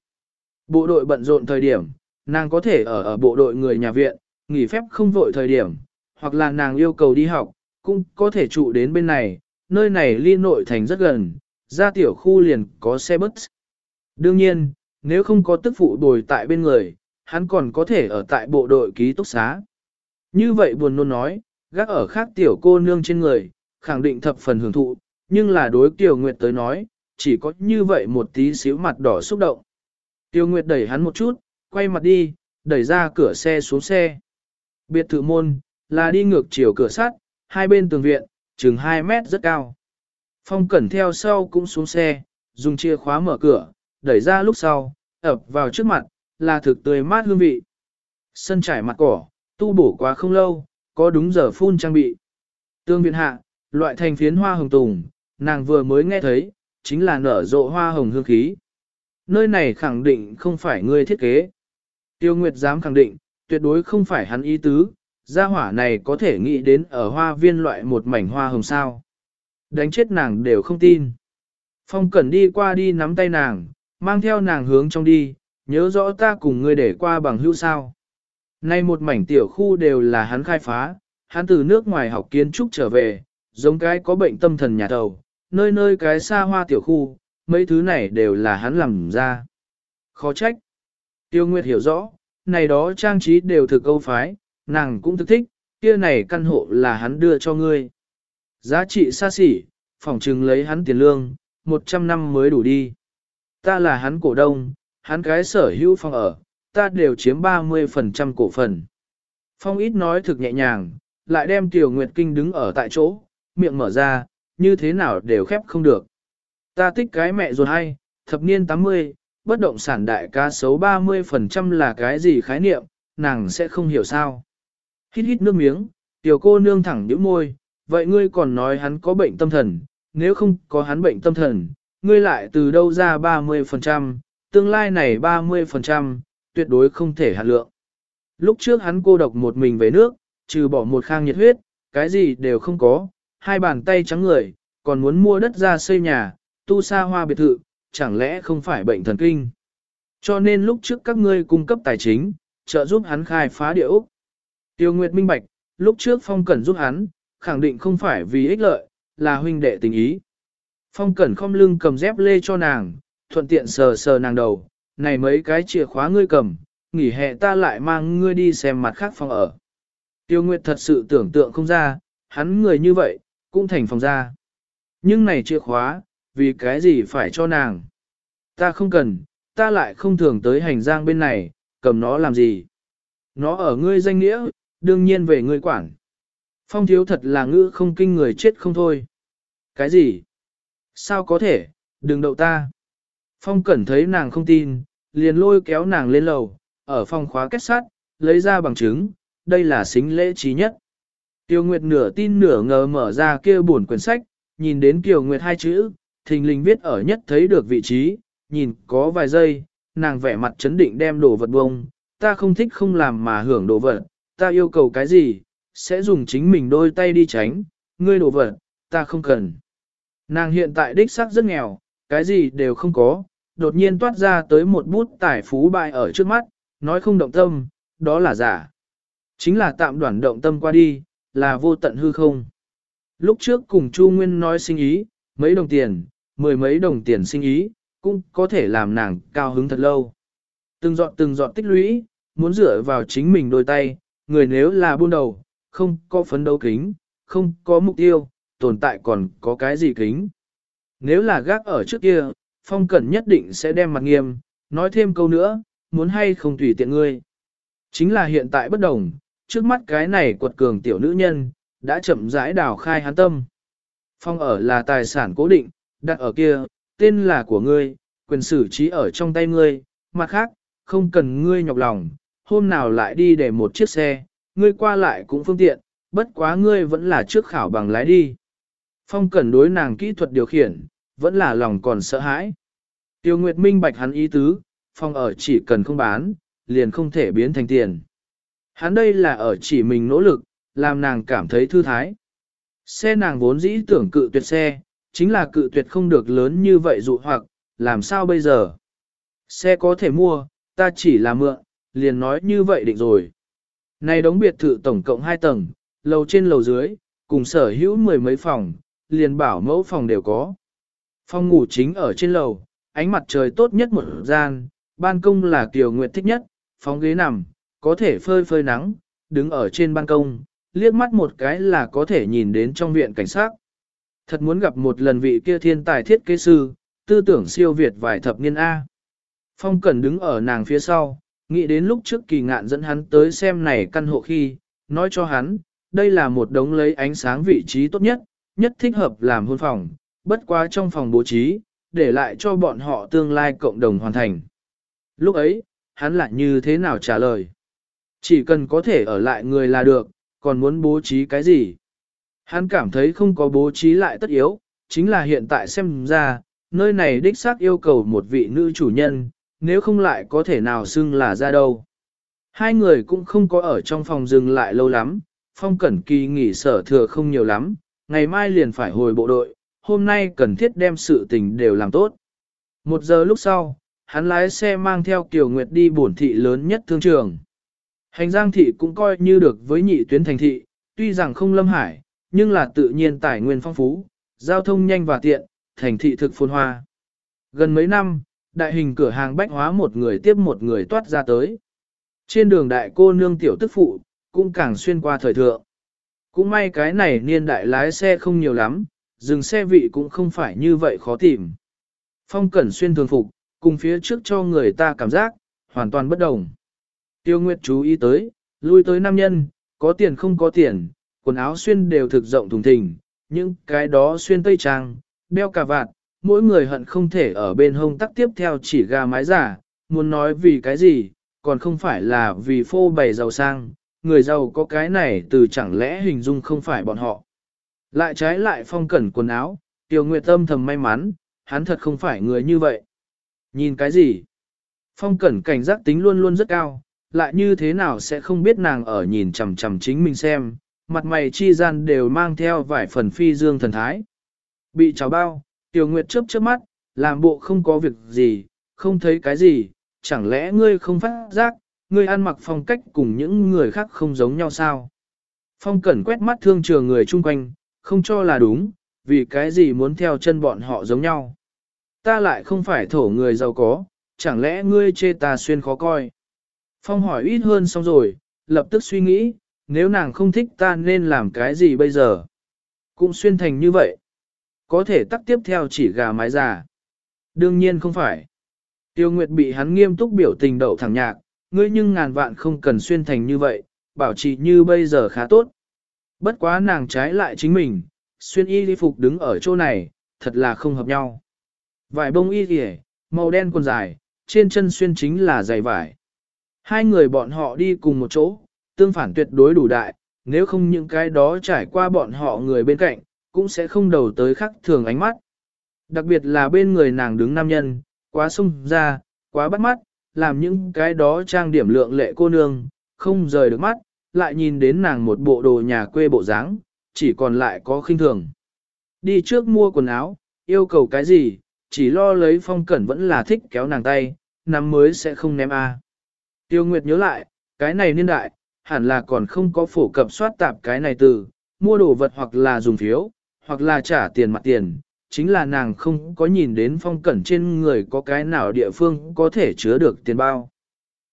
Bộ đội bận rộn thời điểm, nàng có thể ở ở bộ đội người nhà viện, nghỉ phép không vội thời điểm, hoặc là nàng yêu cầu đi học, cũng có thể trụ đến bên này, nơi này ly nội thành rất gần, ra tiểu khu liền có xe bus. Đương nhiên, nếu không có tức phụ bồi tại bên người, hắn còn có thể ở tại bộ đội ký túc xá. Như vậy buồn nôn nói, gác ở khác tiểu cô nương trên người, khẳng định thập phần hưởng thụ, nhưng là đối tiểu Nguyệt tới nói, chỉ có như vậy một tí xíu mặt đỏ xúc động. Tiêu Nguyệt đẩy hắn một chút, quay mặt đi, đẩy ra cửa xe xuống xe. Biệt thự môn, là đi ngược chiều cửa sắt, hai bên tường viện, chừng 2 mét rất cao. Phong cẩn theo sau cũng xuống xe, dùng chìa khóa mở cửa, đẩy ra lúc sau, ập vào trước mặt, là thực tươi mát hương vị. Sân trải mặt cỏ, tu bổ quá không lâu, có đúng giờ phun trang bị. Tương viện hạ, loại thành phiến hoa hồng tùng, nàng vừa mới nghe thấy, chính là nở rộ hoa hồng hương khí. Nơi này khẳng định không phải ngươi thiết kế. Tiêu Nguyệt dám khẳng định, tuyệt đối không phải hắn ý tứ, gia hỏa này có thể nghĩ đến ở hoa viên loại một mảnh hoa hồng sao. Đánh chết nàng đều không tin. Phong Cẩn đi qua đi nắm tay nàng, mang theo nàng hướng trong đi, nhớ rõ ta cùng ngươi để qua bằng hữu sao. Nay một mảnh tiểu khu đều là hắn khai phá, hắn từ nước ngoài học kiến trúc trở về, giống cái có bệnh tâm thần nhà đầu, nơi nơi cái xa hoa tiểu khu, mấy thứ này đều là hắn làm ra. Khó trách. Tiêu Nguyệt hiểu rõ, này đó trang trí đều thực câu phái, nàng cũng thực thích, kia này căn hộ là hắn đưa cho ngươi. Giá trị xa xỉ, phỏng trừng lấy hắn tiền lương, 100 năm mới đủ đi. Ta là hắn cổ đông, hắn cái sở hữu phòng ở, ta đều chiếm 30% cổ phần. Phong ít nói thực nhẹ nhàng, lại đem Tiểu Nguyệt Kinh đứng ở tại chỗ, miệng mở ra, như thế nào đều khép không được. Ta thích cái mẹ ruột hay, thập niên 80, bất động sản đại ca xấu 30% là cái gì khái niệm, nàng sẽ không hiểu sao. Hít hít nước miếng, tiểu cô nương thẳng nhíu môi, vậy ngươi còn nói hắn có bệnh tâm thần, nếu không có hắn bệnh tâm thần, ngươi lại từ đâu ra 30%, tương lai này 30%, tuyệt đối không thể hạt lượng. Lúc trước hắn cô độc một mình về nước, trừ bỏ một khang nhiệt huyết, cái gì đều không có, hai bàn tay trắng người, còn muốn mua đất ra xây nhà, tu xa hoa biệt thự, chẳng lẽ không phải bệnh thần kinh. Cho nên lúc trước các ngươi cung cấp tài chính, trợ giúp hắn khai phá địa Úc. Tiêu Nguyệt minh bạch, lúc trước Phong Cẩn giúp hắn, khẳng định không phải vì ích lợi, là huynh đệ tình ý. Phong Cẩn không lưng cầm dép lê cho nàng, thuận tiện sờ sờ nàng đầu, này mấy cái chìa khóa ngươi cầm, nghỉ hè ta lại mang ngươi đi xem mặt khác phòng ở. Tiêu Nguyệt thật sự tưởng tượng không ra, hắn người như vậy, cũng thành phòng ra. Nhưng này chìa khóa, vì cái gì phải cho nàng? Ta không cần, ta lại không thường tới hành giang bên này, cầm nó làm gì? Nó ở ngươi danh nghĩa, đương nhiên về ngươi quản. Phong thiếu thật là ngữ không kinh người chết không thôi. Cái gì? Sao có thể, đừng đậu ta. Phong cẩn thấy nàng không tin, liền lôi kéo nàng lên lầu, ở phòng khóa kết sát, lấy ra bằng chứng, đây là xính lễ trí nhất. Tiêu Nguyệt nửa tin nửa ngờ mở ra kia buồn quyển sách, nhìn đến Kiều Nguyệt hai chữ, thình lình viết ở nhất thấy được vị trí, nhìn có vài giây, nàng vẻ mặt chấn định đem đồ vật bông, ta không thích không làm mà hưởng đồ vật, ta yêu cầu cái gì, sẽ dùng chính mình đôi tay đi tránh, ngươi đồ vật, ta không cần. Nàng hiện tại đích xác rất nghèo, cái gì đều không có, đột nhiên toát ra tới một bút tài phú bại ở trước mắt, nói không động tâm, đó là giả. Chính là tạm đoản động tâm qua đi, là vô tận hư không. Lúc trước cùng Chu Nguyên nói sinh ý, mấy đồng tiền, mười mấy đồng tiền sinh ý, cũng có thể làm nàng cao hứng thật lâu. Từng dọn từng dọn tích lũy, muốn dựa vào chính mình đôi tay, người nếu là buôn đầu, không có phấn đấu kính, không có mục tiêu, tồn tại còn có cái gì kính. Nếu là gác ở trước kia, phong cẩn nhất định sẽ đem mặt nghiêm, nói thêm câu nữa, muốn hay không tùy tiện ngươi. Chính là hiện tại bất đồng, trước mắt cái này quật cường tiểu nữ nhân, đã chậm rãi đào khai hắn tâm. Phong ở là tài sản cố định, đặt ở kia, tên là của ngươi, quyền xử trí ở trong tay ngươi, mặt khác, không cần ngươi nhọc lòng, hôm nào lại đi để một chiếc xe, ngươi qua lại cũng phương tiện, bất quá ngươi vẫn là trước khảo bằng lái đi. Phong cần đối nàng kỹ thuật điều khiển, vẫn là lòng còn sợ hãi. Tiêu Nguyệt minh bạch hắn ý tứ, phong ở chỉ cần không bán, liền không thể biến thành tiền. Hắn đây là ở chỉ mình nỗ lực, làm nàng cảm thấy thư thái. Xe nàng vốn dĩ tưởng cự tuyệt xe, chính là cự tuyệt không được lớn như vậy dụ hoặc, làm sao bây giờ? Xe có thể mua, ta chỉ là mượn, liền nói như vậy định rồi. Này đóng biệt thự tổng cộng 2 tầng, lầu trên lầu dưới, cùng sở hữu mười mấy phòng, liền bảo mẫu phòng đều có. Phòng ngủ chính ở trên lầu, ánh mặt trời tốt nhất một gian, ban công là Kiều Nguyệt thích nhất, phóng ghế nằm, có thể phơi phơi nắng, đứng ở trên ban công, liếc mắt một cái là có thể nhìn đến trong viện cảnh sát. Thật muốn gặp một lần vị kia thiên tài thiết kế sư, tư tưởng siêu việt vài thập niên A. Phong Cẩn đứng ở nàng phía sau, nghĩ đến lúc trước kỳ ngạn dẫn hắn tới xem này căn hộ khi, nói cho hắn, đây là một đống lấy ánh sáng vị trí tốt nhất, nhất thích hợp làm hôn phòng, bất quá trong phòng bố trí, để lại cho bọn họ tương lai cộng đồng hoàn thành. Lúc ấy, hắn lại như thế nào trả lời? Chỉ cần có thể ở lại người là được, còn muốn bố trí cái gì? Hắn cảm thấy không có bố trí lại tất yếu, chính là hiện tại xem ra, nơi này đích xác yêu cầu một vị nữ chủ nhân, nếu không lại có thể nào xưng là ra đâu. Hai người cũng không có ở trong phòng dừng lại lâu lắm, phong cẩn kỳ nghỉ sở thừa không nhiều lắm, ngày mai liền phải hồi bộ đội, hôm nay cần thiết đem sự tình đều làm tốt. Một giờ lúc sau, hắn lái xe mang theo Kiều Nguyệt đi bổn thị lớn nhất thương trường. Hành giang thị cũng coi như được với nhị tuyến thành thị, tuy rằng không lâm hải, nhưng là tự nhiên tài nguyên phong phú, giao thông nhanh và tiện, thành thị thực phồn hoa. Gần mấy năm, đại hình cửa hàng bách hóa một người tiếp một người toát ra tới. Trên đường đại cô nương tiểu tức phụ, cũng càng xuyên qua thời thượng. Cũng may cái này niên đại lái xe không nhiều lắm, dừng xe vị cũng không phải như vậy khó tìm. Phong cẩn xuyên thường phục, cùng phía trước cho người ta cảm giác, hoàn toàn bất đồng. Tiêu Nguyệt chú ý tới, lui tới nam nhân, có tiền không có tiền, quần áo xuyên đều thực rộng thùng thình, những cái đó xuyên tây trang, đeo cà vạt, mỗi người hận không thể ở bên hông tắc tiếp theo chỉ gà mái giả, muốn nói vì cái gì, còn không phải là vì phô bày giàu sang, người giàu có cái này từ chẳng lẽ hình dung không phải bọn họ. Lại trái lại phong cẩn quần áo, Tiêu Nguyệt tâm thầm may mắn, hắn thật không phải người như vậy. Nhìn cái gì? Phong cẩn cảnh giác tính luôn luôn rất cao, lại như thế nào sẽ không biết nàng ở nhìn chằm chằm chính mình xem, mặt mày chi gian đều mang theo vài phần phi dương thần thái. Bị chào bao, Tiểu Nguyệt chớp chớp mắt, làm bộ không có việc gì, không thấy cái gì, chẳng lẽ ngươi không phát giác, ngươi ăn mặc phong cách cùng những người khác không giống nhau sao? Phong cẩn quét mắt thương trường người chung quanh, không cho là đúng, vì cái gì muốn theo chân bọn họ giống nhau. Ta lại không phải thổ người giàu có, chẳng lẽ ngươi chê ta xuyên khó coi. Phong hỏi ít hơn xong rồi, lập tức suy nghĩ, nếu nàng không thích ta nên làm cái gì bây giờ? Cũng xuyên thành như vậy. Có thể tắt tiếp theo chỉ gà mái già. Đương nhiên không phải. Tiêu Nguyệt bị hắn nghiêm túc biểu tình đậu thẳng nhạc, ngươi nhưng ngàn vạn không cần xuyên thành như vậy, bảo trì như bây giờ khá tốt. Bất quá nàng trái lại chính mình, xuyên y đi phục đứng ở chỗ này, thật là không hợp nhau. Vải bông y kìa, màu đen quần dài, trên chân xuyên chính là giày vải. Hai người bọn họ đi cùng một chỗ, tương phản tuyệt đối đủ đại, nếu không những cái đó trải qua bọn họ người bên cạnh, cũng sẽ không đầu tới khắc thường ánh mắt. Đặc biệt là bên người nàng đứng nam nhân, quá sung ra, quá bắt mắt, làm những cái đó trang điểm lượng lệ cô nương, không rời được mắt, lại nhìn đến nàng một bộ đồ nhà quê bộ dáng, chỉ còn lại có khinh thường. Đi trước mua quần áo, yêu cầu cái gì, chỉ lo lấy phong cẩn vẫn là thích kéo nàng tay, năm mới sẽ không ném a. Tiêu Nguyệt nhớ lại, cái này niên đại, hẳn là còn không có phổ cập soát tạp cái này từ, mua đồ vật hoặc là dùng phiếu, hoặc là trả tiền mặt tiền, chính là nàng không có nhìn đến phong cẩn trên người có cái nào địa phương có thể chứa được tiền bao.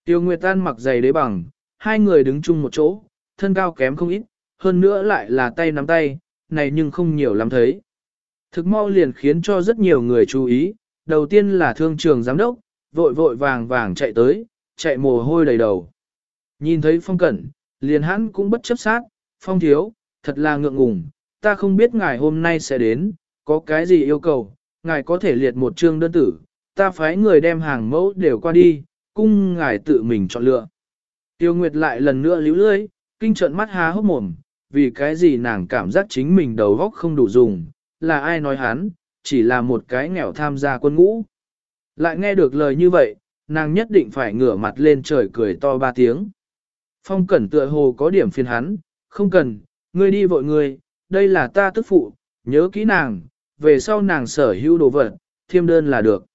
Tiêu Nguyệt An mặc giày đế bằng, hai người đứng chung một chỗ, thân cao kém không ít, hơn nữa lại là tay nắm tay, này nhưng không nhiều lắm thấy. Thực mau liền khiến cho rất nhiều người chú ý, đầu tiên là thương trường giám đốc, vội vội vàng vàng chạy tới, chạy mồ hôi đầy đầu. Nhìn thấy phong cẩn, liền hắn cũng bất chấp sát, phong thiếu, thật là ngượng ngùng, ta không biết ngài hôm nay sẽ đến, có cái gì yêu cầu, ngài có thể liệt một chương đơn tử, ta phái người đem hàng mẫu đều qua đi, cung ngài tự mình chọn lựa. Tiêu Nguyệt lại lần nữa líu lưới, kinh trận mắt há hốc mồm, vì cái gì nàng cảm giác chính mình đầu óc không đủ dùng, là ai nói hắn, chỉ là một cái nghèo tham gia quân ngũ. Lại nghe được lời như vậy, nàng nhất định phải ngửa mặt lên trời cười to ba tiếng. Phong cẩn tựa hồ có điểm phiền hắn, không cần, ngươi đi vội ngươi, đây là ta tức phụ, nhớ kỹ nàng, về sau nàng sở hữu đồ vật, thiêm đơn là được.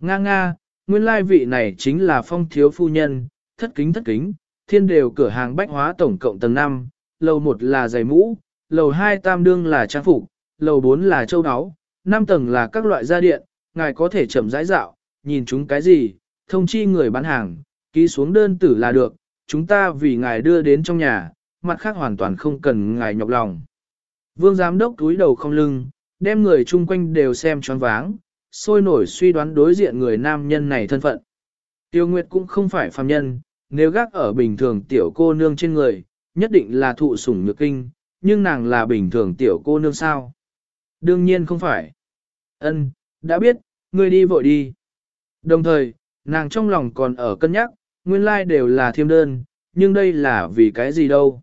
Nga nga, nguyên lai vị này chính là phong thiếu phu nhân, thất kính thất kính, thiên đều cửa hàng bách hóa tổng cộng tầng 5, lầu 1 là giày mũ, lầu 2 tam đương là trang phục, lầu 4 là châu áo, 5 tầng là các loại gia điện, ngài có thể chậm rãi dạo, nhìn chúng cái gì, thông chi người bán hàng, ký xuống đơn tử là được, chúng ta vì ngài đưa đến trong nhà, mặt khác hoàn toàn không cần ngài nhọc lòng. Vương giám đốc túi đầu không lưng, đem người chung quanh đều xem choáng váng, sôi nổi suy đoán đối diện người nam nhân này thân phận. Tiêu Nguyệt cũng không phải phàm nhân, nếu gác ở bình thường tiểu cô nương trên người, nhất định là thụ sủng nhược kinh, nhưng nàng là bình thường tiểu cô nương sao? Đương nhiên không phải. Ân, đã biết, ngươi đi vội đi. Đồng thời, nàng trong lòng còn ở cân nhắc, nguyên lai like đều là thiêm đơn, nhưng đây là vì cái gì đâu.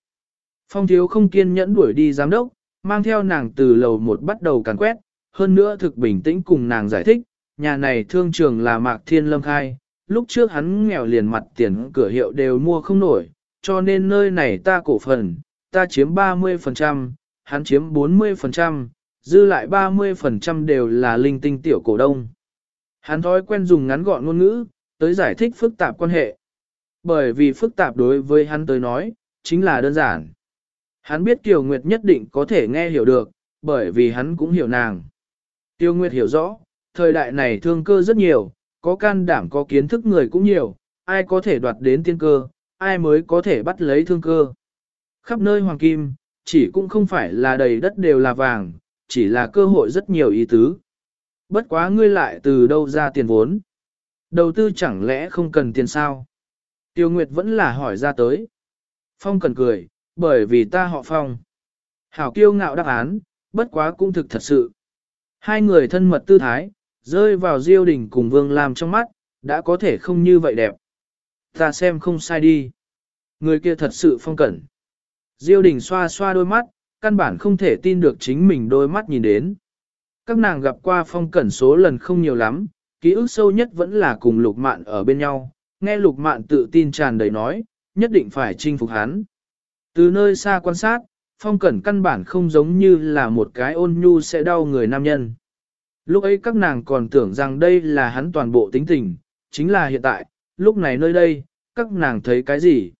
Phong thiếu không kiên nhẫn đuổi đi giám đốc, mang theo nàng từ lầu một bắt đầu càn quét, hơn nữa thực bình tĩnh cùng nàng giải thích, nhà này thương trường là Mạc Thiên Lâm khai, lúc trước hắn nghèo liền mặt tiền cửa hiệu đều mua không nổi, cho nên nơi này ta cổ phần, ta chiếm 30%, hắn chiếm 40%, dư lại 30% đều là linh tinh tiểu cổ đông. Hắn thói quen dùng ngắn gọn ngôn ngữ, tới giải thích phức tạp quan hệ. Bởi vì phức tạp đối với hắn tới nói, chính là đơn giản. Hắn biết Kiều Nguyệt nhất định có thể nghe hiểu được, bởi vì hắn cũng hiểu nàng. Tiêu Nguyệt hiểu rõ, thời đại này thương cơ rất nhiều, có can đảm có kiến thức người cũng nhiều, ai có thể đoạt đến tiên cơ, ai mới có thể bắt lấy thương cơ. Khắp nơi hoàng kim, chỉ cũng không phải là đầy đất đều là vàng, chỉ là cơ hội rất nhiều ý tứ. Bất quá ngươi lại từ đâu ra tiền vốn? Đầu tư chẳng lẽ không cần tiền sao? Tiêu Nguyệt vẫn là hỏi ra tới. Phong cần cười, bởi vì ta họ Phong. Hảo kiêu ngạo đáp án, bất quá cũng thực thật sự. Hai người thân mật tư thái, rơi vào diêu đình cùng Vương Lam trong mắt, đã có thể không như vậy đẹp. Ta xem không sai đi. Người kia thật sự phong cẩn. Diêu đình xoa xoa đôi mắt, căn bản không thể tin được chính mình đôi mắt nhìn đến. Các nàng gặp qua phong cẩn số lần không nhiều lắm, ký ức sâu nhất vẫn là cùng lục mạn ở bên nhau, nghe lục mạn tự tin tràn đầy nói, nhất định phải chinh phục hắn. Từ nơi xa quan sát, phong cẩn căn bản không giống như là một cái ôn nhu sẽ đau người nam nhân. Lúc ấy các nàng còn tưởng rằng đây là hắn toàn bộ tính tình, chính là hiện tại, lúc này nơi đây, các nàng thấy cái gì?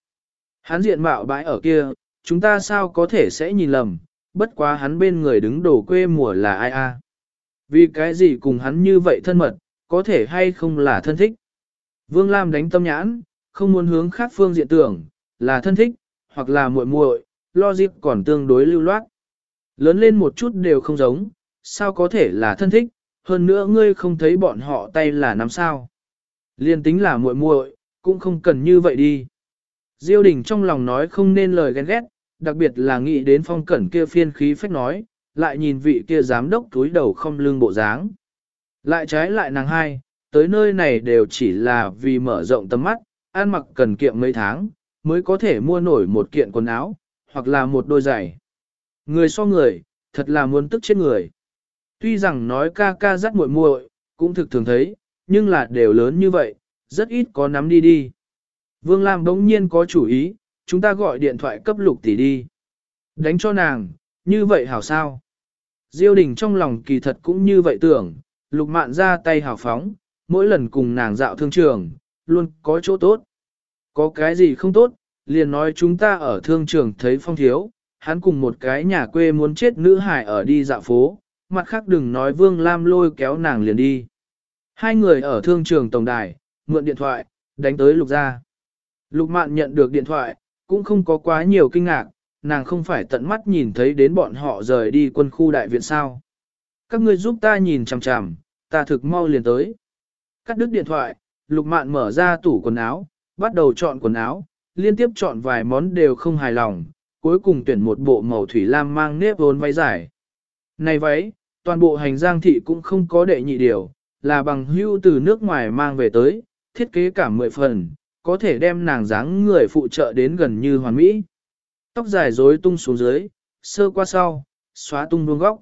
Hắn diện mạo bãi ở kia, chúng ta sao có thể sẽ nhìn lầm, bất quá hắn bên người đứng đổ quê mùa là ai a? Vì cái gì cùng hắn như vậy thân mật, có thể hay không là thân thích? Vương Lam đánh tâm nhãn, không muốn hướng khác phương diện tưởng, là thân thích, hoặc là muội muội, logic còn tương đối lưu loát. Lớn lên một chút đều không giống, sao có thể là thân thích, hơn nữa ngươi không thấy bọn họ tay là nắm sao. Liên tính là muội muội, cũng không cần như vậy đi. Diêu đình trong lòng nói không nên lời ghen ghét, đặc biệt là nghĩ đến phong cẩn kia phiên khí phách nói, lại nhìn vị kia giám đốc túi đầu không lưng bộ dáng. Lại trái lại nàng hai, tới nơi này đều chỉ là vì mở rộng tầm mắt, ăn mặc cần kiệm mấy tháng, mới có thể mua nổi một kiện quần áo, hoặc là một đôi giày. Người so người, thật là muốn tức chết người. Tuy rằng nói ca ca dắt muội muội, cũng thực thường thấy, nhưng là đều lớn như vậy, rất ít có nắm đi đi. Vương Lam đống nhiên có chủ ý, chúng ta gọi điện thoại cấp lục tỷ đi. Đánh cho nàng, như vậy hảo sao? Diêu đình trong lòng kỳ thật cũng như vậy tưởng, lục mạn ra tay hào phóng, mỗi lần cùng nàng dạo thương trường, luôn có chỗ tốt. Có cái gì không tốt, liền nói chúng ta ở thương trường thấy phong thiếu, hắn cùng một cái nhà quê muốn chết nữ hải ở đi dạo phố, mặt khác đừng nói Vương Lam lôi kéo nàng liền đi. Hai người ở thương trường tổng đài, mượn điện thoại, đánh tới lục gia. Lục mạn nhận được điện thoại, cũng không có quá nhiều kinh ngạc, nàng không phải tận mắt nhìn thấy đến bọn họ rời đi quân khu đại viện sao. Các ngươi giúp ta nhìn chằm chằm, ta thực mau liền tới. Cắt đứt điện thoại, lục mạn mở ra tủ quần áo, bắt đầu chọn quần áo, liên tiếp chọn vài món đều không hài lòng, cuối cùng tuyển một bộ màu thủy lam mang nếp vốn váy dài. Này váy, toàn bộ hành giang thị cũng không có đệ nhị điều, là bằng hưu từ nước ngoài mang về tới, thiết kế cả mười phần, có thể đem nàng dáng người phụ trợ đến gần như hoàn mỹ. Tóc dài rối tung xuống dưới, sơ qua sau, xóa tung vuông góc.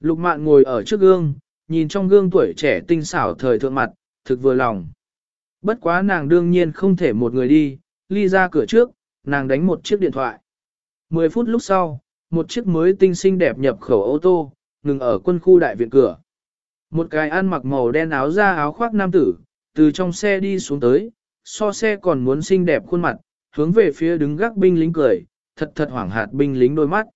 Lục mạn ngồi ở trước gương, nhìn trong gương tuổi trẻ tinh xảo thời thượng mặt, thực vừa lòng. Bất quá nàng đương nhiên không thể một người đi, ly ra cửa trước, nàng đánh một chiếc điện thoại. Mười phút lúc sau, một chiếc mới tinh xinh đẹp nhập khẩu ô tô, ngừng ở quân khu đại viện cửa. Một cái ăn mặc màu đen áo da áo khoác nam tử, từ trong xe đi xuống tới, so xe còn muốn xinh đẹp khuôn mặt, hướng về phía đứng gác binh lính cười, thật thật hoảng hạt binh lính đôi mắt.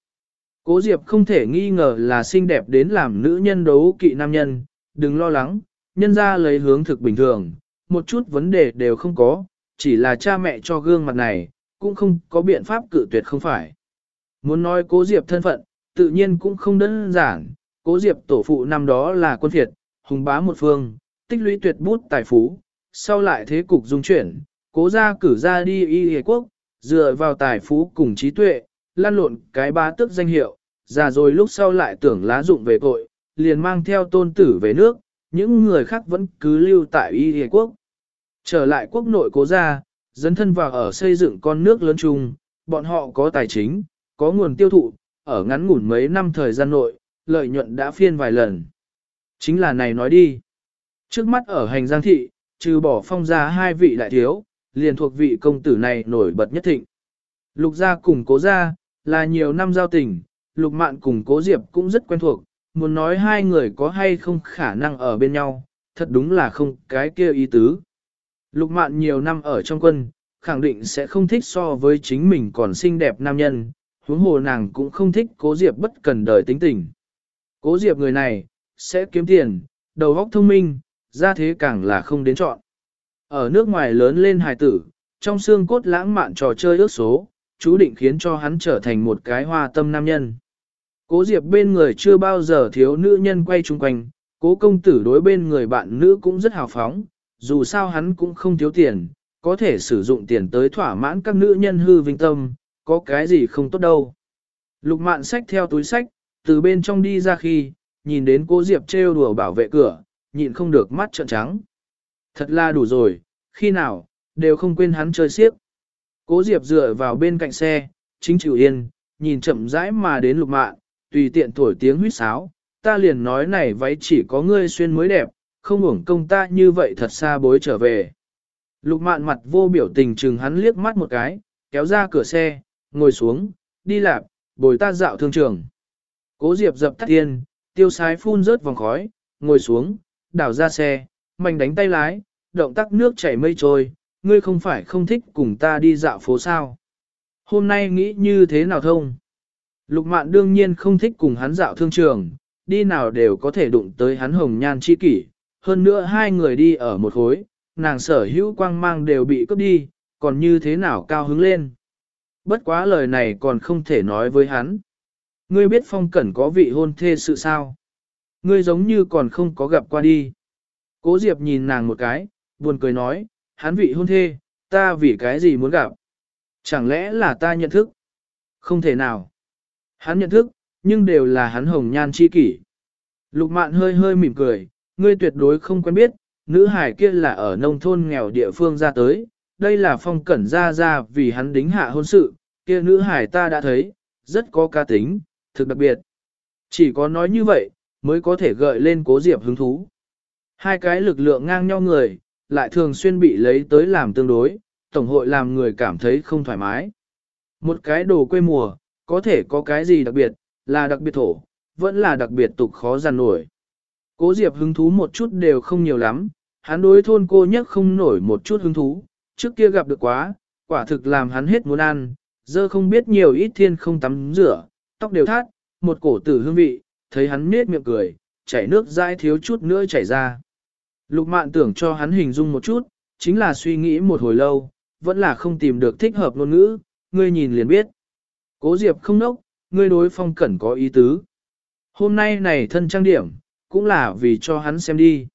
Cố Diệp không thể nghi ngờ là xinh đẹp đến làm nữ nhân đấu kỵ nam nhân, đừng lo lắng, nhân ra lấy hướng thực bình thường, một chút vấn đề đều không có, chỉ là cha mẹ cho gương mặt này, cũng không có biện pháp cự tuyệt không phải. Muốn nói cố Diệp thân phận, tự nhiên cũng không đơn giản, cố Diệp tổ phụ năm đó là quân thiệt, hùng bá một phương, tích lũy tuyệt bút tài phú, sau lại thế cục dung chuyển, cố gia cử ra đi y hề quốc, dựa vào tài phú cùng trí tuệ, lan lộn cái ba tước danh hiệu, già rồi lúc sau lại tưởng lá dụng về tội, liền mang theo tôn tử về nước, những người khác vẫn cứ lưu tại y hề quốc. Trở lại quốc nội cố gia, dấn thân vào ở xây dựng con nước lớn chung, bọn họ có tài chính, có nguồn tiêu thụ, ở ngắn ngủn mấy năm thời gian nội, lợi nhuận đã phiên vài lần. Chính là này nói đi. Trước mắt ở hành giang thị, trừ bỏ phong ra hai vị đại thiếu, liền thuộc vị công tử này nổi bật nhất thịnh. Lục gia cùng cố gia, là nhiều năm giao tình, lục mạn cùng cố diệp cũng rất quen thuộc, muốn nói hai người có hay không khả năng ở bên nhau, thật đúng là không cái kia ý tứ. Lục mạn nhiều năm ở trong quân, khẳng định sẽ không thích so với chính mình còn xinh đẹp nam nhân, huống hồ nàng cũng không thích cố diệp bất cần đời tính tình. Cố diệp người này, sẽ kiếm tiền, đầu óc thông minh, ra thế càng là không đến chọn. Ở nước ngoài lớn lên hài tử, trong xương cốt lãng mạn trò chơi ước số, chú định khiến cho hắn trở thành một cái hoa tâm nam nhân. Cố Diệp bên người chưa bao giờ thiếu nữ nhân quay chung quanh, cố công tử đối bên người bạn nữ cũng rất hào phóng, dù sao hắn cũng không thiếu tiền, có thể sử dụng tiền tới thỏa mãn các nữ nhân hư vinh tâm, có cái gì không tốt đâu. Lục mạn sách theo túi sách, từ bên trong đi ra khi, nhìn đến cố Diệp trêu đùa bảo vệ cửa, nhịn không được mắt trợn trắng. Thật là đủ rồi, khi nào, đều không quên hắn chơi xiếc. Cố Diệp dựa vào bên cạnh xe, chính chịu yên, nhìn chậm rãi mà đến lục mạn, tùy tiện thổi tiếng huýt sáo, ta liền nói này váy chỉ có ngươi xuyên mới đẹp, không uổng công ta như vậy thật xa bối trở về. Lục mạn mặt vô biểu tình chừng hắn liếc mắt một cái, kéo ra cửa xe, ngồi xuống, đi lạp, bồi ta dạo thương trường. Cố Diệp dập tắt tiên, tiêu sái phun rớt vòng khói, ngồi xuống, đảo ra xe, mạnh đánh tay lái, động tác nước chảy mây trôi, ngươi không phải không thích cùng ta đi dạo phố sao. Hôm nay nghĩ như thế nào thông? Lục mạn đương nhiên không thích cùng hắn dạo thương trường, đi nào đều có thể đụng tới hắn hồng nhan chi kỷ, hơn nữa hai người đi ở một khối, nàng sở hữu quang mang đều bị cướp đi, còn như thế nào cao hứng lên. Bất quá lời này còn không thể nói với hắn. Ngươi biết phong cẩn có vị hôn thê sự sao? Ngươi giống như còn không có gặp qua đi. Cố Diệp nhìn nàng một cái, buồn cười nói, hắn vị hôn thê, ta vì cái gì muốn gặp? Chẳng lẽ là ta nhận thức? Không thể nào. Hắn nhận thức, nhưng đều là hắn hồng nhan chi kỷ. Lục mạn hơi hơi mỉm cười, ngươi tuyệt đối không quen biết, nữ hải kia là ở nông thôn nghèo địa phương ra tới, đây là phong cẩn ra ra vì hắn đính hạ hôn sự, kia nữ hải ta đã thấy, rất có ca tính, thực đặc biệt. Chỉ có nói như vậy, mới có thể gợi lên cố diệp hứng thú. Hai cái lực lượng ngang nhau người, lại thường xuyên bị lấy tới làm tương đối, tổng hội làm người cảm thấy không thoải mái. Một cái đồ quê mùa, có thể có cái gì đặc biệt, là đặc biệt thổ, vẫn là đặc biệt tục khó giàn nổi. Cố Diệp hứng thú một chút đều không nhiều lắm, hắn đối thôn cô nhất không nổi một chút hứng thú, trước kia gặp được quá, quả thực làm hắn hết muốn ăn, giờ không biết nhiều ít thiên không tắm rửa, tóc đều thát, một cổ tử hương vị, thấy hắn nết miệng cười, chảy nước dãi thiếu chút nữa chảy ra. Lục mạn tưởng cho hắn hình dung một chút, chính là suy nghĩ một hồi lâu, vẫn là không tìm được thích hợp ngôn ngữ, ngươi nhìn liền biết. Cố Diệp không nốc, ngươi đối phong cẩn có ý tứ. Hôm nay này thân trang điểm, cũng là vì cho hắn xem đi.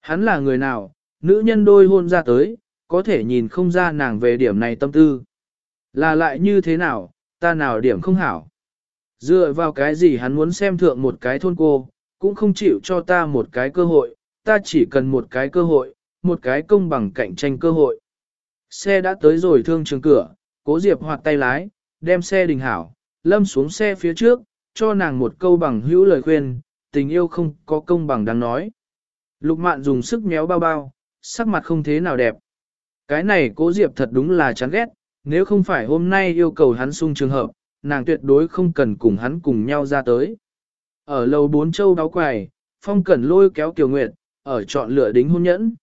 Hắn là người nào, nữ nhân đôi hôn ra tới, có thể nhìn không ra nàng về điểm này tâm tư. Là lại như thế nào, ta nào điểm không hảo. Dựa vào cái gì hắn muốn xem thượng một cái thôn cô, cũng không chịu cho ta một cái cơ hội, ta chỉ cần một cái cơ hội, một cái công bằng cạnh tranh cơ hội. Xe đã tới rồi thương trường cửa, cố diệp hoạt tay lái, đem xe đình hảo, lâm xuống xe phía trước, cho nàng một câu bằng hữu lời khuyên, tình yêu không có công bằng đáng nói. Lục mạn dùng sức méo bao bao, sắc mặt không thế nào đẹp. Cái này cố diệp thật đúng là chán ghét, nếu không phải hôm nay yêu cầu hắn sung trường hợp, nàng tuyệt đối không cần cùng hắn cùng nhau ra tới. Ở lầu bốn châu đáo quài, phong cẩn lôi kéo Kiều Nguyệt, ở chọn lựa đính hôn nhẫn.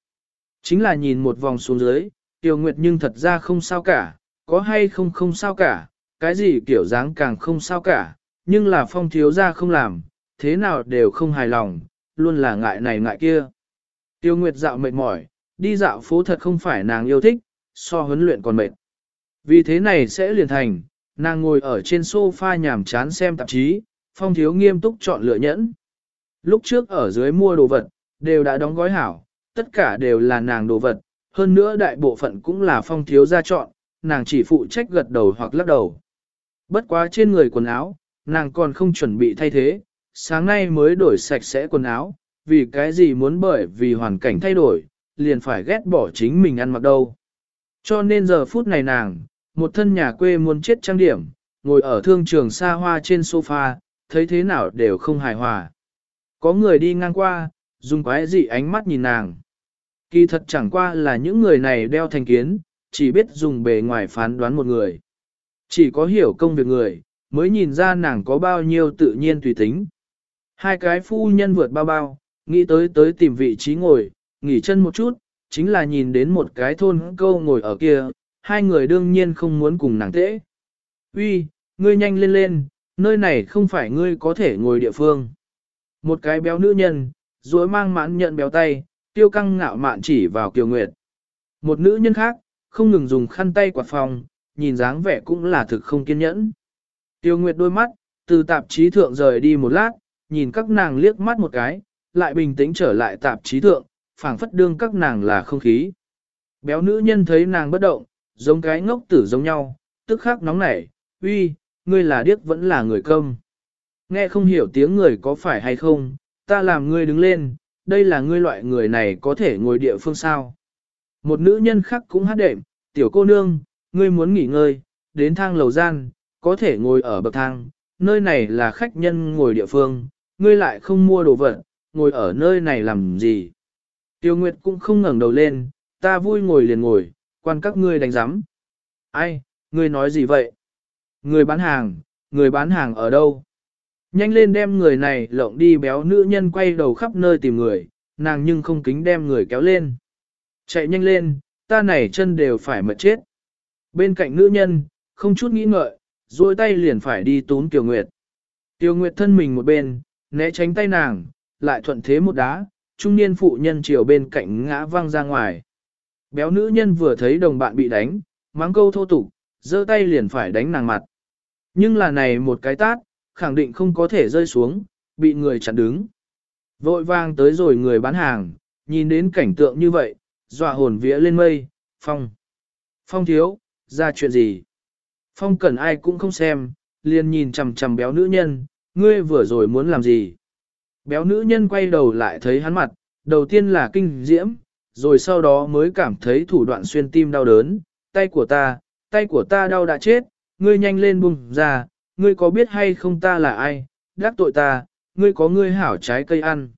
Chính là nhìn một vòng xuống dưới, Kiều Nguyệt nhưng thật ra không sao cả, có hay không không sao cả, cái gì kiểu dáng càng không sao cả, nhưng là phong thiếu ra không làm, thế nào đều không hài lòng, luôn là ngại này ngại kia. Tiêu Nguyệt dạo mệt mỏi, đi dạo phố thật không phải nàng yêu thích, so huấn luyện còn mệt. Vì thế này sẽ liền thành, nàng ngồi ở trên sofa nhàm chán xem tạp chí, phong thiếu nghiêm túc chọn lựa nhẫn. Lúc trước ở dưới mua đồ vật, đều đã đóng gói hảo, tất cả đều là nàng đồ vật, hơn nữa đại bộ phận cũng là phong thiếu ra chọn, nàng chỉ phụ trách gật đầu hoặc lắc đầu. Bất quá trên người quần áo, nàng còn không chuẩn bị thay thế, sáng nay mới đổi sạch sẽ quần áo, vì cái gì muốn bởi vì hoàn cảnh thay đổi, liền phải ghét bỏ chính mình ăn mặc đâu. Cho nên giờ phút này nàng, một thân nhà quê muốn chết trang điểm, ngồi ở thương trường xa hoa trên sofa, thấy thế nào đều không hài hòa. Có người đi ngang qua, dùng quái dị ánh mắt nhìn nàng. Kỳ thật chẳng qua là những người này đeo thành kiến, chỉ biết dùng bề ngoài phán đoán một người. Chỉ có hiểu công việc người, mới nhìn ra nàng có bao nhiêu tự nhiên tùy tính. Hai cái phu nhân vượt bao bao, nghĩ tới tới tìm vị trí ngồi, nghỉ chân một chút, chính là nhìn đến một cái thôn câu ngồi ở kia, hai người đương nhiên không muốn cùng nàng tễ. Uy, ngươi nhanh lên lên, nơi này không phải ngươi có thể ngồi địa phương. Một cái béo nữ nhân, duỗi mang mãn nhận béo tay, tiêu căng ngạo mạn chỉ vào Kiều Nguyệt. Một nữ nhân khác, không ngừng dùng khăn tay quạt phòng, nhìn dáng vẻ cũng là thực không kiên nhẫn. Tiêu Nguyệt đôi mắt, từ tạp chí thượng rời đi một lát, nhìn các nàng liếc mắt một cái, lại bình tĩnh trở lại tạp chí thượng, phảng phất đương các nàng là không khí. Béo nữ nhân thấy nàng bất động, giống cái ngốc tử giống nhau, tức khắc nóng nảy, uy, ngươi là điếc vẫn là người công. Nghe không hiểu tiếng người có phải hay không, ta làm ngươi đứng lên, đây là ngươi loại người này có thể ngồi địa phương sao. Một nữ nhân khác cũng hát đệm, tiểu cô nương, ngươi muốn nghỉ ngơi, đến thang lầu gian, có thể ngồi ở bậc thang, nơi này là khách nhân ngồi địa phương, ngươi lại không mua đồ vật, ngồi ở nơi này làm gì. Tiêu Nguyệt cũng không ngẩng đầu lên, ta vui ngồi liền ngồi, quan các ngươi đánh giám. Ai, ngươi nói gì vậy? Người bán hàng, người bán hàng ở đâu? Nhanh lên đem người này lộng đi béo nữ nhân quay đầu khắp nơi tìm người, nàng nhưng không kính đem người kéo lên. Chạy nhanh lên, ta này chân đều phải mệt chết. Bên cạnh nữ nhân, không chút nghĩ ngợi, duỗi tay liền phải đi tún Tiểu Nguyệt. Tiêu Nguyệt thân mình một bên, né tránh tay nàng, lại thuận thế một đá, trung niên phụ nhân chiều bên cạnh ngã văng ra ngoài. Béo nữ nhân vừa thấy đồng bạn bị đánh, mắng câu thô tục, giơ tay liền phải đánh nàng mặt. Nhưng là này một cái tát, khẳng định không có thể rơi xuống, bị người chặn đứng. Vội vang tới rồi người bán hàng, nhìn đến cảnh tượng như vậy, dọa hồn vía lên mây, phong. Phong thiếu, ra chuyện gì? Phong Cẩn ai cũng không xem, liền nhìn chằm chằm béo nữ nhân, ngươi vừa rồi muốn làm gì? Béo nữ nhân quay đầu lại thấy hắn mặt, đầu tiên là kinh diễm, rồi sau đó mới cảm thấy thủ đoạn xuyên tim đau đớn, tay của ta, tay của ta đau đã chết, ngươi nhanh lên bùng ra, ngươi có biết hay không ta là ai, đắc tội ta, ngươi có ngươi hảo trái cây ăn.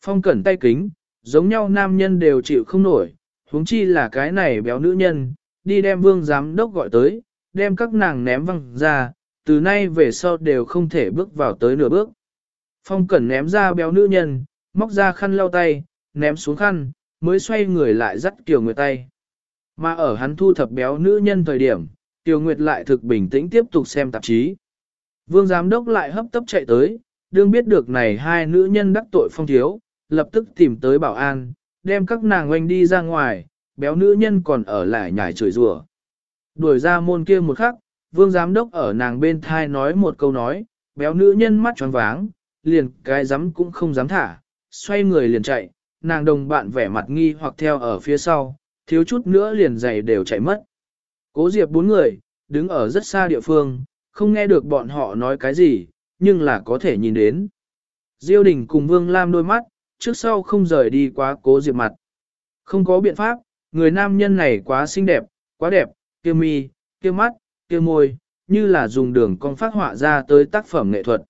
Phong cẩn tay kính, giống nhau nam nhân đều chịu không nổi, huống chi là cái này béo nữ nhân, đi đem vương giám đốc gọi tới, đem các nàng ném văng ra, từ nay về sau đều không thể bước vào tới nửa bước. Phong cẩn ném ra béo nữ nhân, móc ra khăn lau tay, ném xuống khăn, mới xoay người lại dắt Kiều Nguyệt tay. Mà ở hắn thu thập béo nữ nhân thời điểm, Kiều Nguyệt lại thực bình tĩnh tiếp tục xem tạp chí. Vương giám đốc lại hấp tấp chạy tới, đương biết được này hai nữ nhân đắc tội phong thiếu, lập tức tìm tới bảo an, đem các nàng oanh đi ra ngoài, béo nữ nhân còn ở lại nhảy chửi rủa. Đuổi ra môn kia một khắc, vương giám đốc ở nàng bên thai nói một câu nói, béo nữ nhân mắt tròn váng, liền cái dám cũng không dám thả, xoay người liền chạy, nàng đồng bạn vẻ mặt nghi hoặc theo ở phía sau, thiếu chút nữa liền giày đều chạy mất. Cố Diệp bốn người, đứng ở rất xa địa phương, không nghe được bọn họ nói cái gì, nhưng là có thể nhìn đến. Diêu đình cùng Vương Lam đôi mắt, trước sau không rời đi quá cố Diệp mặt. Không có biện pháp, người nam nhân này quá xinh đẹp, quá đẹp, kia mi, kia mắt, kia môi, như là dùng đường con phát họa ra tới tác phẩm nghệ thuật.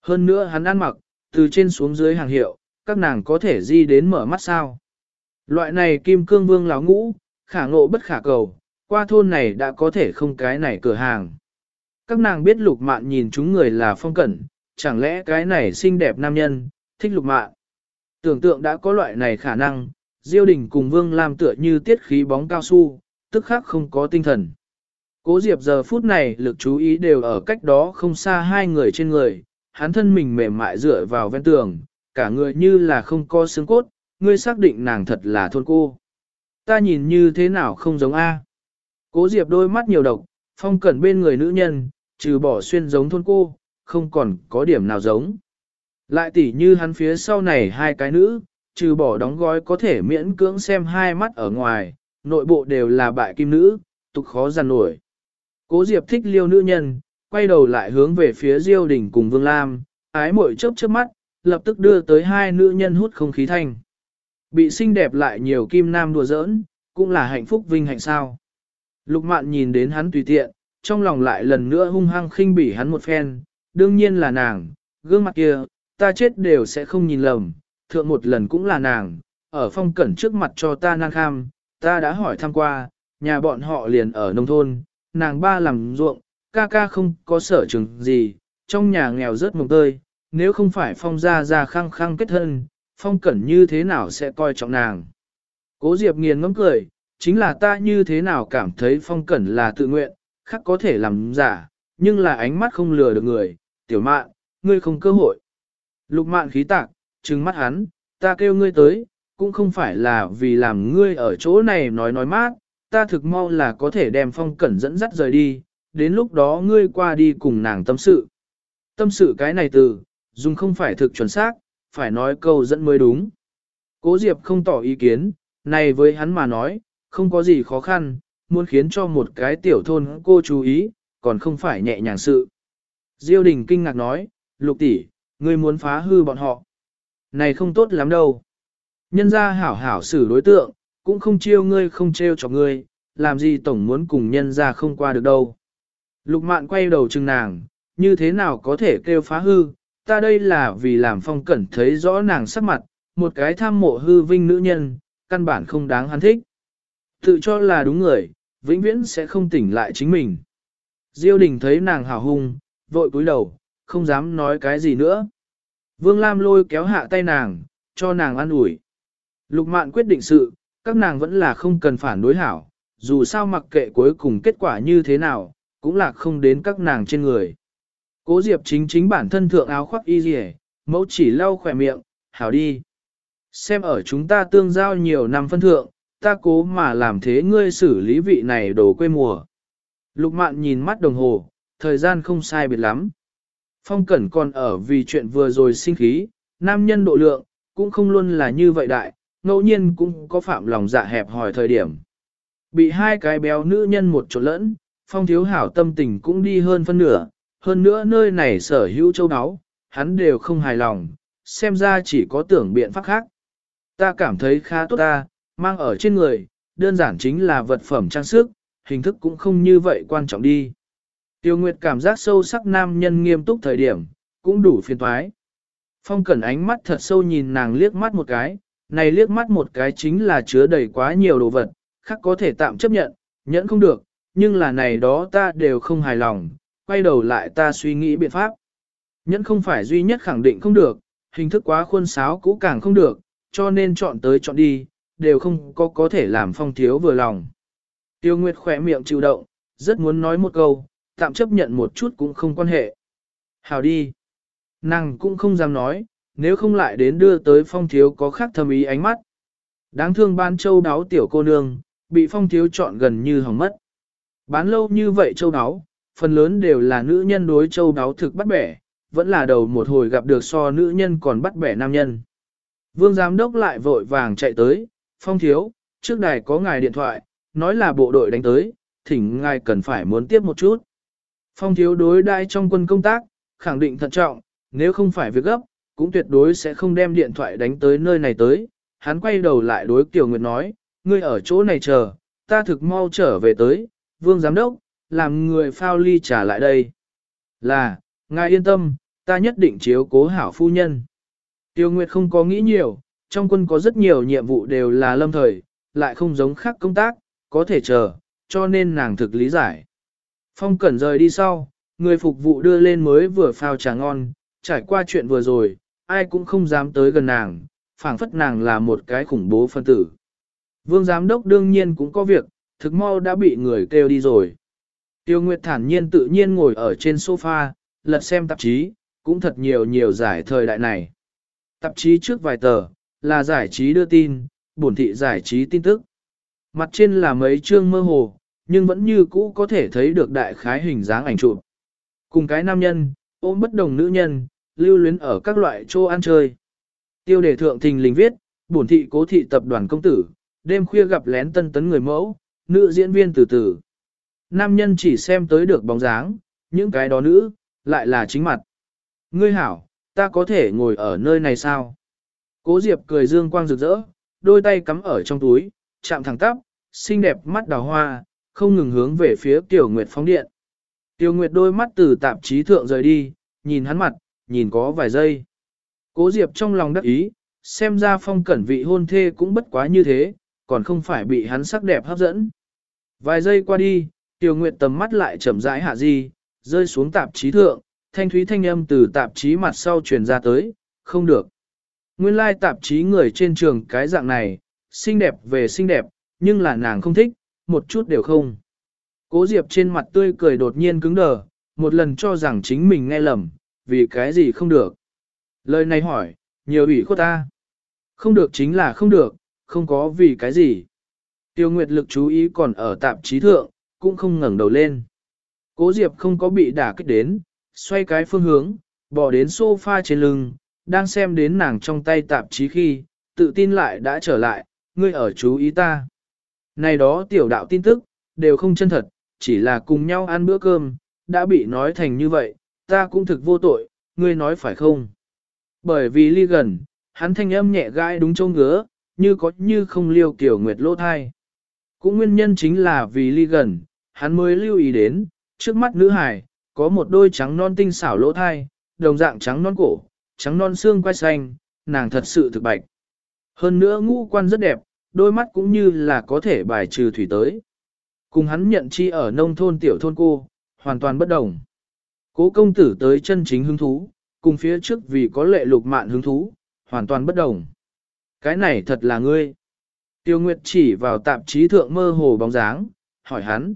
Hơn nữa hắn ăn mặc, từ trên xuống dưới hàng hiệu, các nàng có thể di đến mở mắt sao. Loại này kim cương vương láo ngũ, khả ngộ bất khả cầu, qua thôn này đã có thể không cái này cửa hàng. Các nàng biết lục mạn nhìn chúng người là phong cẩn, chẳng lẽ cái này xinh đẹp nam nhân, thích lục mạn. Tưởng tượng đã có loại này khả năng, Diêu đình cùng Vương Lam tựa như tiết khí bóng cao su, tức khắc không có tinh thần. Cố Diệp giờ phút này lực chú ý đều ở cách đó không xa hai người trên người, hắn thân mình mềm mại dựa vào ven tường, cả người như là không có xương cốt, ngươi xác định nàng thật là thôn cô. Ta nhìn như thế nào không giống A. Cố Diệp đôi mắt nhiều độc, phong cẩn bên người nữ nhân, trừ bỏ xuyên giống thôn cô, không còn có điểm nào giống. Lại tỉ như hắn phía sau này hai cái nữ, trừ bỏ đóng gói có thể miễn cưỡng xem hai mắt ở ngoài, nội bộ đều là bại kim nữ, tục khó giàn nổi. Cố Diệp thích liêu nữ nhân, quay đầu lại hướng về phía Diêu Đình cùng Vương Lam, ái mội chớp chớp mắt, lập tức đưa tới hai nữ nhân hút không khí thanh. Bị xinh đẹp lại nhiều kim nam đùa giỡn, cũng là hạnh phúc vinh hạnh sao. Lục mạn nhìn đến hắn tùy tiện, trong lòng lại lần nữa hung hăng khinh bỉ hắn một phen, đương nhiên là nàng, gương mặt kia, ta chết đều sẽ không nhìn lầm, thượng một lần cũng là nàng, ở phong cẩn trước mặt cho ta năng kham, ta đã hỏi thăm qua, nhà bọn họ liền ở nông thôn, nàng ba làm ruộng, ca ca không có sở trường gì, trong nhà nghèo rất mồng tơi, nếu không phải phong gia gia khăng khăng kết thân, phong cẩn như thế nào sẽ coi trọng nàng. Cố Diệp nghiền ngẫm cười, chính là ta như thế nào cảm thấy phong cẩn là tự nguyện, khác có thể làm giả, nhưng là ánh mắt không lừa được người, tiểu mạn, ngươi không cơ hội. Lục mạn khí tạc, trừng mắt hắn, ta kêu ngươi tới, cũng không phải là vì làm ngươi ở chỗ này nói nói mát, ta thực mau là có thể đem phong cẩn dẫn dắt rời đi, đến lúc đó ngươi qua đi cùng nàng tâm sự. Tâm sự cái này từ, dùng không phải thực chuẩn xác, phải nói câu dẫn mới đúng. Cố Diệp không tỏ ý kiến, này với hắn mà nói, không có gì khó khăn, muốn khiến cho một cái tiểu thôn cô chú ý, còn không phải nhẹ nhàng sự. Diêu đình kinh ngạc nói, lục tỷ, ngươi muốn phá hư bọn họ. Này không tốt lắm đâu. Nhân ra hảo hảo xử đối tượng, cũng không chiêu ngươi không trêu cho ngươi, làm gì tổng muốn cùng nhân ra không qua được đâu. Lục mạn quay đầu chừng nàng, như thế nào có thể kêu phá hư, ta đây là vì làm phong cẩn thấy rõ nàng sắc mặt, một cái tham mộ hư vinh nữ nhân, căn bản không đáng hắn thích. Tự cho là đúng người, vĩnh viễn sẽ không tỉnh lại chính mình. Diêu đình thấy nàng hào hung, vội cúi đầu, không dám nói cái gì nữa. Vương Lam lôi kéo hạ tay nàng, cho nàng ăn ủi. Lục mạn quyết định sự, các nàng vẫn là không cần phản đối hảo, dù sao mặc kệ cuối cùng kết quả như thế nào, cũng là không đến các nàng trên người. Cố Diệp chính chính bản thân thượng áo khoác y rỉ, mẫu chỉ lau khỏe miệng, hảo đi. Xem ở chúng ta tương giao nhiều năm phân thượng, ta cố mà làm thế ngươi xử lý vị này đồ quê mùa. Lục mạn nhìn mắt đồng hồ, thời gian không sai biệt lắm. Phong Cẩn còn ở vì chuyện vừa rồi sinh khí, nam nhân độ lượng, cũng không luôn là như vậy đại, ngẫu nhiên cũng có phạm lòng dạ hẹp hỏi thời điểm. Bị hai cái béo nữ nhân một chỗ lẫn, Phong thiếu hảo tâm tình cũng đi hơn phân nửa, hơn nữa nơi này sở hữu châu áo, hắn đều không hài lòng, xem ra chỉ có tưởng biện pháp khác. Ta cảm thấy khá tốt ta, mang ở trên người, đơn giản chính là vật phẩm trang sức, hình thức cũng không như vậy quan trọng đi. Tiêu Nguyệt cảm giác sâu sắc nam nhân nghiêm túc thời điểm, cũng đủ phiền toái. Phong cẩn ánh mắt thật sâu nhìn nàng liếc mắt một cái, này liếc mắt một cái chính là chứa đầy quá nhiều đồ vật, khác có thể tạm chấp nhận, nhẫn không được, nhưng là này đó ta đều không hài lòng, quay đầu lại ta suy nghĩ biện pháp. Nhẫn không phải duy nhất khẳng định không được, hình thức quá khuôn sáo cũ càng không được, cho nên chọn tới chọn đi, đều không có có thể làm phong thiếu vừa lòng. Tiêu Nguyệt khỏe miệng chịu động, rất muốn nói một câu, tạm chấp nhận một chút cũng không quan hệ. Hào đi. Nàng cũng không dám nói, nếu không lại đến đưa tới phong thiếu có khác thâm ý ánh mắt. Đáng thương ban châu đáo tiểu cô nương, bị phong thiếu chọn gần như hỏng mất. Bán lâu như vậy châu đáo, phần lớn đều là nữ nhân đối châu đáo thực bắt bẻ, vẫn là đầu một hồi gặp được so nữ nhân còn bắt bẻ nam nhân. Vương giám đốc lại vội vàng chạy tới, phong thiếu, trước đài có ngài điện thoại, nói là bộ đội đánh tới, thỉnh ngài cần phải muốn tiếp một chút. Phong thiếu đối đai trong quân công tác, khẳng định thận trọng, nếu không phải việc gấp, cũng tuyệt đối sẽ không đem điện thoại đánh tới nơi này tới. Hắn quay đầu lại đối Kiều Nguyệt nói, ngươi ở chỗ này chờ, ta thực mau trở về tới, vương giám đốc, làm người phao ly trả lại đây. Là, ngài yên tâm, ta nhất định chiếu cố hảo phu nhân. Tiêu Nguyệt không có nghĩ nhiều, trong quân có rất nhiều nhiệm vụ đều là lâm thời, lại không giống khác công tác, có thể chờ, cho nên nàng thực lý giải. Phong Cẩn rời đi sau, người phục vụ đưa lên mới vừa phao trà ngon, trải qua chuyện vừa rồi, ai cũng không dám tới gần nàng, phảng phất nàng là một cái khủng bố phân tử. Vương giám đốc đương nhiên cũng có việc, thực mau đã bị người kêu đi rồi. Tiêu Nguyệt thản nhiên tự nhiên ngồi ở trên sofa, lật xem tạp chí, cũng thật nhiều nhiều giải thời đại này. Tạp chí trước vài tờ, là giải trí đưa tin, bổn thị giải trí tin tức. Mặt trên là mấy chương mơ hồ, nhưng vẫn như cũ có thể thấy được đại khái hình dáng ảnh chụp. Cùng cái nam nhân, ôm bất đồng nữ nhân, lưu luyến ở các loại chỗ ăn chơi. Tiêu đề thượng thình lình viết, bổn thị cố thị tập đoàn công tử, đêm khuya gặp lén tân tấn người mẫu, nữ diễn viên từ từ. Nam nhân chỉ xem tới được bóng dáng, những cái đó nữ, lại là chính mặt. Ngươi hảo, ta có thể ngồi ở nơi này sao? Cố Diệp cười dương quang rực rỡ, đôi tay cắm ở trong túi, chạm thẳng tắp, xinh đẹp mắt đào hoa, không ngừng hướng về phía Tiểu Nguyệt phóng điện. Tiểu Nguyệt đôi mắt từ tạp chí thượng rời đi, nhìn hắn mặt, nhìn có vài giây. Cố Diệp trong lòng đắc ý, xem ra phong cẩn vị hôn thê cũng bất quá như thế, còn không phải bị hắn sắc đẹp hấp dẫn. Vài giây qua đi, Tiểu Nguyệt tầm mắt lại chậm rãi hạ di, rơi xuống tạp chí thượng, thanh thúy thanh âm từ tạp chí mặt sau truyền ra tới, không được. Nguyên lai tạp chí người trên trường cái dạng này, xinh đẹp về xinh đẹp, nhưng là nàng không thích, một chút đều không. Cố Diệp trên mặt tươi cười đột nhiên cứng đờ, một lần cho rằng chính mình nghe lầm, vì cái gì không được. Lời này hỏi, nhiều ủy khuất ta. Không được chính là không được, không có vì cái gì. Tiêu Nguyệt lực chú ý còn ở tạp chí thượng, cũng không ngẩng đầu lên. Cố Diệp không có bị đả kích đến, xoay cái phương hướng, bỏ đến sofa trên lưng, đang xem đến nàng trong tay tạp chí khi, tự tin lại đã trở lại, ngươi ở chú ý ta. Này đó tiểu đạo tin tức, đều không chân thật, chỉ là cùng nhau ăn bữa cơm, đã bị nói thành như vậy, ta cũng thực vô tội, ngươi nói phải không? Bởi vì ly gần, hắn thanh âm nhẹ gai đúng châu ngứa, như có như không liêu kiểu nguyệt lỗ thai. Cũng nguyên nhân chính là vì ly gần, hắn mới lưu ý đến, trước mắt nữ hải, có một đôi trắng non tinh xảo lỗ thai, đồng dạng trắng non cổ, trắng non xương quai xanh, nàng thật sự thực bạch. Hơn nữa ngũ quan rất đẹp, đôi mắt cũng như là có thể bài trừ thủy tới. Cùng hắn nhận chi ở nông thôn tiểu thôn cô, hoàn toàn bất đồng. Cố công tử tới chân chính hứng thú, cùng phía trước vì có lệ lục mạn hứng thú, hoàn toàn bất đồng. Cái này thật là ngươi. Tiêu Nguyệt chỉ vào tạp chí thượng mơ hồ bóng dáng, hỏi hắn.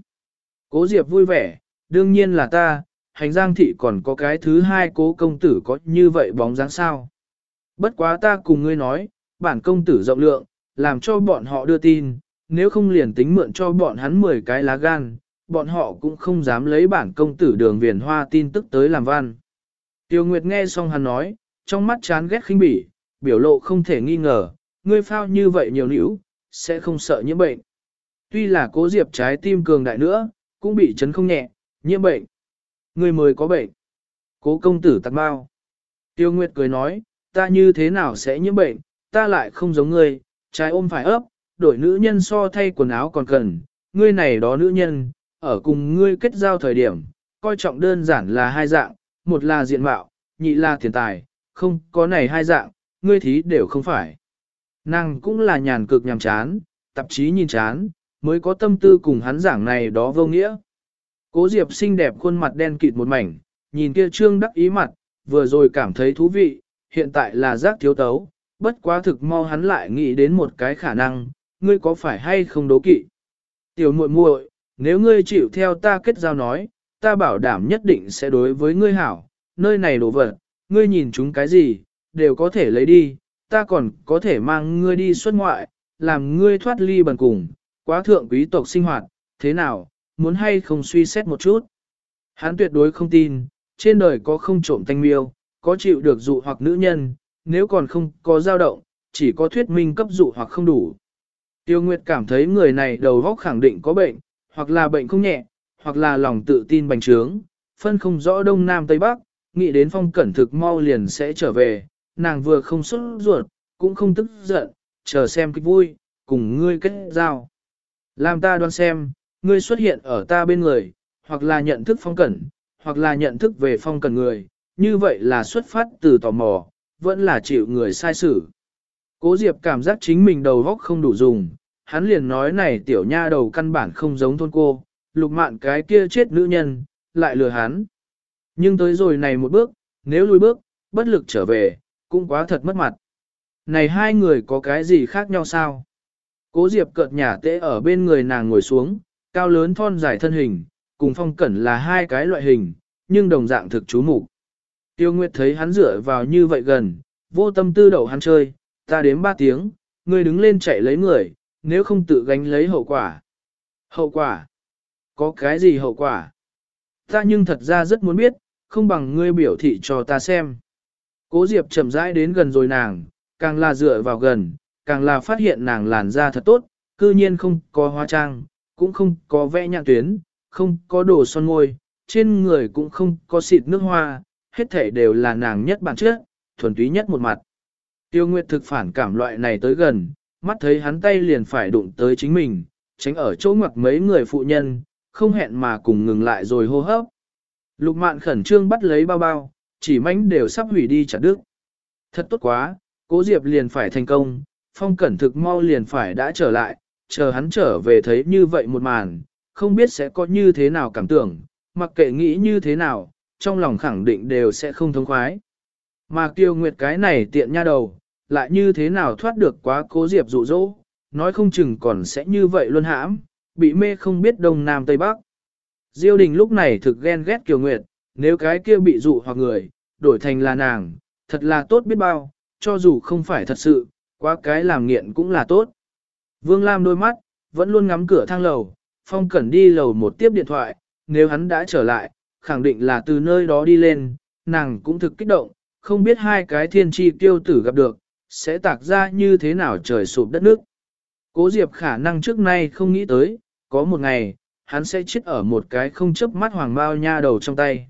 Cố Diệp vui vẻ, đương nhiên là ta, hành giang thị còn có cái thứ hai cố công tử có như vậy bóng dáng sao. Bất quá ta cùng ngươi nói, bản công tử rộng lượng, làm cho bọn họ đưa tin, nếu không liền tính mượn cho bọn hắn 10 cái lá gan, bọn họ cũng không dám lấy bản công tử đường viền hoa tin tức tới làm văn. Tiêu Nguyệt nghe xong hắn nói, trong mắt chán ghét khinh bỉ, biểu lộ không thể nghi ngờ, ngươi phao như vậy nhiều nữ, sẽ không sợ nhiễm bệnh. Tuy là cố diệp trái tim cường đại nữa, cũng bị chấn không nhẹ, nhiễm bệnh. Ngươi mới có bệnh. Cố công tử tạc bao. Tiêu Nguyệt cười nói, ta như thế nào sẽ nhiễm bệnh, ta lại không giống ngươi, trái ôm phải ấp, đổi nữ nhân so thay quần áo còn cần, ngươi này đó nữ nhân, ở cùng ngươi kết giao thời điểm, coi trọng đơn giản là hai dạng, một là diện mạo, nhị là tiền tài, không có này hai dạng, ngươi thí đều không phải. Nàng cũng là nhàn cực nhàm chán, tạp chí nhìn chán, mới có tâm tư cùng hắn giảng này đó vô nghĩa. Cố Diệp xinh đẹp khuôn mặt đen kịt một mảnh, nhìn kia trương đắc ý mặt, vừa rồi cảm thấy thú vị, hiện tại là giác thiếu tấu, bất quá thực mau hắn lại nghĩ đến một cái khả năng, ngươi có phải hay không đố kỵ. Tiểu muội muội, nếu ngươi chịu theo ta kết giao nói, ta bảo đảm nhất định sẽ đối với ngươi hảo, nơi này đồ vật, ngươi nhìn chúng cái gì, đều có thể lấy đi, ta còn có thể mang ngươi đi xuất ngoại, làm ngươi thoát ly bần cùng, quá thượng quý tộc sinh hoạt, thế nào, muốn hay không suy xét một chút. Hắn tuyệt đối không tin, trên đời có không trộm thanh miêu, có chịu được dụ hoặc nữ nhân, nếu còn không có dao động, chỉ có thuyết minh cấp dụ hoặc không đủ. Tiêu Nguyệt cảm thấy người này đầu óc khẳng định có bệnh, hoặc là bệnh không nhẹ, hoặc là lòng tự tin bành trướng, phân không rõ đông nam tây bắc, nghĩ đến phong cẩn thực mau liền sẽ trở về, nàng vừa không xuất ruột, cũng không tức giận, chờ xem kịch vui, cùng ngươi kết giao. Làm ta đoán xem, ngươi xuất hiện ở ta bên người, hoặc là nhận thức phong cẩn, hoặc là nhận thức về phong cẩn người, như vậy là xuất phát từ tò mò, vẫn là chịu người sai xử. Cố Diệp cảm giác chính mình đầu góc không đủ dùng, hắn liền nói này tiểu nha đầu căn bản không giống thôn cô, lục mạn cái kia chết nữ nhân, lại lừa hắn. Nhưng tới rồi này một bước, nếu lùi bước, bất lực trở về, cũng quá thật mất mặt. Này hai người có cái gì khác nhau sao? Cố Diệp cợt nhả tễ ở bên người nàng ngồi xuống, cao lớn thon dài thân hình, cùng phong cẩn là hai cái loại hình, nhưng đồng dạng thực chú mục Tiêu Nguyệt thấy hắn dựa vào như vậy gần, vô tâm tư đầu hắn chơi, ta đếm ba tiếng, ngươi đứng lên chạy lấy người, nếu không tự gánh lấy hậu quả. Hậu quả? Có cái gì hậu quả? Ta nhưng thật ra rất muốn biết, không bằng ngươi biểu thị cho ta xem. Cố Diệp chậm rãi đến gần rồi nàng, càng là dựa vào gần, càng là phát hiện nàng làn da thật tốt, cư nhiên không có hóa trang, cũng không có vẽ nhạc tuyến, không có đồ son môi, trên người cũng không có xịt nước hoa, hết thể đều là nàng nhất bản trước, thuần túy nhất một mặt. Tiêu Nguyệt thực phản cảm loại này tới gần, mắt thấy hắn tay liền phải đụng tới chính mình, tránh ở chỗ ngoặc mấy người phụ nhân, không hẹn mà cùng ngừng lại rồi hô hấp. Lục mạn khẩn trương bắt lấy bao bao, chỉ mánh đều sắp hủy đi chặt đứt. Thật tốt quá, cố diệp liền phải thành công, phong cẩn thực mau liền phải đã trở lại, chờ hắn trở về thấy như vậy một màn, không biết sẽ có như thế nào cảm tưởng, mặc kệ nghĩ như thế nào, trong lòng khẳng định đều sẽ không thông khoái. Mà kiều nguyệt cái này tiện nha đầu, lại như thế nào thoát được quá cố diệp dụ dỗ, nói không chừng còn sẽ như vậy luôn hãm, bị mê không biết đông nam tây bắc. Diêu đình lúc này thực ghen ghét Kiều Nguyệt, nếu cái kia bị dụ hoặc người, đổi thành là nàng, thật là tốt biết bao, cho dù không phải thật sự, quá cái làm nghiện cũng là tốt. Vương Lam đôi mắt, vẫn luôn ngắm cửa thang lầu, Phong Cẩn đi lầu một tiếp điện thoại, nếu hắn đã trở lại, khẳng định là từ nơi đó đi lên, nàng cũng thực kích động, không biết hai cái thiên tri tiêu tử gặp được, sẽ tạc ra như thế nào trời sụp đất nước. Cố Diệp khả năng trước nay không nghĩ tới, có một ngày, hắn sẽ chết ở một cái không chấp mắt hoàng bao nha đầu trong tay.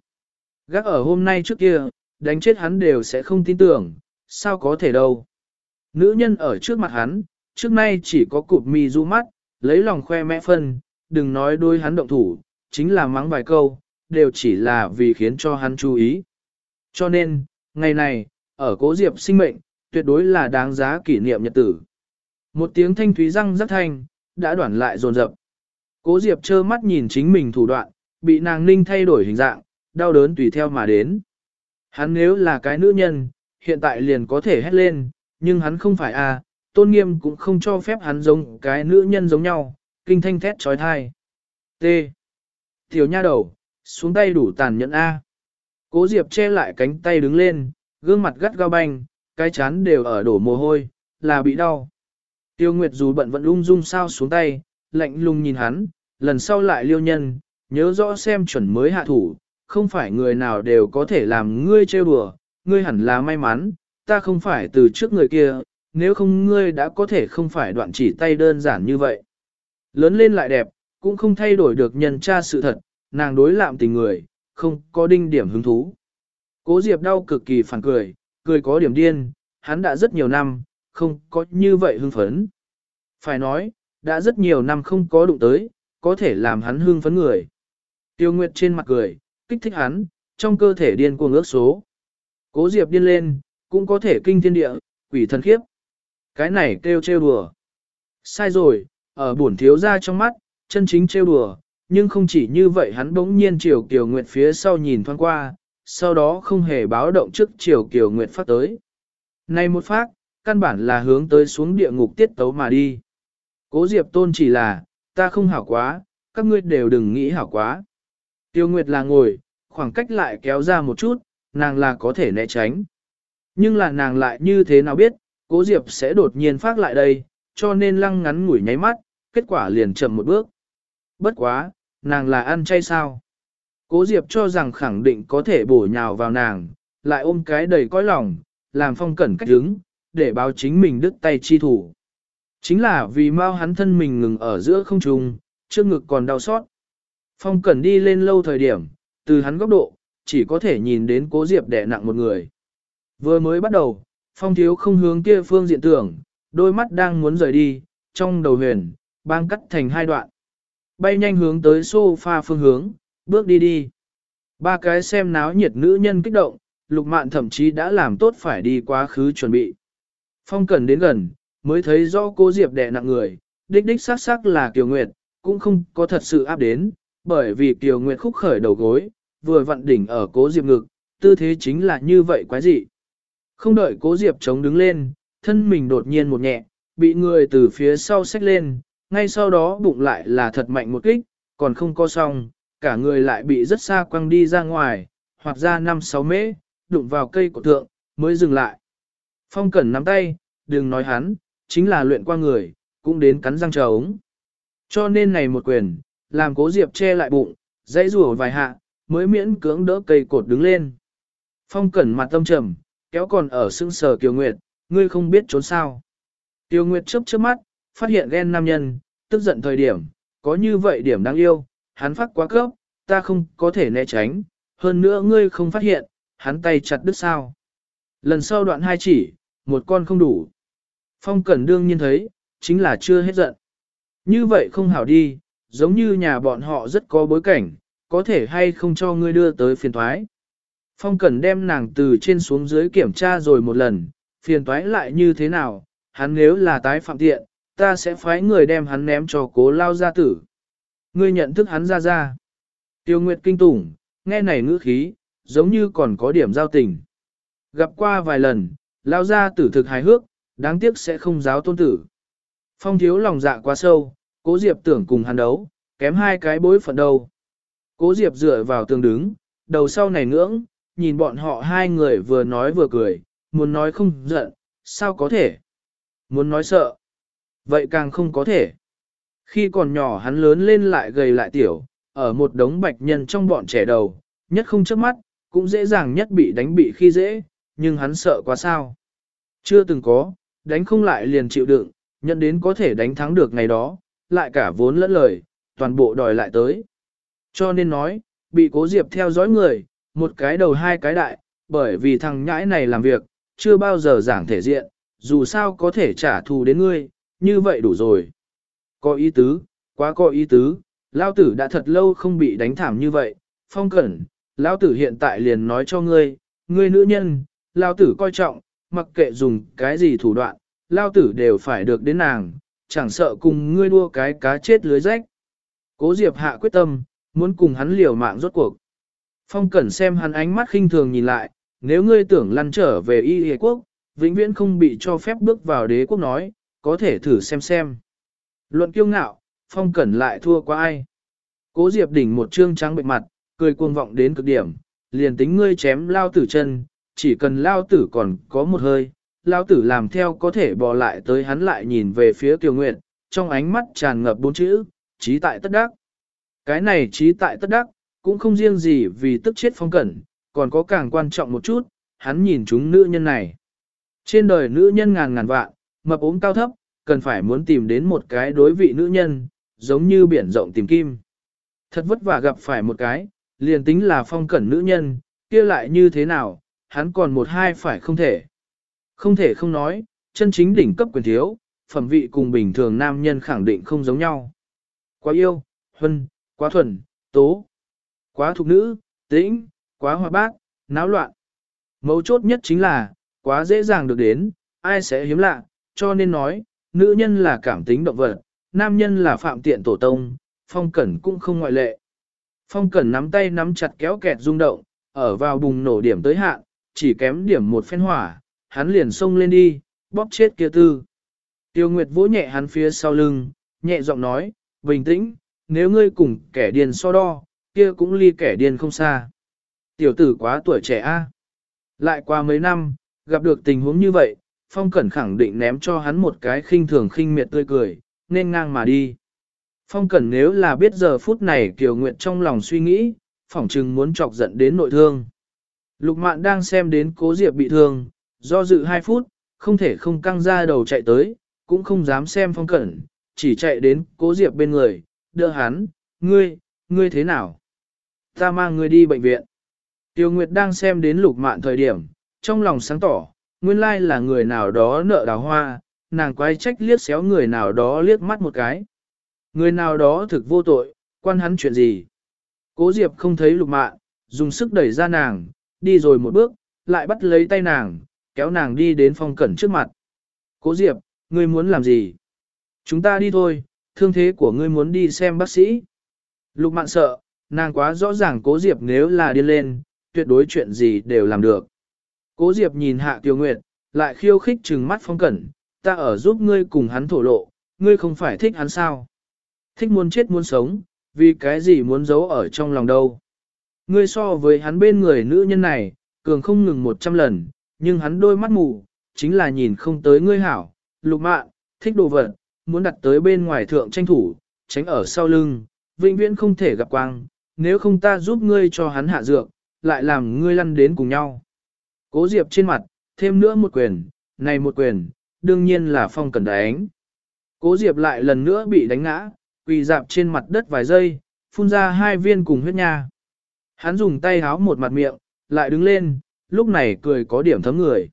Gác ở hôm nay trước kia, đánh chết hắn đều sẽ không tin tưởng, sao có thể đâu. Nữ nhân ở trước mặt hắn, trước nay chỉ có cụp mi du mắt, lấy lòng khoe mẽ phân, đừng nói đôi hắn động thủ, chính là mắng vài câu, đều chỉ là vì khiến cho hắn chú ý. Cho nên, ngày này, ở cố diệp sinh mệnh, tuyệt đối là đáng giá kỷ niệm nhật tử. Một tiếng thanh thúy răng rất thanh, đã đoạn lại dồn rập. Cố diệp trơ mắt nhìn chính mình thủ đoạn, bị nàng ninh thay đổi hình dạng, đau đớn tùy theo mà đến. Hắn nếu là cái nữ nhân, hiện tại liền có thể hét lên, nhưng hắn không phải a, tôn nghiêm cũng không cho phép hắn giống cái nữ nhân giống nhau, kinh thanh thét trói thai. T. Tiểu nha đầu, xuống tay đủ tàn nhẫn A. Cố Diệp che lại cánh tay đứng lên, gương mặt gắt gao banh, cái chán đều ở đổ mồ hôi, là bị đau. Tiêu Nguyệt dù bận vẫn lung dung sao xuống tay, lạnh lùng nhìn hắn, lần sau lại liêu nhân, nhớ rõ xem chuẩn mới hạ thủ, không phải người nào đều có thể làm ngươi trêu đùa, ngươi hẳn là may mắn, ta không phải từ trước người kia, nếu không ngươi đã có thể không phải đoạn chỉ tay đơn giản như vậy. Lớn lên lại đẹp, cũng không thay đổi được nhân tra sự thật, nàng đối lạm tình người, không có đinh điểm hứng thú. Cố Diệp đau cực kỳ phản cười, cười có điểm điên, hắn đã rất nhiều năm, không có như vậy hưng phấn. Phải nói, đã rất nhiều năm không có đụng tới, có thể làm hắn hưng phấn người. Tiêu Nguyệt trên mặt cười, kích thích hắn, trong cơ thể điên cuồng ước số. Cố Diệp điên lên, cũng có thể kinh thiên địa, quỷ thần khiếp. Cái này kêu trêu đùa. Sai rồi, ở bổn thiếu ra trong mắt, chân chính trêu đùa, nhưng không chỉ như vậy hắn bỗng nhiên chiều Kiều Nguyệt phía sau nhìn thoáng qua, sau đó không hề báo động trước chiều Kiều Nguyệt phát tới. Này một phát, căn bản là hướng tới xuống địa ngục tiết tấu mà đi. Cố Diệp Tôn chỉ là, ta không hảo quá, các ngươi đều đừng nghĩ hảo quá. Tiêu Nguyệt là ngồi, khoảng cách lại kéo ra một chút, nàng là có thể né tránh. Nhưng là nàng lại như thế nào biết, Cố Diệp sẽ đột nhiên phát lại đây, cho nên lăng ngắn ngủi nháy mắt, kết quả liền chậm một bước. Bất quá, nàng là ăn chay sao? Cố Diệp cho rằng khẳng định có thể bổ nhào vào nàng, lại ôm cái đầy cõi lòng, làm phong cẩn cách đứng, để báo chính mình đứt tay chi thủ. Chính là vì mau hắn thân mình ngừng ở giữa không trung, trước ngực còn đau xót. Phong cẩn đi lên lâu thời điểm, từ hắn góc độ, chỉ có thể nhìn đến cố Diệp đẻ nặng một người. Vừa mới bắt đầu, phong thiếu không hướng kia phương diện tưởng, đôi mắt đang muốn rời đi, trong đầu huyền, bang cắt thành hai đoạn. Bay nhanh hướng tới sofa phương hướng, bước đi đi. Ba cái xem náo nhiệt nữ nhân kích động, lục mạn thậm chí đã làm tốt phải đi quá khứ chuẩn bị. Phong cần đến gần, mới thấy rõ cô Diệp đè nặng người, đích đích sắc sắc là Kiều Nguyệt, cũng không có thật sự áp đến, bởi vì Kiều Nguyệt khúc khởi đầu gối, vừa vặn đỉnh ở cố Diệp ngực, tư thế chính là như vậy quái dị. Không đợi cố Diệp chống đứng lên, thân mình đột nhiên một nhẹ, bị người từ phía sau xách lên, ngay sau đó bụng lại là thật mạnh một kích, còn không co xong, cả người lại bị rất xa quăng đi ra ngoài, hoặc ra 5-6 mễ, đụng vào cây cổ thượng, mới dừng lại. Phong cẩn nắm tay, đừng nói hắn, chính là luyện qua người, cũng đến cắn răng chờ ống. Cho nên này một quyền, làm cố diệp che lại bụng, dãy rủa vài hạ, mới miễn cưỡng đỡ cây cột đứng lên. Phong cẩn mặt tâm trầm, kéo còn ở sưng sờ Kiều Nguyệt, ngươi không biết trốn sao. Tiêu Nguyệt chớp chớp mắt, phát hiện ghen nam nhân, tức giận thời điểm, có như vậy điểm đáng yêu, hắn phát quá cấp, ta không có thể né tránh, hơn nữa ngươi không phát hiện, hắn tay chặt đứt sao. Lần sau đoạn hai chỉ, một con không đủ. Phong Cẩn đương nhiên thấy, chính là chưa hết giận. Như vậy không hảo đi, giống như nhà bọn họ rất có bối cảnh, có thể hay không cho ngươi đưa tới phiền thoái. Phong Cẩn đem nàng từ trên xuống dưới kiểm tra rồi một lần, phiền toái lại như thế nào, hắn nếu là tái phạm tiện, ta sẽ phái người đem hắn ném cho cố lao gia tử. Ngươi nhận thức hắn ra ra. Tiêu Nguyệt kinh tủng, nghe này ngữ khí, giống như còn có điểm giao tình. Gặp qua vài lần, lao gia tử thực hài hước, đáng tiếc sẽ không giáo tôn tử. Phong thiếu lòng dạ quá sâu, cố diệp tưởng cùng hắn đấu, kém hai cái bối phận đầu. Cố diệp dựa vào tường đứng, đầu sau này ngưỡng, nhìn bọn họ hai người vừa nói vừa cười, muốn nói không giận, sao có thể? Muốn nói sợ, vậy càng không có thể. Khi còn nhỏ hắn lớn lên lại gầy lại tiểu, ở một đống bạch nhân trong bọn trẻ đầu, nhất không chớp mắt, cũng dễ dàng nhất bị đánh bị khi dễ, nhưng hắn sợ quá sao. Chưa từng có, đánh không lại liền chịu đựng, nhận đến có thể đánh thắng được ngày đó, lại cả vốn lẫn lời, toàn bộ đòi lại tới. Cho nên nói, bị cố diệp theo dõi người, một cái đầu hai cái đại, bởi vì thằng nhãi này làm việc, chưa bao giờ giảng thể diện, dù sao có thể trả thù đến ngươi, như vậy đủ rồi. Có ý tứ, quá có ý tứ, lao tử đã thật lâu không bị đánh thảm như vậy, phong cẩn, lao tử hiện tại liền nói cho ngươi, ngươi nữ nhân, lao tử coi trọng, mặc kệ dùng cái gì thủ đoạn, lao tử đều phải được đến nàng, chẳng sợ cùng ngươi đua cái cá chết lưới rách. Cố Diệp hạ quyết tâm, muốn cùng hắn liều mạng rốt cuộc. Phong Cẩn xem hắn ánh mắt khinh thường nhìn lại, nếu ngươi tưởng lăn trở về y hề quốc, vĩnh viễn không bị cho phép bước vào đế quốc nói, có thể thử xem xem. Luận kiêu ngạo, Phong Cẩn lại thua qua ai. Cố Diệp đỉnh một trương trắng bệnh mặt, cười cuồng vọng đến cực điểm, liền tính ngươi chém lao tử chân, chỉ cần lao tử còn có một hơi, lao tử làm theo có thể bò lại tới hắn lại nhìn về phía Kiều Nguyệt, trong ánh mắt tràn ngập bốn chữ, trí tại tất đắc. Cái này trí tại tất đắc, cũng không riêng gì vì tức chết phong cẩn, còn có càng quan trọng một chút, hắn nhìn chúng nữ nhân này. Trên đời nữ nhân ngàn ngàn vạn, mập ốm cao thấp, cần phải muốn tìm đến một cái đối vị nữ nhân, giống như biển rộng tìm kim. Thật vất vả gặp phải một cái, liền tính là phong cẩn nữ nhân, kia lại như thế nào, hắn còn một hai phải không thể. Không thể không nói, chân chính đỉnh cấp quyền thiếu, phẩm vị cùng bình thường nam nhân khẳng định không giống nhau. Quá yêu, huân, quá thuần, tố, quá thục nữ, tĩnh, quá hoa bác, náo loạn. Mấu chốt nhất chính là, quá dễ dàng được đến, ai sẽ hiếm lạ, cho nên nói, nữ nhân là cảm tính động vật, nam nhân là phạm tiện tổ tông, phong cẩn cũng không ngoại lệ. Phong cẩn nắm tay nắm chặt kéo kẹt rung động, ở vào bùng nổ điểm tới hạn, chỉ kém điểm một phen hỏa, hắn liền xông lên đi, bóp chết kia tư. Tiêu Nguyệt vỗ nhẹ hắn phía sau lưng, nhẹ giọng nói, bình tĩnh, nếu ngươi cùng kẻ điên so đo, kia cũng ly kẻ điên không xa. Tiểu tử quá tuổi trẻ a. Lại qua mấy năm, gặp được tình huống như vậy, Phong Cẩn khẳng định ném cho hắn một cái khinh thường khinh miệt tươi cười, nên ngang mà đi. Phong Cẩn nếu là biết giờ phút này Kiều Nguyệt trong lòng suy nghĩ, phỏng chừng muốn chọc giận đến nội thương. Lục Mạn đang xem đến Cố Diệp bị thương, do dự 2 phút, không thể không căng ra đầu chạy tới, cũng không dám xem Phong Cẩn, chỉ chạy đến Cố Diệp bên người, đỡ hắn, ngươi, ngươi thế nào? Ta mang ngươi đi bệnh viện. Tiêu Nguyệt đang xem đến Lục Mạn thời điểm, trong lòng sáng tỏ, nguyên lai là người nào đó nợ đào hoa, nàng quay trách liếc xéo người nào đó liếc mắt một cái. Người nào đó thực vô tội, quan hắn chuyện gì. Cố Diệp không thấy lục mạn, dùng sức đẩy ra nàng, đi rồi một bước, lại bắt lấy tay nàng, kéo nàng đi đến phong cẩn trước mặt. Cố Diệp, ngươi muốn làm gì? Chúng ta đi thôi, thương thế của ngươi muốn đi xem bác sĩ. Lục mạn sợ, nàng quá rõ ràng cố Diệp nếu là điên lên, tuyệt đối chuyện gì đều làm được. Cố Diệp nhìn hạ tiêu nguyệt, lại khiêu khích trừng mắt phong cẩn, ta ở giúp ngươi cùng hắn thổ lộ, ngươi không phải thích hắn sao? Thích muốn chết muốn sống, vì cái gì muốn giấu ở trong lòng đâu? Ngươi so với hắn bên người nữ nhân này, cường không ngừng một trăm lần, nhưng hắn đôi mắt mù, chính là nhìn không tới ngươi hảo, lục mạn, thích đồ vật, muốn đặt tới bên ngoài thượng tranh thủ, tránh ở sau lưng, vĩnh viễn không thể gặp quang, nếu không ta giúp ngươi cho hắn hạ dược, lại làm ngươi lăn đến cùng nhau. Cố Diệp trên mặt, thêm nữa một quyền, này một quyền, đương nhiên là phong cần đánh. Cố Diệp lại lần nữa bị đánh ngã, quỳ dạp trên mặt đất vài giây, phun ra hai viên cùng huyết nha. Hắn dùng tay háo một mặt miệng, lại đứng lên, lúc này cười có điểm thấm người.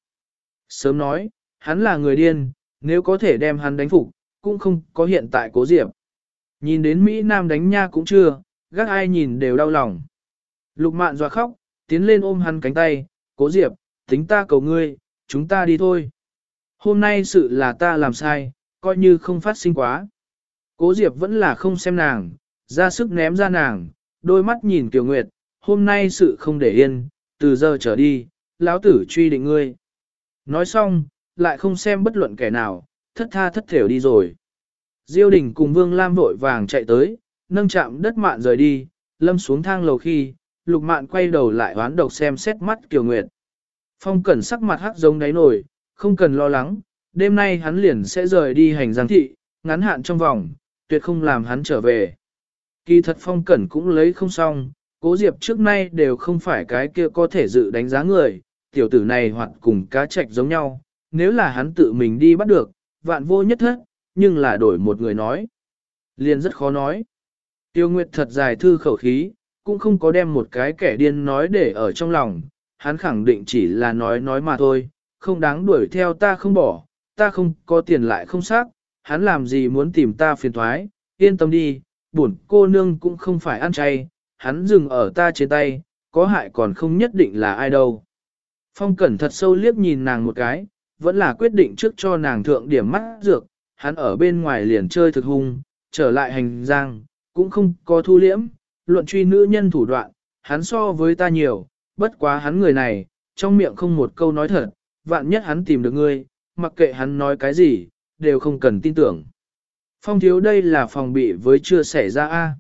Sớm nói, hắn là người điên, nếu có thể đem hắn đánh phục, cũng không có hiện tại cố Diệp. Nhìn đến Mỹ Nam đánh nha cũng chưa, gác ai nhìn đều đau lòng. Lục mạn dọa khóc, tiến lên ôm hắn cánh tay, cố Diệp, tính ta cầu ngươi, chúng ta đi thôi. Hôm nay sự là ta làm sai, coi như không phát sinh quá. Cố Diệp vẫn là không xem nàng, ra sức ném ra nàng, đôi mắt nhìn Kiều Nguyệt, hôm nay sự không để yên, từ giờ trở đi, lão tử truy định ngươi. Nói xong, lại không xem bất luận kẻ nào, thất tha thất thểu đi rồi. Diêu đình cùng Vương Lam vội vàng chạy tới, nâng chạm đất mạn rời đi, lâm xuống thang lầu khi, lục mạn quay đầu lại hoán độc xem xét mắt Kiều Nguyệt. Phong cẩn sắc mặt hắc giống đáy nổi, không cần lo lắng, đêm nay hắn liền sẽ rời đi hành giang thị, ngắn hạn trong vòng, tuyệt không làm hắn trở về. Kỳ thật phong cẩn cũng lấy không xong, cố diệp trước nay đều không phải cái kia có thể dự đánh giá người, tiểu tử này hoặc cùng cá trạch giống nhau, nếu là hắn tự mình đi bắt được, vạn vô nhất thất, nhưng là đổi một người nói. Liền rất khó nói. Tiêu Nguyệt thật dài thư khẩu khí, cũng không có đem một cái kẻ điên nói để ở trong lòng, hắn khẳng định chỉ là nói nói mà thôi, không đáng đuổi theo ta không bỏ, ta không có tiền lại không xác, hắn làm gì muốn tìm ta phiền thoái, yên tâm đi, bổn cô nương cũng không phải ăn chay, hắn dừng ở ta trên tay, có hại còn không nhất định là ai đâu. Phong cẩn thật sâu liếc nhìn nàng một cái, vẫn là quyết định trước cho nàng thượng điểm mắt dược, hắn ở bên ngoài liền chơi thực hung, trở lại hành giang, cũng không có thu liễm, luận truy nữ nhân thủ đoạn, hắn so với ta nhiều, bất quá hắn người này, trong miệng không một câu nói thật, vạn nhất hắn tìm được ngươi, mặc kệ hắn nói cái gì, đều không cần tin tưởng. Phong thiếu đây là phòng bị với chưa xảy ra A.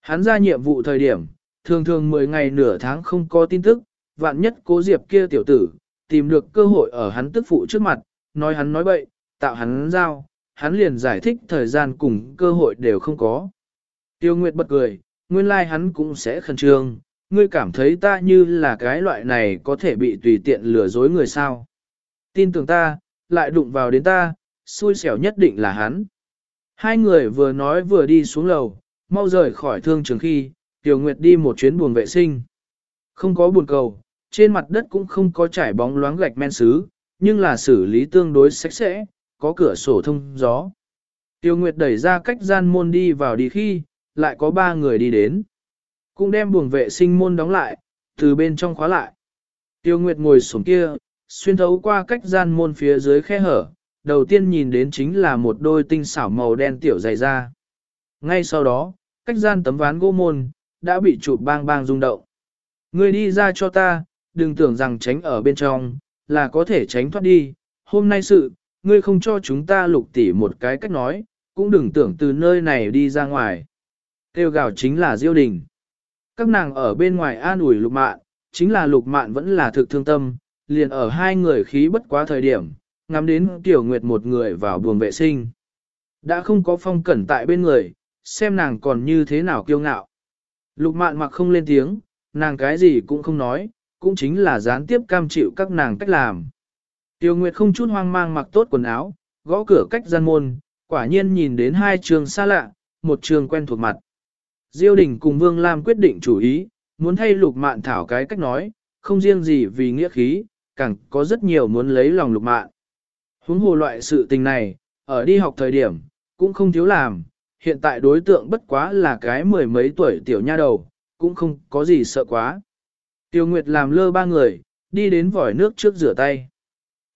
Hắn ra nhiệm vụ thời điểm, thường thường 10 ngày nửa tháng không có tin tức, vạn nhất cố diệp kia tiểu tử, tìm được cơ hội ở hắn tức phụ trước mặt, nói hắn nói bậy, tạo hắn giao, hắn liền giải thích thời gian cùng cơ hội đều không có. Tiêu Nguyệt bật cười, nguyên lai like hắn cũng sẽ khẩn trương, ngươi cảm thấy ta như là cái loại này có thể bị tùy tiện lừa dối người sao. Tin tưởng ta, lại đụng vào đến ta, xui xẻo nhất định là hắn. Hai người vừa nói vừa đi xuống lầu, mau rời khỏi thương trường khi, Tiểu Nguyệt đi một chuyến buồng vệ sinh. Không có buồn cầu, trên mặt đất cũng không có trải bóng loáng gạch men sứ, nhưng là xử lý tương đối sạch sẽ, có cửa sổ thông gió. Tiêu Nguyệt đẩy ra cách gian môn đi vào đi khi, lại có ba người đi đến. Cũng đem buồng vệ sinh môn đóng lại, từ bên trong khóa lại. Tiêu Nguyệt ngồi xuống kia, xuyên thấu qua cách gian môn phía dưới khe hở, đầu tiên nhìn đến chính là một đôi tinh xảo màu đen tiểu dày da. Ngay sau đó, cách gian tấm ván gỗ môn, đã bị chụp bang bang rung động. Người đi ra cho ta, đừng tưởng rằng tránh ở bên trong, là có thể tránh thoát đi. Hôm nay sự, ngươi không cho chúng ta lục tỉ một cái cách nói, cũng đừng tưởng từ nơi này đi ra ngoài. Tiêu gạo chính là diêu đình. Các nàng ở bên ngoài an ủi lục mạn, chính là lục mạn vẫn là thực thương tâm, liền ở hai người khí bất quá thời điểm, ngắm đến tiểu nguyệt một người vào buồng vệ sinh. Đã không có phong cẩn tại bên người, xem nàng còn như thế nào kiêu ngạo. Lục mạn mặc không lên tiếng, nàng cái gì cũng không nói, cũng chính là gián tiếp cam chịu các nàng cách làm. Tiêu Nguyệt không chút hoang mang mặc tốt quần áo, gõ cửa cách gian môn, quả nhiên nhìn đến hai trường xa lạ, một trường quen thuộc mặt. Diêu Đình cùng Vương Lam quyết định chủ ý, muốn thay lục mạn thảo cái cách nói, không riêng gì vì nghĩa khí, càng có rất nhiều muốn lấy lòng lục mạn. Huống hồ loại sự tình này, ở đi học thời điểm, cũng không thiếu làm, hiện tại đối tượng bất quá là cái mười mấy tuổi tiểu nha đầu, cũng không có gì sợ quá. Tiêu Nguyệt làm lơ ba người, đi đến vòi nước trước rửa tay.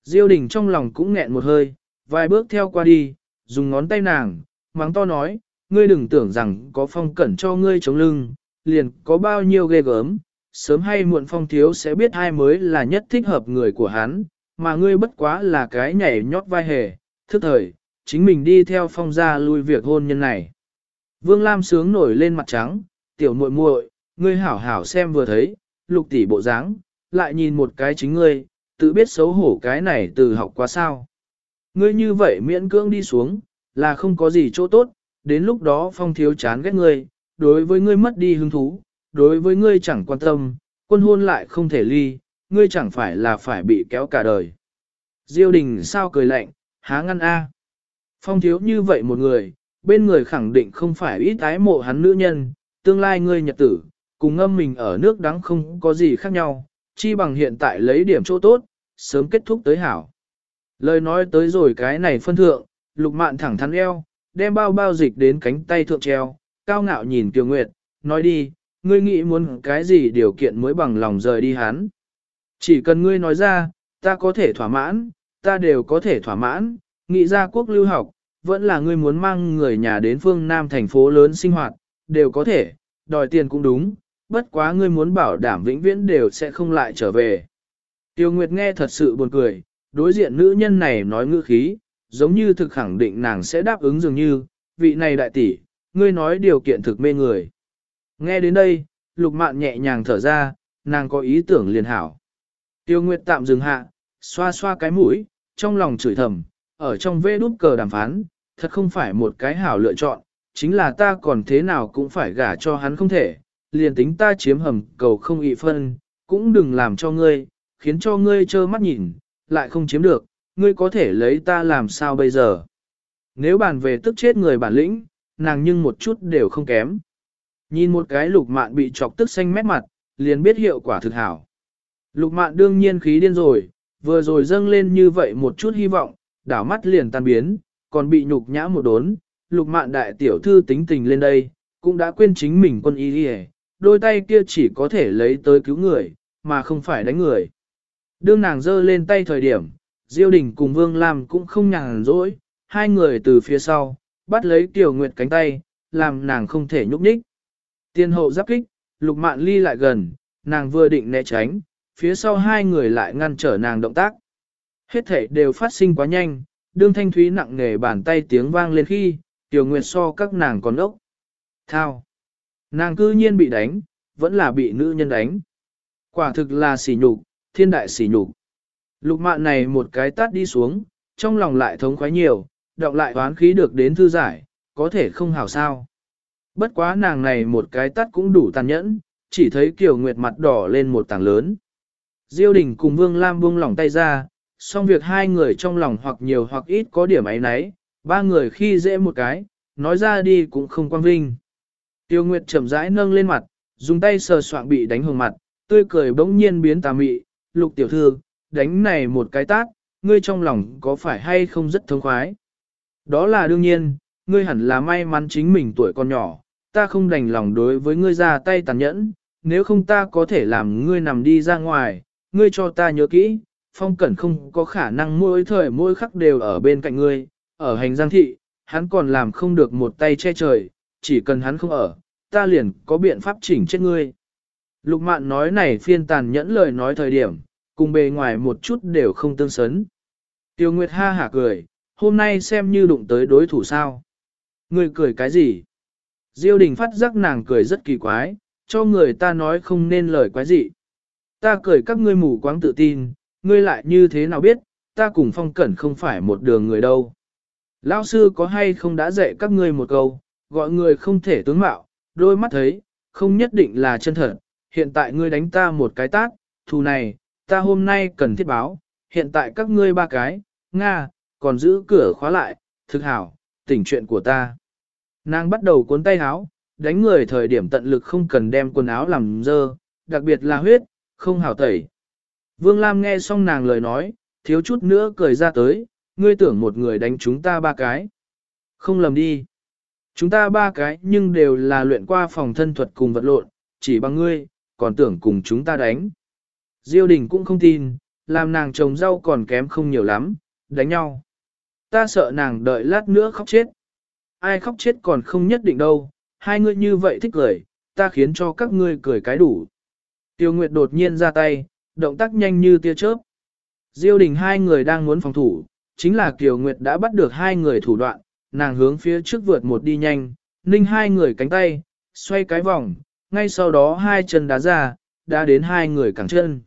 Diêu đình trong lòng cũng nghẹn một hơi, vài bước theo qua đi, dùng ngón tay nàng, mắng to nói, ngươi đừng tưởng rằng có phong cẩn cho ngươi chống lưng, liền có bao nhiêu ghê gớm, sớm hay muộn phong thiếu sẽ biết ai mới là nhất thích hợp người của hắn, mà ngươi bất quá là cái nhảy nhót vai hề, thức thời, chính mình đi theo phong gia lui việc hôn nhân này. Vương Lam sướng nổi lên mặt trắng, tiểu muội muội, ngươi hảo hảo xem vừa thấy, lục tỷ bộ dáng, lại nhìn một cái chính ngươi, tự biết xấu hổ cái này từ học quá sao. Ngươi như vậy miễn cưỡng đi xuống, là không có gì chỗ tốt, đến lúc đó phong thiếu chán ghét ngươi, đối với ngươi mất đi hứng thú, đối với ngươi chẳng quan tâm, quân hôn lại không thể ly, ngươi chẳng phải là phải bị kéo cả đời. Diêu đình sao cười lạnh, há ngăn a. Phong thiếu như vậy một người, bên người khẳng định không phải ít ái mộ hắn nữ nhân, tương lai ngươi nhật tử, cùng ngâm mình ở nước đắng không có gì khác nhau, chi bằng hiện tại lấy điểm chỗ tốt, sớm kết thúc tới hảo. Lời nói tới rồi cái này phân thượng, lục mạn thẳng thắn eo, đem bao bao dịch đến cánh tay thượng treo, cao ngạo nhìn Kiều Nguyệt, nói đi, ngươi nghĩ muốn cái gì điều kiện mới bằng lòng rời đi hắn. Chỉ cần ngươi nói ra, ta có thể thỏa mãn, ta đều có thể thỏa mãn, nghĩ ra quốc lưu học, vẫn là ngươi muốn mang người nhà đến phương Nam thành phố lớn sinh hoạt, đều có thể, đòi tiền cũng đúng, bất quá ngươi muốn bảo đảm vĩnh viễn đều sẽ không lại trở về. Tiêu Nguyệt nghe thật sự buồn cười, đối diện nữ nhân này nói ngữ khí, giống như thực khẳng định nàng sẽ đáp ứng dường như, vị này đại tỷ, ngươi nói điều kiện thực mê người. Nghe đến đây, lục mạn nhẹ nhàng thở ra, nàng có ý tưởng liền hảo. Tiêu Nguyệt tạm dừng hạ, xoa xoa cái mũi, trong lòng chửi thầm, ở trong vê đút cờ đàm phán, thật không phải một cái hảo lựa chọn, chính là ta còn thế nào cũng phải gả cho hắn không thể, liền tính ta chiếm hầm cầu không ị phân, cũng đừng làm cho ngươi, khiến cho ngươi trơ mắt nhìn, lại không chiếm được, ngươi có thể lấy ta làm sao bây giờ. Nếu bàn về tức chết người bản lĩnh, nàng nhưng một chút đều không kém. Nhìn một cái lục mạn bị chọc tức xanh mét mặt, liền biết hiệu quả thực hảo. Lục mạn đương nhiên khí điên rồi, vừa rồi dâng lên như vậy một chút hy vọng, đảo mắt liền tan biến, còn bị nhục nhã một đốn, lục mạn đại tiểu thư tính tình lên đây, cũng đã quên chính mình quân y đi đôi tay kia chỉ có thể lấy tới cứu người, mà không phải đánh người. Đương nàng giơ lên tay thời điểm, Diêu Đình cùng Vương Lam cũng không nhàn rỗi, hai người từ phía sau, bắt lấy Tiểu Nguyệt cánh tay, làm nàng không thể nhúc nhích. Tiên hậu giáp kích, lục mạn ly lại gần, nàng vừa định né tránh, phía sau hai người lại ngăn trở nàng động tác. Hết thể đều phát sinh quá nhanh, đương thanh thúy nặng nề bàn tay tiếng vang lên khi, Tiểu Nguyệt so các nàng còn ốc. Thao! Nàng cư nhiên bị đánh, vẫn là bị nữ nhân đánh. Quả thực là sỉ nhục, thiên đại sỉ nhục. Lục mạn này một cái tát đi xuống, trong lòng lại thống khoái nhiều, động lại oán khí được đến thư giải, có thể không hảo sao. Bất quá nàng này một cái tát cũng đủ tàn nhẫn, chỉ thấy Kiều Nguyệt mặt đỏ lên một tảng lớn. Diêu đình cùng Vương Lam buông lỏng tay ra, xong việc hai người trong lòng hoặc nhiều hoặc ít có điểm ấy nấy, ba người khi dễ một cái, nói ra đi cũng không quan vinh. Tiêu Nguyệt chậm rãi nâng lên mặt, dùng tay sờ soạng bị đánh hồng mặt, tươi cười bỗng nhiên biến tà mị, lục tiểu thư, đánh này một cái tát, ngươi trong lòng có phải hay không rất thông khoái. Đó là đương nhiên, ngươi hẳn là may mắn chính mình tuổi còn nhỏ, ta không đành lòng đối với ngươi ra tay tàn nhẫn, nếu không ta có thể làm ngươi nằm đi ra ngoài, ngươi cho ta nhớ kỹ, phong cẩn không có khả năng mỗi thời mỗi khắc đều ở bên cạnh ngươi, ở hành giang thị, hắn còn làm không được một tay che trời, chỉ cần hắn không ở, ta liền có biện pháp chỉnh chết ngươi. Lục mạn nói này phiên tàn nhẫn lời nói thời điểm, cùng bề ngoài một chút đều không tương xấn. Tiêu Nguyệt ha hả cười, hôm nay xem như đụng tới đối thủ sao. Ngươi cười cái gì? Diêu đình phát giác nàng cười rất kỳ quái, cho người ta nói không nên lời quái gì. Ta cười các ngươi mù quáng tự tin, ngươi lại như thế nào biết, ta cùng phong cẩn không phải một đường người đâu. Lão sư có hay không đã dạy các ngươi một câu, gọi người không thể tướng mạo, đôi mắt thấy, không nhất định là chân thật, hiện tại ngươi đánh ta một cái tát, thù này, ta hôm nay cần thiết báo, hiện tại các ngươi ba cái, Nga, còn giữ cửa khóa lại, thực hảo, tỉnh chuyện của ta. Nàng bắt đầu cuốn tay áo, đánh người thời điểm tận lực không cần đem quần áo làm dơ, đặc biệt là huyết, không hảo tẩy. Vương Lam nghe xong nàng lời nói, thiếu chút nữa cười ra tới, ngươi tưởng một người đánh chúng ta ba cái. Không lầm đi. Chúng ta ba cái nhưng đều là luyện qua phòng thân thuật cùng vật lộn, chỉ bằng ngươi, còn tưởng cùng chúng ta đánh. Diêu đình cũng không tin, làm nàng trồng rau còn kém không nhiều lắm, đánh nhau. Ta sợ nàng đợi lát nữa khóc chết. Ai khóc chết còn không nhất định đâu, hai người như vậy thích cười, ta khiến cho các ngươi cười cái đủ. Tiêu Nguyệt đột nhiên ra tay, động tác nhanh như tia chớp. Diêu đình hai người đang muốn phòng thủ, chính là Kiều Nguyệt đã bắt được hai người thủ đoạn, nàng hướng phía trước vượt một đi nhanh, ninh hai người cánh tay, xoay cái vòng, ngay sau đó hai chân đá ra, đã đến hai người cẳng chân.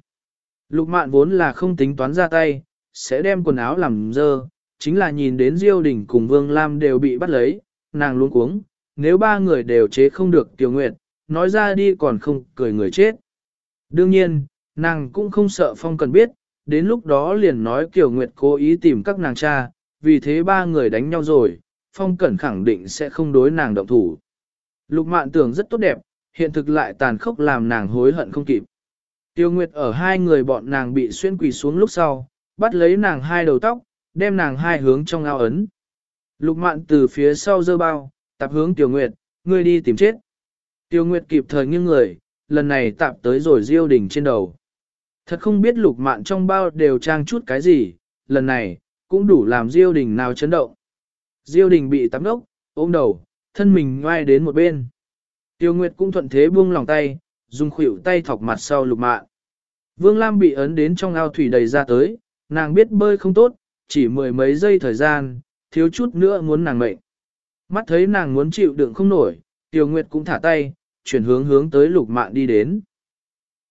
Lục mạn vốn là không tính toán ra tay, sẽ đem quần áo làm dơ, chính là nhìn đến Diêu Đình cùng Vương Lam đều bị bắt lấy, nàng luôn cuống, nếu ba người đều chế không được Tiểu Nguyệt, nói ra đi còn không cười người chết. Đương nhiên, nàng cũng không sợ Phong cần biết, đến lúc đó liền nói Kiều Nguyệt cố ý tìm các nàng cha, vì thế ba người đánh nhau rồi, Phong Cẩn khẳng định sẽ không đối nàng động thủ. Lục mạn tưởng rất tốt đẹp, hiện thực lại tàn khốc làm nàng hối hận không kịp. Tiêu Nguyệt ở hai người bọn nàng bị xuyên quỳ xuống lúc sau, bắt lấy nàng hai đầu tóc, đem nàng hai hướng trong ao ấn. Lục mạn từ phía sau dơ bao, tạp hướng Tiêu Nguyệt, ngươi đi tìm chết. Tiêu Nguyệt kịp thời nghiêng người, lần này tạp tới rồi diêu đỉnh trên đầu. Thật không biết lục mạn trong bao đều trang chút cái gì, lần này, cũng đủ làm diêu đỉnh nào chấn động. Diêu đình bị tắm đốc, ôm đầu, thân mình ngoai đến một bên. Tiêu Nguyệt cũng thuận thế buông lòng tay, dùng khuỷu tay thọc mặt sau lục mạn. Vương Lam bị ấn đến trong ao thủy đầy ra tới, nàng biết bơi không tốt, chỉ mười mấy giây thời gian, thiếu chút nữa muốn nàng mệnh. Mắt thấy nàng muốn chịu đựng không nổi, Tiêu Nguyệt cũng thả tay, chuyển hướng hướng tới lục mạn đi đến.